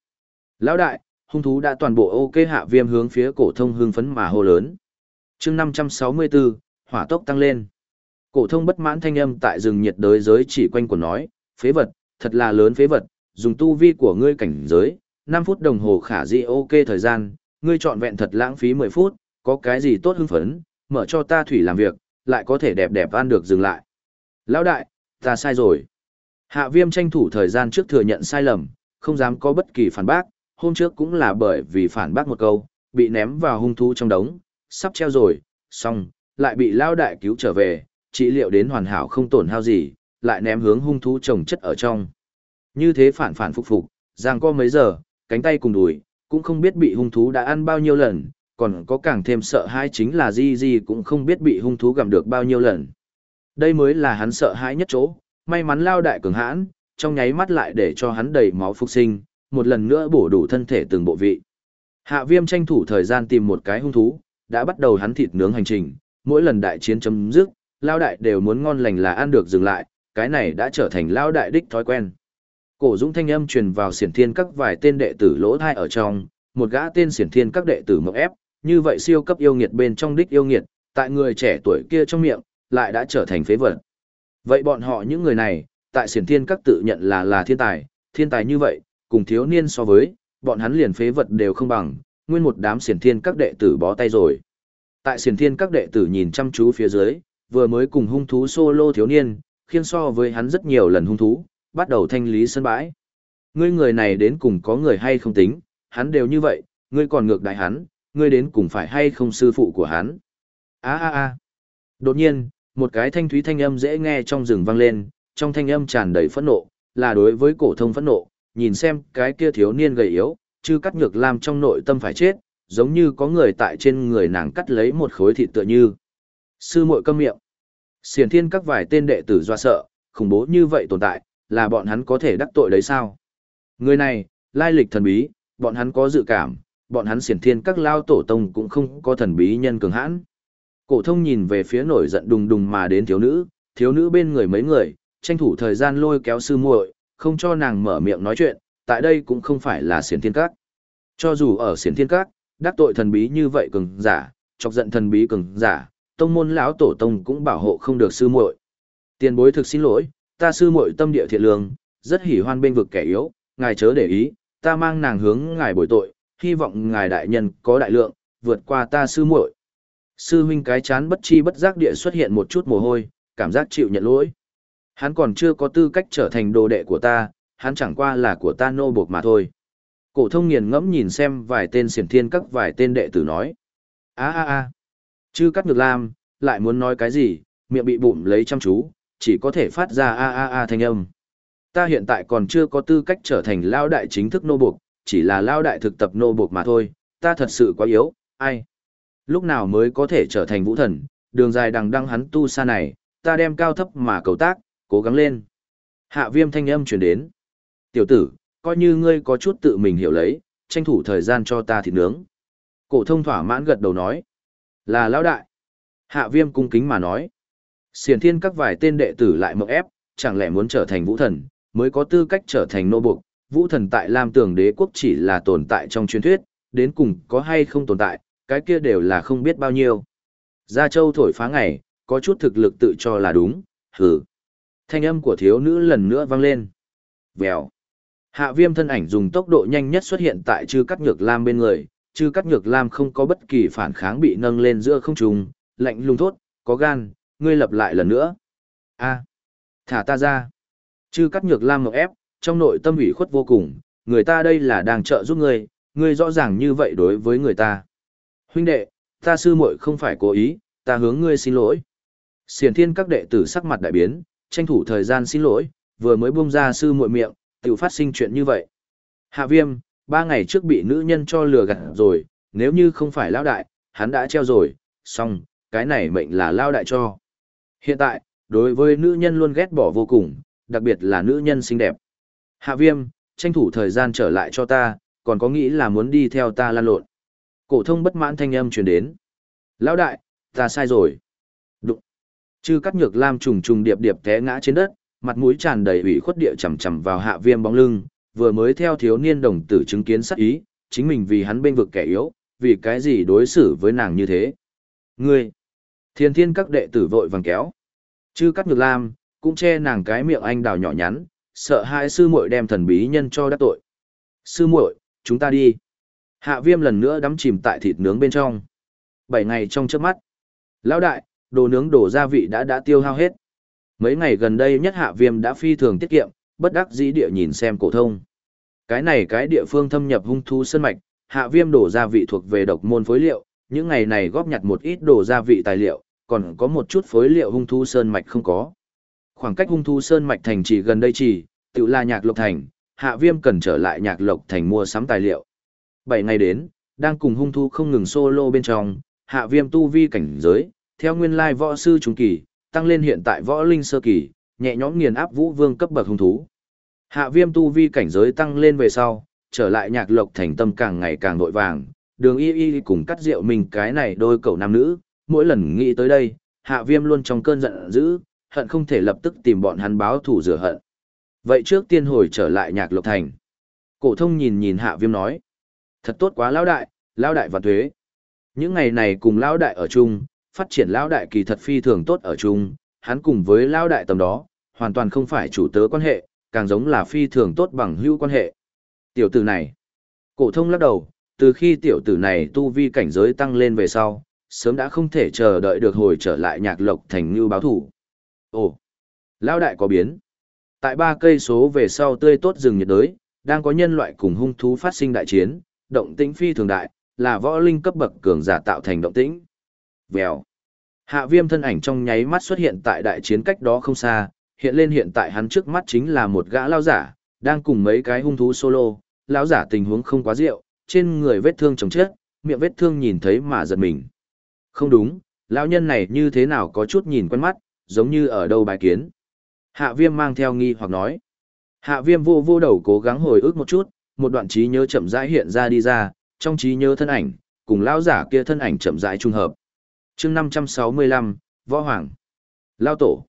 Lão đại, hung thú đã toàn bộ ok hạ viêm hướng phía cổ thông hưng phấn mà hô lớn. Chương 564, hỏa tốc tăng lên. Cổ thông bất mãn thanh âm tại rừng nhiệt đới giới chỉ quanh của nói, phế vật, thật là lớn phế vật, dùng tu vi của ngươi cảnh giới, 5 phút đồng hồ khả dĩ ok thời gian, ngươi chọn vẹn thật lãng phí 10 phút, có cái gì tốt hưng phấn, mở cho ta thủy làm việc, lại có thể đẹp đẹp ăn được dừng lại. Lão đại, ta sai rồi. Hạ viêm tranh thủ thời gian trước thừa nhận sai lầm, không dám có bất kỳ phản bác, hôm trước cũng là bởi vì phản bác một câu, bị ném vào hung thú trong đống, sắp treo rồi, xong, lại bị lao đại cứu trở về, trị liệu đến hoàn hảo không tổn hao gì, lại ném hướng hung thú trồng chất ở trong. Như thế phản phản phục phục, giang co mấy giờ, cánh tay cùng đùi, cũng không biết bị hung thú đã ăn bao nhiêu lần, còn có càng thêm sợ hãi chính là Di Di cũng không biết bị hung thú gặm được bao nhiêu lần. Đây mới là hắn sợ hãi nhất chỗ, may mắn lao đại cường hãn, trong nháy mắt lại để cho hắn đầy máu phục sinh, một lần nữa bổ đủ thân thể từng bộ vị. Hạ viêm tranh thủ thời gian tìm một cái hung thú, đã bắt đầu hắn thịt nướng hành trình, mỗi lần đại chiến chấm dứt, lao đại đều muốn ngon lành là ăn được dừng lại, cái này đã trở thành lao đại đích thói quen. Cổ dũng thanh âm truyền vào siển thiên các vài tên đệ tử lỗ thai ở trong, một gã tên siển thiên các đệ tử mộng ép, như vậy siêu cấp yêu nghiệt bên trong đích yêu nghiệt, tại người trẻ tuổi kia trong miệng, lại đã trở thành phế vật. Vậy bọn họ những người này, tại siển thiên các tự nhận là là thiên tài, thiên tài như vậy, cùng thiếu niên so với, bọn hắn liền phế vật đều không bằng, nguyên một đám siển thiên các đệ tử bó tay rồi. Tại siển thiên các đệ tử nhìn chăm chú phía dưới, vừa mới cùng hung thú solo thiếu niên, khiên so với hắn rất nhiều lần hung thú, bắt đầu thanh lý sân bãi. Ngươi người này đến cùng có người hay không tính, hắn đều như vậy, ngươi còn ngược đại hắn, ngươi đến cùng phải hay không sư phụ của hắn. a a a Đột nhiên, một cái thanh thúy thanh âm dễ nghe trong rừng vang lên, trong thanh âm tràn đầy phẫn nộ, là đối với cổ thông phẫn nộ, nhìn xem cái kia thiếu niên gầy yếu, chứ cắt nhược làm trong nội tâm phải chết, giống như có người tại trên người nàng cắt lấy một khối thịt tựa như. Sư muội câm miệng. Xiển thiên các vài tên đệ tử doa sợ, khủng bố như vậy tồn tại, là bọn hắn có thể đắc tội đấy sao? Người này, lai lịch thần bí, bọn hắn có dự cảm, bọn hắn siển thiên các lao tổ tông cũng không có thần bí nhân cường hãn. Cổ thông nhìn về phía nổi giận đùng đùng mà đến thiếu nữ, thiếu nữ bên người mấy người, tranh thủ thời gian lôi kéo sư muội, không cho nàng mở miệng nói chuyện, tại đây cũng không phải là siển thiên các. Cho dù ở siển thiên các, đắc tội thần bí như vậy cường giả, chọc giận thần bí cường giả, tông môn lão tổ tông cũng bảo hộ không được sư muội. Tiền bối thực xin lỗi, ta sư muội tâm địa thiện lương, rất hỉ hoan bên vực kẻ yếu, ngài chớ để ý, ta mang nàng hướng ngài bồi tội, hy vọng ngài đại nhân có đại lượng, vượt qua ta sư muội. Sư huynh cái chán bất chi bất giác địa xuất hiện một chút mồ hôi, cảm giác chịu nhận lỗi. Hắn còn chưa có tư cách trở thành đồ đệ của ta, hắn chẳng qua là của ta nô buộc mà thôi. Cổ thông nghiền ngẫm nhìn xem vài tên xiển thiên các vài tên đệ tử nói. a a a Chư cắt ngược lam, lại muốn nói cái gì, miệng bị bụng lấy chăm chú, chỉ có thể phát ra a a a thanh âm. Ta hiện tại còn chưa có tư cách trở thành lao đại chính thức nô buộc, chỉ là lao đại thực tập nô buộc mà thôi, ta thật sự quá yếu, ai? Lúc nào mới có thể trở thành vũ thần, đường dài đằng đăng hắn tu xa này, ta đem cao thấp mà cầu tác, cố gắng lên. Hạ viêm thanh âm truyền đến. Tiểu tử, coi như ngươi có chút tự mình hiểu lấy, tranh thủ thời gian cho ta thịt nướng. Cổ thông thỏa mãn gật đầu nói. Là lão đại. Hạ viêm cung kính mà nói. Xiển thiên các vài tên đệ tử lại mộng ép, chẳng lẽ muốn trở thành vũ thần, mới có tư cách trở thành nô buộc. Vũ thần tại Lam Tường đế quốc chỉ là tồn tại trong truyền thuyết, đến cùng có hay không tồn tại, cái kia đều là không biết bao nhiêu. Gia Châu thổi phá ngày, có chút thực lực tự cho là đúng, hừ. Thanh âm của thiếu nữ lần nữa vang lên. Vèo. Hạ viêm thân ảnh dùng tốc độ nhanh nhất xuất hiện tại chư cắt nhược lam bên người, chư cắt nhược lam không có bất kỳ phản kháng bị nâng lên giữa không trung, lạnh lùng thốt, có gan, ngươi lập lại lần nữa. a thả ta ra. Chư cắt nhược lam ngọc ép, trong nội tâm ủy khuất vô cùng, người ta đây là đang trợ giúp ngươi, ngươi rõ ràng như vậy đối với người ta. Huynh đệ, ta sư muội không phải cố ý, ta hướng ngươi xin lỗi. Xiển thiên các đệ tử sắc mặt đại biến, tranh thủ thời gian xin lỗi, vừa mới buông ra sư muội miệng, tự phát sinh chuyện như vậy. Hạ viêm, ba ngày trước bị nữ nhân cho lừa gạt rồi, nếu như không phải lao đại, hắn đã treo rồi, xong, cái này mệnh là lao đại cho. Hiện tại, đối với nữ nhân luôn ghét bỏ vô cùng, đặc biệt là nữ nhân xinh đẹp. Hạ viêm, tranh thủ thời gian trở lại cho ta, còn có nghĩ là muốn đi theo ta lan lộn. Cổ thông bất mãn thanh âm truyền đến. Lão đại, ta sai rồi. Đụng. Chư cắt nhược lam trùng trùng điệp điệp té ngã trên đất, mặt mũi tràn đầy ủy khuất địa chầm chầm vào hạ viêm bóng lưng, vừa mới theo thiếu niên đồng tử chứng kiến sát ý, chính mình vì hắn bên vực kẻ yếu, vì cái gì đối xử với nàng như thế. Ngươi, thiên thiên các đệ tử vội vàng kéo. Chư cắt nhược lam, cũng che nàng cái miệng anh đào nhỏ nhắn, sợ hai sư muội đem thần bí nhân cho đắc tội. Sư muội, chúng ta đi. Hạ viêm lần nữa đắm chìm tại thịt nướng bên trong. Bảy ngày trong trước mắt. Lão đại, đồ nướng đổ gia vị đã đã tiêu hao hết. Mấy ngày gần đây nhất hạ viêm đã phi thường tiết kiệm, bất đắc dĩ địa nhìn xem cổ thông. Cái này cái địa phương thâm nhập hung thú sơn mạch, hạ viêm đổ gia vị thuộc về độc môn phối liệu, những ngày này góp nhặt một ít đồ gia vị tài liệu, còn có một chút phối liệu hung thu sơn mạch không có. Khoảng cách hung thu sơn mạch thành chỉ gần đây chỉ, tự là nhạc lộc thành, hạ viêm cần trở lại nhạc lộc thành mua sắm tài liệu. Bảy ngày đến, đang cùng hung thu không ngừng solo bên trong, hạ viêm tu vi cảnh giới, theo nguyên lai võ sư trung kỳ, tăng lên hiện tại võ linh sơ kỳ, nhẹ nhõm nghiền áp vũ vương cấp bậc hung thú. Hạ viêm tu vi cảnh giới tăng lên về sau, trở lại nhạc lộc thành tâm càng ngày càng nội vàng, đường y y cùng cắt rượu mình cái này đôi cậu nam nữ, mỗi lần nghĩ tới đây, hạ viêm luôn trong cơn giận dữ, hận không thể lập tức tìm bọn hắn báo thủ rửa hận. Vậy trước tiên hồi trở lại nhạc lộc thành. Cổ thông nhìn nhìn hạ viêm nói. Thật tốt quá lão đại, lão đại và thuế. Những ngày này cùng lão đại ở chung, phát triển lão đại kỳ thật phi thường tốt ở chung, hắn cùng với lão đại tầm đó, hoàn toàn không phải chủ tớ quan hệ, càng giống là phi thường tốt bằng hữu quan hệ. Tiểu tử này, cổ thông lắc đầu, từ khi tiểu tử này tu vi cảnh giới tăng lên về sau, sớm đã không thể chờ đợi được hồi trở lại nhạc lộc thành như báo thủ. Ồ, lão đại có biến. Tại ba cây số về sau tươi tốt rừng nhiệt đới, đang có nhân loại cùng hung thú phát sinh đại chiến, động tĩnh phi thường đại, là võ linh cấp bậc cường giả tạo thành động tĩnh. Vèo. Hạ viêm thân ảnh trong nháy mắt xuất hiện tại đại chiến cách đó không xa, hiện lên hiện tại hắn trước mắt chính là một gã lao giả, đang cùng mấy cái hung thú solo, lão giả tình huống không quá rượu, trên người vết thương chồng chết, miệng vết thương nhìn thấy mà giật mình. Không đúng, lão nhân này như thế nào có chút nhìn quen mắt, giống như ở đâu bài kiến. Hạ viêm mang theo nghi hoặc nói. Hạ viêm vô vô đầu cố gắng hồi ức một chút, một đoạn trí nhớ chậm rãi hiện ra đi ra, trong trí nhớ thân ảnh, cùng lão giả kia thân ảnh chậm rãi trung hợp. chương 565, Võ Hoàng. Lao tổ.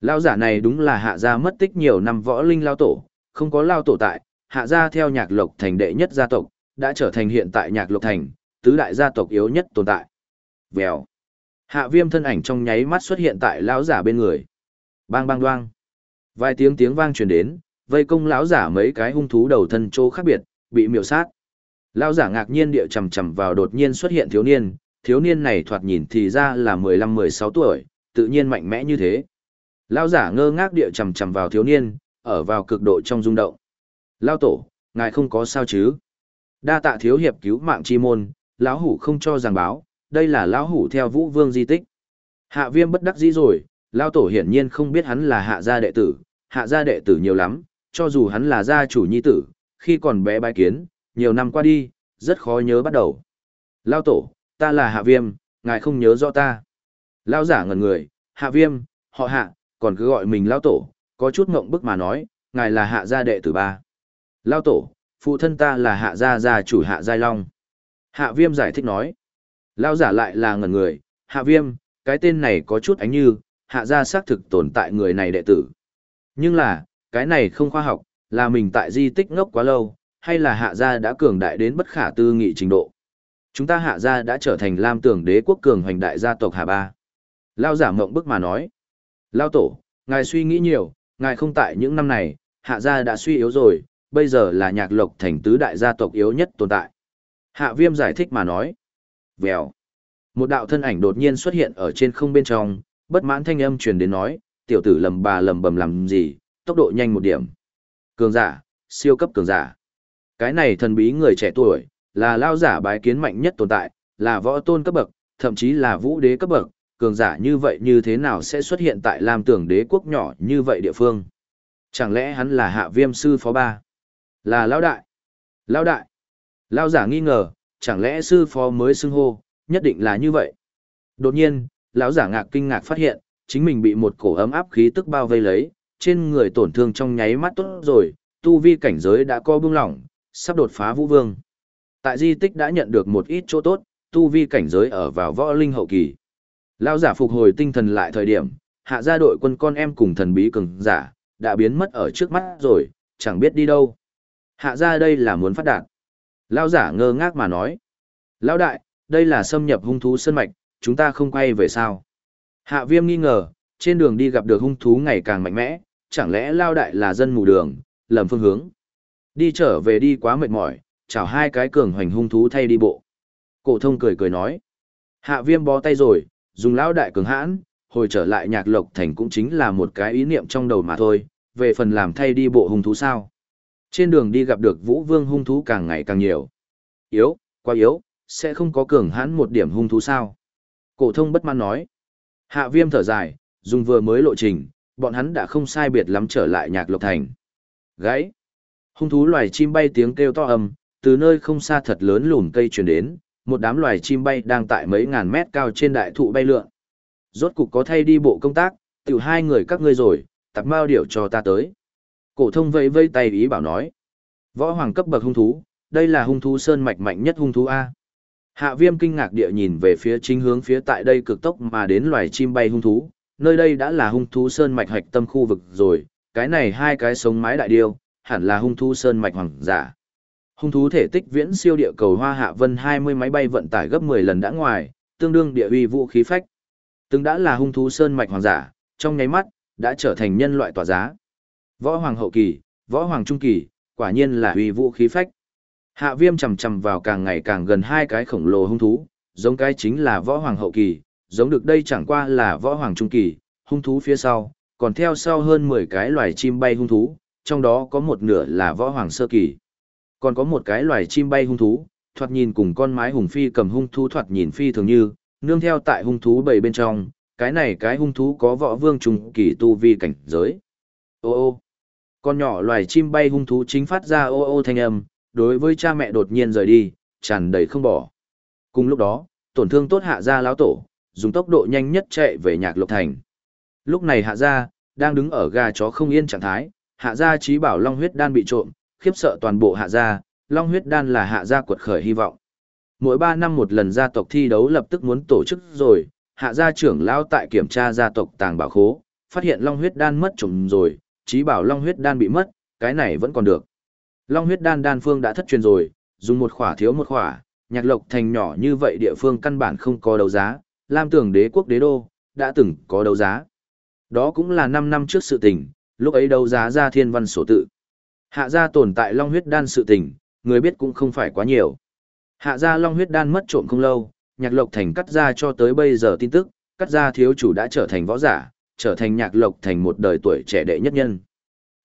Lao giả này đúng là hạ gia mất tích nhiều năm võ linh lao tổ, không có lao tổ tại, hạ gia theo nhạc lộc thành đệ nhất gia tộc, đã trở thành hiện tại nhạc lộc thành, tứ đại gia tộc yếu nhất tồn tại. Vèo. Hạ viêm thân ảnh trong nháy mắt xuất hiện tại lão giả bên người. Bang bang đoang. Vài tiếng tiếng vang truyền đến, vây công lão giả mấy cái hung thú đầu thân chỗ khác biệt, bị miểu sát. Lão giả ngạc nhiên địa chầm chầm vào đột nhiên xuất hiện thiếu niên, thiếu niên này thoạt nhìn thì ra là 15-16 tuổi, tự nhiên mạnh mẽ như thế. Lão giả ngơ ngác địa chầm chầm vào thiếu niên, ở vào cực độ trong rung động. Lao tổ, ngài không có sao chứ? Đa tạ thiếu hiệp cứu mạng chi môn, lão hủ không cho giảng báo, đây là lão hủ theo vũ vương di tích. Hạ viêm bất đắc dĩ rồi, Lao tổ hiển nhiên không biết hắn là hạ gia đệ tử, hạ gia đệ tử nhiều lắm, cho dù hắn là gia chủ nhi tử, khi còn bé bái kiến, nhiều năm qua đi, rất khó nhớ bắt đầu. Lao tổ, ta là hạ viêm, ngài không nhớ rõ ta. Lao giả ngẩn người, hạ viêm, họ hạ, còn cứ gọi mình Lao tổ, có chút ngộng bức mà nói, ngài là hạ gia đệ tử ba. Lao tổ, phụ thân ta là hạ gia gia chủ hạ giai long. Hạ viêm giải thích nói. Lao giả lại là ngẩn người, hạ viêm, cái tên này có chút ánh như, hạ gia xác thực tồn tại người này đệ tử. Nhưng là, cái này không khoa học, là mình tại di tích ngốc quá lâu, hay là hạ gia đã cường đại đến bất khả tư nghị trình độ. Chúng ta hạ gia đã trở thành lam tưởng đế quốc cường hoành đại gia tộc hạ ba. Lao giả mộng bức mà nói. Lao tổ, ngài suy nghĩ nhiều, ngài không tại những năm này, hạ gia đã suy yếu rồi, bây giờ là nhạc lộc thành tứ đại gia tộc yếu nhất tồn tại. Hạ viêm giải thích mà nói. Vèo. Một đạo thân ảnh đột nhiên xuất hiện ở trên không bên trong, bất mãn thanh âm truyền đến nói, tiểu tử lầm bà lầm bầm làm gì, tốc độ nhanh một điểm. Cường giả, siêu cấp cường giả. Cái này thần bí người trẻ tuổi, là lao giả bái kiến mạnh nhất tồn tại, là võ tôn cấp bậc, thậm chí là vũ đế cấp bậc, cường giả như vậy như thế nào sẽ xuất hiện tại Lam Tưởng đế quốc nhỏ như vậy địa phương? Chẳng lẽ hắn là hạ viêm sư phó ba? Là lao đại? Lao đại? Lao giả nghi ngờ, chẳng lẽ sư phó mới xưng hô, nhất định là như vậy. Đột nhiên, lão giả ngạc kinh ngạc phát hiện, chính mình bị một cổ ấm áp khí tức bao vây lấy, trên người tổn thương trong nháy mắt tốt rồi, tu vi cảnh giới đã co bưng lỏng, sắp đột phá vũ vương. Tại di tích đã nhận được một ít chỗ tốt, tu vi cảnh giới ở vào võ linh hậu kỳ. Lão giả phục hồi tinh thần lại thời điểm, hạ gia đội quân con em cùng thần bí cường giả, đã biến mất ở trước mắt rồi, chẳng biết đi đâu. Hạ gia đây là muốn phát đạt. Lão giả ngơ ngác mà nói. Lão đại, đây là xâm nhập hung thú sân mạch, chúng ta không quay về sao. Hạ viêm nghi ngờ, trên đường đi gặp được hung thú ngày càng mạnh mẽ, chẳng lẽ lao đại là dân mù đường, lầm phương hướng. Đi trở về đi quá mệt mỏi, chào hai cái cường hoành hung thú thay đi bộ. Cổ thông cười cười nói. Hạ viêm bó tay rồi, dùng lao đại cường hãn, hồi trở lại nhạc lộc thành cũng chính là một cái ý niệm trong đầu mà thôi, về phần làm thay đi bộ hung thú sao. Trên đường đi gặp được vũ vương hung thú càng ngày càng nhiều. Yếu, quá yếu, sẽ không có cường hãn một điểm hung thú sao. Cổ thông bất mãn nói. Hạ viêm thở dài, dùng vừa mới lộ trình, bọn hắn đã không sai biệt lắm trở lại nhạc lộc thành. Gáy. Hung thú loài chim bay tiếng kêu to ầm, từ nơi không xa thật lớn lùn cây truyền đến, một đám loài chim bay đang tại mấy ngàn mét cao trên đại thụ bay lượn. Rốt cục có thay đi bộ công tác, tiểu hai người các ngươi rồi, tập mao điểu cho ta tới. Cổ thông vẫy vây tay ý bảo nói. Võ hoàng cấp bậc hung thú, đây là hung thú sơn mạch mạnh nhất hung thú A. Hạ viêm kinh ngạc địa nhìn về phía chính hướng phía tại đây cực tốc mà đến loài chim bay hung thú, nơi đây đã là hung thú sơn mạch hạch tâm khu vực rồi, cái này hai cái sống mái đại điêu, hẳn là hung thú sơn mạch hoàng giả. Hung thú thể tích viễn siêu địa cầu Hoa Hạ Vân 20 máy bay vận tải gấp 10 lần đã ngoài, tương đương địa uy vũ khí phách. Từng đã là hung thú sơn mạch hoàng giả, trong nháy mắt đã trở thành nhân loại tỏa giá. Võ hoàng hậu kỳ, võ hoàng trung kỳ, quả nhiên là uy vũ khí phách. Hạ Viêm chầm chầm vào càng ngày càng gần hai cái khổng lồ hung thú, giống cái chính là võ hoàng hậu kỳ, giống được đây chẳng qua là võ hoàng trung kỳ, hung thú phía sau, còn theo sau hơn 10 cái loài chim bay hung thú, trong đó có một nửa là võ hoàng sơ kỳ. Còn có một cái loài chim bay hung thú, thoạt nhìn cùng con mái hùng phi cầm hung thú thoạt nhìn phi thường như, nương theo tại hung thú bầy bên trong, cái này cái hung thú có võ vương trung kỳ tu vi cảnh giới. Ô ô, con nhỏ loài chim bay hung thú chính phát ra ô ô thanh âm, đối với cha mẹ đột nhiên rời đi, tràn đầy không bỏ. Cùng lúc đó, tổn thương tốt hạ gia lão tổ, dùng tốc độ nhanh nhất chạy về nhạc lộc thành. Lúc này hạ gia, đang đứng ở gà chó không yên trạng thái, hạ gia trí bảo long huyết đan bị trộm, khiếp sợ toàn bộ hạ gia, long huyết đan là hạ gia quật khởi hy vọng. Mỗi 3 năm một lần gia tộc thi đấu lập tức muốn tổ chức rồi, hạ gia trưởng lão tại kiểm tra gia tộc tàng bảo khố, phát hiện long huyết đan mất trộm rồi, trí bảo long huyết đan bị mất, cái này vẫn còn được. Long huyết đan đan phương đã thất truyền rồi, dùng một khỏa thiếu một khỏa, nhạc lộc thành nhỏ như vậy địa phương căn bản không có đấu giá, Lam tưởng đế quốc đế đô, đã từng có đấu giá. Đó cũng là 5 năm trước sự tình, lúc ấy đấu giá ra thiên văn sổ tự. Hạ gia tồn tại long huyết đan sự tình, người biết cũng không phải quá nhiều. Hạ gia long huyết đan mất trộm không lâu, nhạc lộc thành cắt ra cho tới bây giờ tin tức, cắt ra thiếu chủ đã trở thành võ giả, trở thành nhạc lộc thành một đời tuổi trẻ đệ nhất nhân.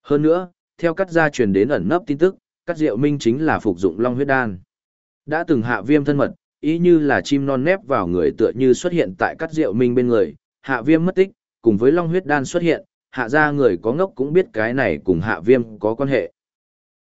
Hơn nữa, theo cắt gia truyền đến ẩn nấp tin tức, cắt diệu minh chính là phục dụng long huyết đan. Đã từng hạ viêm thân mật, ý như là chim non nép vào người tựa như xuất hiện tại cắt diệu minh bên người, hạ viêm mất tích, cùng với long huyết đan xuất hiện, hạ gia người có ngốc cũng biết cái này cùng hạ viêm có quan hệ.